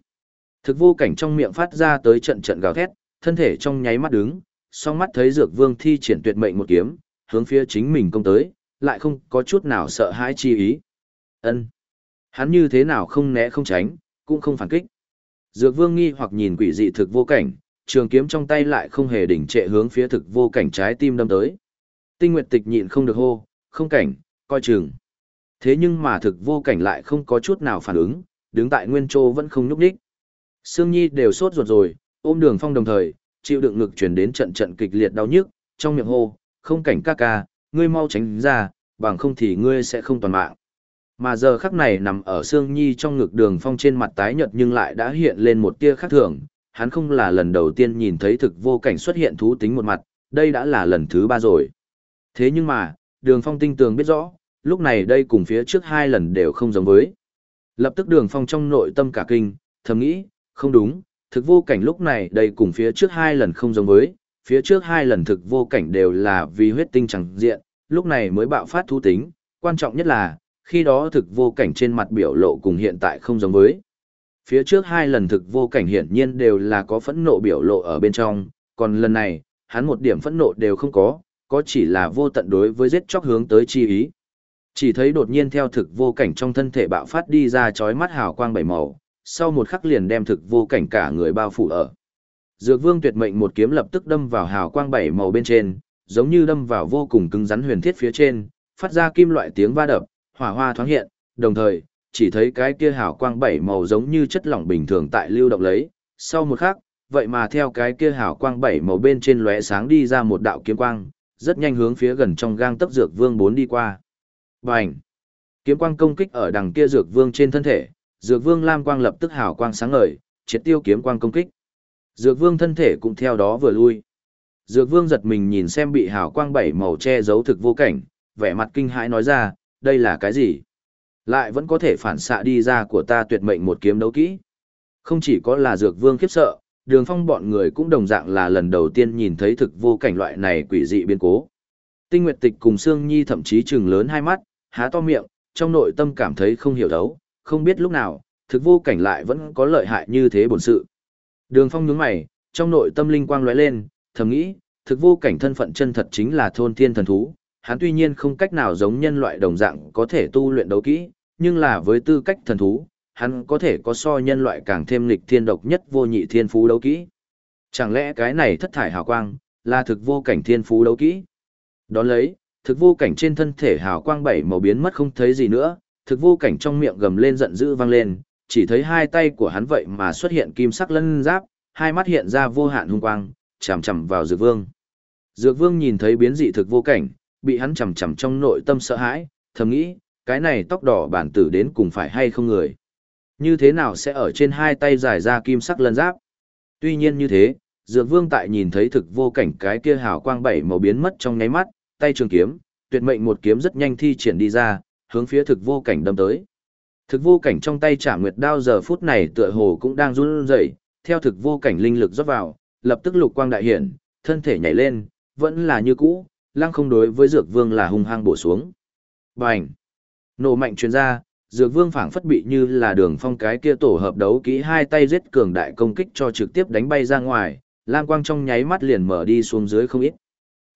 [SPEAKER 1] Thực vô cảnh trong miệng phát ra tới trận trận gào thét, thân thể trong nháy mắt đứng, song mắt thấy dược vương thi triển tuyệt mệnh một kiếm, hướng phía chính mình công tới, lại không có chút nào sợ hãi chi ý. Ân, Hắn như thế nào không né không tránh, cũng không phản kích. Dược vương nghi hoặc nhìn quỷ dị thực vô cảnh, trường kiếm trong tay lại không hề đỉnh trệ hướng phía thực vô cảnh trái tim đâm tới. Tinh Nguyệt Tịch nhịn không được hô, không cảnh, coi chừng. Thế nhưng mà thực vô cảnh lại không có chút nào phản ứng, đứng tại nguyên châu vẫn không nhúc nhích. Sương Nhi đều sốt ruột rồi, ôm đường phong đồng thời, chịu đựng ngực truyền đến trận trận kịch liệt đau nhức, trong miệng hô, không cảnh ca ca, ngươi mau tránh ra, bằng không thì ngươi sẽ không toàn mạng. Mà giờ khắc này nằm ở Sương Nhi trong ngực đường phong trên mặt tái nhợt nhưng lại đã hiện lên một tia khác thường, hắn không là lần đầu tiên nhìn thấy thực vô cảnh xuất hiện thú tính một mặt, đây đã là lần thứ ba rồi. Thế nhưng mà, đường phong tinh tường biết rõ, lúc này đây cùng phía trước hai lần đều không giống với. Lập tức đường phong trong nội tâm cả kinh, thầm nghĩ, không đúng, thực vô cảnh lúc này đây cùng phía trước hai lần không giống với, phía trước hai lần thực vô cảnh đều là vì huyết tinh chẳng diện, lúc này mới bạo phát thú tính, quan trọng nhất là, khi đó thực vô cảnh trên mặt biểu lộ cùng hiện tại không giống với. Phía trước hai lần thực vô cảnh hiển nhiên đều là có phẫn nộ biểu lộ ở bên trong, còn lần này, hắn một điểm phẫn nộ đều không có, có chỉ là vô tận đối với giết chóc hướng tới chi ý. Chỉ thấy đột nhiên theo thực vô cảnh trong thân thể bạo phát đi ra chói mắt hào quang bảy màu, sau một khắc liền đem thực vô cảnh cả người bao phủ ở. Dược Vương tuyệt mệnh một kiếm lập tức đâm vào hào quang bảy màu bên trên, giống như đâm vào vô cùng cứng rắn huyền thiết phía trên, phát ra kim loại tiếng va đập, hỏa hoa thoáng hiện, đồng thời, chỉ thấy cái kia hào quang bảy màu giống như chất lỏng bình thường tại lưu động lấy, sau một khắc, vậy mà theo cái kia hào quang bảy màu bên trên lóe sáng đi ra một đạo kiếm quang, rất nhanh hướng phía gần trong gang tấc dược vương bốn đi qua. Bành! Kiếm quang công kích ở đằng kia dược vương trên thân thể, dược vương lam quang lập tức hào quang sáng ngời, triệt tiêu kiếm quang công kích. Dược vương thân thể cũng theo đó vừa lui. Dược vương giật mình nhìn xem bị hào quang bảy màu che giấu thực vô cảnh, vẻ mặt kinh hãi nói ra, đây là cái gì? Lại vẫn có thể phản xạ đi ra của ta tuyệt mệnh một kiếm đấu kỹ. Không chỉ có là dược vương khiếp sợ, đường phong bọn người cũng đồng dạng là lần đầu tiên nhìn thấy thực vô cảnh loại này quỷ dị biến cố. Tinh Nguyệt Tịch cùng Sương Nhi thậm chí trừng lớn hai mắt, há to miệng, trong nội tâm cảm thấy không hiểu thấu, không biết lúc nào, thực vô cảnh lại vẫn có lợi hại như thế bổn sự. Đường Phong nhướng mày, trong nội tâm linh quang lóe lên, thầm nghĩ, thực vô cảnh thân phận chân thật chính là thôn thiên thần thú, hắn tuy nhiên không cách nào giống nhân loại đồng dạng có thể tu luyện đấu kỹ, nhưng là với tư cách thần thú, hắn có thể có so nhân loại càng thêm lịch thiên độc nhất vô nhị thiên phú đấu kỹ. Chẳng lẽ cái này thất thải hào quang, là thực vô cảnh thiên phú đấu kỹ? Đón lấy, thực vô cảnh trên thân thể hào quang bảy màu biến mất không thấy gì nữa, thực vô cảnh trong miệng gầm lên giận dữ vang lên, chỉ thấy hai tay của hắn vậy mà xuất hiện kim sắc lân giáp, hai mắt hiện ra vô hạn hung quang, chằm chằm vào Dược Vương. Dược Vương nhìn thấy biến dị thực vô cảnh, bị hắn chằm chằm trong nội tâm sợ hãi, thầm nghĩ, cái này tóc đỏ bản tử đến cùng phải hay không người. Như thế nào sẽ ở trên hai tay giải ra kim sắc lân giáp? Tuy nhiên như thế, Dược Vương tại nhìn thấy thực vô cảnh cái kia hào quang bảy màu biến mất trong nháy mắt, tay trường kiếm, tuyệt mệnh một kiếm rất nhanh thi triển đi ra, hướng phía thực vô cảnh đâm tới. Thực vô cảnh trong tay trả nguyệt đao giờ phút này tựa hồ cũng đang run rẩy, theo thực vô cảnh linh lực rót vào, lập tức lục quang đại hiển, thân thể nhảy lên, vẫn là như cũ, lăng không đối với dược vương là hung hăng bổ xuống. Bành! Nổ mạnh truyền ra, dược vương phảng phất bị như là đường phong cái kia tổ hợp đấu kỹ hai tay giết cường đại công kích cho trực tiếp đánh bay ra ngoài, lam quang trong nháy mắt liền mở đi xuống dưới không ít.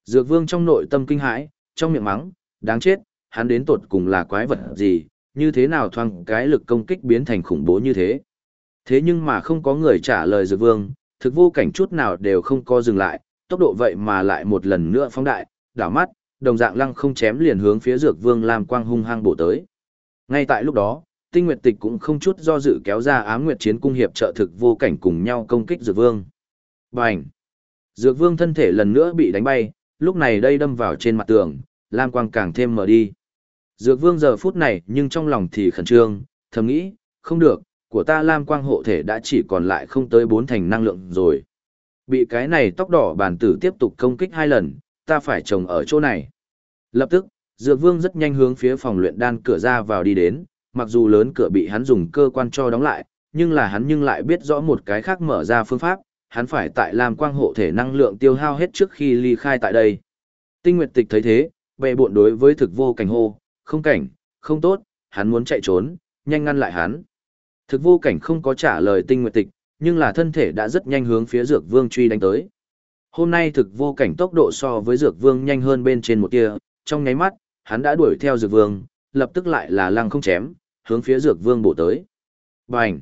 [SPEAKER 1] Dược vương trong nội tâm kinh hãi, trong miệng mắng, đáng chết, hắn đến tột cùng là quái vật gì, như thế nào thoang cái lực công kích biến thành khủng bố như thế. Thế nhưng mà không có người trả lời dược vương, thực vô cảnh chút nào đều không có dừng lại, tốc độ vậy mà lại một lần nữa phóng đại, đảo mắt, đồng dạng lăng không chém liền hướng phía dược vương làm quang hung hăng bổ tới. Ngay tại lúc đó, tinh nguyệt tịch cũng không chút do dự kéo ra ám nguyệt chiến cung hiệp trợ thực vô cảnh cùng nhau công kích dược vương. Bành! Dược vương thân thể lần nữa bị đánh bay, lúc này đây đâm vào trên mặt tường, lam quang càng thêm mở đi. Dược vương giờ phút này nhưng trong lòng thì khẩn trương, thầm nghĩ, không được, của ta lam quang hộ thể đã chỉ còn lại không tới bốn thành năng lượng rồi. Bị cái này tóc đỏ bản tử tiếp tục công kích hai lần, ta phải trồng ở chỗ này. Lập tức, Dược Vương rất nhanh hướng phía phòng luyện đan cửa ra vào đi đến, mặc dù lớn cửa bị hắn dùng cơ quan cho đóng lại, nhưng là hắn nhưng lại biết rõ một cái khác mở ra phương pháp, hắn phải tại Lam Quang hộ thể năng lượng tiêu hao hết trước khi ly khai tại đây. Tinh Nguyệt Tịch thấy thế, bệ buộn đối với thực vô cảnh hô, không cảnh, không tốt, hắn muốn chạy trốn, nhanh ngăn lại hắn. Thực vô cảnh không có trả lời Tinh Nguyệt Tịch, nhưng là thân thể đã rất nhanh hướng phía Dược Vương truy đánh tới. Hôm nay thực vô cảnh tốc độ so với Dược Vương nhanh hơn bên trên một tia, trong nháy mắt, hắn đã đuổi theo Dược Vương, lập tức lại là lăng không chém, hướng phía Dược Vương bổ tới. Bành!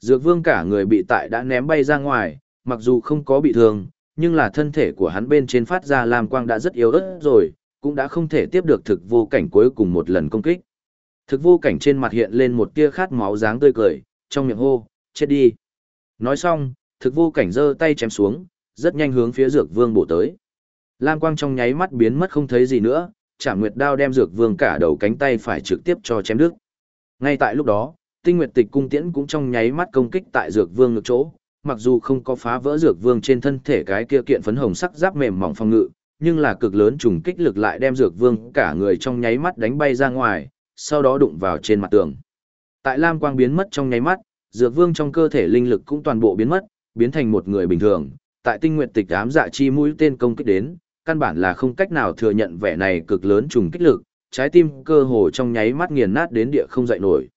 [SPEAKER 1] Dược Vương cả người bị tại đã ném bay ra ngoài, mặc dù không có bị thương, nhưng là thân thể của hắn bên trên phát ra làm quang đã rất yếu ớt rồi, cũng đã không thể tiếp được thực vô cảnh cuối cùng một lần công kích. Thực vô cảnh trên mặt hiện lên một tia khát máu dáng tươi cười, trong miệng hô, chết đi. Nói xong, thực vô cảnh giơ tay chém xuống, rất nhanh hướng phía dược vương bổ tới. Lam quang trong nháy mắt biến mất không thấy gì nữa, chạm nguyệt đao đem dược vương cả đầu cánh tay phải trực tiếp cho chém đứt. Ngay tại lúc đó, tinh nguyệt tịch cung tiễn cũng trong nháy mắt công kích tại dược vương ngược chỗ, mặc dù không có phá vỡ dược vương trên thân thể cái kia kiện phấn hồng sắc giáp mềm mỏng phòng ngự, nhưng là cực lớn trùng kích lực lại đem dược vương cả người trong nháy mắt đánh bay ra ngoài, sau đó đụng vào trên mặt tường. Tại lam quang biến mất trong nháy mắt, dược vương trong cơ thể linh lực cũng toàn bộ biến mất, biến thành một người bình thường. Tại tinh nguyện tịch ám dạ chi mũi tên công kích đến, căn bản là không cách nào thừa nhận vẻ này cực lớn trùng kích lực, trái tim cơ hồ trong nháy mắt nghiền nát đến địa không dậy nổi.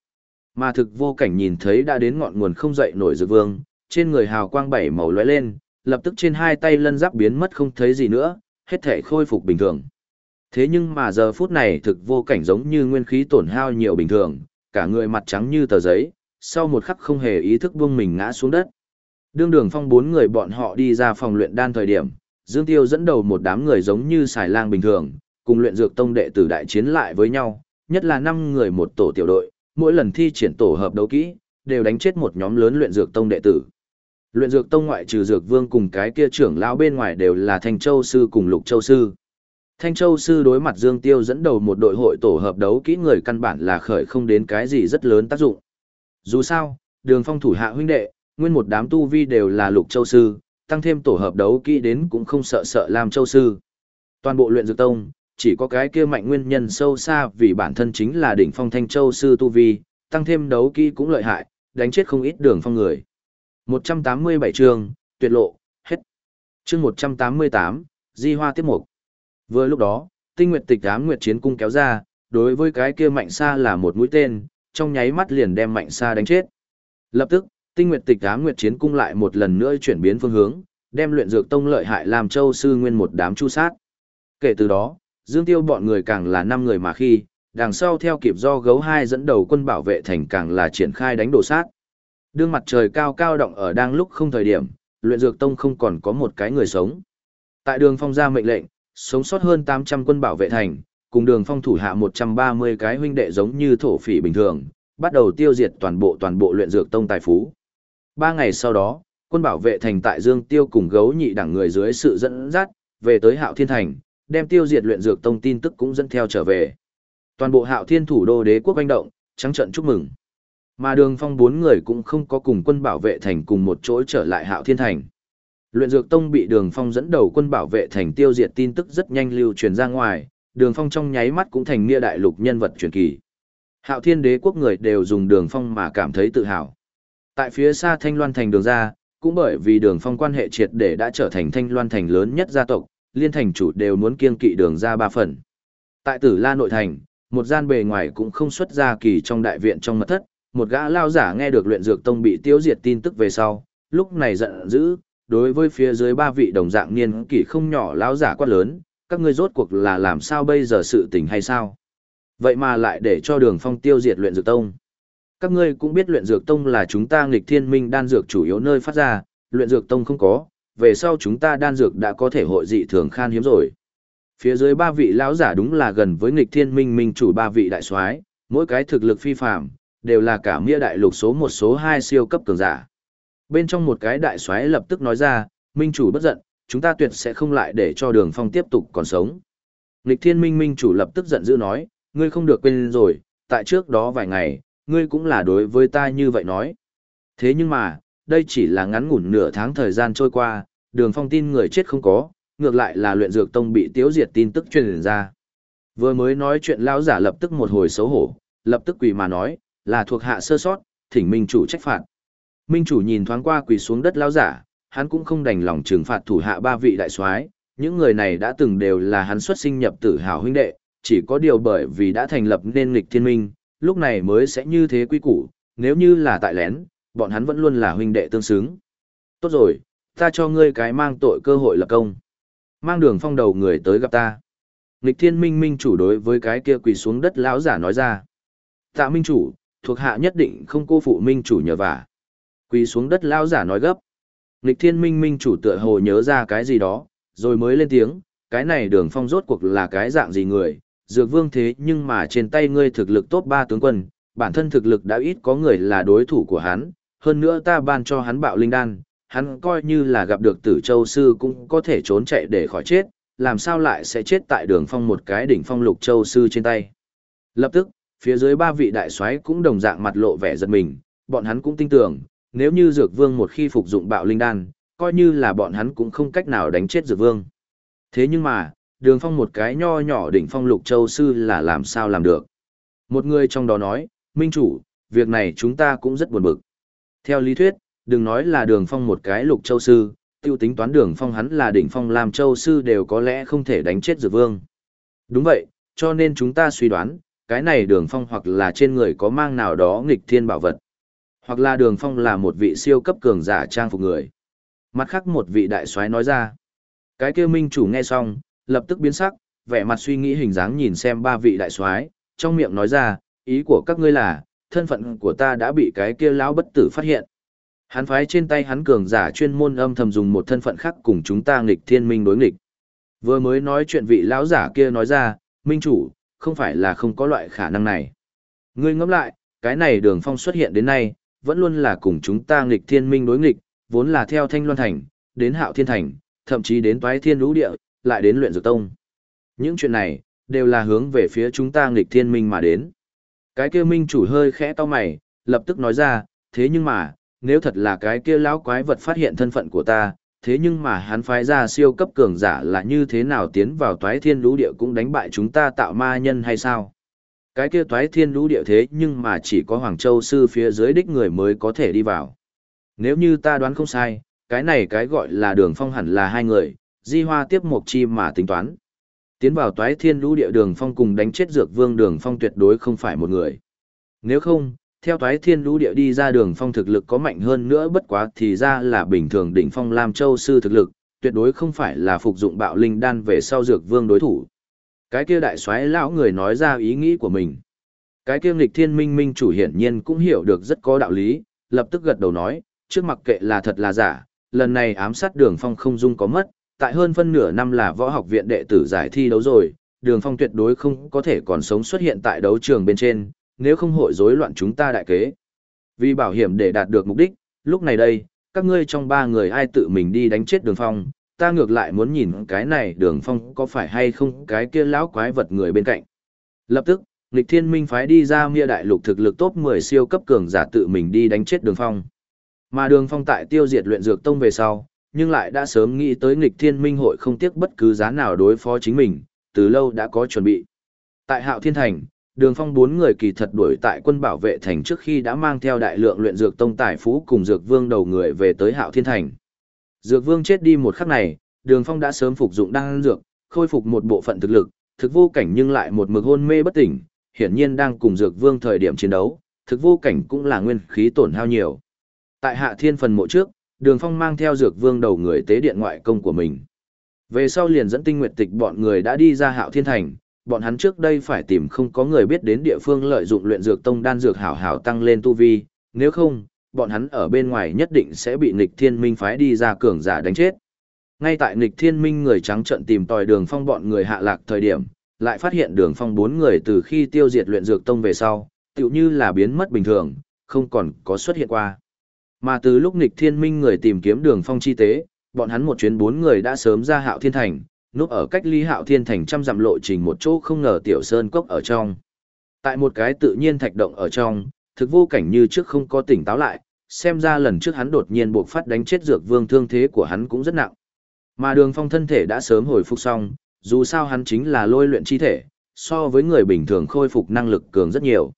[SPEAKER 1] Mà thực vô cảnh nhìn thấy đã đến ngọn nguồn không dậy nổi dược vương, trên người hào quang bảy màu lóe lên, lập tức trên hai tay lân giáp biến mất không thấy gì nữa, hết thể khôi phục bình thường. Thế nhưng mà giờ phút này thực vô cảnh giống như nguyên khí tổn hao nhiều bình thường, cả người mặt trắng như tờ giấy, sau một khắc không hề ý thức buông mình ngã xuống đất. Đương đường phong bốn người bọn họ đi ra phòng luyện đan thời điểm, Dương Tiêu dẫn đầu một đám người giống như xài lang bình thường, cùng luyện dược tông đệ tử đại chiến lại với nhau, nhất là năm người một tổ tiểu đội, mỗi lần thi triển tổ hợp đấu kỹ, đều đánh chết một nhóm lớn luyện dược tông đệ tử. Luyện dược tông ngoại trừ dược vương cùng cái kia trưởng lão bên ngoài đều là Thanh Châu sư cùng Lục Châu sư. Thanh Châu sư đối mặt Dương Tiêu dẫn đầu một đội hội tổ hợp đấu kỹ người căn bản là khởi không đến cái gì rất lớn tác dụng. Dù sao, đường phong thủ hạ huynh đệ, nguyên một đám tu vi đều là Lục Châu sư, tăng thêm tổ hợp đấu kỹ đến cũng không sợ sợ làm Châu sư. Toàn bộ luyện dược tông, chỉ có cái kia mạnh nguyên nhân sâu xa vì bản thân chính là đỉnh phong Thanh Châu sư tu vi, tăng thêm đấu kỹ cũng lợi hại, đánh chết không ít đường phong người. 187 chương, tuyệt lộ, hết. Chương 188, Di Hoa tiếp mục. Vừa lúc đó, Tinh Nguyệt Tịch Ám Nguyệt Chiến cung kéo ra, đối với cái kia Mạnh Sa là một mũi tên, trong nháy mắt liền đem Mạnh Sa đánh chết. Lập tức, Tinh Nguyệt Tịch Ám Nguyệt Chiến cung lại một lần nữa chuyển biến phương hướng, đem luyện dược tông lợi hại làm Châu sư nguyên một đám chu sát. Kể từ đó, Dương Tiêu bọn người càng là 5 người mà khi, đằng sau theo kịp do gấu hai dẫn đầu quân bảo vệ thành càng là triển khai đánh đổ sát. Đương mặt trời cao cao động ở đang lúc không thời điểm, luyện dược tông không còn có một cái người sống. Tại đường phong ra mệnh lệnh, sống sót hơn 800 quân bảo vệ thành, cùng đường phong thủ hạ 130 cái huynh đệ giống như thổ phỉ bình thường, bắt đầu tiêu diệt toàn bộ toàn bộ luyện dược tông tài phú. Ba ngày sau đó, quân bảo vệ thành tại Dương Tiêu cùng gấu nhị đẳng người dưới sự dẫn dắt, về tới Hạo Thiên Thành, đem tiêu diệt luyện dược tông tin tức cũng dẫn theo trở về. Toàn bộ Hạo Thiên thủ đô đế quốc anh động, trắng trận chúc mừng. Mà đường phong bốn người cũng không có cùng quân bảo vệ thành cùng một chỗ trở lại hạo thiên thành. Luyện dược tông bị đường phong dẫn đầu quân bảo vệ thành tiêu diệt tin tức rất nhanh lưu truyền ra ngoài, đường phong trong nháy mắt cũng thành nghĩa đại lục nhân vật truyền kỳ. Hạo thiên đế quốc người đều dùng đường phong mà cảm thấy tự hào. Tại phía xa thanh loan thành đường ra, cũng bởi vì đường phong quan hệ triệt để đã trở thành thanh loan thành lớn nhất gia tộc, liên thành chủ đều muốn kiên kỵ đường ra ba phần. Tại tử la nội thành, một gian bề ngoài cũng không xuất ra kỳ trong đại viện trong mật thất, một gã lao giả nghe được luyện dược tông bị tiêu diệt tin tức về sau, lúc này giận dữ, đối với phía dưới ba vị đồng dạng niên kỷ không nhỏ lao giả quát lớn, các ngươi rốt cuộc là làm sao bây giờ sự tình hay sao? Vậy mà lại để cho đường phong tiêu diệt luyện dược tông. Các ngươi cũng biết luyện dược tông là chúng ta nghịch thiên minh đan dược chủ yếu nơi phát ra, luyện dược tông không có, về sau chúng ta đan dược đã có thể hội dị thường khan hiếm rồi. Phía dưới ba vị lão giả đúng là gần với nghịch thiên minh minh chủ ba vị đại soái, mỗi cái thực lực phi phàm, đều là cả mia đại lục số một số hai siêu cấp cường giả. Bên trong một cái đại soái lập tức nói ra, minh chủ bất giận, chúng ta tuyệt sẽ không lại để cho đường phong tiếp tục còn sống. Lịch thiên minh minh chủ lập tức giận dữ nói, ngươi không được quên rồi, tại trước đó vài ngày, ngươi cũng là đối với ta như vậy nói. Thế nhưng mà, đây chỉ là ngắn ngủn nửa tháng thời gian trôi qua, đường phong tin người chết không có, ngược lại là luyện dược tông bị tiếu diệt tin tức truyền ra. Vừa mới nói chuyện lão giả lập tức một hồi xấu hổ, lập tức quỳ mà nói, là thuộc hạ sơ sót, thỉnh minh chủ trách phạt. Minh chủ nhìn thoáng qua quỳ xuống đất lão giả, hắn cũng không đành lòng trừng phạt thủ hạ ba vị đại soái, những người này đã từng đều là hắn xuất sinh nhập tử hào huynh đệ, chỉ có điều bởi vì đã thành lập nên nghịch thiên minh, lúc này mới sẽ như thế quy củ, nếu như là tại lén, bọn hắn vẫn luôn là huynh đệ tương xứng. Tốt rồi, ta cho ngươi cái mang tội cơ hội lập công. Mang đường phong đầu người tới gặp ta. Nghịch thiên minh minh chủ đối với cái kia quỳ xuống đất lão giả nói ra. Tạ minh chủ, thuộc hạ nhất định không cô phụ minh chủ nhờ vả. Quỳ xuống đất lao giả nói gấp. Nịch thiên minh minh chủ tựa hồ nhớ ra cái gì đó, rồi mới lên tiếng, cái này đường phong rốt cuộc là cái dạng gì người, dược vương thế nhưng mà trên tay ngươi thực lực tốt ba tướng quân, bản thân thực lực đã ít có người là đối thủ của hắn, hơn nữa ta ban cho hắn bạo linh đan, hắn coi như là gặp được tử châu sư cũng có thể trốn chạy để khỏi chết, làm sao lại sẽ chết tại đường phong một cái đỉnh phong lục châu sư trên tay. Lập tức, phía dưới ba vị đại soái cũng đồng dạng mặt lộ vẻ giật mình, bọn hắn cũng tin tưởng, nếu như Dược Vương một khi phục dụng bạo linh đan, coi như là bọn hắn cũng không cách nào đánh chết Dược Vương. Thế nhưng mà, đường phong một cái nho nhỏ đỉnh phong lục châu sư là làm sao làm được. Một người trong đó nói, Minh chủ, việc này chúng ta cũng rất buồn bực. Theo lý thuyết, đừng nói là đường phong một cái lục châu sư, tiêu tính toán đường phong hắn là đỉnh phong làm châu sư đều có lẽ không thể đánh chết dược vương. Đúng vậy, cho nên chúng ta suy đoán, cái này đường phong hoặc là trên người có mang nào đó nghịch thiên bảo vật. Hoặc là đường phong là một vị siêu cấp cường giả trang phục người. Mặt khác một vị đại soái nói ra. Cái kia minh chủ nghe xong, lập tức biến sắc, vẻ mặt suy nghĩ hình dáng nhìn xem ba vị đại soái, trong miệng nói ra, ý của các ngươi là, thân phận của ta đã bị cái kia lão bất tử phát hiện. Hắn phái trên tay hắn cường giả chuyên môn âm thầm dùng một thân phận khác cùng chúng ta nghịch thiên minh đối nghịch. Vừa mới nói chuyện vị lão giả kia nói ra, minh chủ, không phải là không có loại khả năng này. Ngươi ngẫm lại, cái này đường phong xuất hiện đến nay, vẫn luôn là cùng chúng ta nghịch thiên minh đối nghịch, vốn là theo thanh loan thành, đến hạo thiên thành, thậm chí đến toái thiên lũ địa, lại đến luyện dược tông. Những chuyện này, đều là hướng về phía chúng ta nghịch thiên minh mà đến. Cái kia minh chủ hơi khẽ to mày, lập tức nói ra, thế nhưng mà, nếu thật là cái kia lão quái vật phát hiện thân phận của ta, thế nhưng mà hắn phái ra siêu cấp cường giả là như thế nào tiến vào toái thiên lũ địa cũng đánh bại chúng ta tạo ma nhân hay sao? Cái kia toái thiên lũ địa thế nhưng mà chỉ có Hoàng Châu sư phía dưới đích người mới có thể đi vào. Nếu như ta đoán không sai, cái này cái gọi là đường phong hẳn là hai người, di hoa tiếp một chi mà tính toán. Tiến vào toái thiên lũ địa đường phong cùng đánh chết dược vương đường phong tuyệt đối không phải một người. Nếu không, theo toái thiên lũ địa đi ra đường phong thực lực có mạnh hơn nữa bất quá thì ra là bình thường đỉnh phong Lam Châu sư thực lực, tuyệt đối không phải là phục dụng bạo linh đan về sau dược vương đối thủ. Cái kia đại soái lão người nói ra ý nghĩ của mình. Cái kia nghịch thiên minh minh chủ hiển nhiên cũng hiểu được rất có đạo lý, lập tức gật đầu nói, trước mặc kệ là thật là giả, lần này ám sát đường phong không dung có mất, tại hơn phân nửa năm là võ học viện đệ tử giải thi đấu rồi, đường phong tuyệt đối không có thể còn sống xuất hiện tại đấu trường bên trên, nếu không hội rối loạn chúng ta đại kế. Vì bảo hiểm để đạt được mục đích, lúc này đây, các ngươi trong ba người ai tự mình đi đánh chết đường phong, ta ngược lại muốn nhìn cái này đường phong có phải hay không cái kia lão quái vật người bên cạnh. Lập tức, lịch thiên minh phái đi ra mia đại lục thực lực top 10 siêu cấp cường giả tự mình đi đánh chết đường phong. Mà đường phong tại tiêu diệt luyện dược tông về sau, nhưng lại đã sớm nghĩ tới lịch thiên minh hội không tiếc bất cứ giá nào đối phó chính mình, từ lâu đã có chuẩn bị. Tại hạo thiên thành, đường phong bốn người kỳ thật đuổi tại quân bảo vệ thành trước khi đã mang theo đại lượng luyện dược tông tài phú cùng dược vương đầu người về tới hạo thiên thành. Dược vương chết đi một khắc này, đường phong đã sớm phục dụng đan dược, khôi phục một bộ phận thực lực, thực vô cảnh nhưng lại một mực hôn mê bất tỉnh, hiển nhiên đang cùng dược vương thời điểm chiến đấu, thực vô cảnh cũng là nguyên khí tổn hao nhiều. Tại hạ thiên phần mộ trước, đường phong mang theo dược vương đầu người tế điện ngoại công của mình. Về sau liền dẫn tinh nguyệt tịch bọn người đã đi ra hạo thiên thành, bọn hắn trước đây phải tìm không có người biết đến địa phương lợi dụng luyện dược tông đan dược hảo hảo tăng lên tu vi, nếu không, bọn hắn ở bên ngoài nhất định sẽ bị nghịch thiên minh phái đi ra cường giả đánh chết. Ngay tại nghịch thiên minh người trắng trận tìm tòi đường phong bọn người hạ lạc thời điểm, lại phát hiện đường phong bốn người từ khi tiêu diệt luyện dược tông về sau, tựu như là biến mất bình thường, không còn có xuất hiện qua. Mà từ lúc nghịch thiên minh người tìm kiếm đường phong chi tế, bọn hắn một chuyến bốn người đã sớm ra hạo thiên thành, núp ở cách ly hạo thiên thành trăm dặm lộ trình một chỗ không ngờ tiểu sơn cốc ở trong. Tại một cái tự nhiên thạch động ở trong, thực vô cảnh như trước không có tỉnh táo lại, xem ra lần trước hắn đột nhiên buộc phát đánh chết dược vương thương thế của hắn cũng rất nặng. Mà đường phong thân thể đã sớm hồi phục xong, dù sao hắn chính là lôi luyện chi thể, so với người bình thường khôi phục năng lực cường rất nhiều.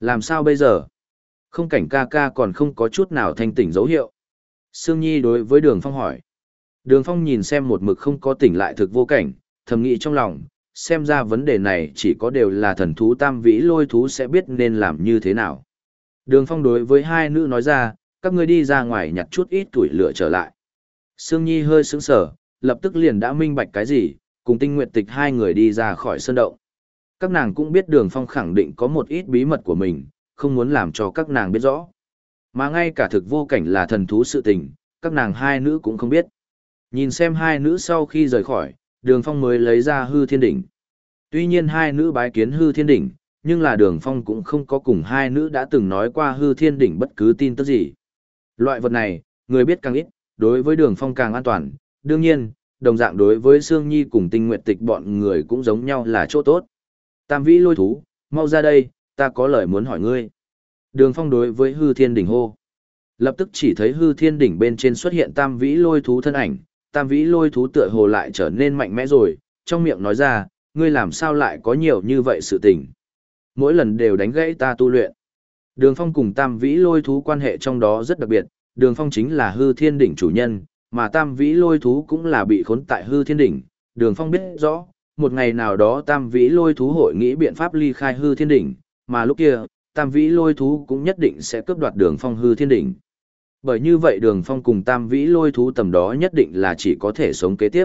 [SPEAKER 1] Làm sao bây giờ? Không cảnh ca ca còn không có chút nào thanh tỉnh dấu hiệu. Sương Nhi đối với đường phong hỏi. Đường phong nhìn xem một mực không có tỉnh lại thực vô cảnh, thầm nghĩ trong lòng, xem ra vấn đề này chỉ có đều là thần thú tam vĩ lôi thú sẽ biết nên làm như thế nào. Đường phong đối với hai nữ nói ra, các ngươi đi ra ngoài nhặt chút ít tuổi lửa trở lại. Sương Nhi hơi sững sờ, lập tức liền đã minh bạch cái gì, cùng tinh nguyện tịch hai người đi ra khỏi sân động. Các nàng cũng biết đường phong khẳng định có một ít bí mật của mình, không muốn làm cho các nàng biết rõ. Mà ngay cả thực vô cảnh là thần thú sự tình, các nàng hai nữ cũng không biết. Nhìn xem hai nữ sau khi rời khỏi, đường phong mới lấy ra hư thiên đỉnh. Tuy nhiên hai nữ bái kiến hư thiên đỉnh, nhưng là đường phong cũng không có cùng hai nữ đã từng nói qua hư thiên đỉnh bất cứ tin tức gì. Loại vật này, người biết càng ít, đối với đường phong càng an toàn. Đương nhiên, đồng dạng đối với Sương Nhi cùng tinh nguyện tịch bọn người cũng giống nhau là chỗ tốt. Tam vĩ lôi thú, mau ra đây, ta có lời muốn hỏi ngươi. Đường phong đối với hư thiên đỉnh hô. Lập tức chỉ thấy hư thiên đỉnh bên trên xuất hiện tam vĩ lôi thú thân ảnh, tam vĩ lôi thú tựa hồ lại trở nên mạnh mẽ rồi, trong miệng nói ra, ngươi làm sao lại có nhiều như vậy sự tình. Mỗi lần đều đánh gãy ta tu luyện. Đường Phong cùng Tam Vĩ lôi thú quan hệ trong đó rất đặc biệt, Đường Phong chính là hư thiên đỉnh chủ nhân, mà Tam Vĩ lôi thú cũng là bị khốn tại hư thiên đỉnh. Đường Phong biết rõ, một ngày nào đó Tam Vĩ lôi thú hội nghĩ biện pháp ly khai hư thiên đỉnh, mà lúc kia, Tam Vĩ lôi thú cũng nhất định sẽ cướp đoạt Đường Phong hư thiên đỉnh. Bởi như vậy Đường Phong cùng Tam Vĩ lôi thú tầm đó nhất định là chỉ có thể sống kế tiếp.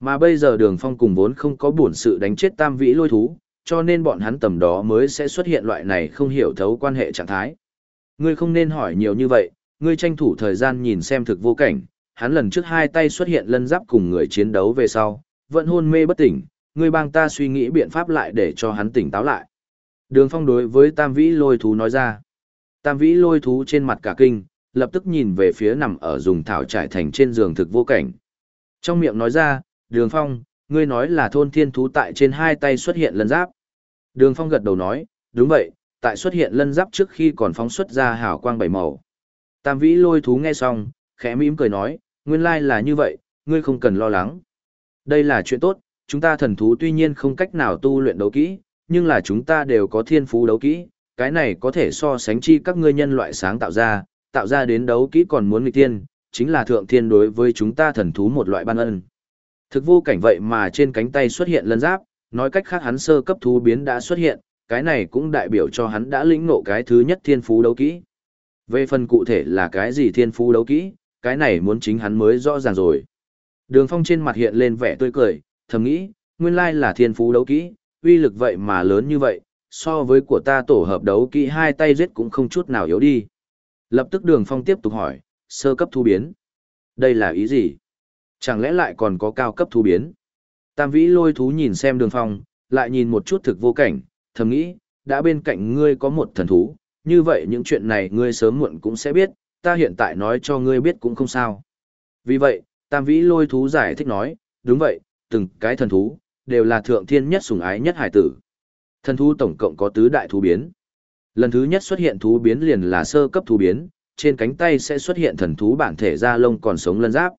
[SPEAKER 1] Mà bây giờ Đường Phong cùng vốn không có buồn sự đánh chết Tam Vĩ lôi thú, cho nên bọn hắn tầm đó mới sẽ xuất hiện loại này không hiểu thấu quan hệ trạng thái. Ngươi không nên hỏi nhiều như vậy, ngươi tranh thủ thời gian nhìn xem thực vô cảnh, hắn lần trước hai tay xuất hiện lân giáp cùng người chiến đấu về sau, vẫn hôn mê bất tỉnh, ngươi bang ta suy nghĩ biện pháp lại để cho hắn tỉnh táo lại. Đường phong đối với tam vĩ lôi thú nói ra. Tam vĩ lôi thú trên mặt cả kinh, lập tức nhìn về phía nằm ở dùng thảo trải thành trên giường thực vô cảnh. Trong miệng nói ra, đường phong, ngươi nói là thôn thiên thú tại trên hai tay xuất hiện lân giáp. Đường phong gật đầu nói, đúng vậy, tại xuất hiện lân giáp trước khi còn phóng xuất ra hào quang bảy màu. Tam vĩ lôi thú nghe xong, khẽ mỉm cười nói, nguyên lai là như vậy, ngươi không cần lo lắng. Đây là chuyện tốt, chúng ta thần thú tuy nhiên không cách nào tu luyện đấu kỹ, nhưng là chúng ta đều có thiên phú đấu kỹ, cái này có thể so sánh chi các ngươi nhân loại sáng tạo ra, tạo ra đến đấu kỹ còn muốn nghịch tiên, chính là thượng thiên đối với chúng ta thần thú một loại ban ân. Thực vô cảnh vậy mà trên cánh tay xuất hiện lân giáp, nói cách khác hắn sơ cấp thú biến đã xuất hiện, cái này cũng đại biểu cho hắn đã lĩnh ngộ cái thứ nhất thiên phú đấu kỹ. Về phần cụ thể là cái gì thiên phú đấu kỹ, cái này muốn chính hắn mới rõ ràng rồi. Đường phong trên mặt hiện lên vẻ tươi cười, thầm nghĩ, nguyên lai là thiên phú đấu kỹ, uy lực vậy mà lớn như vậy, so với của ta tổ hợp đấu kỹ hai tay giết cũng không chút nào yếu đi. Lập tức đường phong tiếp tục hỏi, sơ cấp thu biến. Đây là ý gì? Chẳng lẽ lại còn có cao cấp thu biến? Tam vĩ lôi thú nhìn xem đường phong, lại nhìn một chút thực vô cảnh, thầm nghĩ, đã bên cạnh ngươi có một thần thú, như vậy những chuyện này ngươi sớm muộn cũng sẽ biết, ta hiện tại nói cho ngươi biết cũng không sao. Vì vậy, tam vĩ lôi thú giải thích nói, đúng vậy, từng cái thần thú, đều là thượng thiên nhất sủng ái nhất hải tử. Thần thú tổng cộng có tứ đại thú biến. Lần thứ nhất xuất hiện thú biến liền là sơ cấp thú biến, trên cánh tay sẽ xuất hiện thần thú bản thể da lông còn sống lân giáp.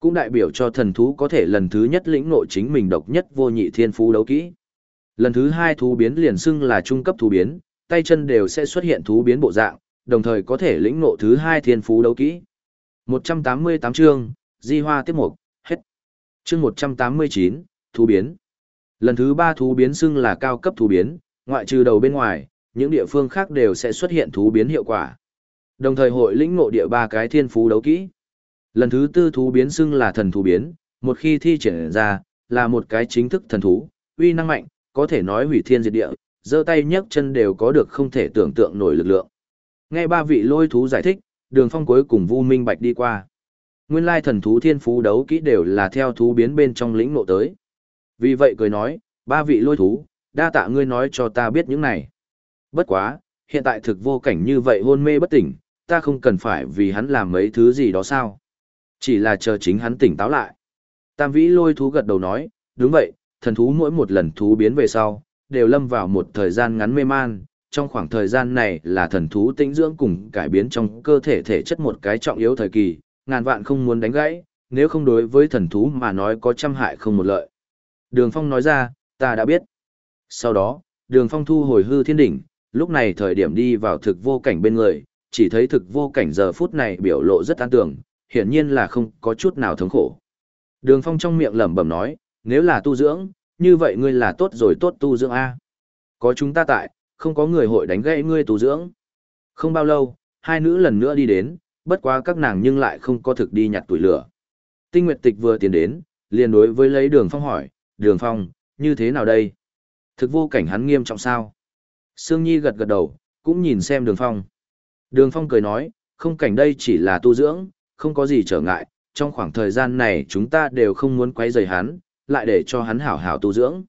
[SPEAKER 1] Cũng đại biểu cho thần thú có thể lần thứ nhất lĩnh nội chính mình độc nhất vô nhị thiên phú đấu kỹ. Lần thứ hai thú biến liền xưng là trung cấp thú biến, tay chân đều sẽ xuất hiện thú biến bộ dạng, đồng thời có thể lĩnh ngộ thứ hai thiên phú đấu kỹ. 188 chương, Di Hoa tiếp mục, hết. Chương 189, thú biến. Lần thứ ba thú biến xưng là cao cấp thú biến, ngoại trừ đầu bên ngoài, những địa phương khác đều sẽ xuất hiện thú biến hiệu quả. Đồng thời hội lĩnh ngộ địa ba cái thiên phú đấu kỹ. Lần thứ tư thú biến xưng là thần thú biến, một khi thi triển ra, là một cái chính thức thần thú, uy năng mạnh, có thể nói hủy thiên diệt địa, giơ tay nhấc chân đều có được không thể tưởng tượng nổi lực lượng. Nghe ba vị lôi thú giải thích, đường phong cuối cùng vu minh bạch đi qua. Nguyên lai thần thú thiên phú đấu kỹ đều là theo thú biến bên trong lĩnh ngộ tới. Vì vậy cười nói, ba vị lôi thú, đa tạ ngươi nói cho ta biết những này. Bất quá, hiện tại thực vô cảnh như vậy hôn mê bất tỉnh, ta không cần phải vì hắn làm mấy thứ gì đó sao. Chỉ là chờ chính hắn tỉnh táo lại. Tam vĩ lôi thú gật đầu nói, đúng vậy, thần thú mỗi một lần thú biến về sau, đều lâm vào một thời gian ngắn mê man. Trong khoảng thời gian này là thần thú tĩnh dưỡng cùng cải biến trong cơ thể thể chất một cái trọng yếu thời kỳ, ngàn vạn không muốn đánh gãy, nếu không đối với thần thú mà nói có trăm hại không một lợi. Đường Phong nói ra, ta đã biết. Sau đó, Đường Phong thu hồi hư thiên đỉnh, lúc này thời điểm đi vào thực vô cảnh bên người, chỉ thấy thực vô cảnh giờ phút này biểu lộ rất an tưởng, hiển nhiên là không có chút nào thống khổ. Đường Phong trong miệng lẩm bẩm nói, nếu là tu dưỡng, như vậy ngươi là tốt rồi tốt tu dưỡng A. Có chúng ta tại, không có người hội đánh gãy ngươi tu dưỡng. Không bao lâu, hai nữ lần nữa đi đến, bất quá các nàng nhưng lại không có thực đi nhặt tuổi lửa. Tinh Nguyệt Tịch vừa tiến đến, liền đối với lấy Đường Phong hỏi, Đường Phong, như thế nào đây? Thực vô cảnh hắn nghiêm trọng sao? Sương Nhi gật gật đầu, cũng nhìn xem Đường Phong. Đường Phong cười nói, không cảnh đây chỉ là tu dưỡng, không có gì trở ngại, trong khoảng thời gian này chúng ta đều không muốn quấy rầy hắn, lại để cho hắn hảo hảo tu dưỡng.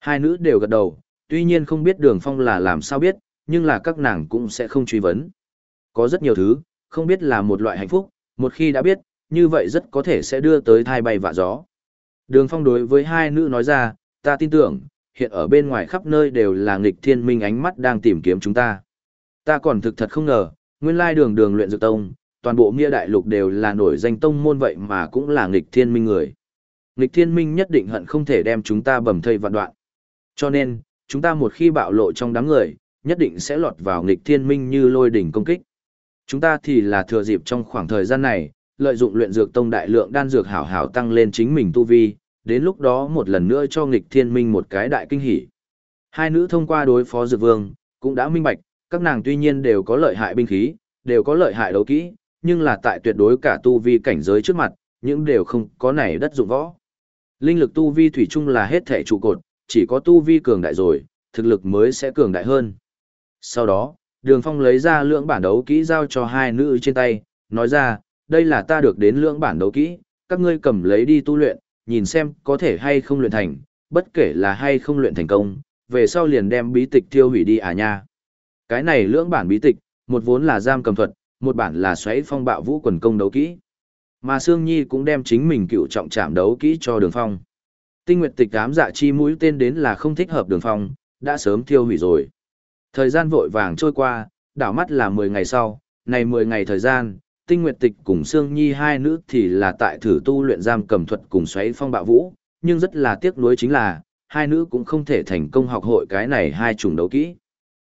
[SPEAKER 1] Hai nữ đều gật đầu, tuy nhiên không biết đường phong là làm sao biết, nhưng là các nàng cũng sẽ không truy vấn. Có rất nhiều thứ, không biết là một loại hạnh phúc, một khi đã biết, như vậy rất có thể sẽ đưa tới thai bay vạ gió. Đường phong đối với hai nữ nói ra, ta tin tưởng, hiện ở bên ngoài khắp nơi đều là nghịch thiên minh ánh mắt đang tìm kiếm chúng ta. Ta còn thực thật không ngờ, nguyên lai đường đường luyện dược tông, toàn bộ Mia Đại Lục đều là nổi danh tông môn vậy mà cũng là nghịch thiên minh người. Nghịch thiên minh nhất định hận không thể đem chúng ta bầm thây vạn đoạn. Cho nên, chúng ta một khi bạo lộ trong đám người, nhất định sẽ lọt vào nghịch thiên minh như lôi đỉnh công kích. Chúng ta thì là thừa dịp trong khoảng thời gian này, lợi dụng luyện dược tông đại lượng đan dược hảo hảo tăng lên chính mình tu vi, đến lúc đó một lần nữa cho nghịch thiên minh một cái đại kinh hỉ. Hai nữ thông qua đối phó dược vương, cũng đã minh bạch, các nàng tuy nhiên đều có lợi hại binh khí, đều có lợi hại đấu kỹ, nhưng là tại tuyệt đối cả tu vi cảnh giới trước mặt, những đều không có này đất dụng võ. Linh lực tu vi thủy chung là hết thể trụ cột, chỉ có tu vi cường đại rồi, thực lực mới sẽ cường đại hơn. Sau đó, Đường Phong lấy ra lượng bản đấu kỹ giao cho hai nữ trên tay, nói ra, đây là ta được đến lượng bản đấu kỹ, các ngươi cầm lấy đi tu luyện, nhìn xem có thể hay không luyện thành, bất kể là hay không luyện thành công, về sau liền đem bí tịch tiêu hủy đi à nha. Cái này lưỡng bản bí tịch, một vốn là giam cầm thuật, một bản là xoáy phong bạo vũ quần công đấu kỹ. Mà Sương Nhi cũng đem chính mình cựu trọng trảm đấu kỹ cho Đường Phong. Tinh Nguyệt Tịch ám dạ chi mũi tên đến là không thích hợp Đường Phong, đã sớm tiêu hủy rồi. Thời gian vội vàng trôi qua, đảo mắt là 10 ngày sau, này 10 ngày thời gian, Tinh Nguyệt Tịch cùng Sương Nhi hai nữ thì là tại thử tu luyện giam cầm thuật cùng xoáy phong bạo vũ, nhưng rất là tiếc nuối chính là, hai nữ cũng không thể thành công học hội cái này hai chủng đấu kỹ.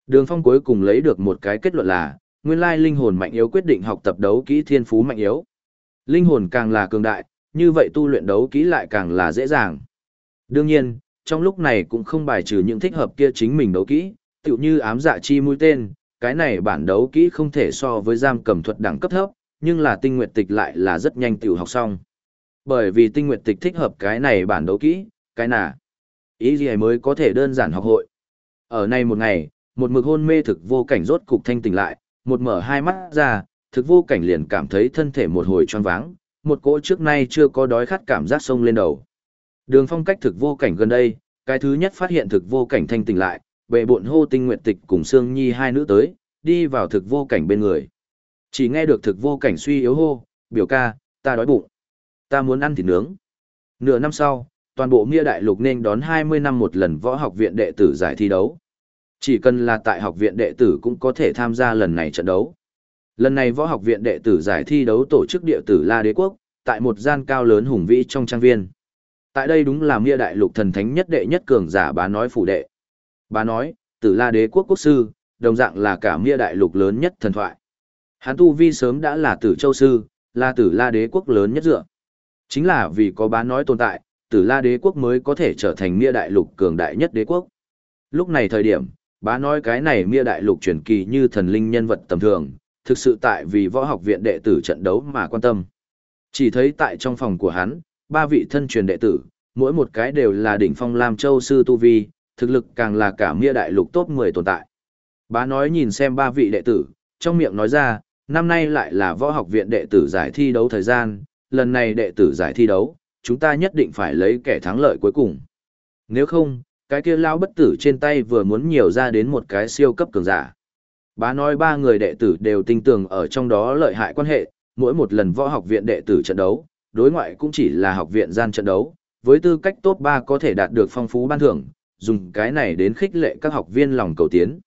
[SPEAKER 1] Đường Phong cuối cùng lấy được một cái kết luận là, nguyên lai linh hồn mạnh yếu quyết định học tập đấu kỹ thiên phú mạnh yếu. Linh hồn càng là cường đại, như vậy tu luyện đấu kỹ lại càng là dễ dàng. Đương nhiên, trong lúc này cũng không bài trừ những thích hợp kia chính mình đấu kỹ, tựu như ám dạ chi mũi tên, cái này bản đấu kỹ không thể so với giam cầm thuật đẳng cấp thấp, nhưng là tinh nguyệt tịch lại là rất nhanh tiểu học xong. Bởi vì tinh nguyệt tịch thích hợp cái này bản đấu kỹ, cái nào ý gì mới có thể đơn giản học hội. Ở nay một ngày, một mực hôn mê thực vô cảnh rốt cục thanh tỉnh lại, một mở hai mắt ra, thực vô cảnh liền cảm thấy thân thể một hồi choáng váng, một cỗ trước nay chưa có đói khát cảm giác sông lên đầu. Đường phong cách thực vô cảnh gần đây, cái thứ nhất phát hiện thực vô cảnh thanh tỉnh lại, bệ bộn hô tinh Nguyệt tịch cùng Sương Nhi hai nữ tới, đi vào thực vô cảnh bên người. Chỉ nghe được thực vô cảnh suy yếu hô, biểu ca, ta đói bụng. Ta muốn ăn thịt nướng. Nửa năm sau, toàn bộ Mia Đại Lục nên đón 20 năm một lần võ học viện đệ tử giải thi đấu. Chỉ cần là tại học viện đệ tử cũng có thể tham gia lần này trận đấu. Lần này võ học viện đệ tử giải thi đấu tổ chức địa tử La Đế Quốc, tại một gian cao lớn hùng vĩ trong trang viên. Tại đây đúng là Mia Đại Lục thần thánh nhất đệ nhất cường giả bá nói phủ đệ. Bá nói, tử La Đế Quốc quốc sư, đồng dạng là cả Mia Đại Lục lớn nhất thần thoại. Hán Tu Vi sớm đã là tử châu sư, là tử La Đế Quốc lớn nhất dựa. Chính là vì có bá nói tồn tại, tử La Đế Quốc mới có thể trở thành Mia Đại Lục cường đại nhất đế quốc. Lúc này thời điểm, bá nói cái này Mia Đại Lục truyền kỳ như thần linh nhân vật tầm thường, thực sự tại vì võ học viện đệ tử trận đấu mà quan tâm. Chỉ thấy tại trong phòng của hắn, ba vị thân truyền đệ tử, mỗi một cái đều là đỉnh phong Lam Châu Sư Tu Vi, thực lực càng là cả Mia Đại Lục top 10 tồn tại. Bá nói nhìn xem ba vị đệ tử, trong miệng nói ra, năm nay lại là võ học viện đệ tử giải thi đấu thời gian, lần này đệ tử giải thi đấu, chúng ta nhất định phải lấy kẻ thắng lợi cuối cùng. Nếu không, cái kia lao bất tử trên tay vừa muốn nhiều ra đến một cái siêu cấp cường giả. Bá nói ba người đệ tử đều tin tưởng ở trong đó lợi hại quan hệ, mỗi một lần võ học viện đệ tử trận đấu, đối ngoại cũng chỉ là học viện gian trận đấu, với tư cách top 3 có thể đạt được phong phú ban thưởng, dùng cái này đến khích lệ các học viên lòng cầu tiến.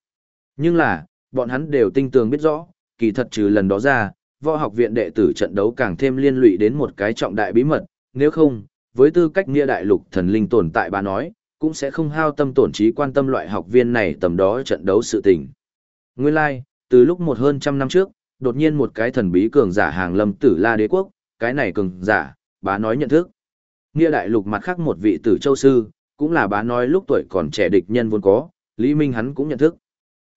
[SPEAKER 1] Nhưng là, bọn hắn đều tinh tường biết rõ, kỳ thật trừ lần đó ra, võ học viện đệ tử trận đấu càng thêm liên lụy đến một cái trọng đại bí mật, nếu không, với tư cách nghĩa đại lục thần linh tồn tại bà nói, cũng sẽ không hao tâm tổn trí quan tâm loại học viên này tầm đó trận đấu sự tình. Nguyên lai, like, từ lúc một hơn trăm năm trước, đột nhiên một cái thần bí cường giả hàng lâm tử la đế quốc, cái này cường giả, bá nói nhận thức. Nghĩa đại lục mặt khác một vị tử châu sư, cũng là bá nói lúc tuổi còn trẻ địch nhân vốn có, Lý Minh hắn cũng nhận thức.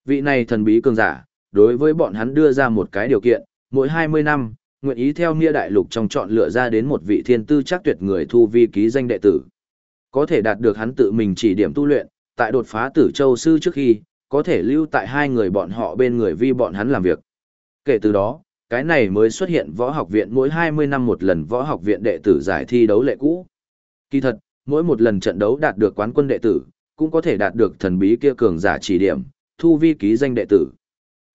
[SPEAKER 1] Vị này thần bí cường giả, đối với bọn hắn đưa ra một cái điều kiện, mỗi 20 năm, nguyện ý theo Nghĩa đại lục trong chọn lựa ra đến một vị thiên tư chắc tuyệt người thu vi ký danh đệ tử. Có thể đạt được hắn tự mình chỉ điểm tu luyện, tại đột phá tử châu sư trước khi, có thể lưu tại hai người bọn họ bên người vi bọn hắn làm việc. Kể từ đó, cái này mới xuất hiện võ học viện mỗi 20 năm một lần võ học viện đệ tử giải thi đấu lệ cũ. Kỳ thật, mỗi một lần trận đấu đạt được quán quân đệ tử, cũng có thể đạt được thần bí kia cường giả chỉ điểm, thu vi ký danh đệ tử.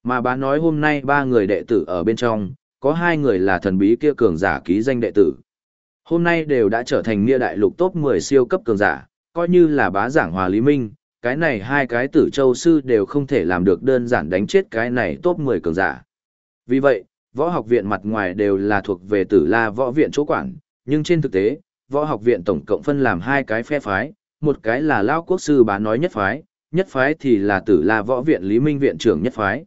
[SPEAKER 1] Mà bá nói hôm nay ba người đệ tử ở bên trong, có hai người là thần bí kia cường giả ký danh đệ tử. Hôm nay đều đã trở thành nghĩa đại lục top 10 siêu cấp cường giả, coi như là bá giảng hòa lý minh, cái này hai cái tử châu sư đều không thể làm được đơn giản đánh chết cái này top 10 cường giả. Vì vậy, võ học viện mặt ngoài đều là thuộc về tử la võ viện chỗ quản, nhưng trên thực tế, võ học viện tổng cộng phân làm hai cái phe phái, một cái là Lao Quốc sư bá nói nhất phái, nhất phái thì là tử la võ viện Lý Minh viện trưởng nhất phái.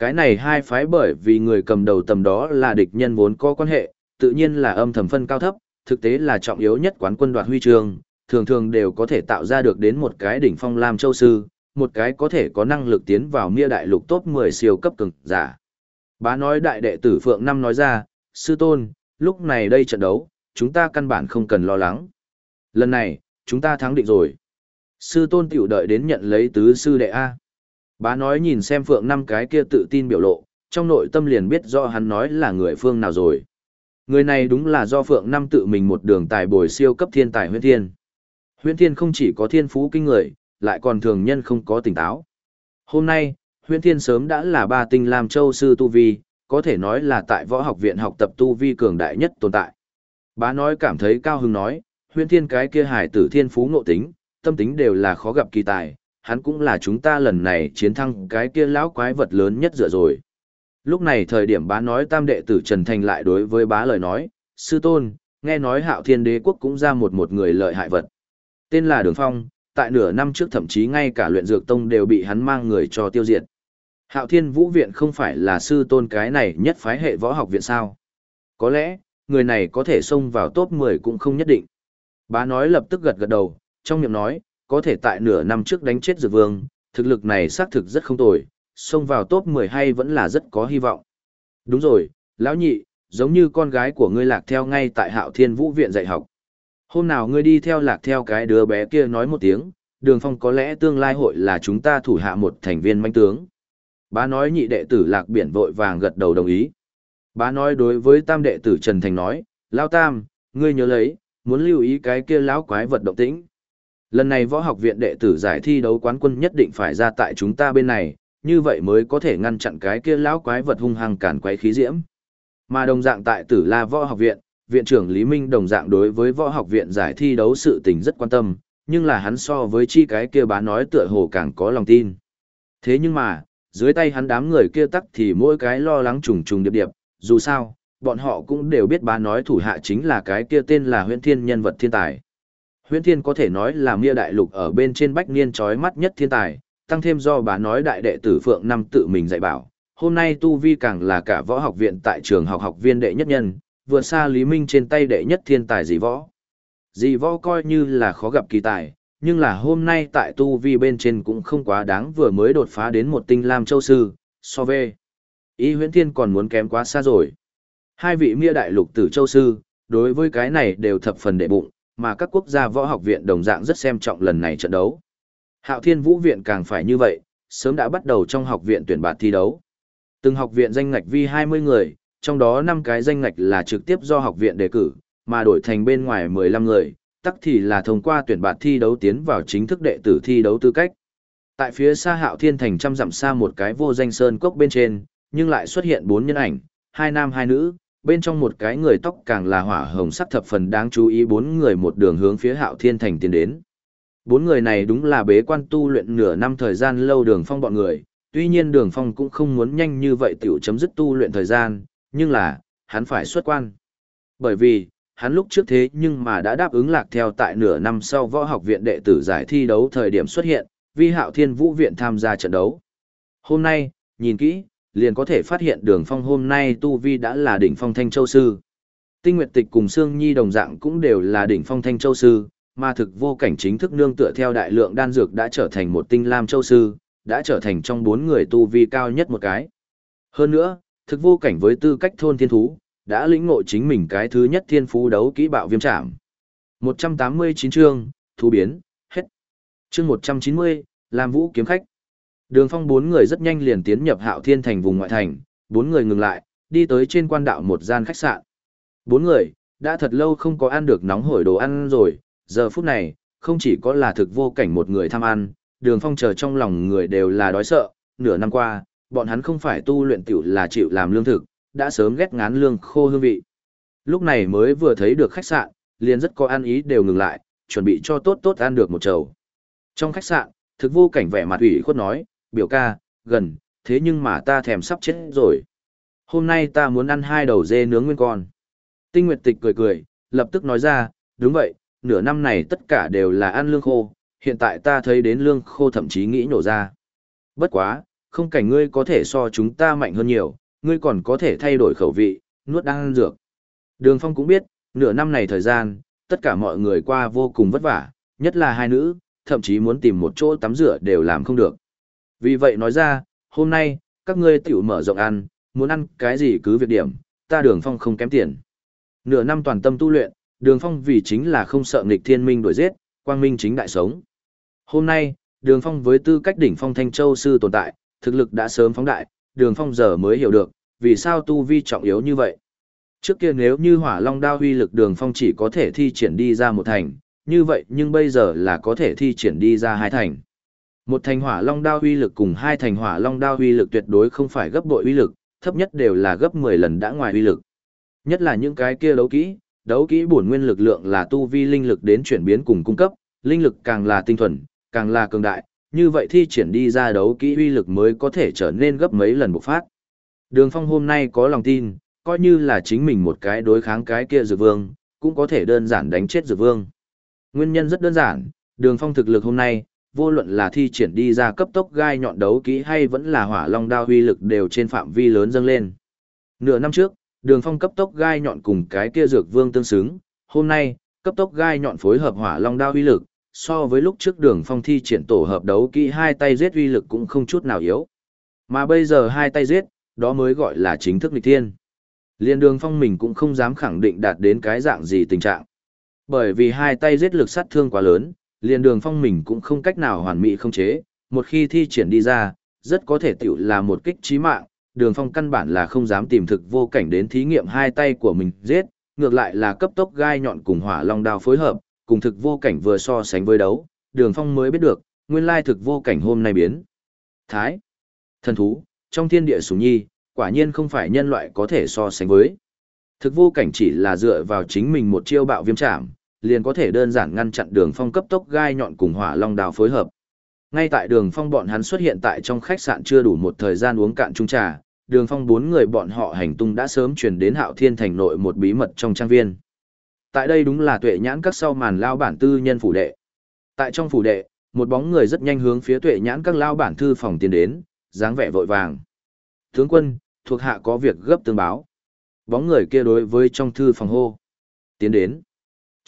[SPEAKER 1] Cái này hai phái bởi vì người cầm đầu tầm đó là địch nhân vốn có quan hệ, tự nhiên là âm thầm phân cao thấp, thực tế là trọng yếu nhất quán quân đoạt huy chương, thường thường đều có thể tạo ra được đến một cái đỉnh phong Lam Châu Sư, một cái có thể có năng lực tiến vào mia đại lục top 10 siêu cấp cường giả. Bá nói đại đệ tử Phượng Năm nói ra, sư tôn, lúc này đây trận đấu, chúng ta căn bản không cần lo lắng. Lần này, chúng ta thắng định rồi. Sư tôn tiểu đợi đến nhận lấy tứ sư đệ A. Bá nói nhìn xem Phượng Năm cái kia tự tin biểu lộ, trong nội tâm liền biết do hắn nói là người phương nào rồi. Người này đúng là do Phượng Năm tự mình một đường tài bồi siêu cấp thiên tài huyễn thiên. Huyễn thiên không chỉ có thiên phú kinh người, lại còn thường nhân không có tỉnh táo. Hôm nay, huyễn thiên sớm đã là ba tinh làm châu sư tu vi, có thể nói là tại võ học viện học tập tu vi cường đại nhất tồn tại. Bá nói cảm thấy cao hứng nói, huyễn thiên cái kia hải tử thiên phú ngộ tính, tâm tính đều là khó gặp kỳ tài, hắn cũng là chúng ta lần này chiến thắng cái kia lão quái vật lớn nhất dựa rồi. Lúc này thời điểm bá nói tam đệ tử Trần Thành lại đối với bá lời nói, sư tôn, nghe nói hạo thiên đế quốc cũng ra một một người lợi hại vật. Tên là Đường Phong, tại nửa năm trước thậm chí ngay cả luyện dược tông đều bị hắn mang người cho tiêu diệt. Hạo thiên vũ viện không phải là sư tôn cái này nhất phái hệ võ học viện sao. Có lẽ, người này có thể xông vào top 10 cũng không nhất định. Bá nói lập tức gật gật đầu, trong miệng nói, có thể tại nửa năm trước đánh chết dược vương, thực lực này xác thực rất không tồi, xông vào top 10 hay vẫn là rất có hy vọng. Đúng rồi, lão nhị, giống như con gái của ngươi lạc theo ngay tại hạo thiên vũ viện dạy học. Hôm nào ngươi đi theo lạc theo cái đứa bé kia nói một tiếng, đường phong có lẽ tương lai hội là chúng ta thủ hạ một thành viên manh tướng. Bá nói nhị đệ tử lạc biển vội vàng gật đầu đồng ý. Bá nói đối với tam đệ tử Trần Thành nói, Lao Tam, ngươi nhớ lấy, muốn lưu ý cái kia lão quái vật động tĩnh. Lần này võ học viện đệ tử giải thi đấu quán quân nhất định phải ra tại chúng ta bên này, như vậy mới có thể ngăn chặn cái kia lão quái vật hung hăng cản quấy khí diễm. Mà đồng dạng tại Tử La Võ Học Viện, viện trưởng Lý Minh đồng dạng đối với võ học viện giải thi đấu sự tình rất quan tâm, nhưng là hắn so với chi cái kia bá nói tựa hồ càng có lòng tin. Thế nhưng mà, dưới tay hắn đám người kia tắc thì mỗi cái lo lắng trùng trùng điệp điệp, dù sao, bọn họ cũng đều biết bá nói thủ hạ chính là cái kia tên là huyện thiên nhân vật thiên tài. Huyễn Thiên có thể nói là Mia Đại Lục ở bên trên bách niên chói mắt nhất thiên tài, tăng thêm do bà nói đại đệ tử Phượng Năm tự mình dạy bảo. Hôm nay Tu Vi càng là cả võ học viện tại trường học học viên đệ nhất nhân, vượt xa Lý Minh trên tay đệ nhất thiên tài dị võ. Dị võ coi như là khó gặp kỳ tài, nhưng là hôm nay tại Tu Vi bên trên cũng không quá đáng vừa mới đột phá đến một tinh lam châu sư, so về. Ý huyễn thiên còn muốn kém quá xa rồi. Hai vị Mia Đại Lục tử châu sư, đối với cái này đều thập phần đệ bụng, mà các quốc gia võ học viện đồng dạng rất xem trọng lần này trận đấu. Hạo Thiên Vũ viện càng phải như vậy, sớm đã bắt đầu trong học viện tuyển bạt thi đấu. Từng học viện danh ngạch vi 20 người, trong đó 5 cái danh ngạch là trực tiếp do học viện đề cử, mà đổi thành bên ngoài 15 người, tắc thì là thông qua tuyển bạt thi đấu tiến vào chính thức đệ tử thi đấu tư cách. Tại phía xa Hạo Thiên thành trăm dặm xa một cái vô danh sơn cốc bên trên, nhưng lại xuất hiện bốn nhân ảnh, hai nam hai nữ, bên trong một cái người tóc càng là hỏa hồng sắc thập phần đáng chú ý bốn người một đường hướng phía hạo thiên thành tiến đến. Bốn người này đúng là bế quan tu luyện nửa năm thời gian lâu đường phong bọn người, tuy nhiên đường phong cũng không muốn nhanh như vậy tiểu chấm dứt tu luyện thời gian, nhưng là, hắn phải xuất quan. Bởi vì, hắn lúc trước thế nhưng mà đã đáp ứng lạc theo tại nửa năm sau võ học viện đệ tử giải thi đấu thời điểm xuất hiện, vi hạo thiên vũ viện tham gia trận đấu. Hôm nay, nhìn kỹ, liền có thể phát hiện đường phong hôm nay tu vi đã là đỉnh phong thanh châu sư. Tinh Nguyệt Tịch cùng Sương Nhi đồng dạng cũng đều là đỉnh phong thanh châu sư, mà thực vô cảnh chính thức nương tựa theo đại lượng đan dược đã trở thành một tinh lam châu sư, đã trở thành trong bốn người tu vi cao nhất một cái. Hơn nữa, thực vô cảnh với tư cách thôn thiên thú, đã lĩnh ngộ chính mình cái thứ nhất thiên phú đấu kỹ bạo viêm trảm. 189 chương, thú biến, hết. Chương 190, làm vũ kiếm khách. Đường phong bốn người rất nhanh liền tiến nhập hạo thiên thành vùng ngoại thành, bốn người ngừng lại, đi tới trên quan đạo một gian khách sạn. Bốn người, đã thật lâu không có ăn được nóng hổi đồ ăn rồi, giờ phút này, không chỉ có là thực vô cảnh một người tham ăn, đường phong chờ trong lòng người đều là đói sợ, nửa năm qua, bọn hắn không phải tu luyện tiểu là chịu làm lương thực, đã sớm ghét ngán lương khô hương vị. Lúc này mới vừa thấy được khách sạn, liền rất có ăn ý đều ngừng lại, chuẩn bị cho tốt tốt ăn được một chầu. Trong khách sạn, thực vô cảnh vẻ mặt ủy khuất nói, biểu ca, gần, thế nhưng mà ta thèm sắp chết rồi. Hôm nay ta muốn ăn hai đầu dê nướng nguyên con. Tinh Nguyệt Tịch cười cười, lập tức nói ra, đúng vậy, nửa năm này tất cả đều là ăn lương khô, hiện tại ta thấy đến lương khô thậm chí nghĩ nổ ra. Bất quá, không cảnh ngươi có thể so chúng ta mạnh hơn nhiều, ngươi còn có thể thay đổi khẩu vị, nuốt đang ăn dược. Đường Phong cũng biết, nửa năm này thời gian, tất cả mọi người qua vô cùng vất vả, nhất là hai nữ, thậm chí muốn tìm một chỗ tắm rửa đều làm không được. Vì vậy nói ra, hôm nay, các ngươi tiểu mở rộng ăn, muốn ăn cái gì cứ việc điểm, ta đường phong không kém tiền. Nửa năm toàn tâm tu luyện, đường phong vì chính là không sợ nghịch thiên minh đuổi giết, quang minh chính đại sống. Hôm nay, đường phong với tư cách đỉnh phong thanh châu sư tồn tại, thực lực đã sớm phóng đại, đường phong giờ mới hiểu được, vì sao tu vi trọng yếu như vậy. Trước kia nếu như hỏa long đao huy lực đường phong chỉ có thể thi triển đi ra một thành, như vậy nhưng bây giờ là có thể thi triển đi ra hai thành. Một thành hỏa long đao uy lực cùng hai thành hỏa long đao uy lực tuyệt đối không phải gấp bội uy lực, thấp nhất đều là gấp 10 lần đã ngoài uy lực. Nhất là những cái kia đấu kỹ, đấu kỹ bổn nguyên lực lượng là tu vi linh lực đến chuyển biến cùng cung cấp, linh lực càng là tinh thuần, càng là cường đại, như vậy thi triển đi ra đấu kỹ uy lực mới có thể trở nên gấp mấy lần bộc phát. Đường Phong hôm nay có lòng tin, coi như là chính mình một cái đối kháng cái kia dược vương, cũng có thể đơn giản đánh chết dược vương. Nguyên nhân rất đơn giản, đường phong thực lực hôm nay, vô luận là thi triển đi ra cấp tốc gai nhọn đấu kỹ hay vẫn là hỏa long đao uy lực đều trên phạm vi lớn dâng lên. Nửa năm trước, đường phong cấp tốc gai nhọn cùng cái kia dược vương tương xứng, hôm nay, cấp tốc gai nhọn phối hợp hỏa long đao uy lực, so với lúc trước đường phong thi triển tổ hợp đấu kỹ hai tay giết uy lực cũng không chút nào yếu. Mà bây giờ hai tay giết, đó mới gọi là chính thức nghịch thiên. Liên đường phong mình cũng không dám khẳng định đạt đến cái dạng gì tình trạng. Bởi vì hai tay giết lực sát thương quá lớn, liền đường phong mình cũng không cách nào hoàn mỹ không chế, một khi thi triển đi ra, rất có thể tiểu là một kích trí mạng, đường phong căn bản là không dám tìm thực vô cảnh đến thí nghiệm hai tay của mình giết, ngược lại là cấp tốc gai nhọn cùng hỏa long đao phối hợp, cùng thực vô cảnh vừa so sánh với đấu, đường phong mới biết được, nguyên lai thực vô cảnh hôm nay biến. Thái, thần thú, trong thiên địa sùng nhi, quả nhiên không phải nhân loại có thể so sánh với. Thực vô cảnh chỉ là dựa vào chính mình một chiêu bạo viêm trảm, liền có thể đơn giản ngăn chặn đường phong cấp tốc gai nhọn cùng hỏa long đào phối hợp. Ngay tại đường phong bọn hắn xuất hiện tại trong khách sạn chưa đủ một thời gian uống cạn chung trà, đường phong bốn người bọn họ hành tung đã sớm truyền đến hạo thiên thành nội một bí mật trong trang viên. Tại đây đúng là tuệ nhãn các sau màn lao bản tư nhân phủ đệ. Tại trong phủ đệ, một bóng người rất nhanh hướng phía tuệ nhãn các lao bản thư phòng tiến đến, dáng vẻ vội vàng. Tướng quân, thuộc hạ có việc gấp tương báo. Bóng người kia đối với trong thư phòng hô. Tiến đến.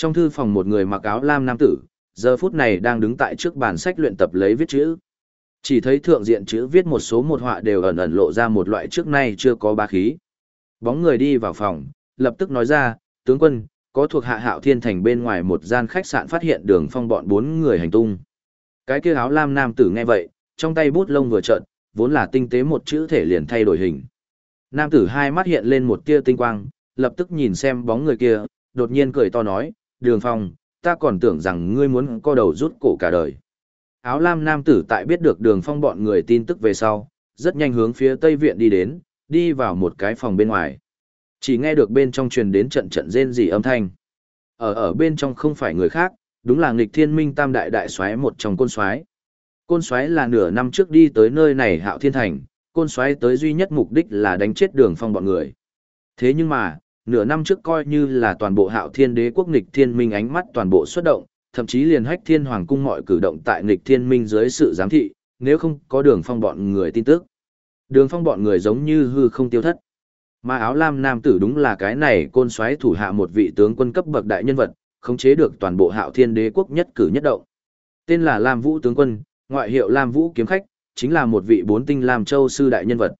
[SPEAKER 1] Trong thư phòng một người mặc áo lam nam tử, giờ phút này đang đứng tại trước bàn sách luyện tập lấy viết chữ. Chỉ thấy thượng diện chữ viết một số một họa đều ẩn ẩn lộ ra một loại trước nay chưa có ba khí. Bóng người đi vào phòng, lập tức nói ra, tướng quân, có thuộc hạ hạo thiên thành bên ngoài một gian khách sạn phát hiện đường phong bọn bốn người hành tung. Cái kia áo lam nam tử nghe vậy, trong tay bút lông vừa trợn, vốn là tinh tế một chữ thể liền thay đổi hình. Nam tử hai mắt hiện lên một tia tinh quang, lập tức nhìn xem bóng người kia, đột nhiên cười to nói, đường phong, ta còn tưởng rằng ngươi muốn co đầu rút cổ cả đời. Áo lam nam tử tại biết được đường phong bọn người tin tức về sau, rất nhanh hướng phía tây viện đi đến, đi vào một cái phòng bên ngoài. Chỉ nghe được bên trong truyền đến trận trận rên rỉ âm thanh. Ở ở bên trong không phải người khác, đúng là nghịch thiên minh tam đại đại soái một trong côn soái. Côn soái là nửa năm trước đi tới nơi này hạo thiên thành, côn soái tới duy nhất mục đích là đánh chết đường phong bọn người. Thế nhưng mà, nửa năm trước coi như là toàn bộ hạo thiên đế quốc nghịch thiên minh ánh mắt toàn bộ xuất động, thậm chí liền hách thiên hoàng cung mọi cử động tại nghịch thiên minh dưới sự giám thị, nếu không có đường phong bọn người tin tức. Đường phong bọn người giống như hư không tiêu thất. Mà áo lam nam tử đúng là cái này côn xoáy thủ hạ một vị tướng quân cấp bậc đại nhân vật, khống chế được toàn bộ hạo thiên đế quốc nhất cử nhất động. Tên là Lam Vũ tướng quân, ngoại hiệu Lam Vũ kiếm khách, chính là một vị bốn tinh Lam Châu sư đại nhân vật.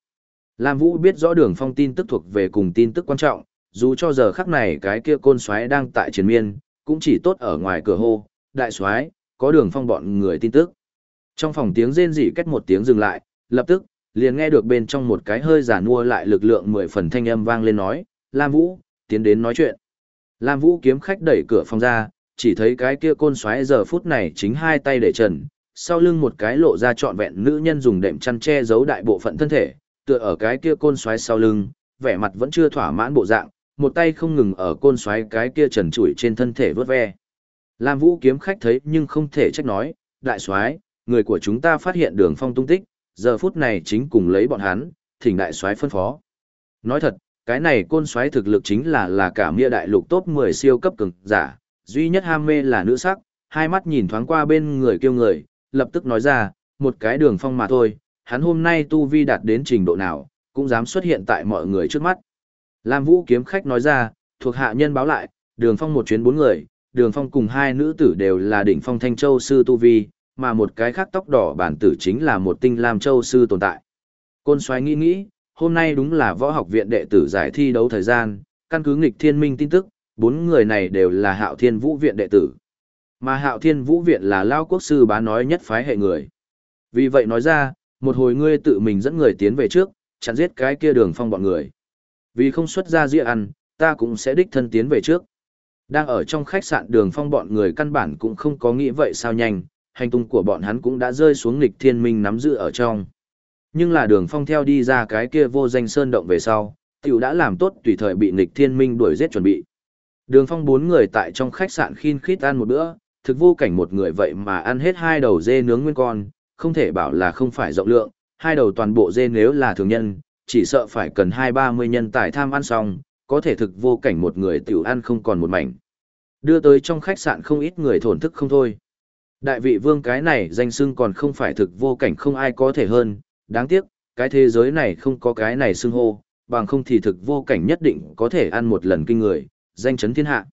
[SPEAKER 1] Lam Vũ biết rõ đường phong tin tức thuộc về cùng tin tức quan trọng, dù cho giờ khắc này cái kia côn xoáy đang tại chiến miên, cũng chỉ tốt ở ngoài cửa hô, đại xoáy, có đường phong bọn người tin tức. Trong phòng tiếng rên rỉ cách một tiếng dừng lại, lập tức, liền nghe được bên trong một cái hơi giả nua lại lực lượng mười phần thanh âm vang lên nói, Lam Vũ, tiến đến nói chuyện. Lam Vũ kiếm khách đẩy cửa phòng ra, chỉ thấy cái kia côn xoáy giờ phút này chính hai tay để trần, sau lưng một cái lộ ra trọn vẹn nữ nhân dùng đệm chăn che giấu đại bộ phận thân thể, tựa ở cái kia côn xoáy sau lưng, vẻ mặt vẫn chưa thỏa mãn bộ dạng, một tay không ngừng ở côn xoáy cái kia trần trụi trên thân thể vớt ve. Lam Vũ kiếm khách thấy nhưng không thể trách nói, đại soái, người của chúng ta phát hiện đường phong tung tích, giờ phút này chính cùng lấy bọn hắn, thỉnh đại soái phân phó. Nói thật, cái này côn xoáy thực lực chính là là cả mia đại lục top 10 siêu cấp cường giả, duy nhất ham mê là nữ sắc, hai mắt nhìn thoáng qua bên người kêu người, lập tức nói ra, một cái đường phong mà thôi, hắn hôm nay tu vi đạt đến trình độ nào, cũng dám xuất hiện tại mọi người trước mắt. Lam Vũ kiếm khách nói ra, thuộc hạ nhân báo lại, đường phong một chuyến bốn người, đường phong cùng hai nữ tử đều là đỉnh phong thanh châu sư tu vi, mà một cái khác tóc đỏ bản tử chính là một tinh lam châu sư tồn tại. Côn xoáy nghĩ nghĩ, hôm nay đúng là võ học viện đệ tử giải thi đấu thời gian, căn cứ nghịch thiên minh tin tức, bốn người này đều là hạo thiên vũ viện đệ tử. Mà hạo thiên vũ viện là lao quốc sư bá nói nhất phái hệ người. Vì vậy nói ra, một hồi ngươi tự mình dẫn người tiến về trước, chặn giết cái kia đường phong bọn người. Vì không xuất ra dĩa ăn, ta cũng sẽ đích thân tiến về trước. Đang ở trong khách sạn đường phong bọn người căn bản cũng không có nghĩ vậy sao nhanh, hành tung của bọn hắn cũng đã rơi xuống nghịch thiên minh nắm giữ ở trong. Nhưng là đường phong theo đi ra cái kia vô danh sơn động về sau, tiểu đã làm tốt tùy thời bị nghịch thiên minh đuổi giết chuẩn bị. Đường phong bốn người tại trong khách sạn khin khít ăn một bữa, thực vô cảnh một người vậy mà ăn hết hai đầu dê nướng nguyên con, không thể bảo là không phải rộng lượng, hai đầu toàn bộ dê nếu là thường nhân, chỉ sợ phải cần hai ba mươi nhân tài tham ăn xong, có thể thực vô cảnh một người tiểu ăn không còn một mảnh. Đưa tới trong khách sạn không ít người thổn thức không thôi. Đại vị vương cái này danh xưng còn không phải thực vô cảnh không ai có thể hơn, đáng tiếc, cái thế giới này không có cái này xưng hô, bằng không thì thực vô cảnh nhất định có thể ăn một lần kinh người, danh chấn thiên hạ.